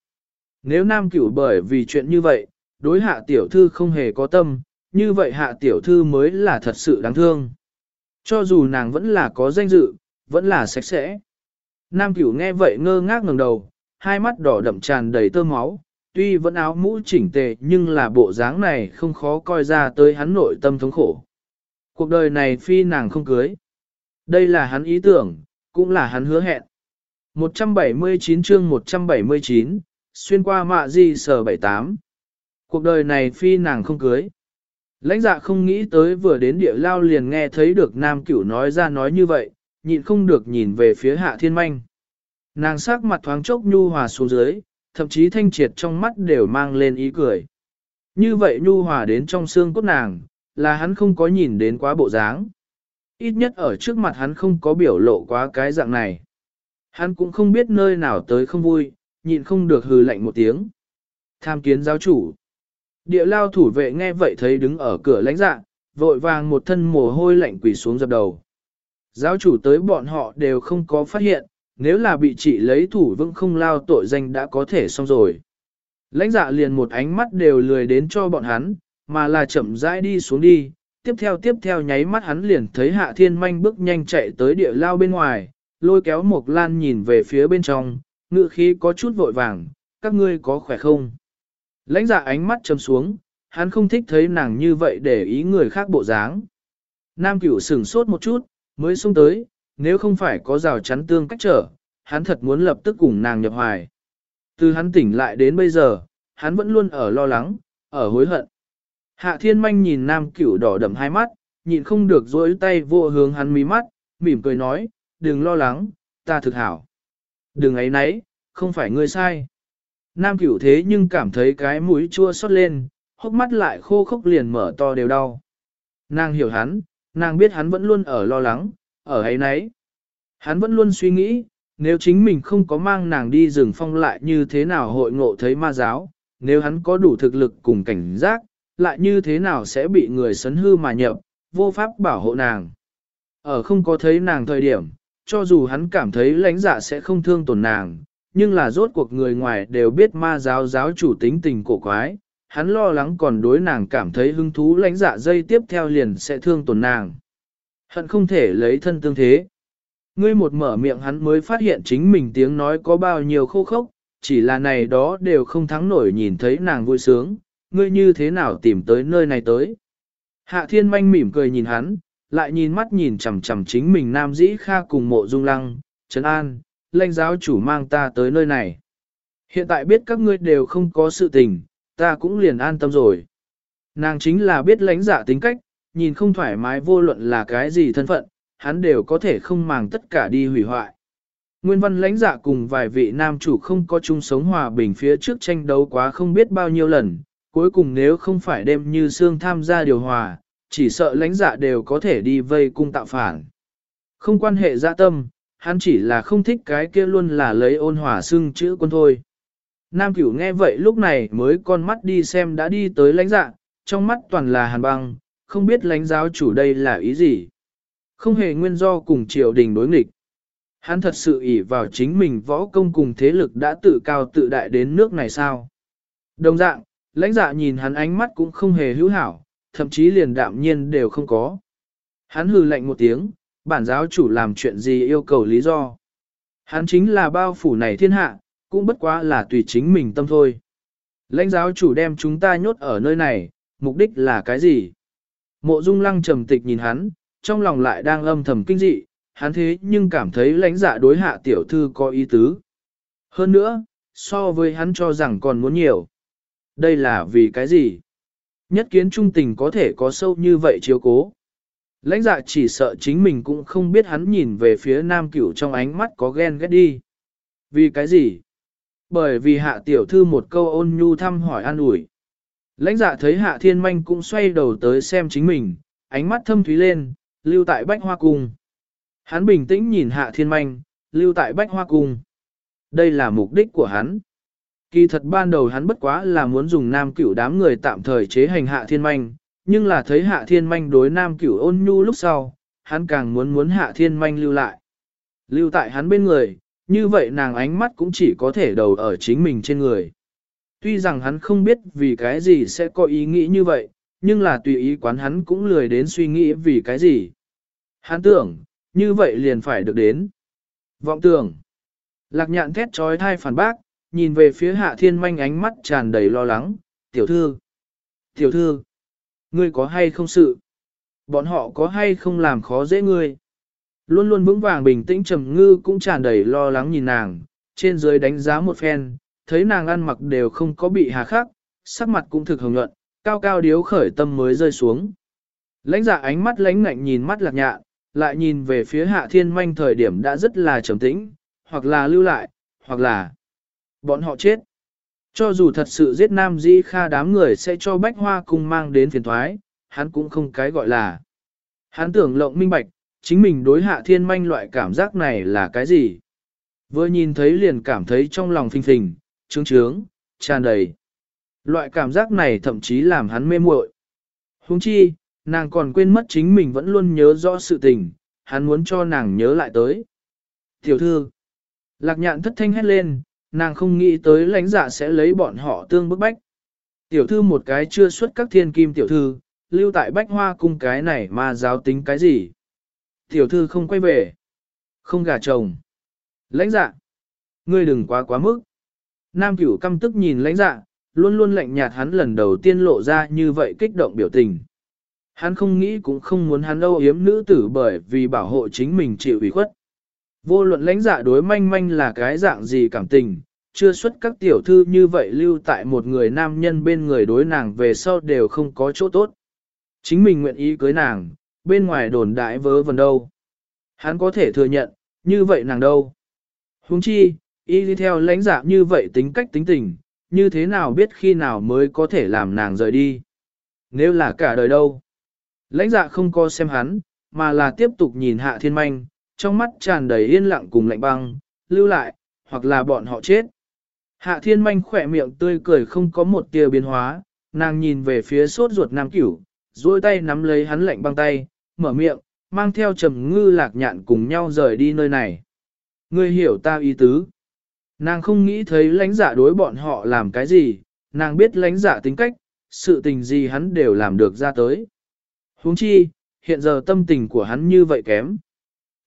Nếu nam cửu bởi vì chuyện như vậy, đối hạ tiểu thư không hề có tâm, như vậy hạ tiểu thư mới là thật sự đáng thương. Cho dù nàng vẫn là có danh dự, vẫn là sạch sẽ. Nam cửu nghe vậy ngơ ngác ngẩng đầu, hai mắt đỏ đậm tràn đầy tơ máu, tuy vẫn áo mũ chỉnh tề nhưng là bộ dáng này không khó coi ra tới hắn nội tâm thống khổ. Cuộc đời này phi nàng không cưới. Đây là hắn ý tưởng, cũng là hắn hứa hẹn. 179 chương 179, xuyên qua mạ di sở 78. Cuộc đời này phi nàng không cưới. Lãnh dạ không nghĩ tới vừa đến địa lao liền nghe thấy được nam cửu nói ra nói như vậy, nhịn không được nhìn về phía hạ thiên manh. Nàng sắc mặt thoáng chốc nhu hòa xuống dưới, thậm chí thanh triệt trong mắt đều mang lên ý cười. Như vậy nhu hòa đến trong xương cốt nàng, là hắn không có nhìn đến quá bộ dáng. Ít nhất ở trước mặt hắn không có biểu lộ quá cái dạng này. Hắn cũng không biết nơi nào tới không vui, nhịn không được hừ lạnh một tiếng. Tham kiến giáo chủ. Địa lao thủ vệ nghe vậy thấy đứng ở cửa lãnh dạ, vội vàng một thân mồ hôi lạnh quỳ xuống dập đầu. Giáo chủ tới bọn họ đều không có phát hiện, nếu là bị trị lấy thủ vững không lao tội danh đã có thể xong rồi. Lãnh dạ liền một ánh mắt đều lười đến cho bọn hắn, mà là chậm rãi đi xuống đi, tiếp theo tiếp theo nháy mắt hắn liền thấy hạ thiên manh bước nhanh chạy tới địa lao bên ngoài, lôi kéo Mộc lan nhìn về phía bên trong, ngựa khí có chút vội vàng, các ngươi có khỏe không? Lãnh dạ ánh mắt chấm xuống, hắn không thích thấy nàng như vậy để ý người khác bộ dáng. Nam cửu sửng sốt một chút, mới xuống tới, nếu không phải có rào chắn tương cách trở, hắn thật muốn lập tức cùng nàng nhập hoài. Từ hắn tỉnh lại đến bây giờ, hắn vẫn luôn ở lo lắng, ở hối hận. Hạ thiên manh nhìn nam cửu đỏ đậm hai mắt, nhịn không được dối tay vô hướng hắn mí mắt, mỉm cười nói, đừng lo lắng, ta thực hảo. Đừng ấy nấy, không phải ngươi sai. Nam cửu thế nhưng cảm thấy cái mũi chua xót lên, hốc mắt lại khô khốc liền mở to đều đau. Nàng hiểu hắn, nàng biết hắn vẫn luôn ở lo lắng, ở ấy nấy. Hắn vẫn luôn suy nghĩ, nếu chính mình không có mang nàng đi rừng phong lại như thế nào hội ngộ thấy ma giáo, nếu hắn có đủ thực lực cùng cảnh giác, lại như thế nào sẽ bị người sấn hư mà nhập, vô pháp bảo hộ nàng. Ở không có thấy nàng thời điểm, cho dù hắn cảm thấy lãnh dạ sẽ không thương tổn nàng, nhưng là rốt cuộc người ngoài đều biết ma giáo giáo chủ tính tình cổ quái, hắn lo lắng còn đối nàng cảm thấy hứng thú lãnh dạ dây tiếp theo liền sẽ thương tổn nàng. Hận không thể lấy thân tương thế. Ngươi một mở miệng hắn mới phát hiện chính mình tiếng nói có bao nhiêu khô khốc, chỉ là này đó đều không thắng nổi nhìn thấy nàng vui sướng, ngươi như thế nào tìm tới nơi này tới. Hạ thiên manh mỉm cười nhìn hắn, lại nhìn mắt nhìn chằm chằm chính mình nam dĩ kha cùng mộ dung lăng, trấn an, lãnh giáo chủ mang ta tới nơi này. Hiện tại biết các ngươi đều không có sự tình, ta cũng liền an tâm rồi. Nàng chính là biết lãnh giả tính cách, nhìn không thoải mái vô luận là cái gì thân phận, hắn đều có thể không màng tất cả đi hủy hoại. Nguyên văn lãnh giả cùng vài vị nam chủ không có chung sống hòa bình phía trước tranh đấu quá không biết bao nhiêu lần, cuối cùng nếu không phải đem như xương tham gia điều hòa, chỉ sợ lãnh dạ đều có thể đi vây cung tạo phản. Không quan hệ dạ tâm, hắn chỉ là không thích cái kia luôn là lấy ôn hòa xưng chữ quân thôi. Nam cửu nghe vậy lúc này mới con mắt đi xem đã đi tới lãnh dạ, trong mắt toàn là hàn băng, không biết lãnh giáo chủ đây là ý gì. Không hề nguyên do cùng triều đình đối nghịch. Hắn thật sự ỷ vào chính mình võ công cùng thế lực đã tự cao tự đại đến nước này sao. Đồng dạng, lãnh dạ nhìn hắn ánh mắt cũng không hề hữu hảo, thậm chí liền đạm nhiên đều không có. Hắn hừ lạnh một tiếng, bản giáo chủ làm chuyện gì yêu cầu lý do. Hắn chính là bao phủ này thiên hạ, cũng bất quá là tùy chính mình tâm thôi. Lãnh giáo chủ đem chúng ta nhốt ở nơi này, mục đích là cái gì? Mộ Dung Lăng trầm tịch nhìn hắn, trong lòng lại đang âm thầm kinh dị, hắn thế nhưng cảm thấy lãnh dạ đối hạ tiểu thư có ý tứ. Hơn nữa, so với hắn cho rằng còn muốn nhiều. Đây là vì cái gì? Nhất kiến trung tình có thể có sâu như vậy chiếu cố. Lãnh dạ chỉ sợ chính mình cũng không biết hắn nhìn về phía nam cửu trong ánh mắt có ghen ghét đi. Vì cái gì? Bởi vì hạ tiểu thư một câu ôn nhu thăm hỏi an ủi. Lãnh dạ thấy hạ thiên manh cũng xoay đầu tới xem chính mình, ánh mắt thâm thúy lên, lưu tại bách hoa cung. Hắn bình tĩnh nhìn hạ thiên manh, lưu tại bách hoa cung. Đây là mục đích của hắn. Kỳ thật ban đầu hắn bất quá là muốn dùng nam cửu đám người tạm thời chế hành hạ thiên manh, nhưng là thấy hạ thiên manh đối nam cửu ôn nhu lúc sau, hắn càng muốn muốn hạ thiên manh lưu lại. Lưu tại hắn bên người, như vậy nàng ánh mắt cũng chỉ có thể đầu ở chính mình trên người. Tuy rằng hắn không biết vì cái gì sẽ có ý nghĩ như vậy, nhưng là tùy ý quán hắn cũng lười đến suy nghĩ vì cái gì. Hắn tưởng, như vậy liền phải được đến. Vọng tưởng. Lạc nhạn thét trói thai phản bác, nhìn về phía hạ thiên manh ánh mắt tràn đầy lo lắng. Tiểu thư. Tiểu thư. Ngươi có hay không sự? Bọn họ có hay không làm khó dễ ngươi? Luôn luôn vững vàng bình tĩnh trầm ngư cũng tràn đầy lo lắng nhìn nàng, trên dưới đánh giá một phen, thấy nàng ăn mặc đều không có bị hà khắc, sắc mặt cũng thực hồng nhuận, cao cao điếu khởi tâm mới rơi xuống. Lãnh giả ánh mắt lãnh ngạnh nhìn mắt lạc nhạ, lại nhìn về phía hạ thiên manh thời điểm đã rất là trầm tĩnh, hoặc là lưu lại, hoặc là bọn họ chết. Cho dù thật sự giết nam di kha đám người sẽ cho bách hoa cung mang đến phiền thoái, hắn cũng không cái gọi là. Hắn tưởng lộng minh bạch, chính mình đối hạ thiên manh loại cảm giác này là cái gì? Vừa nhìn thấy liền cảm thấy trong lòng phình phình, trướng trướng, tràn đầy. Loại cảm giác này thậm chí làm hắn mê muội. Huống chi, nàng còn quên mất chính mình vẫn luôn nhớ rõ sự tình, hắn muốn cho nàng nhớ lại tới. Tiểu thư, lạc nhạn thất thanh hét lên, nàng không nghĩ tới lãnh dạ sẽ lấy bọn họ tương bức bách. Tiểu thư một cái chưa xuất các thiên kim tiểu thư, lưu tại bách hoa cung cái này mà giáo tính cái gì. Tiểu thư không quay về, không gả chồng. Lãnh dạ, ngươi đừng quá quá mức. Nam cửu căm tức nhìn lãnh dạ, luôn luôn lạnh nhạt hắn lần đầu tiên lộ ra như vậy kích động biểu tình. Hắn không nghĩ cũng không muốn hắn âu yếm nữ tử bởi vì bảo hộ chính mình chịu ủy khuất. Vô luận lãnh dạ đối manh manh là cái dạng gì cảm tình, chưa xuất các tiểu thư như vậy lưu tại một người nam nhân bên người đối nàng về sau đều không có chỗ tốt. Chính mình nguyện ý cưới nàng, bên ngoài đồn đại vớ vẩn đâu. Hắn có thể thừa nhận, như vậy nàng đâu. Huống chi, y đi theo lãnh dạ như vậy tính cách tính tình, như thế nào biết khi nào mới có thể làm nàng rời đi. Nếu là cả đời đâu. Lãnh dạ không có xem hắn, mà là tiếp tục nhìn hạ thiên manh, trong mắt tràn đầy yên lặng cùng lạnh băng, lưu lại, hoặc là bọn họ chết. Hạ thiên manh khỏe miệng tươi cười không có một tia biến hóa, nàng nhìn về phía sốt ruột nam cửu, duỗi tay nắm lấy hắn lạnh băng tay, mở miệng, mang theo trầm ngư lạc nhạn cùng nhau rời đi nơi này. Ngươi hiểu ta ý tứ. Nàng không nghĩ thấy lãnh giả đối bọn họ làm cái gì, nàng biết lãnh giả tính cách, sự tình gì hắn đều làm được ra tới. huống chi, hiện giờ tâm tình của hắn như vậy kém.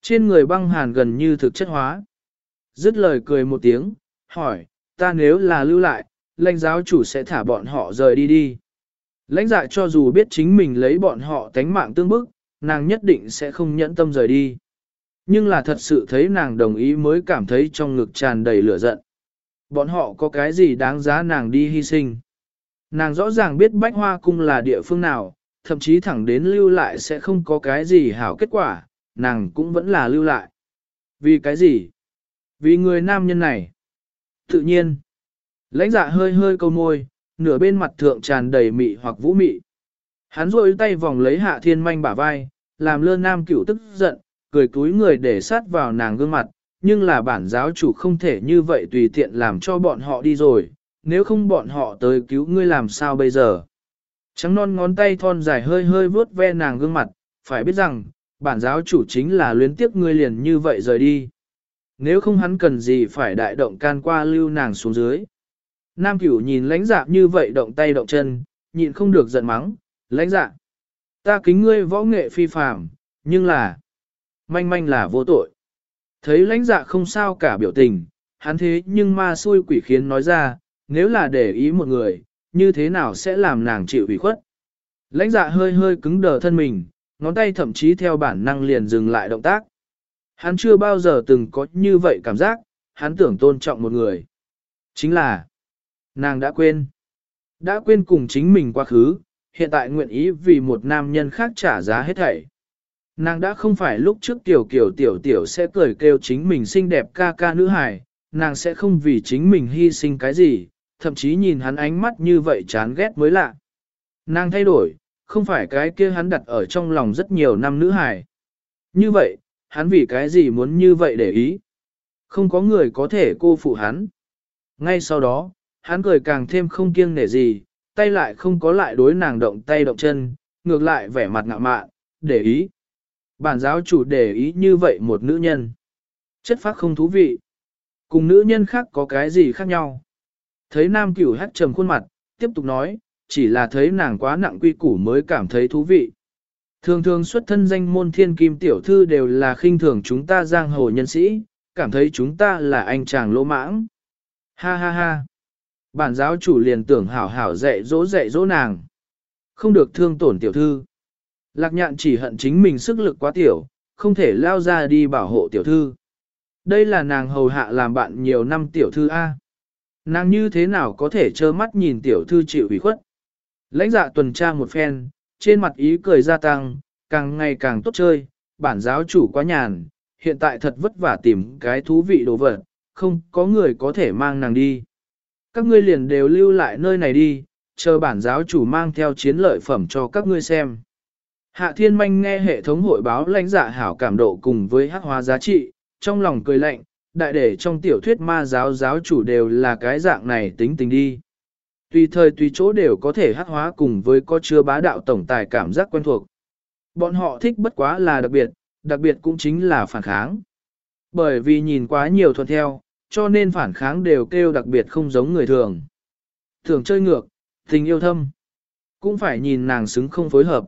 Trên người băng hàn gần như thực chất hóa. Dứt lời cười một tiếng, hỏi, ta nếu là lưu lại, lãnh giáo chủ sẽ thả bọn họ rời đi đi. Lãnh dạ cho dù biết chính mình lấy bọn họ tánh mạng tương bức, nàng nhất định sẽ không nhẫn tâm rời đi. Nhưng là thật sự thấy nàng đồng ý mới cảm thấy trong ngực tràn đầy lửa giận. Bọn họ có cái gì đáng giá nàng đi hy sinh. Nàng rõ ràng biết bách hoa cung là địa phương nào, thậm chí thẳng đến lưu lại sẽ không có cái gì hảo kết quả, nàng cũng vẫn là lưu lại. Vì cái gì? Vì người nam nhân này. Tự nhiên. Lãnh dạ hơi hơi câu môi, nửa bên mặt thượng tràn đầy mị hoặc vũ mị. Hắn rôi tay vòng lấy hạ thiên manh bả vai, làm lơ nam cửu tức giận, cười túi người để sát vào nàng gương mặt, nhưng là bản giáo chủ không thể như vậy tùy tiện làm cho bọn họ đi rồi, nếu không bọn họ tới cứu ngươi làm sao bây giờ. Trắng non ngón tay thon dài hơi hơi vuốt ve nàng gương mặt, phải biết rằng, bản giáo chủ chính là luyến tiếc ngươi liền như vậy rời đi. Nếu không hắn cần gì phải đại động can qua lưu nàng xuống dưới. Nam cửu nhìn lãnh dạ như vậy động tay động chân, nhịn không được giận mắng, lãnh dạ. Ta kính ngươi võ nghệ phi phàm, nhưng là, manh manh là vô tội. Thấy lãnh dạ không sao cả biểu tình, hắn thế nhưng ma xui quỷ khiến nói ra, nếu là để ý một người, như thế nào sẽ làm nàng chịu ủy khuất. Lãnh dạ hơi hơi cứng đờ thân mình, ngón tay thậm chí theo bản năng liền dừng lại động tác. Hắn chưa bao giờ từng có như vậy cảm giác, hắn tưởng tôn trọng một người. Chính là, nàng đã quên. Đã quên cùng chính mình quá khứ, hiện tại nguyện ý vì một nam nhân khác trả giá hết thảy. Nàng đã không phải lúc trước tiểu kiểu tiểu tiểu sẽ cười kêu chính mình xinh đẹp ca ca nữ hài, nàng sẽ không vì chính mình hy sinh cái gì, thậm chí nhìn hắn ánh mắt như vậy chán ghét mới lạ. Nàng thay đổi, không phải cái kia hắn đặt ở trong lòng rất nhiều năm nữ hài. Như vậy, hắn vì cái gì muốn như vậy để ý? Không có người có thể cô phụ hắn. Ngay sau đó, hắn cười càng thêm không kiêng nể gì, tay lại không có lại đối nàng động tay động chân, ngược lại vẻ mặt ngạo mạn, để ý. Bản giáo chủ để ý như vậy một nữ nhân. Chất phác không thú vị. Cùng nữ nhân khác có cái gì khác nhau. Thấy nam cửu hát trầm khuôn mặt, tiếp tục nói, chỉ là thấy nàng quá nặng quy củ mới cảm thấy thú vị. Thường thường xuất thân danh môn thiên kim tiểu thư đều là khinh thường chúng ta giang hồ nhân sĩ, cảm thấy chúng ta là anh chàng lỗ mãng. Ha ha ha. Bản giáo chủ liền tưởng hảo hảo dạy dỗ dạy dỗ nàng. Không được thương tổn tiểu thư. Lạc nhạn chỉ hận chính mình sức lực quá tiểu, không thể lao ra đi bảo hộ tiểu thư. Đây là nàng hầu hạ làm bạn nhiều năm tiểu thư A. Nàng như thế nào có thể trơ mắt nhìn tiểu thư chịu ủy khuất. Lãnh dạ tuần tra một phen, trên mặt ý cười gia tăng, càng ngày càng tốt chơi, bản giáo chủ quá nhàn, hiện tại thật vất vả tìm cái thú vị đồ vật, không có người có thể mang nàng đi. Các ngươi liền đều lưu lại nơi này đi, chờ bản giáo chủ mang theo chiến lợi phẩm cho các ngươi xem. Hạ thiên manh nghe hệ thống hội báo lãnh dạ hảo cảm độ cùng với hắc hóa giá trị, trong lòng cười lạnh, đại để trong tiểu thuyết ma giáo giáo chủ đều là cái dạng này tính tình đi. Tùy thời tùy chỗ đều có thể hắc hóa cùng với có chứa bá đạo tổng tài cảm giác quen thuộc. Bọn họ thích bất quá là đặc biệt, đặc biệt cũng chính là phản kháng. Bởi vì nhìn quá nhiều thuận theo, cho nên phản kháng đều kêu đặc biệt không giống người thường. Thường chơi ngược, tình yêu thâm, cũng phải nhìn nàng xứng không phối hợp.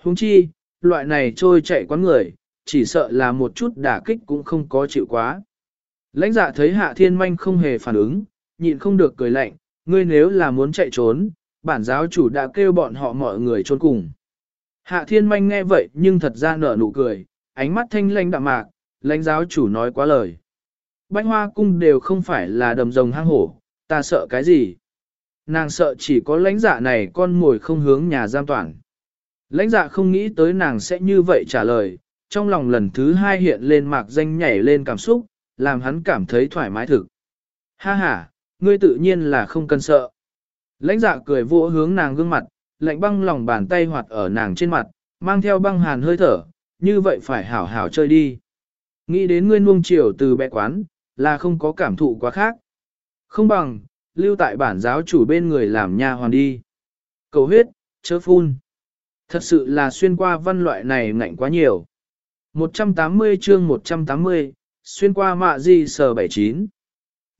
Huống chi, loại này trôi chạy quán người, chỉ sợ là một chút đả kích cũng không có chịu quá. Lãnh dạ thấy hạ thiên manh không hề phản ứng, nhịn không được cười lạnh, ngươi nếu là muốn chạy trốn, bản giáo chủ đã kêu bọn họ mọi người trốn cùng. Hạ thiên manh nghe vậy nhưng thật ra nở nụ cười, ánh mắt thanh lanh đạm mạc, lãnh giáo chủ nói quá lời. Bánh hoa cung đều không phải là đầm rồng hang hổ, ta sợ cái gì? Nàng sợ chỉ có lãnh dạ này con ngồi không hướng nhà giam toàn. Lãnh dạ không nghĩ tới nàng sẽ như vậy trả lời, trong lòng lần thứ hai hiện lên mạc danh nhảy lên cảm xúc, làm hắn cảm thấy thoải mái thực. Ha ha, ngươi tự nhiên là không cần sợ. Lãnh dạ cười vỗ hướng nàng gương mặt, lạnh băng lòng bàn tay hoạt ở nàng trên mặt, mang theo băng hàn hơi thở, như vậy phải hảo hảo chơi đi. Nghĩ đến ngươi nuông chiều từ bệ quán, là không có cảm thụ quá khác. Không bằng, lưu tại bản giáo chủ bên người làm nha hoàn đi. Cầu huyết, chớ phun. Thật sự là xuyên qua văn loại này ngạnh quá nhiều. 180 chương 180, xuyên qua mạ di sờ 79.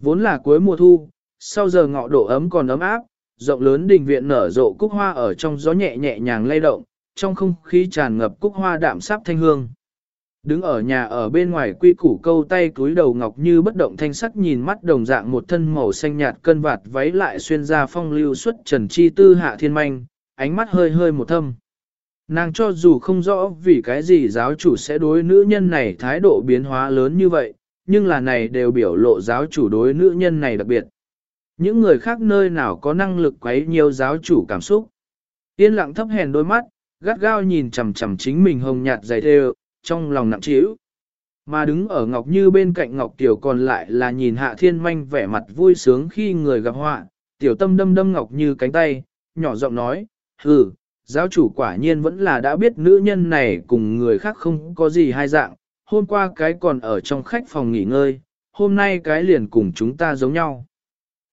Vốn là cuối mùa thu, sau giờ ngọ độ ấm còn ấm áp, rộng lớn đình viện nở rộ cúc hoa ở trong gió nhẹ nhẹ nhàng lay động, trong không khí tràn ngập cúc hoa đạm sáp thanh hương. Đứng ở nhà ở bên ngoài quy củ câu tay cúi đầu ngọc như bất động thanh sắc nhìn mắt đồng dạng một thân màu xanh nhạt cân vạt váy lại xuyên ra phong lưu xuất trần chi tư hạ thiên manh, ánh mắt hơi hơi một thâm. Nàng cho dù không rõ vì cái gì giáo chủ sẽ đối nữ nhân này thái độ biến hóa lớn như vậy, nhưng là này đều biểu lộ giáo chủ đối nữ nhân này đặc biệt. Những người khác nơi nào có năng lực quấy nhiều giáo chủ cảm xúc. Yên lặng thấp hèn đôi mắt, gắt gao nhìn chằm chằm chính mình hồng nhạt dày thêu, trong lòng nặng trĩu. Mà đứng ở Ngọc Như bên cạnh Ngọc Tiểu còn lại là nhìn Hạ Thiên Manh vẻ mặt vui sướng khi người gặp họa, Tiểu Tâm đâm đâm Ngọc Như cánh tay, nhỏ giọng nói, hừ, giáo chủ quả nhiên vẫn là đã biết nữ nhân này cùng người khác không có gì hai dạng, hôm qua cái còn ở trong khách phòng nghỉ ngơi, hôm nay cái liền cùng chúng ta giống nhau.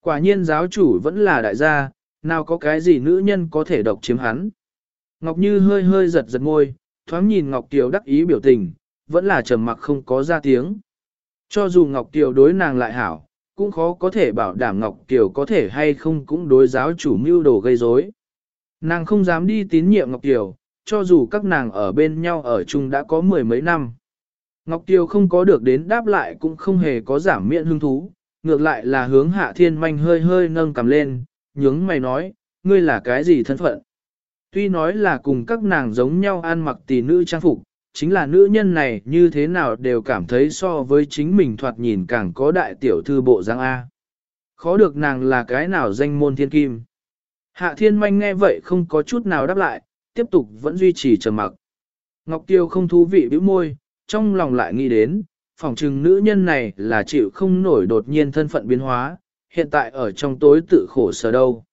Quả nhiên giáo chủ vẫn là đại gia, nào có cái gì nữ nhân có thể độc chiếm hắn. Ngọc Như hơi hơi giật giật môi, thoáng nhìn Ngọc Kiều đắc ý biểu tình, vẫn là trầm mặc không có ra tiếng. Cho dù Ngọc Kiều đối nàng lại hảo, cũng khó có thể bảo đảm Ngọc Kiều có thể hay không cũng đối giáo chủ mưu đồ gây rối. Nàng không dám đi tín nhiệm Ngọc Kiều, cho dù các nàng ở bên nhau ở chung đã có mười mấy năm. Ngọc Kiều không có được đến đáp lại cũng không hề có giảm miễn hứng thú, ngược lại là hướng hạ thiên manh hơi hơi nâng cầm lên, nhướng mày nói, ngươi là cái gì thân phận? Tuy nói là cùng các nàng giống nhau ăn mặc tỷ nữ trang phục, chính là nữ nhân này như thế nào đều cảm thấy so với chính mình thoạt nhìn càng có đại tiểu thư bộ dáng A. Khó được nàng là cái nào danh môn thiên kim. Hạ thiên manh nghe vậy không có chút nào đáp lại, tiếp tục vẫn duy trì trầm mặc. Ngọc Tiêu không thú vị bĩu môi, trong lòng lại nghĩ đến, phòng trừng nữ nhân này là chịu không nổi đột nhiên thân phận biến hóa, hiện tại ở trong tối tự khổ sở đâu.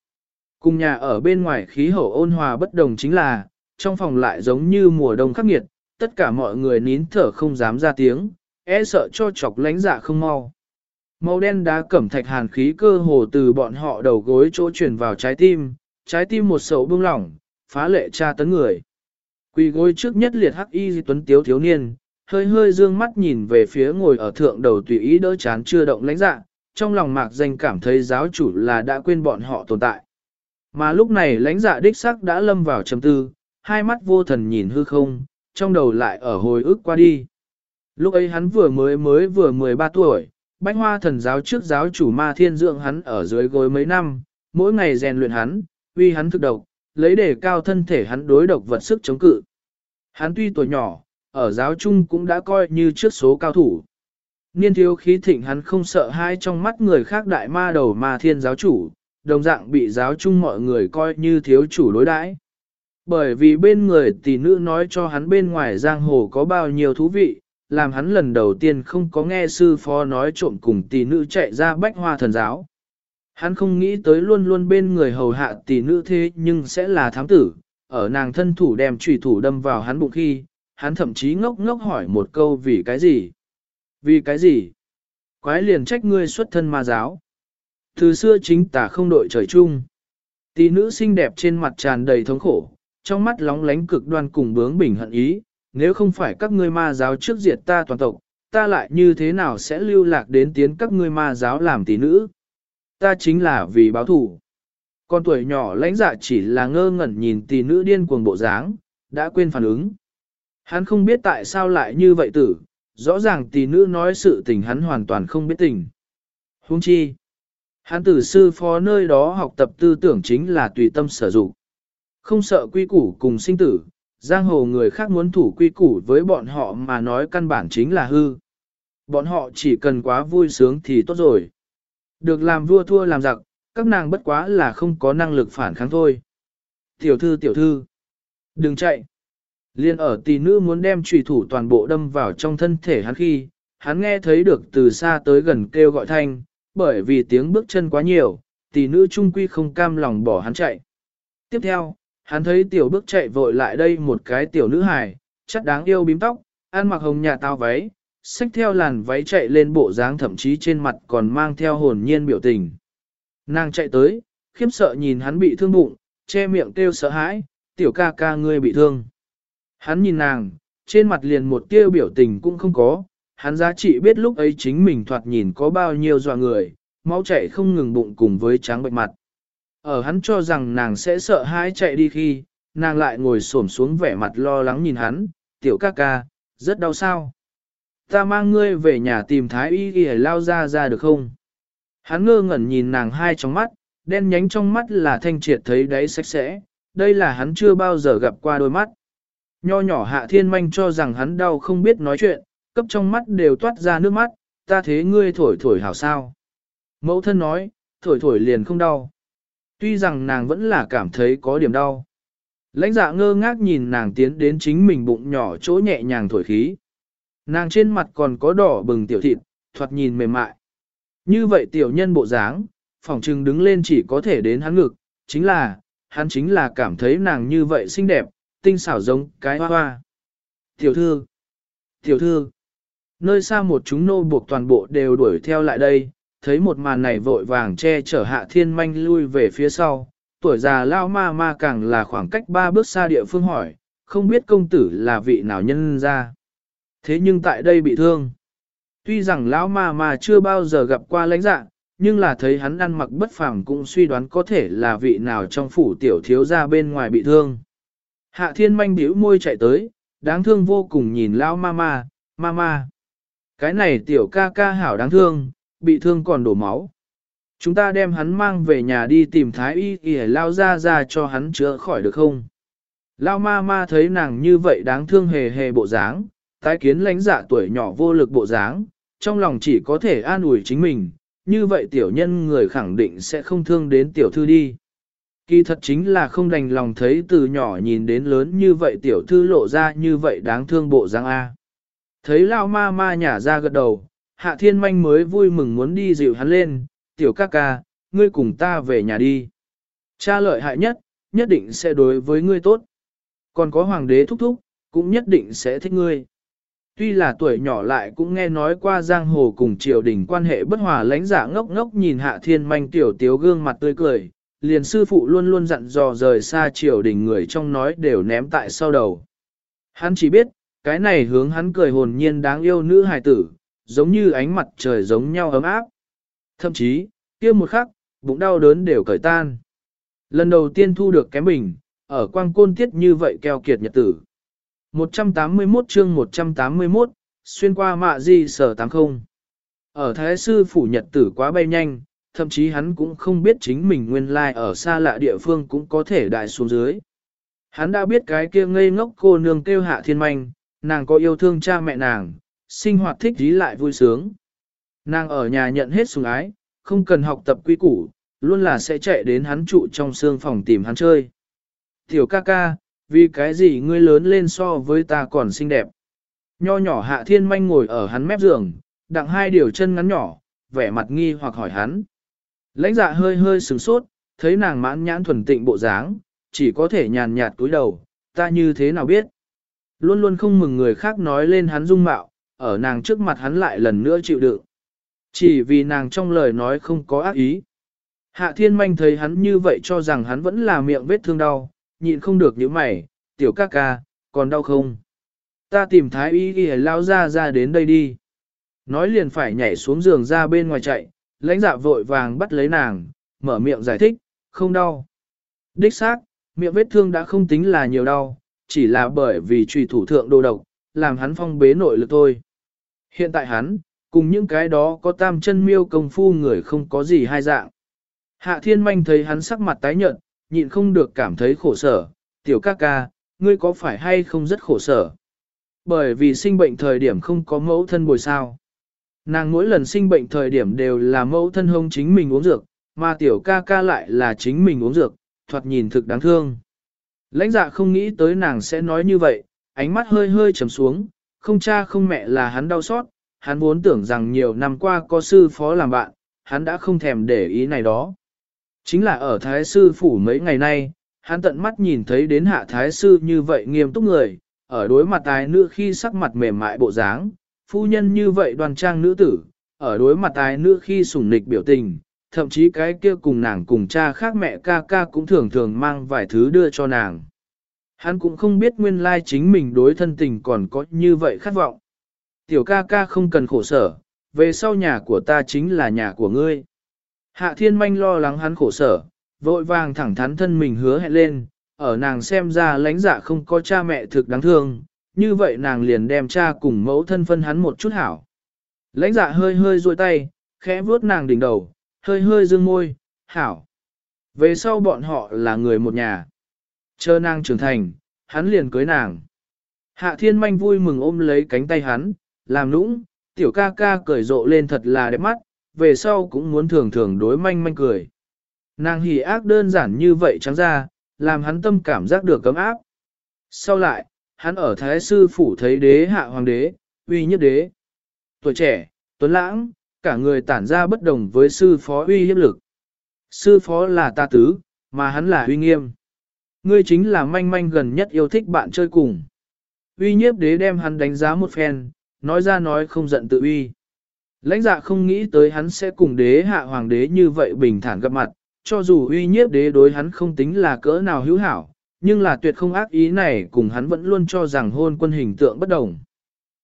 Cùng nhà ở bên ngoài khí hậu ôn hòa bất đồng chính là, trong phòng lại giống như mùa đông khắc nghiệt, tất cả mọi người nín thở không dám ra tiếng, e sợ cho chọc lánh dạ không mau. Màu đen đá cẩm thạch hàn khí cơ hồ từ bọn họ đầu gối chỗ chuyển vào trái tim, trái tim một sầu bưng lỏng, phá lệ tra tấn người. Quỳ gối trước nhất liệt hắc y di tuấn tiếu thiếu niên, hơi hơi dương mắt nhìn về phía ngồi ở thượng đầu tùy ý đỡ chán chưa động lãnh dạ, trong lòng mạc danh cảm thấy giáo chủ là đã quên bọn họ tồn tại. Mà lúc này lãnh dạ đích sắc đã lâm vào trầm tư, hai mắt vô thần nhìn hư không, trong đầu lại ở hồi ức qua đi. Lúc ấy hắn vừa mới mới vừa 13 tuổi, bách hoa thần giáo trước giáo chủ ma thiên dưỡng hắn ở dưới gối mấy năm, mỗi ngày rèn luyện hắn, uy hắn thực độc, lấy để cao thân thể hắn đối độc vật sức chống cự. Hắn tuy tuổi nhỏ, ở giáo trung cũng đã coi như trước số cao thủ. Niên thiếu khí thịnh hắn không sợ hai trong mắt người khác đại ma đầu ma thiên giáo chủ, đồng dạng bị giáo trung mọi người coi như thiếu chủ đối đãi. Bởi vì bên người tỷ nữ nói cho hắn bên ngoài giang hồ có bao nhiêu thú vị, làm hắn lần đầu tiên không có nghe sư phó nói trộm cùng tỷ nữ chạy ra bách hoa thần giáo. Hắn không nghĩ tới luôn luôn bên người hầu hạ tỷ nữ thế nhưng sẽ là thám tử, ở nàng thân thủ đem trùy thủ đâm vào hắn bụng khi, hắn thậm chí ngốc ngốc hỏi một câu vì cái gì? Vì cái gì? Quái liền trách ngươi xuất thân ma giáo. Từ xưa chính tả không đội trời chung. Tỷ nữ xinh đẹp trên mặt tràn đầy thống khổ, trong mắt lóng lánh cực đoan cùng bướng bỉnh hận ý, nếu không phải các ngươi ma giáo trước diệt ta toàn tộc, ta lại như thế nào sẽ lưu lạc đến tiến các ngươi ma giáo làm tỷ nữ? Ta chính là vì báo thủ. Con tuổi nhỏ lãnh dạ chỉ là ngơ ngẩn nhìn tỷ nữ điên cuồng bộ dáng, đã quên phản ứng. Hắn không biết tại sao lại như vậy tử, rõ ràng tỷ nữ nói sự tình hắn hoàn toàn không biết tình. Huống chi, hắn tử sư phó nơi đó học tập tư tưởng chính là tùy tâm sở dụng. Không sợ quy củ cùng sinh tử, giang hồ người khác muốn thủ quy củ với bọn họ mà nói căn bản chính là hư. Bọn họ chỉ cần quá vui sướng thì tốt rồi. Được làm vua thua làm giặc, các nàng bất quá là không có năng lực phản kháng thôi. Tiểu thư tiểu thư, đừng chạy. Liên ở tỷ nữ muốn đem trùy thủ toàn bộ đâm vào trong thân thể hắn khi, hắn nghe thấy được từ xa tới gần kêu gọi thanh, bởi vì tiếng bước chân quá nhiều, tỷ nữ trung quy không cam lòng bỏ hắn chạy. Tiếp theo, hắn thấy tiểu bước chạy vội lại đây một cái tiểu nữ hài, chắc đáng yêu bím tóc, ăn mặc hồng nhà tao váy, xách theo làn váy chạy lên bộ dáng thậm chí trên mặt còn mang theo hồn nhiên biểu tình. Nàng chạy tới, khiếp sợ nhìn hắn bị thương bụng, che miệng kêu sợ hãi, tiểu ca ca ngươi bị thương. Hắn nhìn nàng, trên mặt liền một tia biểu tình cũng không có, hắn giá trị biết lúc ấy chính mình thoạt nhìn có bao nhiêu dọa người, máu chảy không ngừng bụng cùng với trắng bệnh mặt. Ở hắn cho rằng nàng sẽ sợ hãi chạy đi khi, nàng lại ngồi xổm xuống vẻ mặt lo lắng nhìn hắn, tiểu ca ca, rất đau sao. Ta mang ngươi về nhà tìm thái y y lao ra ra được không? Hắn ngơ ngẩn nhìn nàng hai trong mắt, đen nhánh trong mắt là thanh triệt thấy đáy sạch sẽ, đây là hắn chưa bao giờ gặp qua đôi mắt. Nho nhỏ hạ thiên manh cho rằng hắn đau không biết nói chuyện, cấp trong mắt đều toát ra nước mắt, ta thế ngươi thổi thổi hảo sao. Mẫu thân nói, thổi thổi liền không đau. Tuy rằng nàng vẫn là cảm thấy có điểm đau. Lãnh dạ ngơ ngác nhìn nàng tiến đến chính mình bụng nhỏ chỗ nhẹ nhàng thổi khí. Nàng trên mặt còn có đỏ bừng tiểu thịt, thoạt nhìn mềm mại. Như vậy tiểu nhân bộ dáng, phỏng trừng đứng lên chỉ có thể đến hắn ngực, chính là, hắn chính là cảm thấy nàng như vậy xinh đẹp, tinh xảo giống cái hoa hoa. Tiểu thư, tiểu thư, nơi xa một chúng nô buộc toàn bộ đều đuổi theo lại đây, thấy một màn này vội vàng che chở hạ thiên manh lui về phía sau, tuổi già lao ma ma càng là khoảng cách ba bước xa địa phương hỏi, không biết công tử là vị nào nhân ra. Thế nhưng tại đây bị thương. Tuy rằng lão ma ma chưa bao giờ gặp qua lãnh dạng, nhưng là thấy hắn ăn mặc bất phàm cũng suy đoán có thể là vị nào trong phủ tiểu thiếu gia bên ngoài bị thương. Hạ thiên manh bĩu môi chạy tới, đáng thương vô cùng nhìn lão ma ma, ma ma. Cái này tiểu ca ca hảo đáng thương, bị thương còn đổ máu. Chúng ta đem hắn mang về nhà đi tìm thái y kìa lao ra ra cho hắn chữa khỏi được không? Lao ma ma thấy nàng như vậy đáng thương hề hề bộ dáng, tái kiến lãnh dạ tuổi nhỏ vô lực bộ dáng, trong lòng chỉ có thể an ủi chính mình, như vậy tiểu nhân người khẳng định sẽ không thương đến tiểu thư đi. Kỳ thật chính là không đành lòng thấy từ nhỏ nhìn đến lớn như vậy tiểu thư lộ ra như vậy đáng thương bộ dáng A. Thấy lao ma ma nhả ra gật đầu, hạ thiên manh mới vui mừng muốn đi dịu hắn lên, tiểu ca ca, ngươi cùng ta về nhà đi. Cha lợi hại nhất, nhất định sẽ đối với ngươi tốt. Còn có hoàng đế thúc thúc, cũng nhất định sẽ thích ngươi. Tuy là tuổi nhỏ lại cũng nghe nói qua giang hồ cùng triều đình quan hệ bất hòa lãnh giả ngốc ngốc nhìn hạ thiên manh tiểu tiếu gương mặt tươi cười, liền sư phụ luôn luôn dặn dò rời xa triều đình người trong nói đều ném tại sau đầu. Hắn chỉ biết, cái này hướng hắn cười hồn nhiên đáng yêu nữ hài tử, giống như ánh mặt trời giống nhau ấm áp. Thậm chí, kia một khắc, bụng đau đớn đều cởi tan. Lần đầu tiên thu được kém bình, ở quang côn tiết như vậy keo kiệt nhật tử. 181 chương 181, xuyên qua mạ di sở 80. Ở Thái Sư Phủ Nhật tử quá bay nhanh, thậm chí hắn cũng không biết chính mình nguyên lai like ở xa lạ địa phương cũng có thể đại xuống dưới. Hắn đã biết cái kia ngây ngốc cô nương kêu hạ thiên manh, nàng có yêu thương cha mẹ nàng, sinh hoạt thích dí lại vui sướng. Nàng ở nhà nhận hết sủng ái, không cần học tập quy củ, luôn là sẽ chạy đến hắn trụ trong xương phòng tìm hắn chơi. Tiểu ca ca, vì cái gì ngươi lớn lên so với ta còn xinh đẹp. Nho nhỏ hạ thiên manh ngồi ở hắn mép giường, đặng hai điều chân ngắn nhỏ, vẻ mặt nghi hoặc hỏi hắn. Lãnh dạ hơi hơi sửng sốt, thấy nàng mãn nhãn thuần tịnh bộ dáng, chỉ có thể nhàn nhạt túi đầu, ta như thế nào biết. Luôn luôn không mừng người khác nói lên hắn dung mạo, ở nàng trước mặt hắn lại lần nữa chịu đựng. Chỉ vì nàng trong lời nói không có ác ý. Hạ thiên manh thấy hắn như vậy cho rằng hắn vẫn là miệng vết thương đau, nhịn không được những mày, tiểu ca ca, còn đau không? Ta tìm thái y ghi lao ra ra đến đây đi. Nói liền phải nhảy xuống giường ra bên ngoài chạy, lãnh dạ vội vàng bắt lấy nàng, mở miệng giải thích, không đau. Đích xác, miệng vết thương đã không tính là nhiều đau, chỉ là bởi vì trùy thủ thượng đồ độc, làm hắn phong bế nội lực thôi. Hiện tại hắn, cùng những cái đó có tam chân miêu công phu người không có gì hai dạng. Hạ thiên manh thấy hắn sắc mặt tái nhợt, nhịn không được cảm thấy khổ sở, tiểu ca ca, ngươi có phải hay không rất khổ sở? Bởi vì sinh bệnh thời điểm không có mẫu thân bồi sao. Nàng mỗi lần sinh bệnh thời điểm đều là mẫu thân hông chính mình uống dược, mà tiểu ca ca lại là chính mình uống dược, thoạt nhìn thực đáng thương. Lãnh dạ không nghĩ tới nàng sẽ nói như vậy, ánh mắt hơi hơi trầm xuống, không cha không mẹ là hắn đau xót, hắn vốn tưởng rằng nhiều năm qua có sư phó làm bạn, hắn đã không thèm để ý này đó. Chính là ở Thái Sư Phủ mấy ngày nay, hắn tận mắt nhìn thấy đến hạ Thái Sư như vậy nghiêm túc người, ở đối mặt tài nữ khi sắc mặt mềm mại bộ dáng, phu nhân như vậy đoàn trang nữ tử, ở đối mặt tài nữ khi sủng nịch biểu tình, thậm chí cái kia cùng nàng cùng cha khác mẹ ca ca cũng thường thường mang vài thứ đưa cho nàng. Hắn cũng không biết nguyên lai chính mình đối thân tình còn có như vậy khát vọng. Tiểu ca ca không cần khổ sở, về sau nhà của ta chính là nhà của ngươi. Hạ thiên manh lo lắng hắn khổ sở, vội vàng thẳng thắn thân mình hứa hẹn lên, ở nàng xem ra lãnh dạ không có cha mẹ thực đáng thương, như vậy nàng liền đem cha cùng mẫu thân phân hắn một chút hảo. Lãnh dạ hơi hơi duỗi tay, khẽ vuốt nàng đỉnh đầu, hơi hơi dương môi, hảo. Về sau bọn họ là người một nhà. Chờ nàng trưởng thành, hắn liền cưới nàng. Hạ thiên manh vui mừng ôm lấy cánh tay hắn, làm nũng, tiểu ca ca cười rộ lên thật là đẹp mắt, về sau cũng muốn thường thường đối manh manh cười. Nàng hỉ ác đơn giản như vậy trắng ra, làm hắn tâm cảm giác được cấm áp. Sau lại, hắn ở Thái Sư Phủ thấy đế hạ hoàng đế, uy nhất đế. Tuổi trẻ, tuấn lãng, cả người tản ra bất đồng với sư phó uy hiếp lực. Sư phó là ta tứ, mà hắn là uy nghiêm. Ngươi chính là manh manh gần nhất yêu thích bạn chơi cùng. Uy nhiếp đế đem hắn đánh giá một phen, nói ra nói không giận tự uy. Lãnh dạ không nghĩ tới hắn sẽ cùng đế hạ hoàng đế như vậy bình thản gặp mặt, cho dù uy nhiếp đế đối hắn không tính là cỡ nào hữu hảo, nhưng là tuyệt không ác ý này cùng hắn vẫn luôn cho rằng hôn quân hình tượng bất đồng.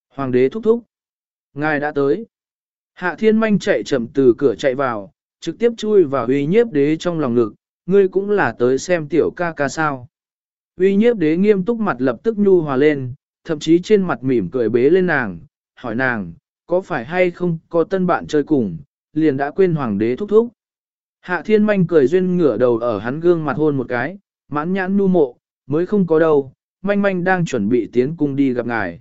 Hoàng đế thúc thúc. Ngài đã tới. Hạ thiên manh chạy chậm từ cửa chạy vào, trực tiếp chui vào uy nhiếp đế trong lòng ngực, ngươi cũng là tới xem tiểu ca ca sao. Uy nhiếp đế nghiêm túc mặt lập tức nhu hòa lên, thậm chí trên mặt mỉm cười bế lên nàng, hỏi nàng, có phải hay không có tân bạn chơi cùng, liền đã quên hoàng đế thúc thúc. Hạ thiên manh cười duyên ngửa đầu ở hắn gương mặt hôn một cái, mãn nhãn nu mộ, mới không có đâu, manh manh đang chuẩn bị tiến cung đi gặp ngài.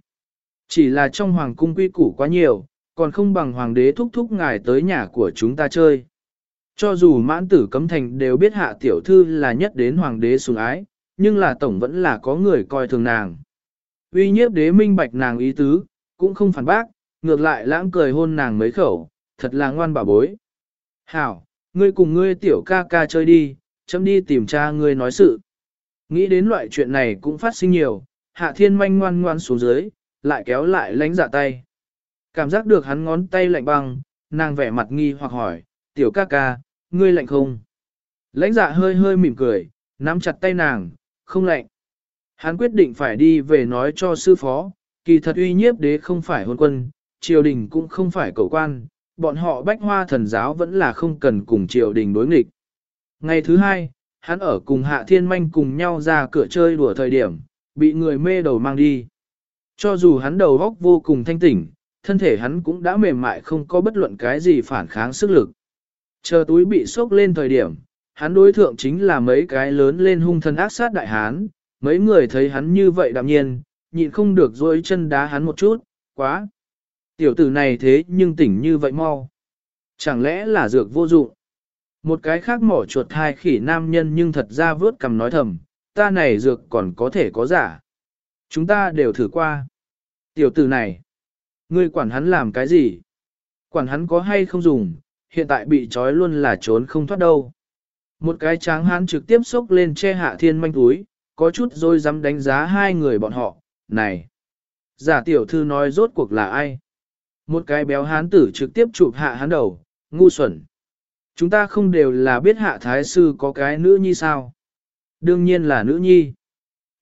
Chỉ là trong hoàng cung quy củ quá nhiều, còn không bằng hoàng đế thúc thúc ngài tới nhà của chúng ta chơi. Cho dù mãn tử cấm thành đều biết hạ tiểu thư là nhất đến hoàng đế sủng ái, nhưng là tổng vẫn là có người coi thường nàng. Uy nhiếp đế minh bạch nàng ý tứ, cũng không phản bác, ngược lại lãng cười hôn nàng mấy khẩu, thật là ngoan bà bối. Hảo, ngươi cùng ngươi tiểu ca ca chơi đi, chấm đi tìm cha ngươi nói sự. Nghĩ đến loại chuyện này cũng phát sinh nhiều, hạ thiên manh ngoan ngoan xuống dưới, lại kéo lại lánh dạ tay. Cảm giác được hắn ngón tay lạnh băng, nàng vẻ mặt nghi hoặc hỏi, tiểu ca ca, ngươi lạnh không? Lãnh dạ hơi hơi mỉm cười, nắm chặt tay nàng, không lạnh. Hắn quyết định phải đi về nói cho sư phó, kỳ thật uy nhiếp đế không phải hôn quân, triều đình cũng không phải cầu quan, bọn họ bách hoa thần giáo vẫn là không cần cùng triều đình đối nghịch. Ngày thứ hai, hắn ở cùng hạ thiên manh cùng nhau ra cửa chơi đùa thời điểm, bị người mê đầu mang đi. Cho dù hắn đầu góc vô cùng thanh tỉnh, thân thể hắn cũng đã mềm mại không có bất luận cái gì phản kháng sức lực. Chờ túi bị sốc lên thời điểm, hắn đối thượng chính là mấy cái lớn lên hung thân ác sát đại hán, mấy người thấy hắn như vậy đạm nhiên, nhịn không được dối chân đá hắn một chút, quá. Tiểu tử này thế nhưng tỉnh như vậy mau. Chẳng lẽ là dược vô dụng? Một cái khác mỏ chuột hai khỉ nam nhân nhưng thật ra vớt cầm nói thầm, ta này dược còn có thể có giả. Chúng ta đều thử qua. Tiểu tử này, ngươi quản hắn làm cái gì? Quản hắn có hay không dùng, hiện tại bị trói luôn là trốn không thoát đâu. Một cái tráng hắn trực tiếp xốc lên che hạ thiên manh túi, có chút rồi dám đánh giá hai người bọn họ, này. Giả tiểu thư nói rốt cuộc là ai? Một cái béo hán tử trực tiếp chụp hạ hắn đầu, ngu xuẩn. Chúng ta không đều là biết hạ thái sư có cái nữ nhi sao? Đương nhiên là nữ nhi.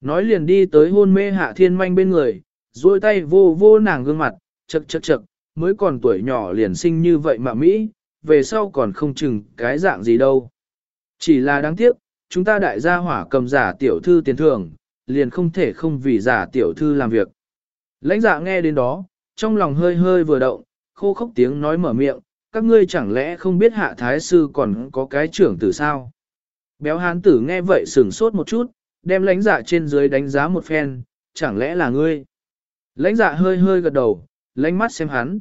Nói liền đi tới hôn mê hạ thiên manh bên người, duỗi tay vô vô nàng gương mặt, chật chật chật, mới còn tuổi nhỏ liền sinh như vậy mà Mỹ, về sau còn không chừng cái dạng gì đâu. Chỉ là đáng tiếc, chúng ta đại gia hỏa cầm giả tiểu thư tiền thưởng, liền không thể không vì giả tiểu thư làm việc. Lãnh dạ nghe đến đó, trong lòng hơi hơi vừa động, khô khốc tiếng nói mở miệng, các ngươi chẳng lẽ không biết hạ thái sư còn có cái trưởng tử sao? Béo hán tử nghe vậy sửng sốt một chút, đem lãnh dạ trên dưới đánh giá một phen, chẳng lẽ là ngươi? Lãnh dạ hơi hơi gật đầu, lãnh mắt xem hắn.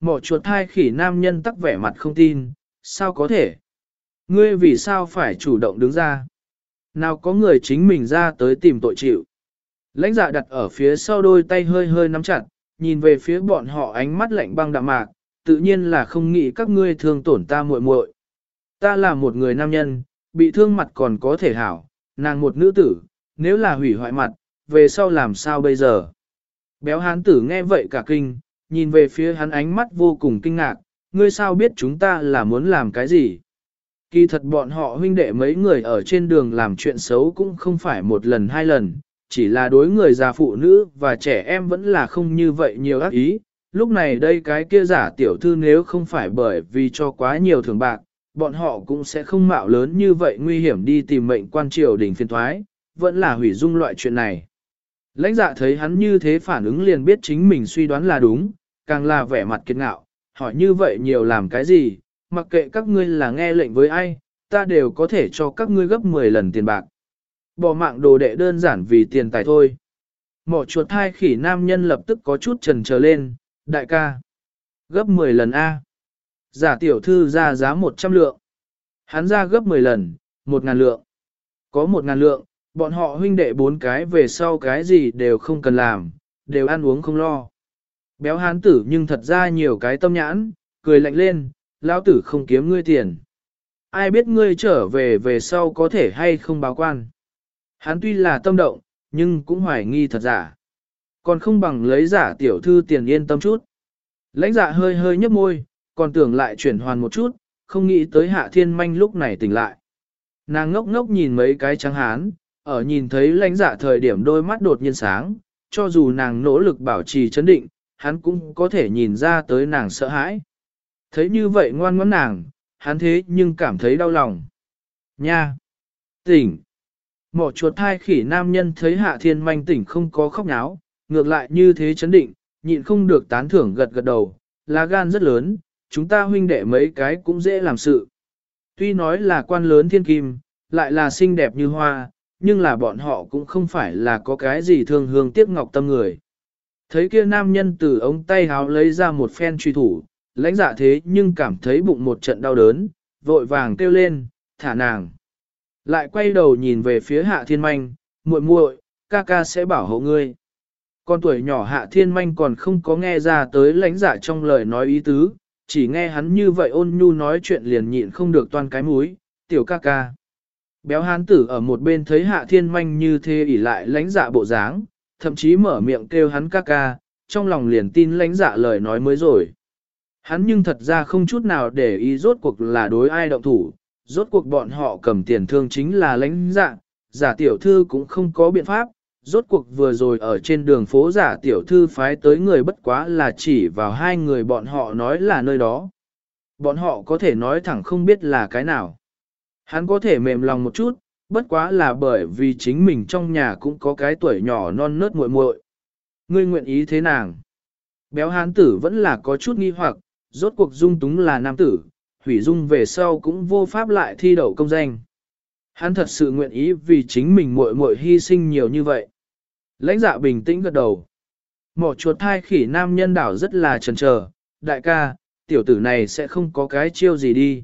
Mỏ chuột thai khỉ nam nhân tắc vẻ mặt không tin, sao có thể? Ngươi vì sao phải chủ động đứng ra? Nào có người chính mình ra tới tìm tội chịu? Lãnh dạ đặt ở phía sau đôi tay hơi hơi nắm chặt, nhìn về phía bọn họ ánh mắt lạnh băng đạm mạc, tự nhiên là không nghĩ các ngươi thương tổn ta muội muội. Ta là một người nam nhân, bị thương mặt còn có thể hảo, nàng một nữ tử, nếu là hủy hoại mặt, về sau làm sao bây giờ? Béo hán tử nghe vậy cả kinh, nhìn về phía hắn ánh mắt vô cùng kinh ngạc, ngươi sao biết chúng ta là muốn làm cái gì? Kỳ thật bọn họ huynh đệ mấy người ở trên đường làm chuyện xấu cũng không phải một lần hai lần, chỉ là đối người già phụ nữ và trẻ em vẫn là không như vậy nhiều ác ý. Lúc này đây cái kia giả tiểu thư nếu không phải bởi vì cho quá nhiều thường bạc, bọn họ cũng sẽ không mạo lớn như vậy nguy hiểm đi tìm mệnh quan triều đình phiên thoái, vẫn là hủy dung loại chuyện này. Lãnh dạ thấy hắn như thế phản ứng liền biết chính mình suy đoán là đúng, càng là vẻ mặt kiệt ngạo, hỏi như vậy nhiều làm cái gì, mặc kệ các ngươi là nghe lệnh với ai, ta đều có thể cho các ngươi gấp 10 lần tiền bạc. Bỏ mạng đồ đệ đơn giản vì tiền tài thôi. Mỏ chuột thai khỉ nam nhân lập tức có chút trần trở lên, đại ca. Gấp 10 lần A. Giả tiểu thư ra giá 100 lượng. Hắn ra gấp 10 lần, 1 ngàn lượng. Có 1 ngàn lượng, bọn họ huynh đệ bốn cái về sau cái gì đều không cần làm, đều ăn uống không lo. Béo hán tử nhưng thật ra nhiều cái tâm nhãn, cười lạnh lên, lão tử không kiếm ngươi tiền. Ai biết ngươi trở về về sau có thể hay không báo quan. Hắn tuy là tâm động, nhưng cũng hoài nghi thật giả. Còn không bằng lấy giả tiểu thư tiền yên tâm chút. Lãnh dạ hơi hơi nhấp môi, còn tưởng lại chuyển hoàn một chút, không nghĩ tới hạ thiên manh lúc này tỉnh lại. Nàng ngốc ngốc nhìn mấy cái trắng hán, ở nhìn thấy lãnh dạ thời điểm đôi mắt đột nhiên sáng, cho dù nàng nỗ lực bảo trì chấn định, hắn cũng có thể nhìn ra tới nàng sợ hãi. Thấy như vậy ngoan ngoãn nàng, hắn thế nhưng cảm thấy đau lòng. Nha! Tỉnh! Mỏ chuột thai khỉ nam nhân thấy hạ thiên manh tỉnh không có khóc náo, ngược lại như thế chấn định, nhịn không được tán thưởng gật gật đầu, lá gan rất lớn, chúng ta huynh đệ mấy cái cũng dễ làm sự. Tuy nói là quan lớn thiên kim, lại là xinh đẹp như hoa, nhưng là bọn họ cũng không phải là có cái gì thương hương tiếc ngọc tâm người. Thấy kia nam nhân từ ống tay háo lấy ra một phen truy thủ, lãnh dạ thế nhưng cảm thấy bụng một trận đau đớn, vội vàng kêu lên, thả nàng. Lại quay đầu nhìn về phía hạ thiên manh, muội muội, ca ca sẽ bảo hộ ngươi. Con tuổi nhỏ hạ thiên manh còn không có nghe ra tới lãnh giả trong lời nói ý tứ, chỉ nghe hắn như vậy ôn nhu nói chuyện liền nhịn không được toan cái múi, tiểu ca ca. Béo hán tử ở một bên thấy hạ thiên manh như thế ỉ lại lãnh dạ bộ dáng, thậm chí mở miệng kêu hắn ca ca, trong lòng liền tin lãnh dạ lời nói mới rồi. Hắn nhưng thật ra không chút nào để ý rốt cuộc là đối ai động thủ, rốt cuộc bọn họ cầm tiền thương chính là lãnh dạ, giả tiểu thư cũng không có biện pháp, rốt cuộc vừa rồi ở trên đường phố giả tiểu thư phái tới người bất quá là chỉ vào hai người bọn họ nói là nơi đó. Bọn họ có thể nói thẳng không biết là cái nào. Hắn có thể mềm lòng một chút, bất quá là bởi vì chính mình trong nhà cũng có cái tuổi nhỏ non nớt muội muội. Ngươi nguyện ý thế nàng? Béo hán tử vẫn là có chút nghi hoặc, rốt cuộc dung túng là nam tử, hủy dung về sau cũng vô pháp lại thi đậu công danh. Hắn thật sự nguyện ý vì chính mình muội muội hy sinh nhiều như vậy. Lãnh dạ bình tĩnh gật đầu. Mỏ chuột thai khỉ nam nhân đảo rất là trần trờ, đại ca, tiểu tử này sẽ không có cái chiêu gì đi.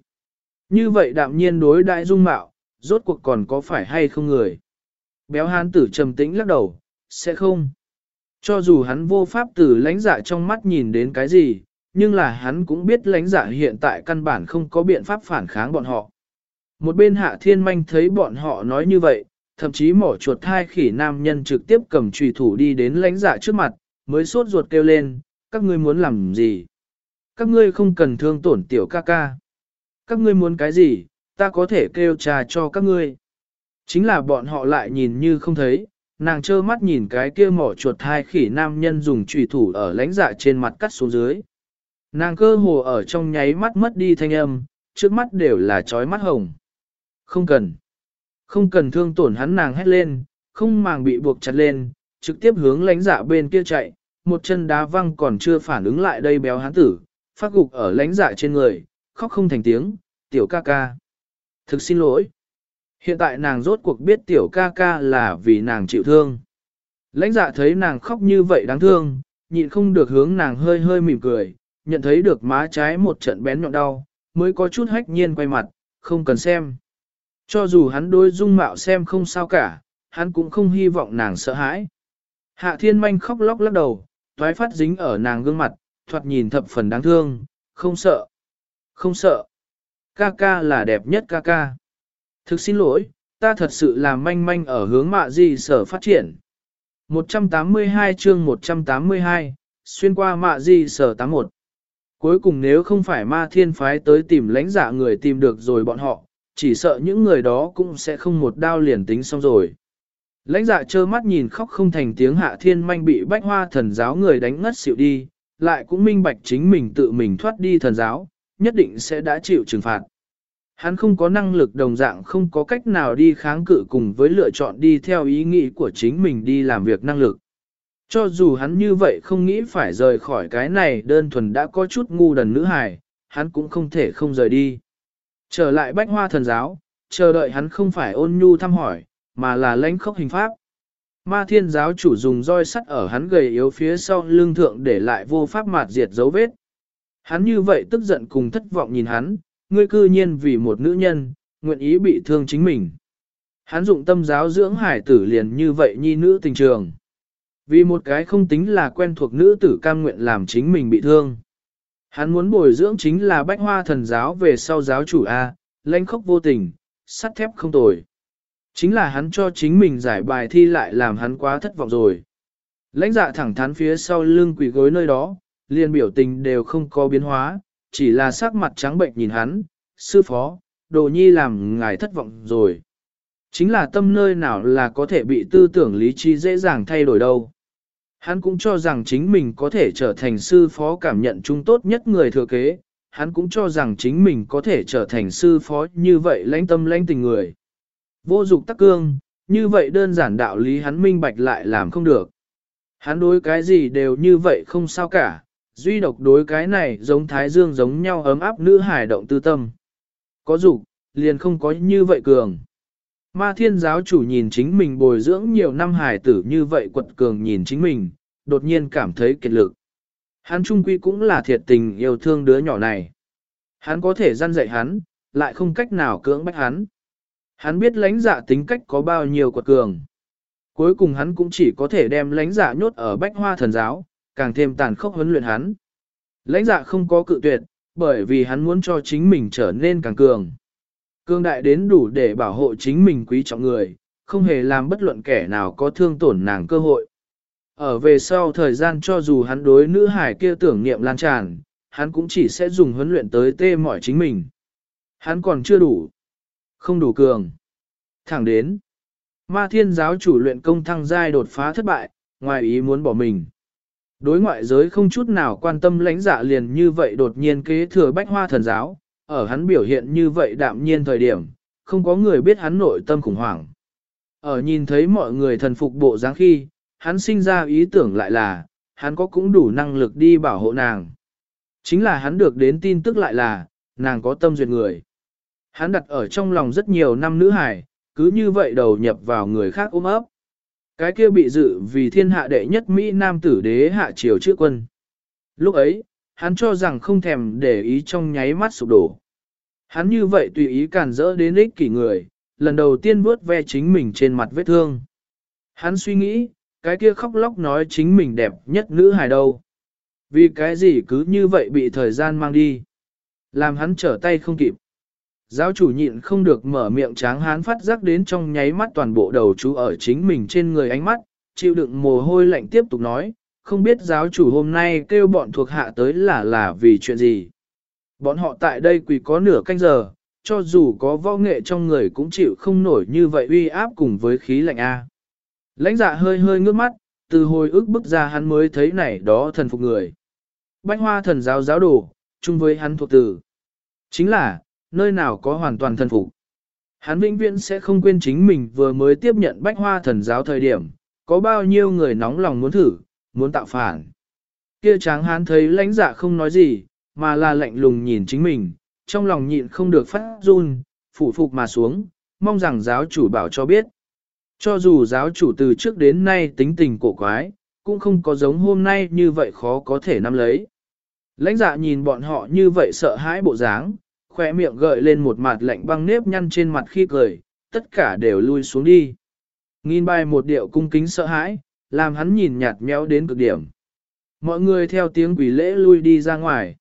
Như vậy đạm nhiên đối đại dung mạo, rốt cuộc còn có phải hay không người. Béo hán tử trầm tĩnh lắc đầu, sẽ không. Cho dù hắn vô pháp tử lãnh dạ trong mắt nhìn đến cái gì, nhưng là hắn cũng biết lãnh dạ hiện tại căn bản không có biện pháp phản kháng bọn họ. Một bên hạ thiên manh thấy bọn họ nói như vậy, thậm chí mỏ chuột thai khỉ nam nhân trực tiếp cầm trùy thủ đi đến lãnh dạ trước mặt, mới sốt ruột kêu lên, các ngươi muốn làm gì? Các ngươi không cần thương tổn tiểu ca ca. Các ngươi muốn cái gì, ta có thể kêu trà cho các ngươi. Chính là bọn họ lại nhìn như không thấy, nàng trơ mắt nhìn cái kia mỏ chuột hai khỉ nam nhân dùng trùy thủ ở lãnh dạ trên mặt cắt xuống dưới. Nàng cơ hồ ở trong nháy mắt mất đi thanh âm, trước mắt đều là trói mắt hồng. Không cần. Không cần thương tổn hắn nàng hét lên, không màng bị buộc chặt lên, trực tiếp hướng lãnh dạ bên kia chạy, một chân đá văng còn chưa phản ứng lại đây béo hán tử, phát gục ở lãnh dạ trên người, khóc không thành tiếng, tiểu ca ca. Thực xin lỗi. Hiện tại nàng rốt cuộc biết tiểu ca ca là vì nàng chịu thương. Lãnh dạ thấy nàng khóc như vậy đáng thương, nhịn không được hướng nàng hơi hơi mỉm cười, nhận thấy được má trái một trận bén nhọn đau, mới có chút hách nhiên quay mặt, không cần xem. Cho dù hắn đối dung mạo xem không sao cả, hắn cũng không hy vọng nàng sợ hãi. Hạ thiên manh khóc lóc lắc đầu, toái phát dính ở nàng gương mặt, thoạt nhìn thập phần đáng thương, không sợ. Không sợ. Ca ca là đẹp nhất ca ca. Thực xin lỗi, ta thật sự là manh manh ở hướng mạ gì sở phát triển. 182 chương 182, xuyên qua mạ gì sở 81. Cuối cùng nếu không phải ma thiên phái tới tìm lãnh giả người tìm được rồi bọn họ, chỉ sợ những người đó cũng sẽ không một đao liền tính xong rồi. Lãnh dạ trơ mắt nhìn khóc không thành tiếng hạ thiên manh bị bách hoa thần giáo người đánh ngất xỉu đi, lại cũng minh bạch chính mình tự mình thoát đi thần giáo, nhất định sẽ đã chịu trừng phạt. Hắn không có năng lực đồng dạng không có cách nào đi kháng cự cùng với lựa chọn đi theo ý nghĩ của chính mình đi làm việc năng lực. Cho dù hắn như vậy không nghĩ phải rời khỏi cái này đơn thuần đã có chút ngu đần nữ hài, hắn cũng không thể không rời đi. Trở lại bách hoa thần giáo, chờ đợi hắn không phải ôn nhu thăm hỏi, mà là lãnh khốc hình pháp. Ma thiên giáo chủ dùng roi sắt ở hắn gầy yếu phía sau lưng thượng để lại vô pháp mạt diệt dấu vết. Hắn như vậy tức giận cùng thất vọng nhìn hắn, ngươi cư nhiên vì một nữ nhân, nguyện ý bị thương chính mình. Hắn dụng tâm giáo dưỡng hải tử liền như vậy nhi nữ tình trường. Vì một cái không tính là quen thuộc nữ tử cam nguyện làm chính mình bị thương. Hắn muốn bồi dưỡng chính là bách hoa thần giáo về sau giáo chủ A, lãnh khốc vô tình, sắt thép không tồi. Chính là hắn cho chính mình giải bài thi lại làm hắn quá thất vọng rồi. Lãnh dạ thẳng thắn phía sau lưng quỷ gối nơi đó, liền biểu tình đều không có biến hóa, chỉ là sắc mặt trắng bệnh nhìn hắn, sư phó, đồ nhi làm ngài thất vọng rồi. Chính là tâm nơi nào là có thể bị tư tưởng lý trí dễ dàng thay đổi đâu. Hắn cũng cho rằng chính mình có thể trở thành sư phó cảm nhận chung tốt nhất người thừa kế, hắn cũng cho rằng chính mình có thể trở thành sư phó như vậy lãnh tâm lãnh tình người. Vô dục tắc cương, như vậy đơn giản đạo lý hắn minh bạch lại làm không được. Hắn đối cái gì đều như vậy không sao cả, duy độc đối cái này giống thái dương giống nhau ấm áp nữ hải động tư tâm. Có dục, liền không có như vậy cường. Ma thiên giáo chủ nhìn chính mình bồi dưỡng nhiều năm hải tử như vậy quật cường nhìn chính mình, đột nhiên cảm thấy kiệt lực. Hắn trung quy cũng là thiệt tình yêu thương đứa nhỏ này. Hắn có thể gian dạy hắn, lại không cách nào cưỡng bách hắn. Hắn biết lãnh dạ tính cách có bao nhiêu quật cường. Cuối cùng hắn cũng chỉ có thể đem lãnh dạ nhốt ở bách hoa thần giáo, càng thêm tàn khốc huấn luyện hắn. Lãnh dạ không có cự tuyệt, bởi vì hắn muốn cho chính mình trở nên càng cường. Cương đại đến đủ để bảo hộ chính mình quý trọng người, không hề làm bất luận kẻ nào có thương tổn nàng cơ hội. Ở về sau thời gian cho dù hắn đối nữ hải kia tưởng niệm lan tràn, hắn cũng chỉ sẽ dùng huấn luyện tới tê mỏi chính mình. Hắn còn chưa đủ. Không đủ cường. Thẳng đến. Ma thiên giáo chủ luyện công thăng giai đột phá thất bại, ngoài ý muốn bỏ mình. Đối ngoại giới không chút nào quan tâm lãnh dạ liền như vậy đột nhiên kế thừa bách hoa thần giáo, ở hắn biểu hiện như vậy đạm nhiên thời điểm, không có người biết hắn nội tâm khủng hoảng. Ở nhìn thấy mọi người thần phục bộ dáng khi, hắn sinh ra ý tưởng lại là, hắn có cũng đủ năng lực đi bảo hộ nàng. Chính là hắn được đến tin tức lại là, nàng có tâm duyệt người. Hắn đặt ở trong lòng rất nhiều năm nữ hải, cứ như vậy đầu nhập vào người khác ôm ấp. Cái kia bị dự vì thiên hạ đệ nhất Mỹ Nam tử đế hạ triều trước quân. Lúc ấy, hắn cho rằng không thèm để ý trong nháy mắt sụp đổ. Hắn như vậy tùy ý cản rỡ đến ích kỷ người, lần đầu tiên vuốt ve chính mình trên mặt vết thương. Hắn suy nghĩ, cái kia khóc lóc nói chính mình đẹp nhất nữ hài đâu. Vì cái gì cứ như vậy bị thời gian mang đi. Làm hắn trở tay không kịp. Giáo chủ nhịn không được mở miệng tráng hán phát giác đến trong nháy mắt toàn bộ đầu chú ở chính mình trên người ánh mắt, chịu đựng mồ hôi lạnh tiếp tục nói, không biết giáo chủ hôm nay kêu bọn thuộc hạ tới là là vì chuyện gì. Bọn họ tại đây quỳ có nửa canh giờ, cho dù có võ nghệ trong người cũng chịu không nổi như vậy uy áp cùng với khí lạnh A. Lãnh dạ hơi hơi ngước mắt, từ hồi ức bức ra hắn mới thấy này đó thần phục người. Bách hoa thần giáo giáo đồ, chung với hắn thuộc tử. Chính là, nơi nào có hoàn toàn thần phục. Hắn vĩnh viễn sẽ không quên chính mình vừa mới tiếp nhận bách hoa thần giáo thời điểm, có bao nhiêu người nóng lòng muốn thử, muốn tạo phản. Kia tráng hán thấy lãnh dạ không nói gì, mà là lạnh lùng nhìn chính mình, trong lòng nhịn không được phát run, phủ phục mà xuống, mong rằng giáo chủ bảo cho biết. Cho dù giáo chủ từ trước đến nay tính tình cổ quái, cũng không có giống hôm nay như vậy khó có thể nắm lấy. Lãnh dạ nhìn bọn họ như vậy sợ hãi bộ dáng, khỏe miệng gợi lên một mặt lạnh băng nếp nhăn trên mặt khi cười, tất cả đều lui xuống đi. Nghìn bài một điệu cung kính sợ hãi, làm hắn nhìn nhạt méo đến cực điểm. Mọi người theo tiếng quỷ lễ lui đi ra ngoài.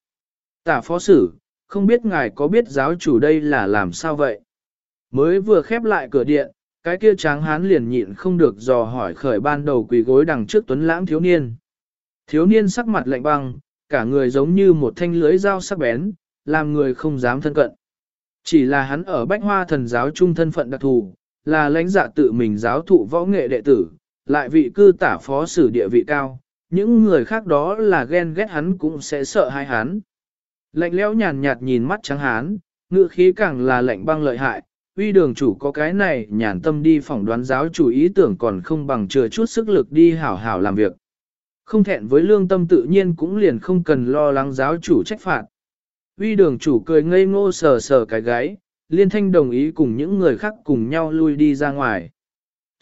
Tả phó sử, không biết ngài có biết giáo chủ đây là làm sao vậy? Mới vừa khép lại cửa điện, cái kia tráng hán liền nhịn không được dò hỏi khởi ban đầu quỳ gối đằng trước tuấn lãng thiếu niên. Thiếu niên sắc mặt lạnh băng, cả người giống như một thanh lưới dao sắc bén, làm người không dám thân cận. Chỉ là hắn ở bách hoa thần giáo trung thân phận đặc thù, là lãnh dạ tự mình giáo thụ võ nghệ đệ tử, lại vị cư tả phó sử địa vị cao, những người khác đó là ghen ghét hắn cũng sẽ sợ hai hắn. Lạnh lẽo nhàn nhạt nhìn mắt trắng hán, ngựa khí càng là lạnh băng lợi hại, uy đường chủ có cái này nhàn tâm đi phỏng đoán giáo chủ ý tưởng còn không bằng chừa chút sức lực đi hảo hảo làm việc. Không thẹn với lương tâm tự nhiên cũng liền không cần lo lắng giáo chủ trách phạt. Uy đường chủ cười ngây ngô sờ sờ cái gáy, liên thanh đồng ý cùng những người khác cùng nhau lui đi ra ngoài.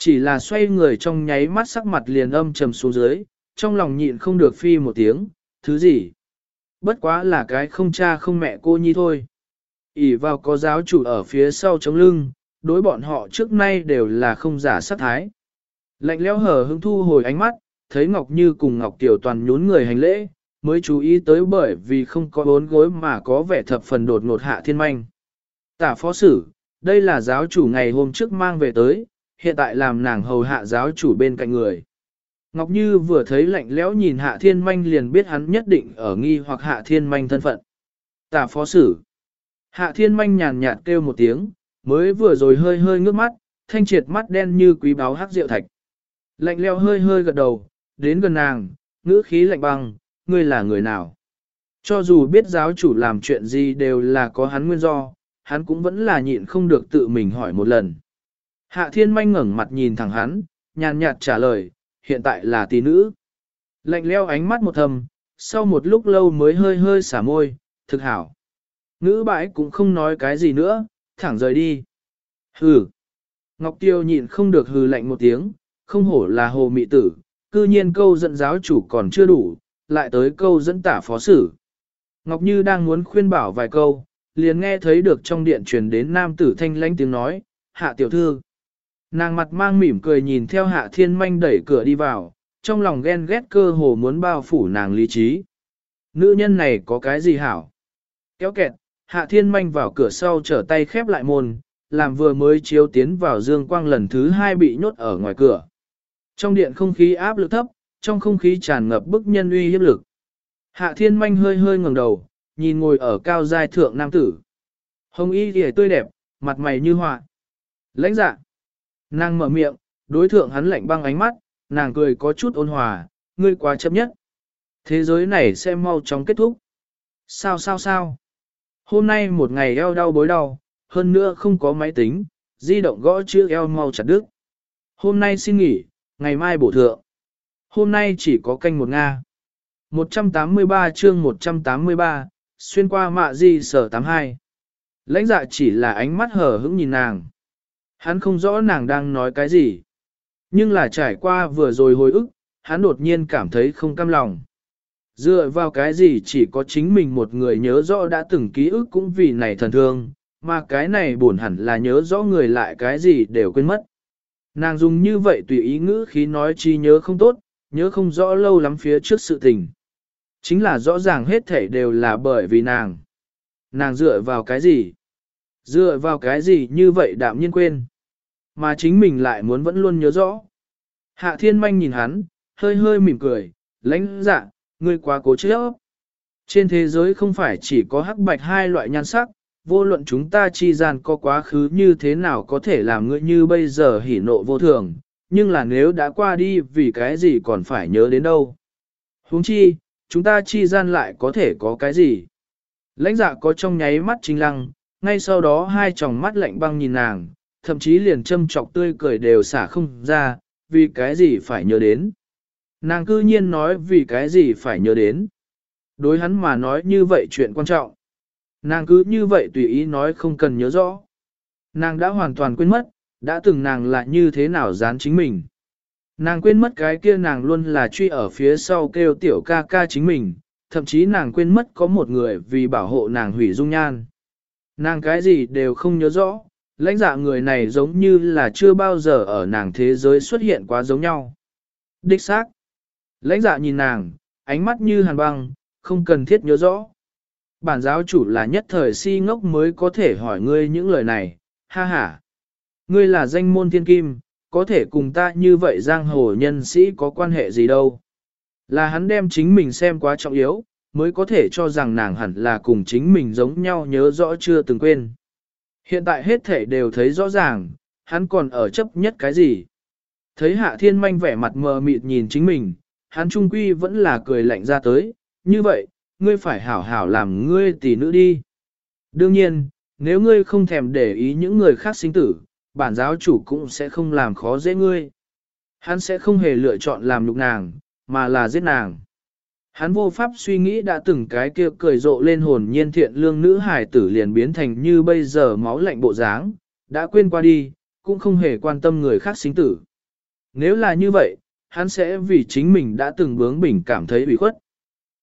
Chỉ là xoay người trong nháy mắt sắc mặt liền âm trầm xuống dưới, trong lòng nhịn không được phi một tiếng, thứ gì? Bất quá là cái không cha không mẹ cô nhi thôi. ỉ vào có giáo chủ ở phía sau chống lưng, đối bọn họ trước nay đều là không giả sát thái. Lạnh lẽo hở hứng thu hồi ánh mắt, thấy Ngọc Như cùng Ngọc Tiểu Toàn nhún người hành lễ, mới chú ý tới bởi vì không có bốn gối mà có vẻ thập phần đột ngột hạ thiên manh. Tả phó sử, đây là giáo chủ ngày hôm trước mang về tới, hiện tại làm nàng hầu hạ giáo chủ bên cạnh người. Ngọc Như vừa thấy lạnh lẽo nhìn hạ thiên manh liền biết hắn nhất định ở nghi hoặc hạ thiên manh thân phận. Tả phó sử. Hạ thiên manh nhàn nhạt kêu một tiếng, mới vừa rồi hơi hơi ngước mắt, thanh triệt mắt đen như quý báo hắc rượu thạch. Lạnh lẽo hơi hơi gật đầu, đến gần nàng, ngữ khí lạnh băng, ngươi là người nào? Cho dù biết giáo chủ làm chuyện gì đều là có hắn nguyên do, hắn cũng vẫn là nhịn không được tự mình hỏi một lần. Hạ thiên manh ngẩng mặt nhìn thẳng hắn, nhàn nhạt trả lời, hiện tại là tỷ nữ. Lạnh leo ánh mắt một thầm, sau một lúc lâu mới hơi hơi xả môi, thực hảo. Ngữ bãi cũng không nói cái gì nữa, thẳng rời đi. Hừ. Ngọc Tiêu nhịn không được hừ lạnh một tiếng, không hổ là hồ mị tử, cư nhiên câu dẫn giáo chủ còn chưa đủ, lại tới câu dẫn tả phó sử. Ngọc Như đang muốn khuyên bảo vài câu, liền nghe thấy được trong điện truyền đến nam tử thanh lãnh tiếng nói, hạ tiểu thư. Nàng mặt mang mỉm cười nhìn theo hạ thiên manh đẩy cửa đi vào, trong lòng ghen ghét cơ hồ muốn bao phủ nàng lý trí. Nữ nhân này có cái gì hảo? Kéo kẹt, hạ thiên manh vào cửa sau trở tay khép lại môn, làm vừa mới chiếu tiến vào dương quang lần thứ hai bị nhốt ở ngoài cửa. Trong điện không khí áp lực thấp, trong không khí tràn ngập bức nhân uy hiếp lực. Hạ thiên manh hơi hơi ngẩng đầu, nhìn ngồi ở cao giai thượng nam tử. Hồng y thì tươi đẹp, mặt mày như họa. Lãnh dạ. Nàng mở miệng, đối thượng hắn lạnh băng ánh mắt, nàng cười có chút ôn hòa, ngươi quá chấp nhất. Thế giới này sẽ mau chóng kết thúc. Sao sao sao? Hôm nay một ngày eo đau bối đau, hơn nữa không có máy tính, di động gõ chữ eo mau chặt đứt. Hôm nay xin nghỉ, ngày mai bổ thượng. Hôm nay chỉ có canh một Nga. 183 chương 183, xuyên qua mạ di sở 82. Lãnh dạ chỉ là ánh mắt hở hững nhìn nàng. Hắn không rõ nàng đang nói cái gì. Nhưng là trải qua vừa rồi hồi ức, hắn đột nhiên cảm thấy không cam lòng. Dựa vào cái gì chỉ có chính mình một người nhớ rõ đã từng ký ức cũng vì này thần thương, mà cái này buồn hẳn là nhớ rõ người lại cái gì đều quên mất. Nàng dùng như vậy tùy ý ngữ khí nói chi nhớ không tốt, nhớ không rõ lâu lắm phía trước sự tình. Chính là rõ ràng hết thể đều là bởi vì nàng. Nàng dựa vào cái gì? Dựa vào cái gì như vậy đạm nhiên quên? Mà chính mình lại muốn vẫn luôn nhớ rõ. Hạ thiên manh nhìn hắn, hơi hơi mỉm cười, lãnh dạ, ngươi quá cố chấp. Trên thế giới không phải chỉ có hắc bạch hai loại nhan sắc, vô luận chúng ta chi gian có quá khứ như thế nào có thể làm ngươi như bây giờ hỉ nộ vô thường, nhưng là nếu đã qua đi vì cái gì còn phải nhớ đến đâu. huống chi, chúng ta chi gian lại có thể có cái gì. Lãnh dạ có trong nháy mắt chính lăng, ngay sau đó hai tròng mắt lạnh băng nhìn nàng, thậm chí liền châm trọc tươi cười đều xả không ra, vì cái gì phải nhớ đến. Nàng cư nhiên nói vì cái gì phải nhớ đến. Đối hắn mà nói như vậy chuyện quan trọng. Nàng cứ như vậy tùy ý nói không cần nhớ rõ. Nàng đã hoàn toàn quên mất, đã từng nàng là như thế nào dán chính mình. Nàng quên mất cái kia nàng luôn là truy ở phía sau kêu tiểu ca ca chính mình, thậm chí nàng quên mất có một người vì bảo hộ nàng hủy dung nhan. Nàng cái gì đều không nhớ rõ, lãnh dạ người này giống như là chưa bao giờ ở nàng thế giới xuất hiện quá giống nhau. Đích xác. Lãnh dạ nhìn nàng, ánh mắt như hàn băng, không cần thiết nhớ rõ. Bản giáo chủ là nhất thời si ngốc mới có thể hỏi ngươi những lời này, ha ha. Ngươi là danh môn thiên kim, có thể cùng ta như vậy giang hồ nhân sĩ có quan hệ gì đâu. Là hắn đem chính mình xem quá trọng yếu, mới có thể cho rằng nàng hẳn là cùng chính mình giống nhau nhớ rõ chưa từng quên. Hiện tại hết thể đều thấy rõ ràng, hắn còn ở chấp nhất cái gì. Thấy hạ thiên manh vẻ mặt mờ mịt nhìn chính mình, hắn trung quy vẫn là cười lạnh ra tới, như vậy, ngươi phải hảo hảo làm ngươi tỷ nữ đi. Đương nhiên, nếu ngươi không thèm để ý những người khác sinh tử, bản giáo chủ cũng sẽ không làm khó dễ ngươi. Hắn sẽ không hề lựa chọn làm nhục nàng, mà là giết nàng. Hắn vô pháp suy nghĩ đã từng cái kia cười rộ lên hồn nhiên thiện lương nữ hải tử liền biến thành như bây giờ máu lạnh bộ dáng, đã quên qua đi, cũng không hề quan tâm người khác sinh tử. Nếu là như vậy, hắn sẽ vì chính mình đã từng bướng bỉnh cảm thấy bị khuất.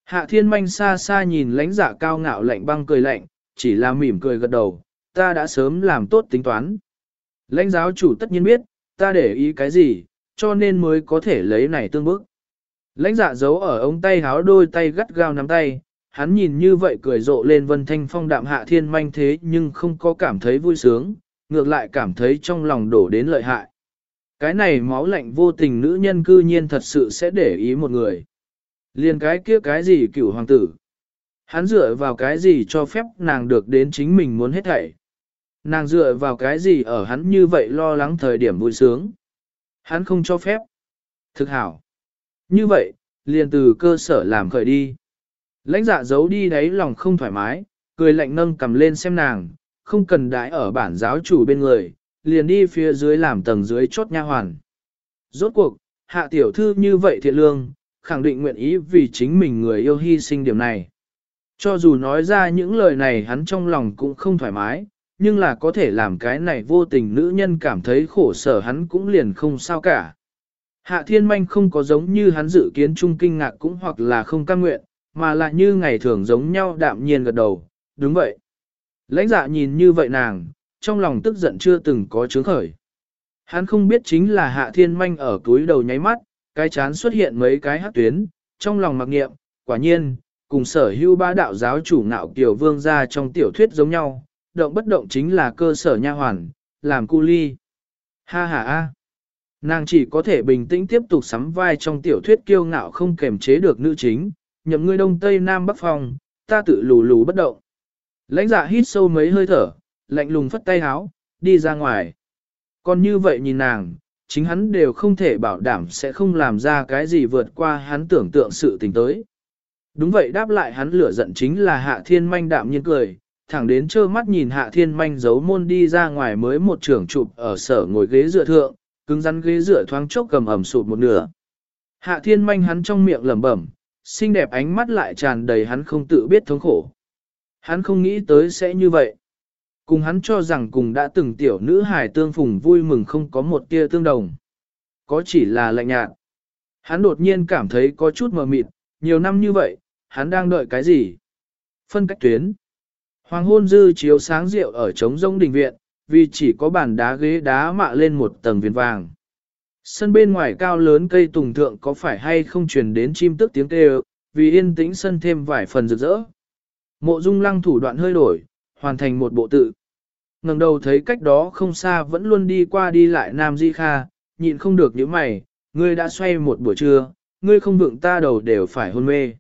Hạ thiên manh xa xa nhìn lãnh giả cao ngạo lạnh băng cười lạnh, chỉ là mỉm cười gật đầu, ta đã sớm làm tốt tính toán. Lãnh giáo chủ tất nhiên biết, ta để ý cái gì, cho nên mới có thể lấy này tương bức. Lãnh dạ giấu ở ống tay háo đôi tay gắt gao nắm tay, hắn nhìn như vậy cười rộ lên vân thanh phong đạm hạ thiên manh thế nhưng không có cảm thấy vui sướng, ngược lại cảm thấy trong lòng đổ đến lợi hại. Cái này máu lạnh vô tình nữ nhân cư nhiên thật sự sẽ để ý một người. liên cái kia cái gì cửu hoàng tử. Hắn dựa vào cái gì cho phép nàng được đến chính mình muốn hết thảy. Nàng dựa vào cái gì ở hắn như vậy lo lắng thời điểm vui sướng. Hắn không cho phép. Thực hảo. Như vậy, liền từ cơ sở làm khởi đi. Lãnh dạ giấu đi đấy lòng không thoải mái, cười lạnh nâng cầm lên xem nàng, không cần đãi ở bản giáo chủ bên người, liền đi phía dưới làm tầng dưới chốt nha hoàn. Rốt cuộc, hạ tiểu thư như vậy thiện lương, khẳng định nguyện ý vì chính mình người yêu hy sinh điểm này. Cho dù nói ra những lời này hắn trong lòng cũng không thoải mái, nhưng là có thể làm cái này vô tình nữ nhân cảm thấy khổ sở hắn cũng liền không sao cả. Hạ thiên manh không có giống như hắn dự kiến chung kinh ngạc cũng hoặc là không cam nguyện, mà là như ngày thường giống nhau đạm nhiên gật đầu, đúng vậy. Lãnh dạ nhìn như vậy nàng, trong lòng tức giận chưa từng có chướng khởi. Hắn không biết chính là hạ thiên manh ở túi đầu nháy mắt, cái chán xuất hiện mấy cái hát tuyến, trong lòng mặc nghiệm, quả nhiên, cùng sở hữu ba đạo giáo chủ ngạo tiểu vương ra trong tiểu thuyết giống nhau, động bất động chính là cơ sở nha hoàn, làm cu ly. Ha ha ha. Nàng chỉ có thể bình tĩnh tiếp tục sắm vai trong tiểu thuyết kiêu ngạo không kềm chế được nữ chính, nhậm ngươi đông tây nam bắc phòng, ta tự lù lù bất động. Lãnh dạ hít sâu mấy hơi thở, lạnh lùng phất tay háo, đi ra ngoài. Còn như vậy nhìn nàng, chính hắn đều không thể bảo đảm sẽ không làm ra cái gì vượt qua hắn tưởng tượng sự tình tới. Đúng vậy đáp lại hắn lửa giận chính là hạ thiên manh đạm nhiên cười, thẳng đến trơ mắt nhìn hạ thiên manh giấu môn đi ra ngoài mới một trưởng chụp ở sở ngồi ghế dựa thượng, cứng rắn ghế dựa thoáng chốc cầm ẩm sụt một nửa. Hạ thiên manh hắn trong miệng lẩm bẩm, xinh đẹp ánh mắt lại tràn đầy hắn không tự biết thống khổ. Hắn không nghĩ tới sẽ như vậy. Cùng hắn cho rằng cùng đã từng tiểu nữ hài tương phùng vui mừng không có một tia tương đồng. Có chỉ là lạnh nhạt. Hắn đột nhiên cảm thấy có chút mờ mịt, nhiều năm như vậy, hắn đang đợi cái gì? Phân cách tuyến. Hoàng hôn dư chiếu sáng rượu ở trống rông đình viện, vì chỉ có bàn đá ghế đá mạ lên một tầng viền vàng. Sân bên ngoài cao lớn cây tùng thượng có phải hay không truyền đến chim tức tiếng kêu, vì yên tĩnh sân thêm vài phần rực rỡ. Mộ dung lăng thủ đoạn hơi đổi, hoàn thành một bộ tự. ngẩng đầu thấy cách đó không xa vẫn luôn đi qua đi lại Nam Di Kha, nhịn không được những mày, ngươi đã xoay một buổi trưa, ngươi không vượng ta đầu đều phải hôn mê.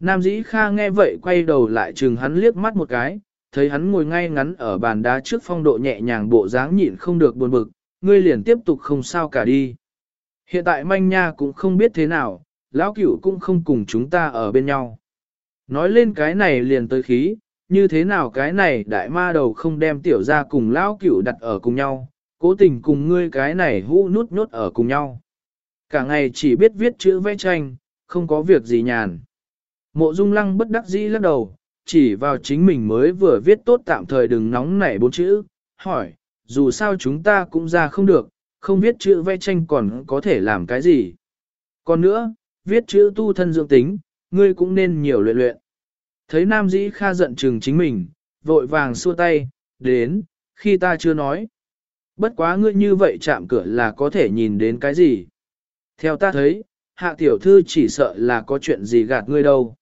Nam Dĩ Kha nghe vậy quay đầu lại chừng hắn liếc mắt một cái, thấy hắn ngồi ngay ngắn ở bàn đá trước phong độ nhẹ nhàng bộ dáng nhịn không được buồn bực, ngươi liền tiếp tục không sao cả đi. Hiện tại manh nha cũng không biết thế nào, lão cửu cũng không cùng chúng ta ở bên nhau. Nói lên cái này liền tới khí, như thế nào cái này đại ma đầu không đem tiểu ra cùng lão cửu đặt ở cùng nhau, cố tình cùng ngươi cái này hũ nút nhốt ở cùng nhau. Cả ngày chỉ biết viết chữ vẽ tranh, không có việc gì nhàn. Mộ Dung Lăng bất đắc dĩ lắc đầu, chỉ vào chính mình mới vừa viết tốt tạm thời đừng nóng nảy bốn chữ, hỏi, dù sao chúng ta cũng ra không được, không viết chữ vẽ tranh còn có thể làm cái gì. Còn nữa, viết chữ tu thân dưỡng tính, ngươi cũng nên nhiều luyện luyện. Thấy Nam Dĩ Kha giận chừng chính mình, vội vàng xua tay, đến, khi ta chưa nói. Bất quá ngươi như vậy chạm cửa là có thể nhìn đến cái gì. Theo ta thấy, hạ tiểu thư chỉ sợ là có chuyện gì gạt ngươi đâu.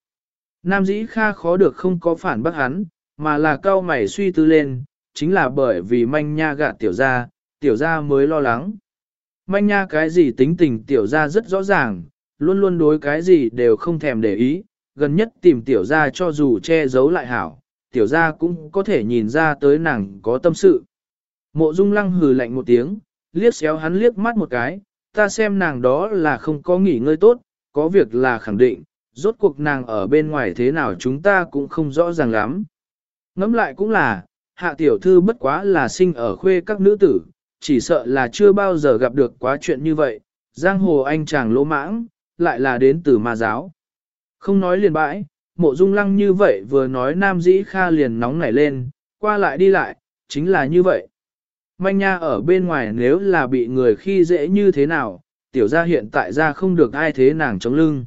Nam dĩ kha khó được không có phản bác hắn, mà là cao mày suy tư lên, chính là bởi vì manh nha gạt tiểu gia, tiểu gia mới lo lắng. Manh nha cái gì tính tình tiểu gia rất rõ ràng, luôn luôn đối cái gì đều không thèm để ý, gần nhất tìm tiểu gia cho dù che giấu lại hảo, tiểu gia cũng có thể nhìn ra tới nàng có tâm sự. Mộ dung lăng hừ lạnh một tiếng, liếc xéo hắn liếc mắt một cái, ta xem nàng đó là không có nghỉ ngơi tốt, có việc là khẳng định, rốt cuộc nàng ở bên ngoài thế nào chúng ta cũng không rõ ràng lắm. Ngẫm lại cũng là, hạ tiểu thư bất quá là sinh ở khuê các nữ tử, chỉ sợ là chưa bao giờ gặp được quá chuyện như vậy, giang hồ anh chàng lỗ mãng, lại là đến từ ma giáo. Không nói liền bãi, mộ dung lăng như vậy vừa nói nam dĩ kha liền nóng nảy lên, qua lại đi lại, chính là như vậy. Manh nha ở bên ngoài nếu là bị người khi dễ như thế nào, tiểu gia hiện tại ra không được ai thế nàng chống lưng.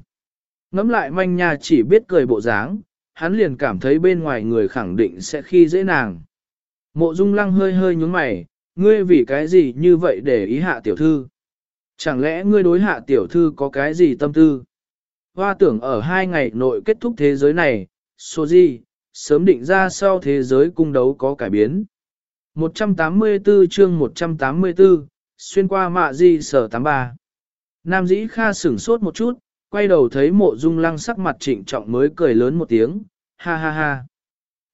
Ngắm lại manh nha chỉ biết cười bộ dáng, hắn liền cảm thấy bên ngoài người khẳng định sẽ khi dễ nàng. Mộ dung lăng hơi hơi nhúng mày, ngươi vì cái gì như vậy để ý hạ tiểu thư? Chẳng lẽ ngươi đối hạ tiểu thư có cái gì tâm tư? Hoa tưởng ở hai ngày nội kết thúc thế giới này, số gì, sớm định ra sau thế giới cung đấu có cải biến. 184 chương 184, xuyên qua mạ di sở 83. Nam dĩ kha sửng sốt một chút, quay đầu thấy mộ dung lăng sắc mặt trịnh trọng mới cười lớn một tiếng, ha ha ha.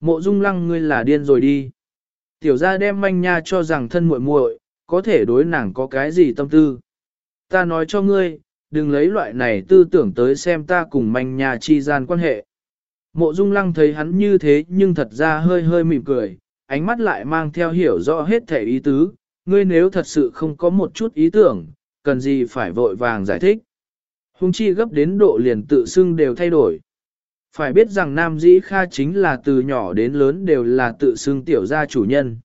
Mộ dung lăng ngươi là điên rồi đi. Tiểu gia đem manh nha cho rằng thân muội muội, có thể đối nàng có cái gì tâm tư. Ta nói cho ngươi, đừng lấy loại này tư tưởng tới xem ta cùng manh nha chi gian quan hệ. Mộ dung lăng thấy hắn như thế nhưng thật ra hơi hơi mỉm cười, ánh mắt lại mang theo hiểu rõ hết thể ý tứ, ngươi nếu thật sự không có một chút ý tưởng, cần gì phải vội vàng giải thích hung chi gấp đến độ liền tự xưng đều thay đổi. Phải biết rằng Nam Dĩ Kha chính là từ nhỏ đến lớn đều là tự xưng tiểu gia chủ nhân.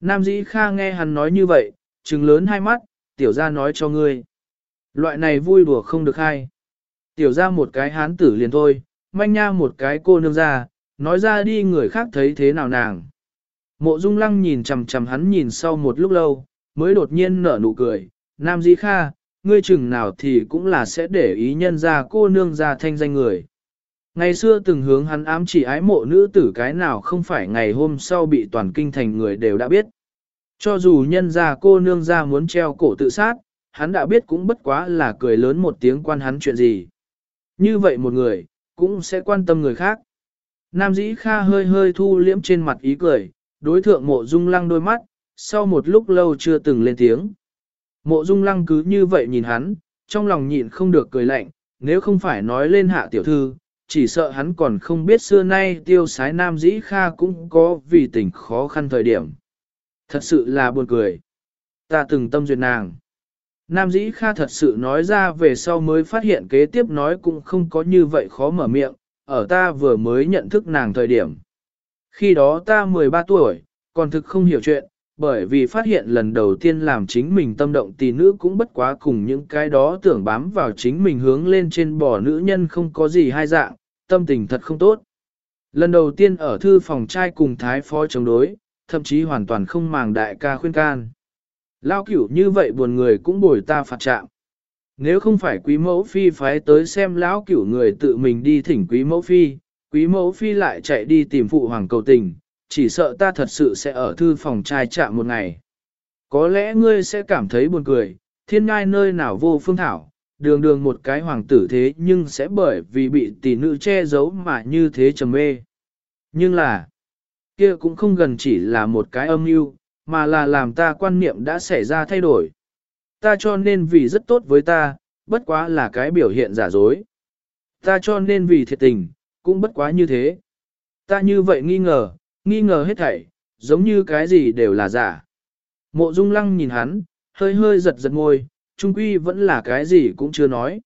Nam Dĩ Kha nghe hắn nói như vậy, trừng lớn hai mắt, tiểu gia nói cho ngươi. Loại này vui đùa không được hay. Tiểu gia một cái hán tử liền thôi, manh nha một cái cô nương ra, nói ra đi người khác thấy thế nào nàng. Mộ Dung Lăng nhìn chằm chằm hắn nhìn sau một lúc lâu, mới đột nhiên nở nụ cười, Nam Di Kha, ngươi chừng nào thì cũng là sẽ để ý nhân ra cô nương ra thanh danh người. Ngày xưa từng hướng hắn ám chỉ ái mộ nữ tử cái nào không phải ngày hôm sau bị toàn kinh thành người đều đã biết. Cho dù nhân ra cô nương ra muốn treo cổ tự sát, hắn đã biết cũng bất quá là cười lớn một tiếng quan hắn chuyện gì. Như vậy một người, cũng sẽ quan tâm người khác. Nam dĩ kha hơi hơi thu liễm trên mặt ý cười, đối thượng mộ dung lăng đôi mắt, sau một lúc lâu chưa từng lên tiếng. Mộ dung lăng cứ như vậy nhìn hắn, trong lòng nhịn không được cười lạnh, nếu không phải nói lên hạ tiểu thư, chỉ sợ hắn còn không biết xưa nay tiêu sái nam dĩ kha cũng có vì tình khó khăn thời điểm. Thật sự là buồn cười. Ta từng tâm duyệt nàng. Nam dĩ kha thật sự nói ra về sau mới phát hiện kế tiếp nói cũng không có như vậy khó mở miệng, ở ta vừa mới nhận thức nàng thời điểm. Khi đó ta 13 tuổi, còn thực không hiểu chuyện, bởi vì phát hiện lần đầu tiên làm chính mình tâm động tỷ nữ cũng bất quá cùng những cái đó tưởng bám vào chính mình hướng lên trên bò nữ nhân không có gì hai dạng, tâm tình thật không tốt. Lần đầu tiên ở thư phòng trai cùng thái phó chống đối, thậm chí hoàn toàn không màng đại ca khuyên can. Lao cửu như vậy buồn người cũng bồi ta phạt trạng. Nếu không phải quý mẫu phi phái tới xem lão cửu người tự mình đi thỉnh quý mẫu phi, quý mẫu phi lại chạy đi tìm phụ hoàng cầu tình, chỉ sợ ta thật sự sẽ ở thư phòng trai chạm một ngày. Có lẽ ngươi sẽ cảm thấy buồn cười, thiên ngai nơi nào vô phương thảo, đường đường một cái hoàng tử thế nhưng sẽ bởi vì bị tỷ nữ che giấu mà như thế trầm mê. Nhưng là, kia cũng không gần chỉ là một cái âm mưu, mà là làm ta quan niệm đã xảy ra thay đổi. Ta cho nên vì rất tốt với ta, bất quá là cái biểu hiện giả dối. Ta cho nên vì thiệt tình, cũng bất quá như thế. Ta như vậy nghi ngờ, nghi ngờ hết thảy, giống như cái gì đều là giả. Mộ Dung Lăng nhìn hắn, hơi hơi giật giật môi, trung quy vẫn là cái gì cũng chưa nói.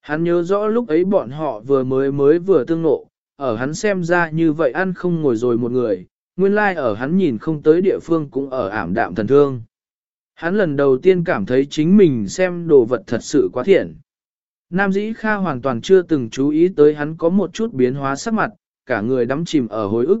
Hắn nhớ rõ lúc ấy bọn họ vừa mới mới vừa tương nộ, ở hắn xem ra như vậy ăn không ngồi rồi một người, nguyên lai like ở hắn nhìn không tới địa phương cũng ở ảm đạm thần thương. Hắn lần đầu tiên cảm thấy chính mình xem đồ vật thật sự quá thiện. Nam dĩ Kha hoàn toàn chưa từng chú ý tới hắn có một chút biến hóa sắc mặt, cả người đắm chìm ở hồi ức.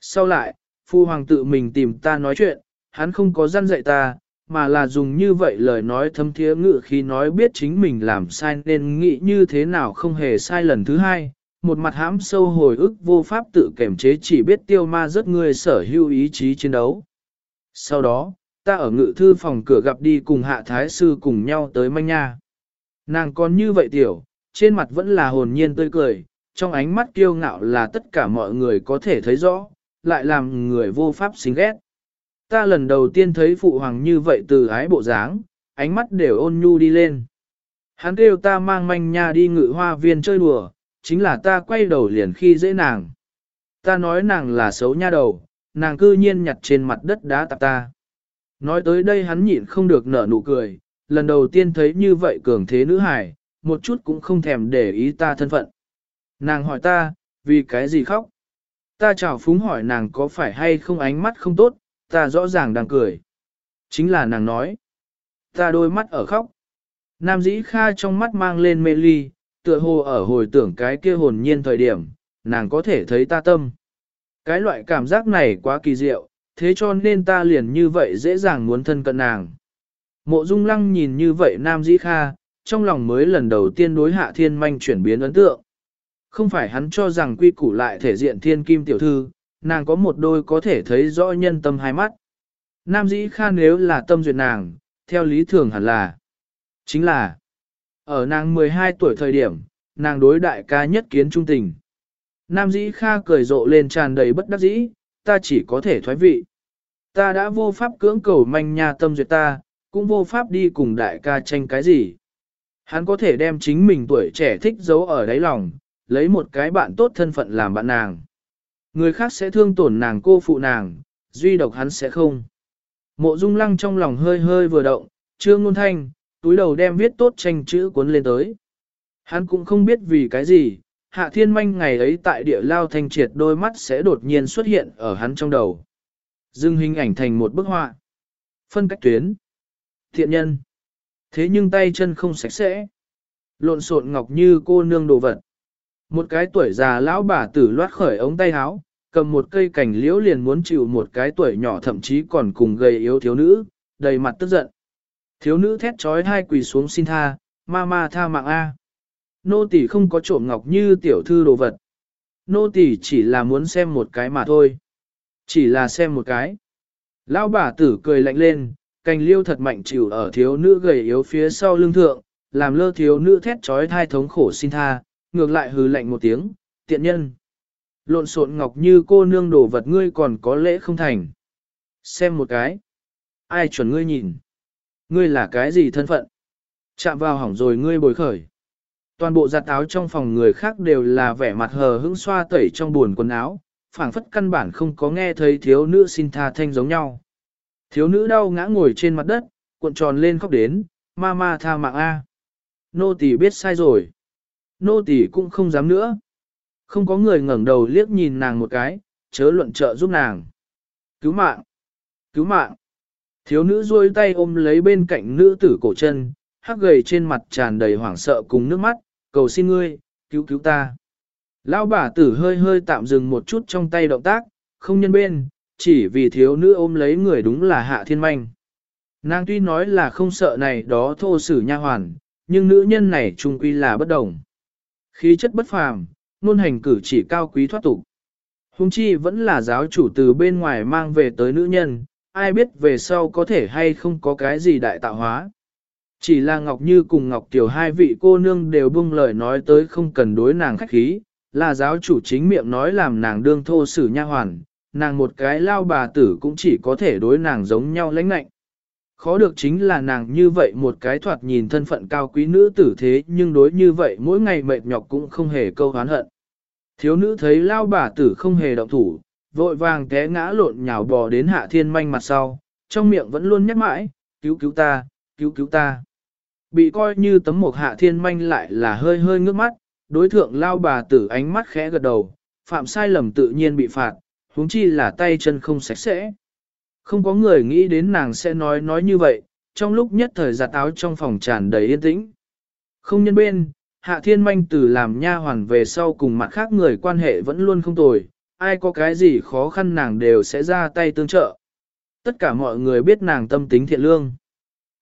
Sau lại, phu hoàng tự mình tìm ta nói chuyện, hắn không có gian dạy ta, mà là dùng như vậy lời nói thâm thiế ngự khi nói biết chính mình làm sai nên nghĩ như thế nào không hề sai lần thứ hai, một mặt hãm sâu hồi ức vô pháp tự kềm chế chỉ biết tiêu ma rất người sở hữu ý chí chiến đấu. Sau đó, ta ở ngự thư phòng cửa gặp đi cùng hạ thái sư cùng nhau tới manh nha. Nàng còn như vậy tiểu, trên mặt vẫn là hồn nhiên tươi cười, trong ánh mắt kiêu ngạo là tất cả mọi người có thể thấy rõ, lại làm người vô pháp xính ghét. Ta lần đầu tiên thấy phụ hoàng như vậy từ ái bộ dáng, ánh mắt đều ôn nhu đi lên. Hắn kêu ta mang manh nha đi ngự hoa viên chơi đùa, chính là ta quay đầu liền khi dễ nàng. Ta nói nàng là xấu nha đầu, nàng cư nhiên nhặt trên mặt đất đá tạp ta. Nói tới đây hắn nhịn không được nở nụ cười, lần đầu tiên thấy như vậy cường thế nữ hải, một chút cũng không thèm để ý ta thân phận. Nàng hỏi ta, vì cái gì khóc? Ta chào phúng hỏi nàng có phải hay không ánh mắt không tốt, ta rõ ràng đang cười. Chính là nàng nói. Ta đôi mắt ở khóc. Nam dĩ kha trong mắt mang lên mê ly, tựa hồ ở hồi tưởng cái kia hồn nhiên thời điểm, nàng có thể thấy ta tâm. Cái loại cảm giác này quá kỳ diệu, thế cho nên ta liền như vậy dễ dàng muốn thân cận nàng. Mộ Dung Lăng nhìn như vậy Nam Dĩ Kha, trong lòng mới lần đầu tiên đối hạ thiên manh chuyển biến ấn tượng. Không phải hắn cho rằng quy củ lại thể diện thiên kim tiểu thư, nàng có một đôi có thể thấy rõ nhân tâm hai mắt. Nam Dĩ Kha nếu là tâm duyệt nàng, theo lý thường hẳn là. Chính là, ở nàng 12 tuổi thời điểm, nàng đối đại ca nhất kiến trung tình. Nam Dĩ Kha cười rộ lên tràn đầy bất đắc dĩ, ta chỉ có thể thoái vị. Ta đã vô pháp cưỡng cầu manh nhà tâm duyệt ta, cũng vô pháp đi cùng đại ca tranh cái gì. Hắn có thể đem chính mình tuổi trẻ thích giấu ở đáy lòng, lấy một cái bạn tốt thân phận làm bạn nàng. Người khác sẽ thương tổn nàng cô phụ nàng, duy độc hắn sẽ không. Mộ Dung Lăng trong lòng hơi hơi vừa động, chưa ngôn thanh, túi đầu đem viết tốt tranh chữ cuốn lên tới. Hắn cũng không biết vì cái gì, Hạ Thiên Manh ngày ấy tại địa lao thanh triệt đôi mắt sẽ đột nhiên xuất hiện ở hắn trong đầu. Dưng hình ảnh thành một bức họa. Phân cách tuyến. Thiện nhân. Thế nhưng tay chân không sạch sẽ. Lộn xộn ngọc như cô nương đồ vật. Một cái tuổi già lão bà tử loát khởi ống tay áo, cầm một cây cành liễu liền muốn chịu một cái tuổi nhỏ thậm chí còn cùng gầy yếu thiếu nữ, đầy mặt tức giận. Thiếu nữ thét trói hai quỳ xuống xin tha, ma ma tha mạng A. Nô tỳ không có trộm ngọc như tiểu thư đồ vật. Nô tỳ chỉ là muốn xem một cái mà thôi. Chỉ là xem một cái. Lão bà tử cười lạnh lên, cành liêu thật mạnh chịu ở thiếu nữ gầy yếu phía sau lưng thượng, làm lơ thiếu nữ thét trói thai thống khổ xin tha, ngược lại hừ lạnh một tiếng, tiện nhân. Lộn xộn ngọc như cô nương đổ vật ngươi còn có lễ không thành. Xem một cái. Ai chuẩn ngươi nhìn. Ngươi là cái gì thân phận? Chạm vào hỏng rồi ngươi bồi khởi. Toàn bộ giặt áo trong phòng người khác đều là vẻ mặt hờ hững xoa tẩy trong buồn quần áo, phảng phất căn bản không có nghe thấy thiếu nữ xin tha thanh giống nhau. Thiếu nữ đau ngã ngồi trên mặt đất, cuộn tròn lên khóc đến, ma ma tha mạng A. Nô tỳ biết sai rồi. Nô tỳ cũng không dám nữa. Không có người ngẩng đầu liếc nhìn nàng một cái, chớ luận trợ giúp nàng. Cứu mạng! Cứu mạng! Thiếu nữ duỗi tay ôm lấy bên cạnh nữ tử cổ chân, hắc gầy trên mặt tràn đầy hoảng sợ cùng nước mắt, cầu xin ngươi, cứu cứu ta. Lão bà tử hơi hơi tạm dừng một chút trong tay động tác, không nhân bên, chỉ vì thiếu nữ ôm lấy người đúng là hạ thiên manh. Nàng tuy nói là không sợ này đó thô sử nha hoàn, nhưng nữ nhân này trung quy là bất đồng. Khí chất bất phàm, nôn hành cử chỉ cao quý thoát tục. Hùng chi vẫn là giáo chủ từ bên ngoài mang về tới nữ nhân, ai biết về sau có thể hay không có cái gì đại tạo hóa. Chỉ là Ngọc Như cùng Ngọc Tiểu hai vị cô nương đều buông lời nói tới không cần đối nàng khách khí, là giáo chủ chính miệng nói làm nàng đương thô sử nha hoàn, nàng một cái lao bà tử cũng chỉ có thể đối nàng giống nhau lãnh nạnh. Khó được chính là nàng như vậy một cái thoạt nhìn thân phận cao quý nữ tử thế nhưng đối như vậy mỗi ngày mệt nhọc cũng không hề câu hán hận. Thiếu nữ thấy lao bà tử không hề động thủ, vội vàng té ngã lộn nhào bò đến hạ thiên manh mặt sau, trong miệng vẫn luôn nhắc mãi, cứu cứu ta, cứu cứu ta. Bị coi như tấm mộc hạ thiên manh lại là hơi hơi ngước mắt, đối thượng lao bà tử ánh mắt khẽ gật đầu, phạm sai lầm tự nhiên bị phạt, huống chi là tay chân không sạch sẽ. Không có người nghĩ đến nàng sẽ nói nói như vậy, trong lúc nhất thời giặt áo trong phòng tràn đầy yên tĩnh. Không nhân bên, hạ thiên manh từ làm nha hoàn về sau cùng mặt khác người quan hệ vẫn luôn không tồi, ai có cái gì khó khăn nàng đều sẽ ra tay tương trợ. Tất cả mọi người biết nàng tâm tính thiện lương.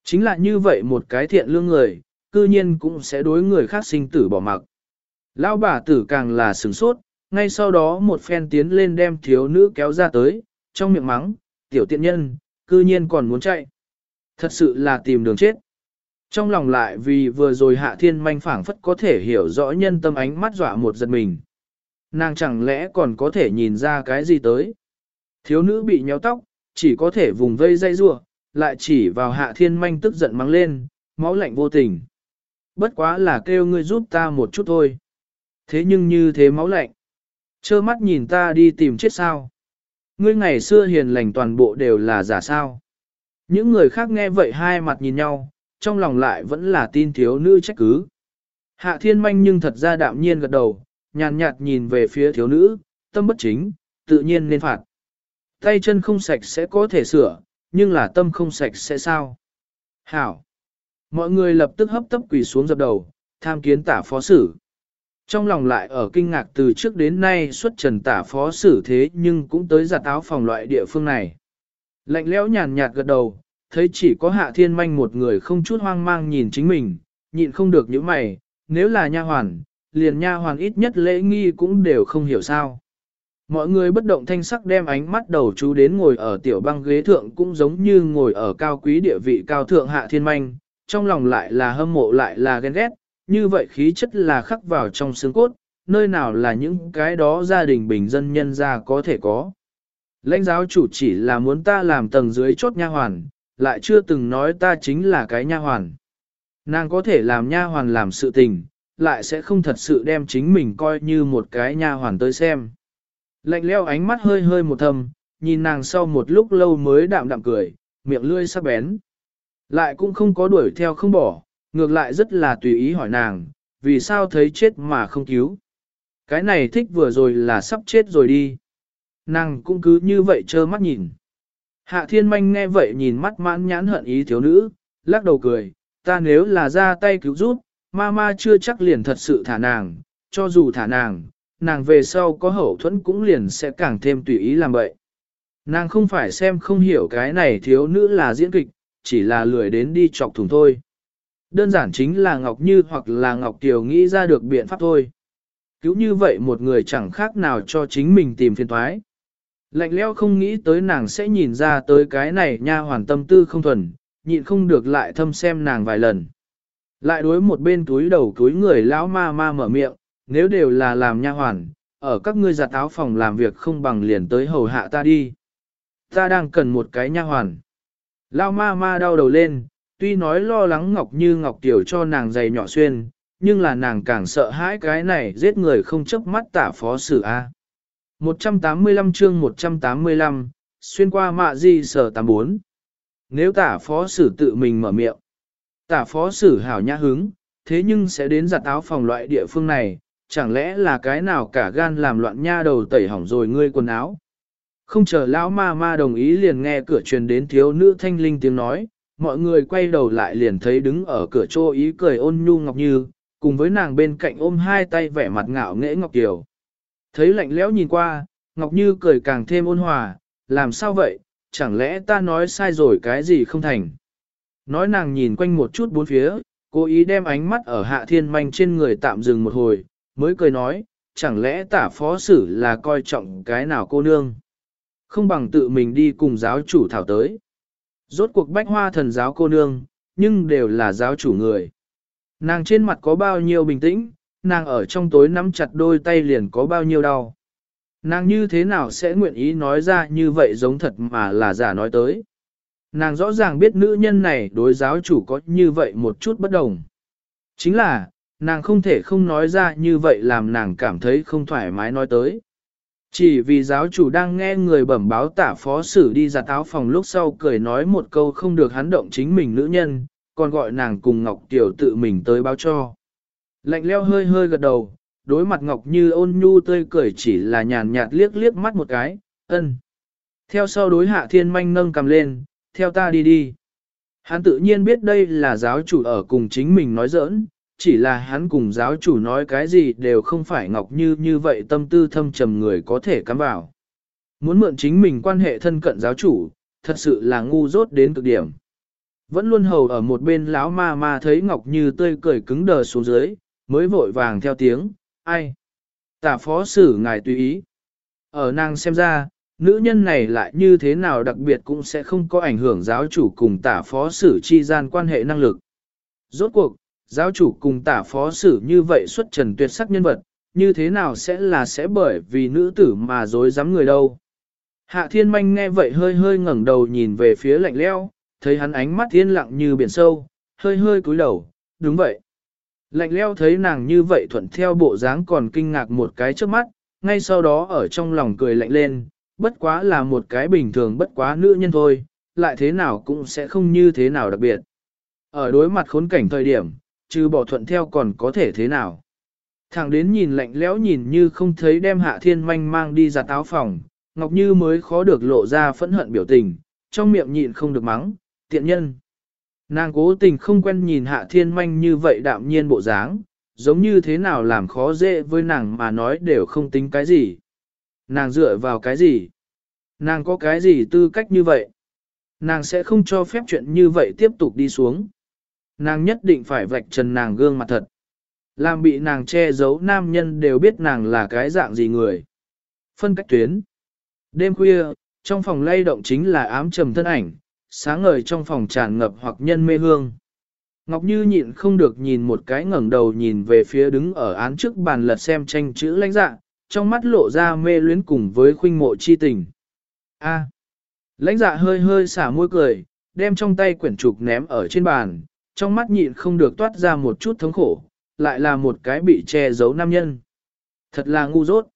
Chính là như vậy một cái thiện lương người, cư nhiên cũng sẽ đối người khác sinh tử bỏ mặc. Lão bà tử càng là sửng sốt, ngay sau đó một phen tiến lên đem thiếu nữ kéo ra tới, trong miệng mắng, tiểu tiện nhân, cư nhiên còn muốn chạy. Thật sự là tìm đường chết. Trong lòng lại vì vừa rồi hạ thiên manh phảng phất có thể hiểu rõ nhân tâm ánh mắt dọa một giật mình. Nàng chẳng lẽ còn có thể nhìn ra cái gì tới. Thiếu nữ bị nhéo tóc, chỉ có thể vùng vây dây rua, lại chỉ vào hạ thiên manh tức giận mắng lên, máu lạnh vô tình. Bất quá là kêu ngươi giúp ta một chút thôi. Thế nhưng như thế máu lạnh. Chơ mắt nhìn ta đi tìm chết sao. Ngươi ngày xưa hiền lành toàn bộ đều là giả sao. Những người khác nghe vậy hai mặt nhìn nhau, trong lòng lại vẫn là tin thiếu nữ trách cứ. Hạ thiên manh nhưng thật ra đạm nhiên gật đầu, nhàn nhạt nhìn về phía thiếu nữ, tâm bất chính, tự nhiên nên phạt. Tay chân không sạch sẽ có thể sửa, nhưng là tâm không sạch sẽ sao? Hảo! Mọi người lập tức hấp tấp quỳ xuống dập đầu, tham kiến tả phó sử. Trong lòng lại ở kinh ngạc từ trước đến nay xuất trần tả phó sử thế nhưng cũng tới giặt áo phòng loại địa phương này. Lạnh lẽo nhàn nhạt gật đầu, thấy chỉ có hạ thiên manh một người không chút hoang mang nhìn chính mình, nhịn không được những mày, nếu là nha hoàn, liền nha hoàn ít nhất lễ nghi cũng đều không hiểu sao. Mọi người bất động thanh sắc đem ánh mắt đầu chú đến ngồi ở tiểu băng ghế thượng cũng giống như ngồi ở cao quý địa vị cao thượng hạ thiên manh, trong lòng lại là hâm mộ lại là ghen ghét, như vậy khí chất là khắc vào trong xương cốt, nơi nào là những cái đó gia đình bình dân nhân ra có thể có. Lãnh giáo chủ chỉ là muốn ta làm tầng dưới chốt nha hoàn, lại chưa từng nói ta chính là cái nha hoàn. Nàng có thể làm nha hoàn làm sự tình, lại sẽ không thật sự đem chính mình coi như một cái nha hoàn tới xem. Lạnh leo ánh mắt hơi hơi một thầm, nhìn nàng sau một lúc lâu mới đạm đạm cười, miệng lươi sắc bén. Lại cũng không có đuổi theo không bỏ, ngược lại rất là tùy ý hỏi nàng, vì sao thấy chết mà không cứu. Cái này thích vừa rồi là sắp chết rồi đi. Nàng cũng cứ như vậy trơ mắt nhìn. Hạ thiên manh nghe vậy nhìn mắt mãn nhãn hận ý thiếu nữ, lắc đầu cười, ta nếu là ra tay cứu giúp, ma ma chưa chắc liền thật sự thả nàng, cho dù thả nàng, nàng về sau có hậu thuẫn cũng liền sẽ càng thêm tùy ý làm vậy. Nàng không phải xem không hiểu cái này thiếu nữ là diễn kịch, chỉ là lười đến đi chọc thùng thôi. Đơn giản chính là Ngọc Như hoặc là Ngọc Kiều nghĩ ra được biện pháp thôi. Cứu như vậy một người chẳng khác nào cho chính mình tìm phiền thoái. Lạnh leo không nghĩ tới nàng sẽ nhìn ra tới cái này nha hoàn tâm tư không thuần, nhịn không được lại thâm xem nàng vài lần. Lại đối một bên túi đầu túi người lão ma ma mở miệng, nếu đều là làm nha hoàn, ở các ngươi giặt áo phòng làm việc không bằng liền tới hầu hạ ta đi. Ta đang cần một cái nha hoàn. Lão ma ma đau đầu lên, tuy nói lo lắng Ngọc Như Ngọc Tiểu cho nàng giày nhỏ xuyên, nhưng là nàng càng sợ hãi cái này giết người không chấp mắt tả phó sử A. 185 chương 185, xuyên qua mạ di sở 84. Nếu tả phó sử tự mình mở miệng, tả phó sử hảo nhã hứng, thế nhưng sẽ đến giặt áo phòng loại địa phương này, chẳng lẽ là cái nào cả gan làm loạn nha đầu tẩy hỏng rồi ngươi quần áo. Không chờ lão ma ma đồng ý liền nghe cửa truyền đến thiếu nữ thanh linh tiếng nói, mọi người quay đầu lại liền thấy đứng ở cửa chỗ ý cười ôn nhu ngọc như, cùng với nàng bên cạnh ôm hai tay vẻ mặt ngạo nghễ ngọc kiều. Thấy lạnh lẽo nhìn qua, ngọc như cười càng thêm ôn hòa, làm sao vậy, chẳng lẽ ta nói sai rồi cái gì không thành. Nói nàng nhìn quanh một chút bốn phía, cố ý đem ánh mắt ở hạ thiên manh trên người tạm dừng một hồi, mới cười nói, chẳng lẽ tả phó sử là coi trọng cái nào cô nương. Không bằng tự mình đi cùng giáo chủ thảo tới. Rốt cuộc bách hoa thần giáo cô nương, nhưng đều là giáo chủ người. Nàng trên mặt có bao nhiêu bình tĩnh, nàng ở trong tối nắm chặt đôi tay liền có bao nhiêu đau. Nàng như thế nào sẽ nguyện ý nói ra như vậy giống thật mà là giả nói tới. Nàng rõ ràng biết nữ nhân này đối giáo chủ có như vậy một chút bất đồng. Chính là, nàng không thể không nói ra như vậy làm nàng cảm thấy không thoải mái nói tới. Chỉ vì giáo chủ đang nghe người bẩm báo tả phó sử đi ra táo phòng lúc sau cười nói một câu không được hắn động chính mình nữ nhân, còn gọi nàng cùng Ngọc Tiểu tự mình tới báo cho. Lạnh leo hơi hơi gật đầu, đối mặt Ngọc Như ôn nhu tươi cười chỉ là nhàn nhạt liếc liếc mắt một cái, ân. Theo sau đối hạ thiên manh nâng cầm lên, theo ta đi đi. Hắn tự nhiên biết đây là giáo chủ ở cùng chính mình nói giỡn, chỉ là hắn cùng giáo chủ nói cái gì đều không phải Ngọc Như như vậy tâm tư thâm trầm người có thể cắm vào. Muốn mượn chính mình quan hệ thân cận giáo chủ, thật sự là ngu dốt đến cực điểm. Vẫn luôn hầu ở một bên lão ma ma thấy Ngọc Như tươi cười cứng đờ xuống dưới, mới vội vàng theo tiếng, ai? Tả phó sử ngài tùy ý. Ở nàng xem ra, nữ nhân này lại như thế nào đặc biệt cũng sẽ không có ảnh hưởng giáo chủ cùng tả phó sử chi gian quan hệ năng lực. Rốt cuộc, giáo chủ cùng tả phó sử như vậy xuất trần tuyệt sắc nhân vật, như thế nào sẽ là sẽ bởi vì nữ tử mà dối dám người đâu. Hạ thiên manh nghe vậy hơi hơi ngẩng đầu nhìn về phía lạnh leo, thấy hắn ánh mắt thiên lặng như biển sâu, hơi hơi cúi đầu, đúng vậy. Lạnh leo thấy nàng như vậy thuận theo bộ dáng còn kinh ngạc một cái trước mắt, ngay sau đó ở trong lòng cười lạnh lên, bất quá là một cái bình thường bất quá nữ nhân thôi, lại thế nào cũng sẽ không như thế nào đặc biệt. Ở đối mặt khốn cảnh thời điểm, trừ bỏ thuận theo còn có thể thế nào. Thẳng đến nhìn lạnh lẽo nhìn như không thấy đem hạ thiên manh mang đi ra táo phòng, Ngọc Như mới khó được lộ ra phẫn hận biểu tình, trong miệng nhịn không được mắng, tiện nhân. Nàng cố tình không quen nhìn hạ thiên manh như vậy đạm nhiên bộ dáng, giống như thế nào làm khó dễ với nàng mà nói đều không tính cái gì. Nàng dựa vào cái gì? Nàng có cái gì tư cách như vậy? Nàng sẽ không cho phép chuyện như vậy tiếp tục đi xuống. Nàng nhất định phải vạch trần nàng gương mặt thật. Làm bị nàng che giấu nam nhân đều biết nàng là cái dạng gì người. Phân cách tuyến. Đêm khuya, trong phòng lay động chính là ám trầm thân ảnh, sáng ngời trong phòng tràn ngập hoặc nhân mê hương. Ngọc Như nhịn không được nhìn một cái ngẩng đầu nhìn về phía đứng ở án trước bàn lật xem tranh chữ lãnh dạ, trong mắt lộ ra mê luyến cùng với khuynh mộ chi tình. A. lãnh dạ hơi hơi xả môi cười, đem trong tay quyển trục ném ở trên bàn, trong mắt nhịn không được toát ra một chút thống khổ, lại là một cái bị che giấu nam nhân. Thật là ngu dốt.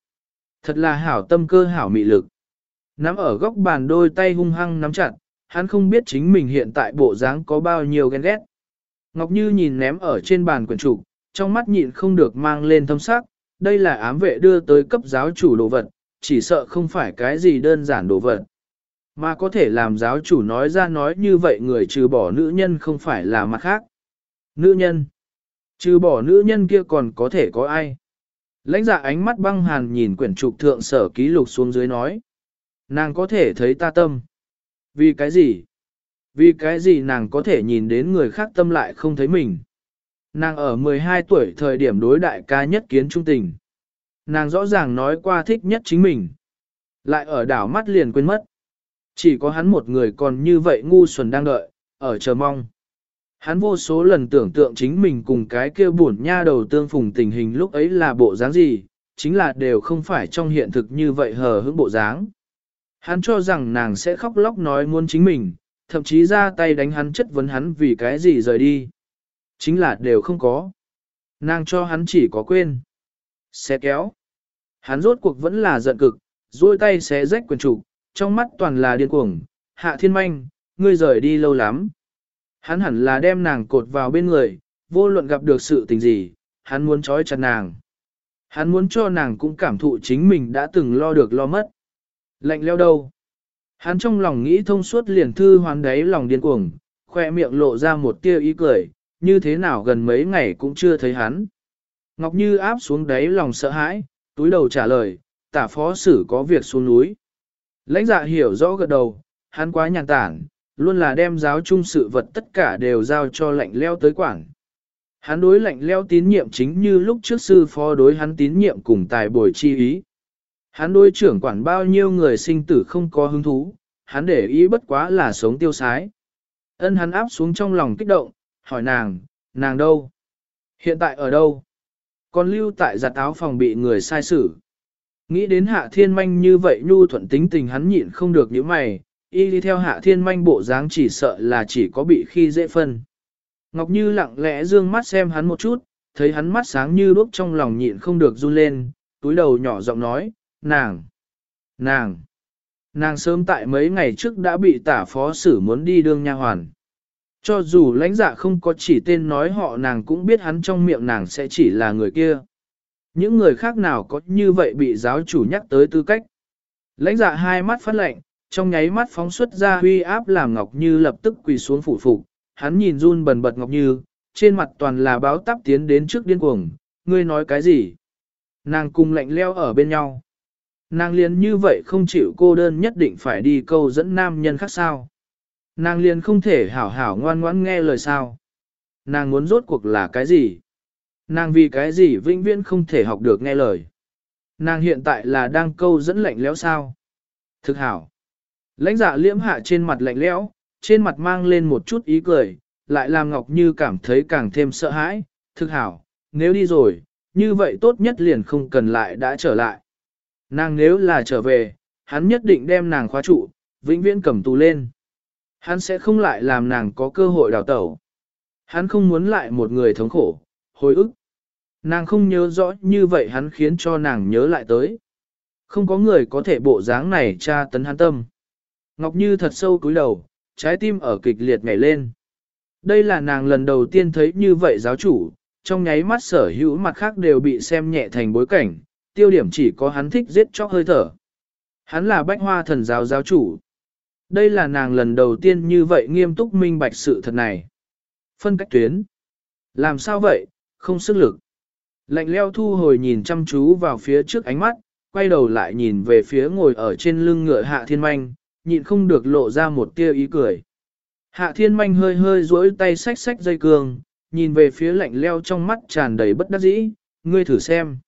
Thật là hảo tâm cơ hảo mị lực. Nắm ở góc bàn đôi tay hung hăng nắm chặt, hắn không biết chính mình hiện tại bộ dáng có bao nhiêu ghen ghét. Ngọc Như nhìn ném ở trên bàn quyển trục, trong mắt nhịn không được mang lên thâm sắc, đây là ám vệ đưa tới cấp giáo chủ đồ vật, chỉ sợ không phải cái gì đơn giản đồ vật. Mà có thể làm giáo chủ nói ra nói như vậy người trừ bỏ nữ nhân không phải là mặt khác. Nữ nhân. Trừ bỏ nữ nhân kia còn có thể có ai. Lãnh dạ ánh mắt băng hàn nhìn quyển trục thượng sở ký lục xuống dưới nói. Nàng có thể thấy ta tâm. Vì cái gì? Vì cái gì nàng có thể nhìn đến người khác tâm lại không thấy mình? Nàng ở 12 tuổi thời điểm đối đại ca nhất kiến trung tình. Nàng rõ ràng nói qua thích nhất chính mình. Lại ở đảo mắt liền quên mất. Chỉ có hắn một người còn như vậy ngu xuẩn đang đợi, ở chờ mong. Hắn vô số lần tưởng tượng chính mình cùng cái kia buồn nha đầu tương phùng tình hình lúc ấy là bộ dáng gì, chính là đều không phải trong hiện thực như vậy hờ hững bộ dáng. Hắn cho rằng nàng sẽ khóc lóc nói muốn chính mình, thậm chí ra tay đánh hắn chất vấn hắn vì cái gì rời đi. Chính là đều không có. Nàng cho hắn chỉ có quên. Xé kéo. Hắn rốt cuộc vẫn là giận cực, duỗi tay xé rách quần trục, trong mắt toàn là điên cuồng. Hạ thiên manh, ngươi rời đi lâu lắm. Hắn hẳn là đem nàng cột vào bên người, vô luận gặp được sự tình gì, hắn muốn trói chặt nàng. Hắn muốn cho nàng cũng cảm thụ chính mình đã từng lo được lo mất. Lạnh leo đâu? Hắn trong lòng nghĩ thông suốt liền thư hoán đáy lòng điên cuồng, khoe miệng lộ ra một tia ý cười, như thế nào gần mấy ngày cũng chưa thấy hắn. Ngọc Như áp xuống đáy lòng sợ hãi, túi đầu trả lời, tả phó sử có việc xuống núi. Lãnh dạ hiểu rõ gật đầu, hắn quá nhàn tản, luôn là đem giáo chung sự vật tất cả đều giao cho lạnh leo tới quản. Hắn đối lạnh leo tín nhiệm chính như lúc trước sư phó đối hắn tín nhiệm cùng tài bồi chi ý. Hắn đối trưởng quản bao nhiêu người sinh tử không có hứng thú, hắn để ý bất quá là sống tiêu sái. Ân hắn áp xuống trong lòng kích động, hỏi nàng, nàng đâu? Hiện tại ở đâu? Còn lưu tại giặt áo phòng bị người sai xử. Nghĩ đến hạ thiên manh như vậy nhu thuận tính tình hắn nhịn không được những mày, y đi theo hạ thiên manh bộ dáng chỉ sợ là chỉ có bị khi dễ phân. Ngọc Như lặng lẽ dương mắt xem hắn một chút, thấy hắn mắt sáng như đuốc trong lòng nhịn không được run lên, túi đầu nhỏ giọng nói, nàng, nàng, nàng sớm tại mấy ngày trước đã bị tả phó xử muốn đi đương nha hoàn. Cho dù lãnh dạ không có chỉ tên nói họ nàng cũng biết hắn trong miệng nàng sẽ chỉ là người kia. Những người khác nào có như vậy bị giáo chủ nhắc tới tư cách. Lãnh dạ hai mắt phát lệnh, trong nháy mắt phóng xuất ra huy áp làm Ngọc Như lập tức quỳ xuống phủ phục, hắn nhìn run bần bật Ngọc Như, trên mặt toàn là báo táp tiến đến trước điên cuồng, ngươi nói cái gì? Nàng cùng lạnh leo ở bên nhau. Nàng liền như vậy không chịu cô đơn nhất định phải đi câu dẫn nam nhân khác sao. Nàng liền không thể hảo hảo ngoan ngoãn nghe lời sao. Nàng muốn rốt cuộc là cái gì? Nàng vì cái gì vĩnh viễn không thể học được nghe lời? Nàng hiện tại là đang câu dẫn lạnh lẽo sao? Thực hảo. Lãnh dạ liễm hạ trên mặt lạnh lẽo, trên mặt mang lên một chút ý cười, lại làm Ngọc Như cảm thấy càng thêm sợ hãi. Thực hảo, nếu đi rồi, như vậy tốt nhất liền không cần lại đã trở lại. Nàng nếu là trở về, hắn nhất định đem nàng khóa trụ, vĩnh viễn cầm tù lên. Hắn sẽ không lại làm nàng có cơ hội đào tẩu. Hắn không muốn lại một người thống khổ, hồi ức. Nàng không nhớ rõ như vậy hắn khiến cho nàng nhớ lại tới. Không có người có thể bộ dáng này tra tấn hắn tâm. Ngọc Như thật sâu cúi đầu, trái tim ở kịch liệt nhảy lên. Đây là nàng lần đầu tiên thấy như vậy giáo chủ, trong nháy mắt sở hữu mặt khác đều bị xem nhẹ thành bối cảnh, tiêu điểm chỉ có hắn thích giết chóc hơi thở. Hắn là bách hoa thần giáo giáo chủ. Đây là nàng lần đầu tiên như vậy nghiêm túc minh bạch sự thật này. Phân cách tuyến. Làm sao vậy, không sức lực. Lạnh leo thu hồi nhìn chăm chú vào phía trước ánh mắt, quay đầu lại nhìn về phía ngồi ở trên lưng ngựa hạ thiên manh, nhịn không được lộ ra một tia ý cười. Hạ thiên manh hơi hơi duỗi tay xách xách dây cương, nhìn về phía lạnh leo trong mắt tràn đầy bất đắc dĩ, ngươi thử xem.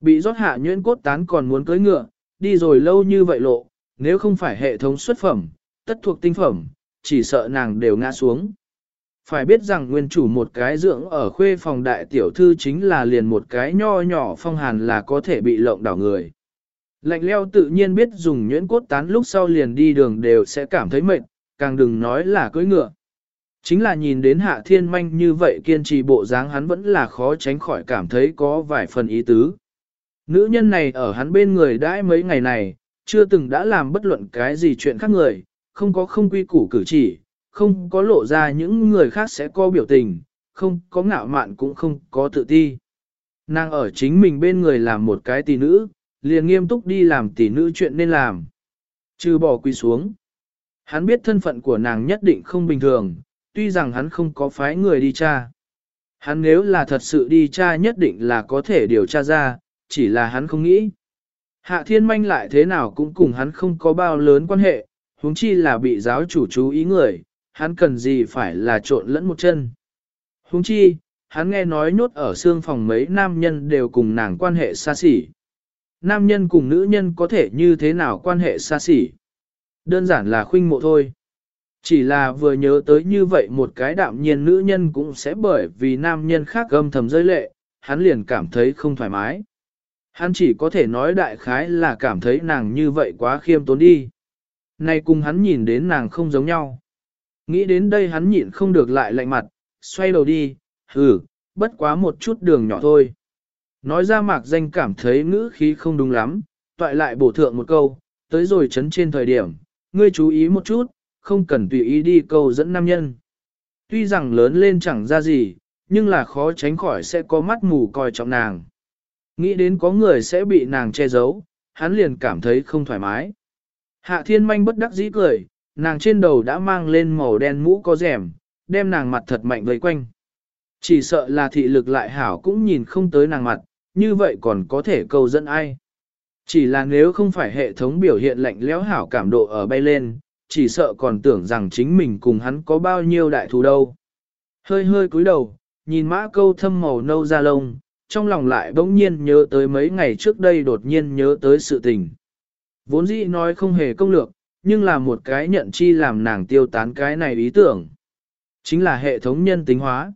Bị rót hạ nhuyễn cốt tán còn muốn cưới ngựa, đi rồi lâu như vậy lộ, nếu không phải hệ thống xuất phẩm, tất thuộc tinh phẩm, chỉ sợ nàng đều ngã xuống. Phải biết rằng nguyên chủ một cái dưỡng ở khuê phòng đại tiểu thư chính là liền một cái nho nhỏ phong hàn là có thể bị lộng đảo người. Lạnh leo tự nhiên biết dùng nhuyễn cốt tán lúc sau liền đi đường đều sẽ cảm thấy mệt, càng đừng nói là cưỡi ngựa. Chính là nhìn đến hạ thiên manh như vậy kiên trì bộ dáng hắn vẫn là khó tránh khỏi cảm thấy có vài phần ý tứ. Nữ nhân này ở hắn bên người đãi mấy ngày này, chưa từng đã làm bất luận cái gì chuyện khác người, không có không quy củ cử chỉ, không có lộ ra những người khác sẽ có biểu tình, không có ngạo mạn cũng không có tự ti. Nàng ở chính mình bên người làm một cái tỷ nữ, liền nghiêm túc đi làm tỷ nữ chuyện nên làm. Trừ bỏ quy xuống. Hắn biết thân phận của nàng nhất định không bình thường, tuy rằng hắn không có phái người đi tra. Hắn nếu là thật sự đi tra nhất định là có thể điều tra ra, chỉ là hắn không nghĩ. Hạ thiên manh lại thế nào cũng cùng hắn không có bao lớn quan hệ, huống chi là bị giáo chủ chú ý người, hắn cần gì phải là trộn lẫn một chân. Huống chi, hắn nghe nói nhốt ở xương phòng mấy nam nhân đều cùng nàng quan hệ xa xỉ. Nam nhân cùng nữ nhân có thể như thế nào quan hệ xa xỉ? Đơn giản là khuynh mộ thôi. Chỉ là vừa nhớ tới như vậy một cái đạm nhiên nữ nhân cũng sẽ bởi vì nam nhân khác gâm thầm rơi lệ, hắn liền cảm thấy không thoải mái. Hắn chỉ có thể nói đại khái là cảm thấy nàng như vậy quá khiêm tốn đi. Nay cùng hắn nhìn đến nàng không giống nhau. Nghĩ đến đây hắn nhịn không được lại lạnh mặt, xoay đầu đi, hừ, bất quá một chút đường nhỏ thôi. Nói ra mạc danh cảm thấy ngữ khí không đúng lắm, toại lại bổ thượng một câu, tới rồi chấn trên thời điểm, ngươi chú ý một chút, không cần tùy ý đi câu dẫn nam nhân. Tuy rằng lớn lên chẳng ra gì, nhưng là khó tránh khỏi sẽ có mắt mù coi trọng nàng. Nghĩ đến có người sẽ bị nàng che giấu, hắn liền cảm thấy không thoải mái. Hạ thiên manh bất đắc dĩ cười, nàng trên đầu đã mang lên màu đen mũ có rèm, đem nàng mặt thật mạnh vây quanh. Chỉ sợ là thị lực lại hảo cũng nhìn không tới nàng mặt, như vậy còn có thể câu dẫn ai. Chỉ là nếu không phải hệ thống biểu hiện lạnh lẽo hảo cảm độ ở bay lên, chỉ sợ còn tưởng rằng chính mình cùng hắn có bao nhiêu đại thù đâu. Hơi hơi cúi đầu, nhìn mã câu thâm màu nâu da lông, trong lòng lại bỗng nhiên nhớ tới mấy ngày trước đây đột nhiên nhớ tới sự tình. Vốn dĩ nói không hề công lược, nhưng là một cái nhận chi làm nàng tiêu tán cái này ý tưởng. Chính là hệ thống nhân tính hóa.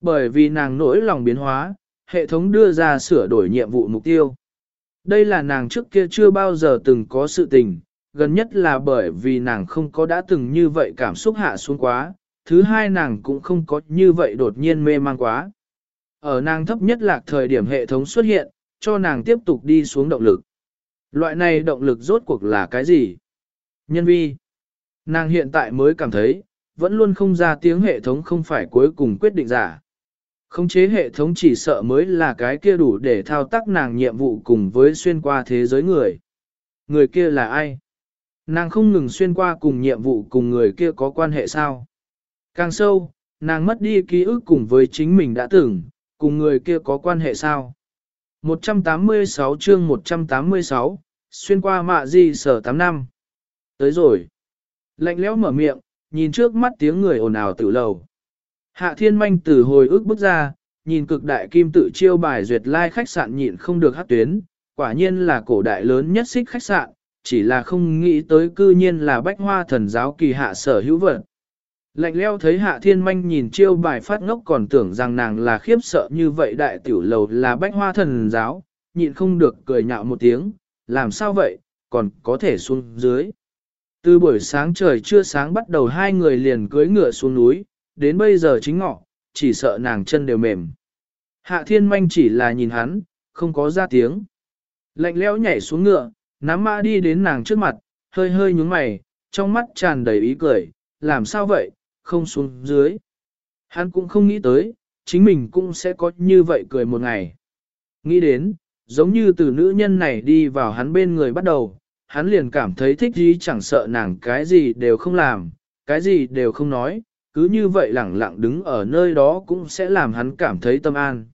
Bởi vì nàng nỗi lòng biến hóa, hệ thống đưa ra sửa đổi nhiệm vụ mục tiêu. Đây là nàng trước kia chưa bao giờ từng có sự tình, gần nhất là bởi vì nàng không có đã từng như vậy cảm xúc hạ xuống quá, thứ hai nàng cũng không có như vậy đột nhiên mê mang quá. Ở nàng thấp nhất lạc thời điểm hệ thống xuất hiện, cho nàng tiếp tục đi xuống động lực. Loại này động lực rốt cuộc là cái gì? Nhân vi. Nàng hiện tại mới cảm thấy, vẫn luôn không ra tiếng hệ thống không phải cuối cùng quyết định giả. Khống chế hệ thống chỉ sợ mới là cái kia đủ để thao tác nàng nhiệm vụ cùng với xuyên qua thế giới người. Người kia là ai? Nàng không ngừng xuyên qua cùng nhiệm vụ cùng người kia có quan hệ sao? Càng sâu, nàng mất đi ký ức cùng với chính mình đã từng, cùng người kia có quan hệ sao? 186 chương 186, xuyên qua mạ di sở 8 năm. Tới rồi. Lạnh lẽo mở miệng, nhìn trước mắt tiếng người ồn ào tự lầu. Hạ thiên manh từ hồi ức bước ra, nhìn cực đại kim tự chiêu bài duyệt lai like khách sạn nhịn không được hát tuyến, quả nhiên là cổ đại lớn nhất xích khách sạn, chỉ là không nghĩ tới cư nhiên là bách hoa thần giáo kỳ hạ sở hữu vật. Lạnh leo thấy hạ thiên manh nhìn chiêu bài phát ngốc còn tưởng rằng nàng là khiếp sợ như vậy đại tiểu lầu là bách hoa thần giáo, nhịn không được cười nhạo một tiếng, làm sao vậy, còn có thể xuống dưới. Từ buổi sáng trời chưa sáng bắt đầu hai người liền cưới ngựa xuống núi, đến bây giờ chính ngọ, chỉ sợ nàng chân đều mềm. Hạ thiên manh chỉ là nhìn hắn, không có ra tiếng. Lạnh lẽo nhảy xuống ngựa, nắm mã đi đến nàng trước mặt, hơi hơi nhúng mày, trong mắt tràn đầy ý cười, làm sao vậy, không xuống dưới. Hắn cũng không nghĩ tới, chính mình cũng sẽ có như vậy cười một ngày. Nghĩ đến, giống như từ nữ nhân này đi vào hắn bên người bắt đầu, hắn liền cảm thấy thích gì chẳng sợ nàng cái gì đều không làm, cái gì đều không nói, cứ như vậy lẳng lặng đứng ở nơi đó cũng sẽ làm hắn cảm thấy tâm an.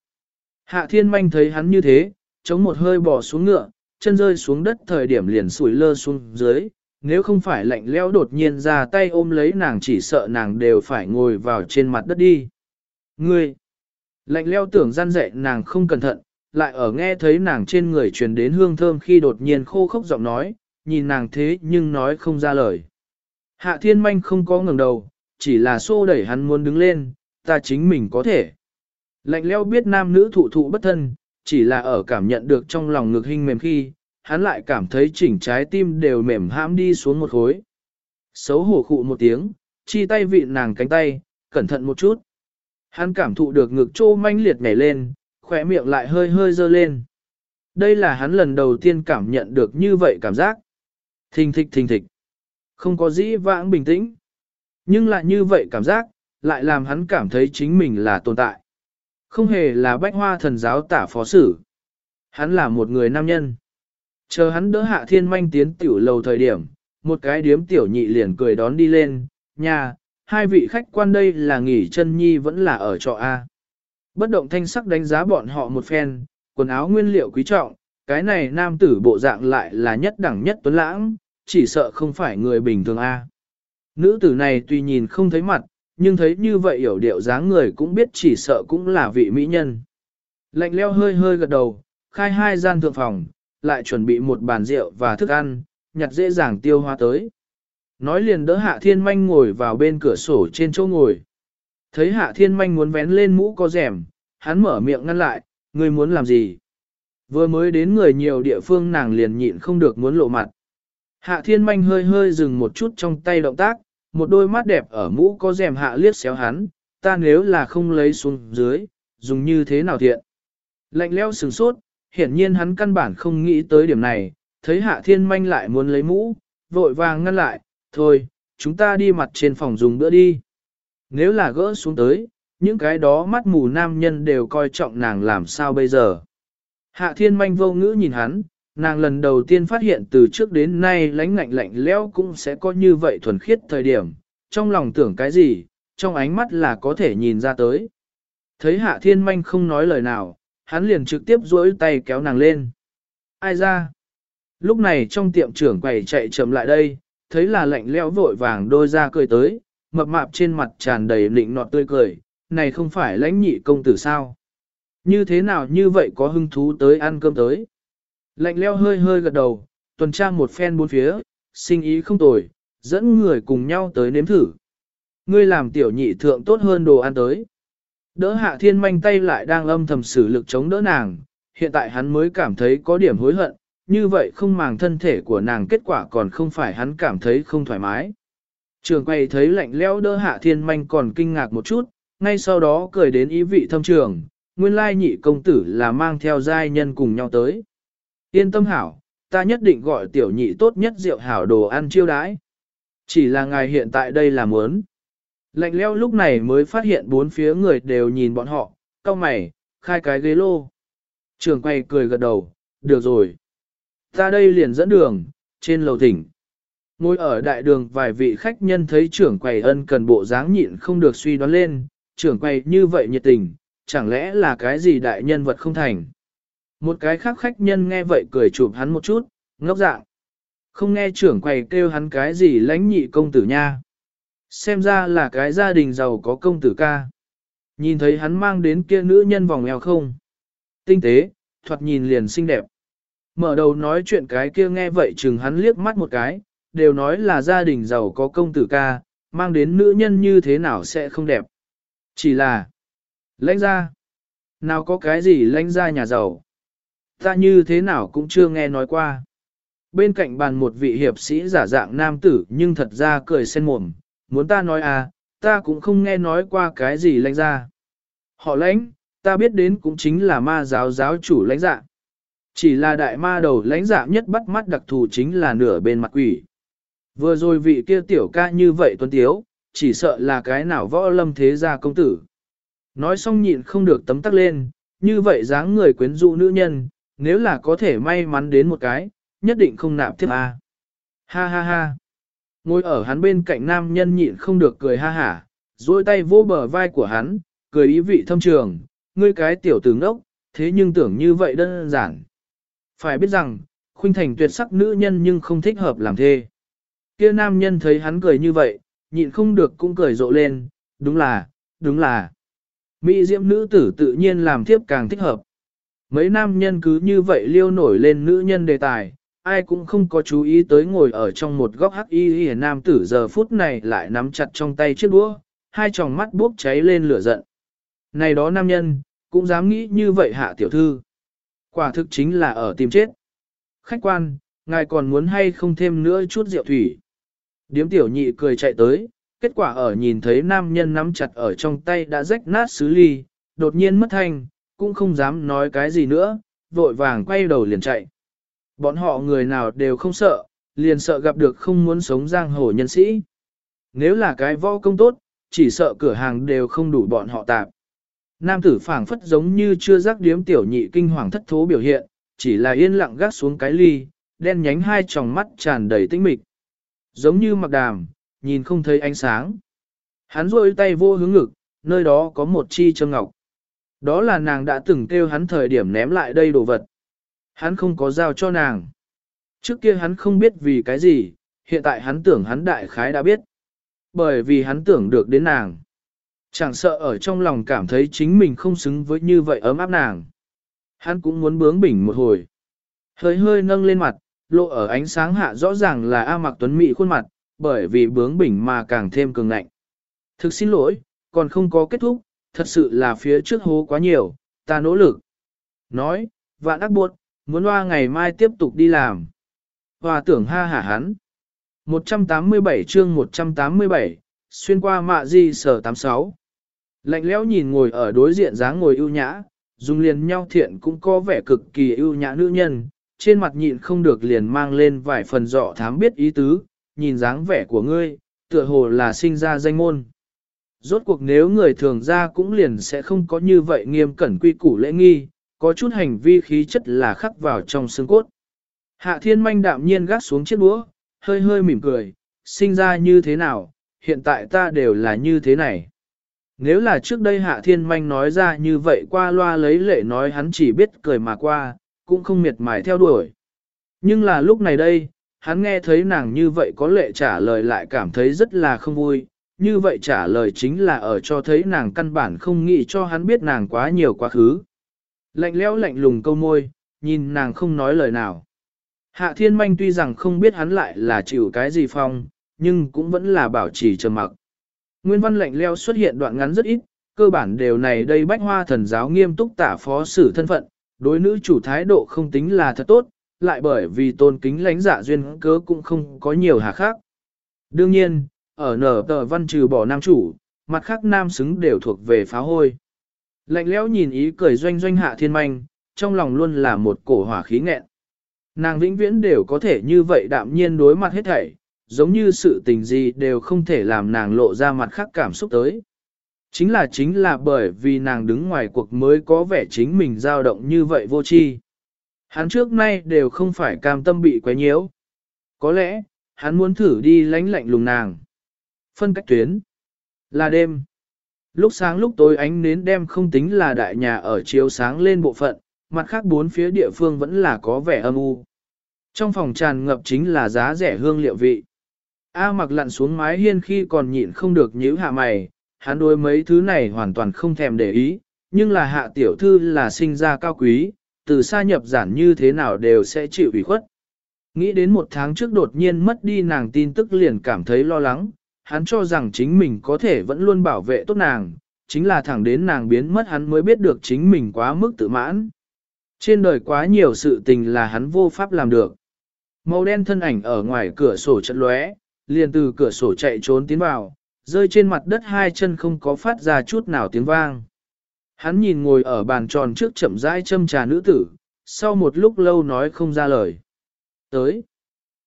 Hạ thiên manh thấy hắn như thế, chống một hơi bỏ xuống ngựa, chân rơi xuống đất thời điểm liền sủi lơ xuống dưới, nếu không phải lạnh lẽo đột nhiên ra tay ôm lấy nàng chỉ sợ nàng đều phải ngồi vào trên mặt đất đi. Ngươi! Lạnh lẽo tưởng gian dạy nàng không cẩn thận, lại ở nghe thấy nàng trên người truyền đến hương thơm khi đột nhiên khô khốc giọng nói, nhìn nàng thế nhưng nói không ra lời. Hạ thiên manh không có ngẩng đầu, chỉ là xô đẩy hắn muốn đứng lên, ta chính mình có thể. Lạnh leo biết nam nữ thụ thụ bất thân, chỉ là ở cảm nhận được trong lòng ngực hình mềm khi, hắn lại cảm thấy chỉnh trái tim đều mềm hãm đi xuống một khối. Xấu hổ khụ một tiếng, chi tay vị nàng cánh tay, cẩn thận một chút. Hắn cảm thụ được ngực trô manh liệt nhảy lên, khỏe miệng lại hơi hơi dơ lên. Đây là hắn lần đầu tiên cảm nhận được như vậy cảm giác. Thình thịch thình thịch. Không có dĩ vãng bình tĩnh. Nhưng lại như vậy cảm giác, lại làm hắn cảm thấy chính mình là tồn tại. Không hề là bách hoa thần giáo tả phó sử. Hắn là một người nam nhân. Chờ hắn đỡ hạ thiên manh tiến tiểu lầu thời điểm, một cái điếm tiểu nhị liền cười đón đi lên, nhà, hai vị khách quan đây là nghỉ chân nhi vẫn là ở trọ A. Bất động thanh sắc đánh giá bọn họ một phen, quần áo nguyên liệu quý trọng, cái này nam tử bộ dạng lại là nhất đẳng nhất tuấn lãng, chỉ sợ không phải người bình thường a. Nữ tử này tuy nhìn không thấy mặt, nhưng thấy như vậy hiểu điệu dáng người cũng biết chỉ sợ cũng là vị mỹ nhân. Lạnh leo hơi hơi gật đầu, khai hai gian thượng phòng, lại chuẩn bị một bàn rượu và thức ăn, nhặt dễ dàng tiêu hóa tới. Nói liền đỡ hạ thiên manh ngồi vào bên cửa sổ trên chỗ ngồi. Thấy hạ thiên manh muốn vén lên mũ có rèm, hắn mở miệng ngăn lại, ngươi muốn làm gì? Vừa mới đến người nhiều địa phương nàng liền nhịn không được muốn lộ mặt. Hạ thiên manh hơi hơi dừng một chút trong tay động tác, một đôi mắt đẹp ở mũ có rèm hạ liếc xéo hắn, ta nếu là không lấy xuống dưới, dùng như thế nào thiện. Lạnh leo sừng sốt, hiển nhiên hắn căn bản không nghĩ tới điểm này, thấy hạ thiên manh lại muốn lấy mũ, vội vàng ngăn lại, thôi, chúng ta đi mặt trên phòng dùng bữa đi. Nếu là gỡ xuống tới, những cái đó mắt mù nam nhân đều coi trọng nàng làm sao bây giờ. Hạ thiên manh vô ngữ nhìn hắn, nàng lần đầu tiên phát hiện từ trước đến nay lánh ngạnh lạnh lẽo cũng sẽ có như vậy thuần khiết thời điểm, trong lòng tưởng cái gì, trong ánh mắt là có thể nhìn ra tới. Thấy hạ thiên manh không nói lời nào, hắn liền trực tiếp duỗi tay kéo nàng lên. Ai ra? Lúc này trong tiệm trưởng quầy chạy chậm lại đây, thấy là lạnh lẽo vội vàng đôi ra cười tới, mập mạp trên mặt tràn đầy lịnh nọt tươi cười, này không phải lãnh nhị công tử sao? Như thế nào như vậy có hứng thú tới ăn cơm tới? Lạnh leo hơi hơi gật đầu, tuần tra một phen bốn phía, sinh ý không tồi, dẫn người cùng nhau tới nếm thử. Ngươi làm tiểu nhị thượng tốt hơn đồ ăn tới. Đỡ hạ thiên manh tay lại đang âm thầm sử lực chống đỡ nàng, hiện tại hắn mới cảm thấy có điểm hối hận, như vậy không màng thân thể của nàng kết quả còn không phải hắn cảm thấy không thoải mái. Trường quay thấy lạnh lẽo đỡ hạ thiên manh còn kinh ngạc một chút, ngay sau đó cười đến ý vị thâm trường, nguyên lai nhị công tử là mang theo giai nhân cùng nhau tới. Yên tâm hảo, ta nhất định gọi tiểu nhị tốt nhất rượu hảo đồ ăn chiêu đãi. Chỉ là ngài hiện tại đây là muốn. Lạnh leo lúc này mới phát hiện bốn phía người đều nhìn bọn họ, cao mày, khai cái ghế lô. Trường quay cười gật đầu, được rồi. Ta đây liền dẫn đường, trên lầu thỉnh. Ngồi ở đại đường vài vị khách nhân thấy trưởng quầy ân cần bộ dáng nhịn không được suy đoán lên, trưởng quầy như vậy nhiệt tình, chẳng lẽ là cái gì đại nhân vật không thành. Một cái khác khách nhân nghe vậy cười chụp hắn một chút, ngốc dạng. Không nghe trưởng quầy kêu hắn cái gì lãnh nhị công tử nha. Xem ra là cái gia đình giàu có công tử ca. Nhìn thấy hắn mang đến kia nữ nhân vòng eo không? Tinh tế, thoạt nhìn liền xinh đẹp. Mở đầu nói chuyện cái kia nghe vậy chừng hắn liếc mắt một cái, đều nói là gia đình giàu có công tử ca, mang đến nữ nhân như thế nào sẽ không đẹp. Chỉ là, lãnh ra, nào có cái gì lãnh ra nhà giàu. Ta như thế nào cũng chưa nghe nói qua. Bên cạnh bàn một vị hiệp sĩ giả dạng nam tử nhưng thật ra cười sen mồm, muốn ta nói à, ta cũng không nghe nói qua cái gì lãnh ra. Họ lãnh, ta biết đến cũng chính là ma giáo giáo chủ lãnh dạ. Chỉ là đại ma đầu lãnh dạ nhất bắt mắt đặc thù chính là nửa bên mặt quỷ. Vừa rồi vị kia tiểu ca như vậy tuấn tiếu, chỉ sợ là cái nào võ lâm thế gia công tử. Nói xong nhịn không được tấm tắc lên, như vậy dáng người quyến rũ nữ nhân, nếu là có thể may mắn đến một cái, nhất định không nạp tiếp a. Ha ha ha. Ngồi ở hắn bên cạnh nam nhân nhịn không được cười ha hả, duỗi tay vô bờ vai của hắn, cười ý vị thâm trường, ngươi cái tiểu tử ngốc, thế nhưng tưởng như vậy đơn giản. Phải biết rằng, khuynh thành tuyệt sắc nữ nhân nhưng không thích hợp làm thê. Kia nam nhân thấy hắn cười như vậy, nhịn không được cũng cười rộ lên, đúng là, đúng là. Mỹ diễm nữ tử tự nhiên làm thiếp càng thích hợp. Mấy nam nhân cứ như vậy liêu nổi lên nữ nhân đề tài, ai cũng không có chú ý tới ngồi ở trong một góc hắc y y nam tử giờ phút này lại nắm chặt trong tay chiếc đũa, hai tròng mắt bốc cháy lên lửa giận. Này đó nam nhân, cũng dám nghĩ như vậy hạ tiểu thư. Quả thực chính là ở tìm chết. Khách quan, ngài còn muốn hay không thêm nữa chút rượu thủy. Điếm tiểu nhị cười chạy tới, kết quả ở nhìn thấy nam nhân nắm chặt ở trong tay đã rách nát xứ ly, đột nhiên mất thanh, cũng không dám nói cái gì nữa, vội vàng quay đầu liền chạy. Bọn họ người nào đều không sợ, liền sợ gặp được không muốn sống giang hồ nhân sĩ. Nếu là cái võ công tốt, chỉ sợ cửa hàng đều không đủ bọn họ tạp. Nam tử phảng phất giống như chưa giác điếm tiểu nhị kinh hoàng thất thố biểu hiện, chỉ là yên lặng gác xuống cái ly, đen nhánh hai tròng mắt tràn đầy tĩnh mịch. Giống như mặc đàm, nhìn không thấy ánh sáng. Hắn rôi tay vô hướng ngực, nơi đó có một chi châm ngọc. Đó là nàng đã từng kêu hắn thời điểm ném lại đây đồ vật. Hắn không có giao cho nàng. Trước kia hắn không biết vì cái gì, hiện tại hắn tưởng hắn đại khái đã biết. Bởi vì hắn tưởng được đến nàng. Chẳng sợ ở trong lòng cảm thấy chính mình không xứng với như vậy ấm áp nàng. Hắn cũng muốn bướng bỉnh một hồi. Hơi hơi nâng lên mặt, lộ ở ánh sáng hạ rõ ràng là A Mạc Tuấn Mỹ khuôn mặt, bởi vì bướng bỉnh mà càng thêm cường ngạnh. Thực xin lỗi, còn không có kết thúc, thật sự là phía trước hố quá nhiều, ta nỗ lực. Nói, vạn ác buộc, muốn hoa ngày mai tiếp tục đi làm. Hòa tưởng ha hả hắn. 187 chương 187, xuyên qua mạ di sở 86. Lạnh lẽo nhìn ngồi ở đối diện dáng ngồi ưu nhã, dùng liền nhau thiện cũng có vẻ cực kỳ ưu nhã nữ nhân, trên mặt nhịn không được liền mang lên vài phần dọ thám biết ý tứ, nhìn dáng vẻ của ngươi, tựa hồ là sinh ra danh môn. Rốt cuộc nếu người thường ra cũng liền sẽ không có như vậy nghiêm cẩn quy củ lễ nghi, có chút hành vi khí chất là khắc vào trong xương cốt. Hạ thiên manh đạm nhiên gác xuống chiếc đũa, hơi hơi mỉm cười, sinh ra như thế nào, hiện tại ta đều là như thế này. Nếu là trước đây hạ thiên manh nói ra như vậy qua loa lấy lệ nói hắn chỉ biết cười mà qua, cũng không miệt mài theo đuổi. Nhưng là lúc này đây, hắn nghe thấy nàng như vậy có lệ trả lời lại cảm thấy rất là không vui, như vậy trả lời chính là ở cho thấy nàng căn bản không nghĩ cho hắn biết nàng quá nhiều quá khứ. Lạnh lẽo lạnh lùng câu môi, nhìn nàng không nói lời nào. Hạ thiên manh tuy rằng không biết hắn lại là chịu cái gì phong, nhưng cũng vẫn là bảo trì trầm mặc. Nguyên văn lạnh leo xuất hiện đoạn ngắn rất ít, cơ bản đều này đây bách hoa thần giáo nghiêm túc tả phó sử thân phận, đối nữ chủ thái độ không tính là thật tốt, lại bởi vì tôn kính lãnh dạ duyên cớ cũng không có nhiều hà khác. Đương nhiên, ở nở tờ văn trừ bỏ nam chủ, mặt khác nam xứng đều thuộc về phá hôi. Lạnh lẽo nhìn ý cười doanh doanh hạ thiên manh, trong lòng luôn là một cổ hỏa khí nghẹn. Nàng vĩnh viễn đều có thể như vậy đạm nhiên đối mặt hết thảy, giống như sự tình gì đều không thể làm nàng lộ ra mặt khác cảm xúc tới. Chính là chính là bởi vì nàng đứng ngoài cuộc mới có vẻ chính mình dao động như vậy vô tri. Hắn trước nay đều không phải cam tâm bị quấy nhiễu. Có lẽ, hắn muốn thử đi lánh lạnh lùng nàng. Phân cách tuyến. Là đêm. Lúc sáng lúc tối ánh nến đem không tính là đại nhà ở chiếu sáng lên bộ phận, mặt khác bốn phía địa phương vẫn là có vẻ âm u. Trong phòng tràn ngập chính là giá rẻ hương liệu vị. A mặc lặn xuống mái hiên khi còn nhịn không được nhíu hạ mày, hắn đối mấy thứ này hoàn toàn không thèm để ý, nhưng là hạ tiểu thư là sinh ra cao quý, từ xa nhập giản như thế nào đều sẽ chịu ủy khuất. Nghĩ đến một tháng trước đột nhiên mất đi nàng tin tức liền cảm thấy lo lắng, hắn cho rằng chính mình có thể vẫn luôn bảo vệ tốt nàng, chính là thẳng đến nàng biến mất hắn mới biết được chính mình quá mức tự mãn. Trên đời quá nhiều sự tình là hắn vô pháp làm được. Màu đen thân ảnh ở ngoài cửa sổ chật lóe, liền từ cửa sổ chạy trốn tiến vào, rơi trên mặt đất hai chân không có phát ra chút nào tiếng vang. Hắn nhìn ngồi ở bàn tròn trước chậm rãi châm trà nữ tử, sau một lúc lâu nói không ra lời. Tới.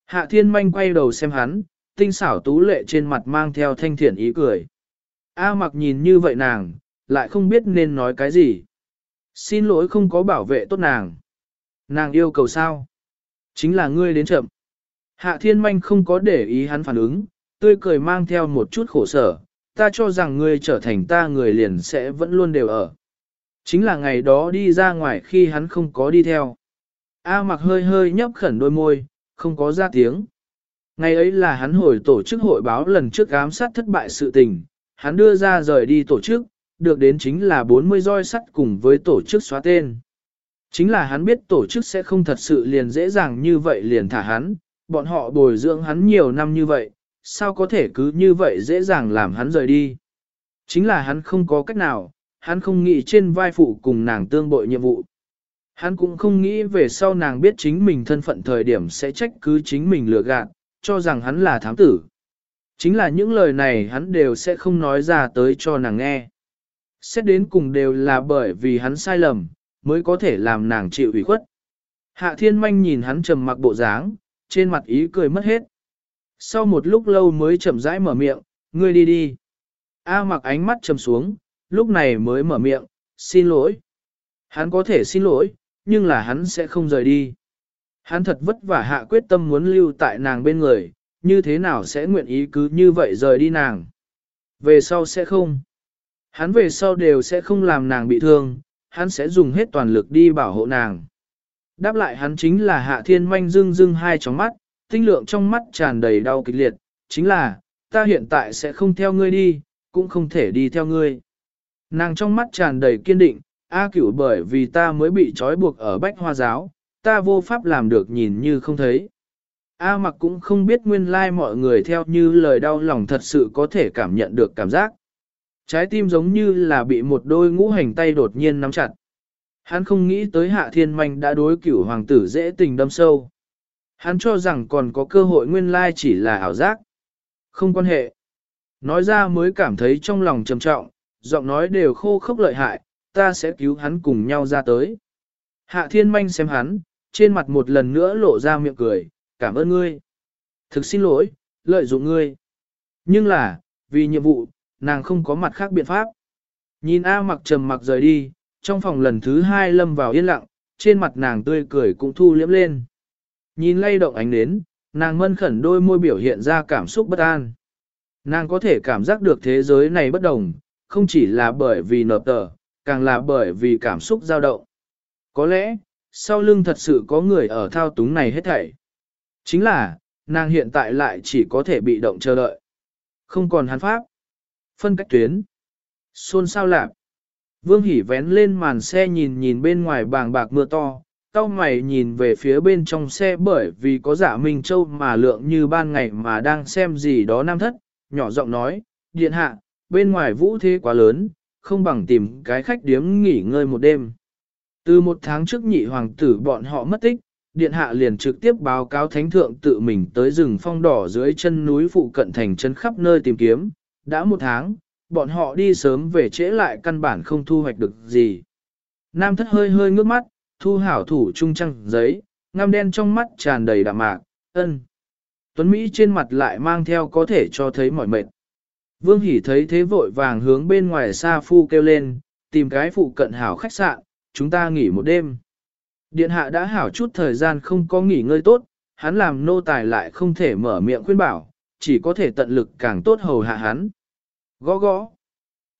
Hạ thiên manh quay đầu xem hắn, tinh xảo tú lệ trên mặt mang theo thanh thiện ý cười. A mặc nhìn như vậy nàng, lại không biết nên nói cái gì. Xin lỗi không có bảo vệ tốt nàng. Nàng yêu cầu sao? Chính là ngươi đến chậm. Hạ thiên manh không có để ý hắn phản ứng, tươi cười mang theo một chút khổ sở, ta cho rằng ngươi trở thành ta người liền sẽ vẫn luôn đều ở. Chính là ngày đó đi ra ngoài khi hắn không có đi theo. A mặc hơi hơi nhấp khẩn đôi môi, không có ra tiếng. Ngày ấy là hắn hồi tổ chức hội báo lần trước ám sát thất bại sự tình, hắn đưa ra rời đi tổ chức, được đến chính là 40 roi sắt cùng với tổ chức xóa tên. Chính là hắn biết tổ chức sẽ không thật sự liền dễ dàng như vậy liền thả hắn, bọn họ bồi dưỡng hắn nhiều năm như vậy, sao có thể cứ như vậy dễ dàng làm hắn rời đi. Chính là hắn không có cách nào, hắn không nghĩ trên vai phụ cùng nàng tương bội nhiệm vụ. Hắn cũng không nghĩ về sau nàng biết chính mình thân phận thời điểm sẽ trách cứ chính mình lừa gạt, cho rằng hắn là thám tử. Chính là những lời này hắn đều sẽ không nói ra tới cho nàng nghe. Xét đến cùng đều là bởi vì hắn sai lầm, mới có thể làm nàng chịu ủy khuất. Hạ thiên manh nhìn hắn trầm mặc bộ dáng, trên mặt ý cười mất hết. Sau một lúc lâu mới chậm rãi mở miệng, ngươi đi đi. A mặc ánh mắt trầm xuống, lúc này mới mở miệng, xin lỗi. Hắn có thể xin lỗi, nhưng là hắn sẽ không rời đi. Hắn thật vất vả hạ quyết tâm muốn lưu tại nàng bên người, như thế nào sẽ nguyện ý cứ như vậy rời đi nàng. Về sau sẽ không. Hắn về sau đều sẽ không làm nàng bị thương, hắn sẽ dùng hết toàn lực đi bảo hộ nàng. Đáp lại hắn chính là hạ thiên manh dưng dưng hai tróng mắt, tinh lượng trong mắt tràn đầy đau kịch liệt, chính là, ta hiện tại sẽ không theo ngươi đi, cũng không thể đi theo ngươi. Nàng trong mắt tràn đầy kiên định, A cửu bởi vì ta mới bị trói buộc ở bách hoa giáo, ta vô pháp làm được nhìn như không thấy. A mặc cũng không biết nguyên lai like mọi người theo như lời đau lòng thật sự có thể cảm nhận được cảm giác. Trái tim giống như là bị một đôi ngũ hành tay đột nhiên nắm chặt. Hắn không nghĩ tới hạ thiên manh đã đối cửu hoàng tử dễ tình đâm sâu. Hắn cho rằng còn có cơ hội nguyên lai chỉ là ảo giác. Không quan hệ. Nói ra mới cảm thấy trong lòng trầm trọng, giọng nói đều khô khốc lợi hại, ta sẽ cứu hắn cùng nhau ra tới. Hạ thiên manh xem hắn, trên mặt một lần nữa lộ ra miệng cười, cảm ơn ngươi. Thực xin lỗi, lợi dụng ngươi. Nhưng là, vì nhiệm vụ, nàng không có mặt khác biện pháp. Nhìn A mặc trầm mặc rời đi, trong phòng lần thứ hai lâm vào yên lặng, trên mặt nàng tươi cười cũng thu liếm lên. Nhìn lay động ánh nến, nàng mân khẩn đôi môi biểu hiện ra cảm xúc bất an. Nàng có thể cảm giác được thế giới này bất đồng, không chỉ là bởi vì nộp tờ, càng là bởi vì cảm xúc dao động. Có lẽ, sau lưng thật sự có người ở thao túng này hết thảy. Chính là, nàng hiện tại lại chỉ có thể bị động chờ đợi. Không còn hắn pháp. Phân cách tuyến. Xôn sao lạc. Vương Hỷ vén lên màn xe nhìn nhìn bên ngoài bàng bạc mưa to, tao mày nhìn về phía bên trong xe bởi vì có giả Minh Châu mà lượng như ban ngày mà đang xem gì đó nam thất, nhỏ giọng nói, điện hạ, bên ngoài vũ thế quá lớn, không bằng tìm cái khách điếm nghỉ ngơi một đêm. Từ một tháng trước nhị hoàng tử bọn họ mất tích, điện hạ liền trực tiếp báo cáo thánh thượng tự mình tới rừng phong đỏ dưới chân núi phụ cận thành chân khắp nơi tìm kiếm, đã một tháng, bọn họ đi sớm về trễ lại căn bản không thu hoạch được gì. Nam thất hơi hơi ngước mắt, thu hảo thủ trung trăng giấy, ngăm đen trong mắt tràn đầy đạm mạc, ân. Tuấn Mỹ trên mặt lại mang theo có thể cho thấy mỏi mệt. Vương Hỷ thấy thế vội vàng hướng bên ngoài xa phu kêu lên, tìm cái phụ cận hảo khách sạn, chúng ta nghỉ một đêm. Điện hạ đã hảo chút thời gian không có nghỉ ngơi tốt, hắn làm nô tài lại không thể mở miệng khuyên bảo, chỉ có thể tận lực càng tốt hầu hạ hắn. Gõ gõ.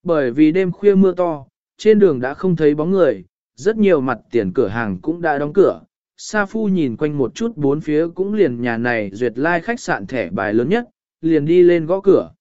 Bởi vì đêm khuya mưa to, trên đường đã không thấy bóng người, rất nhiều mặt tiền cửa hàng cũng đã đóng cửa. Sa Phu nhìn quanh một chút bốn phía cũng liền nhà này duyệt lai like khách sạn thẻ bài lớn nhất, liền đi lên gõ cửa.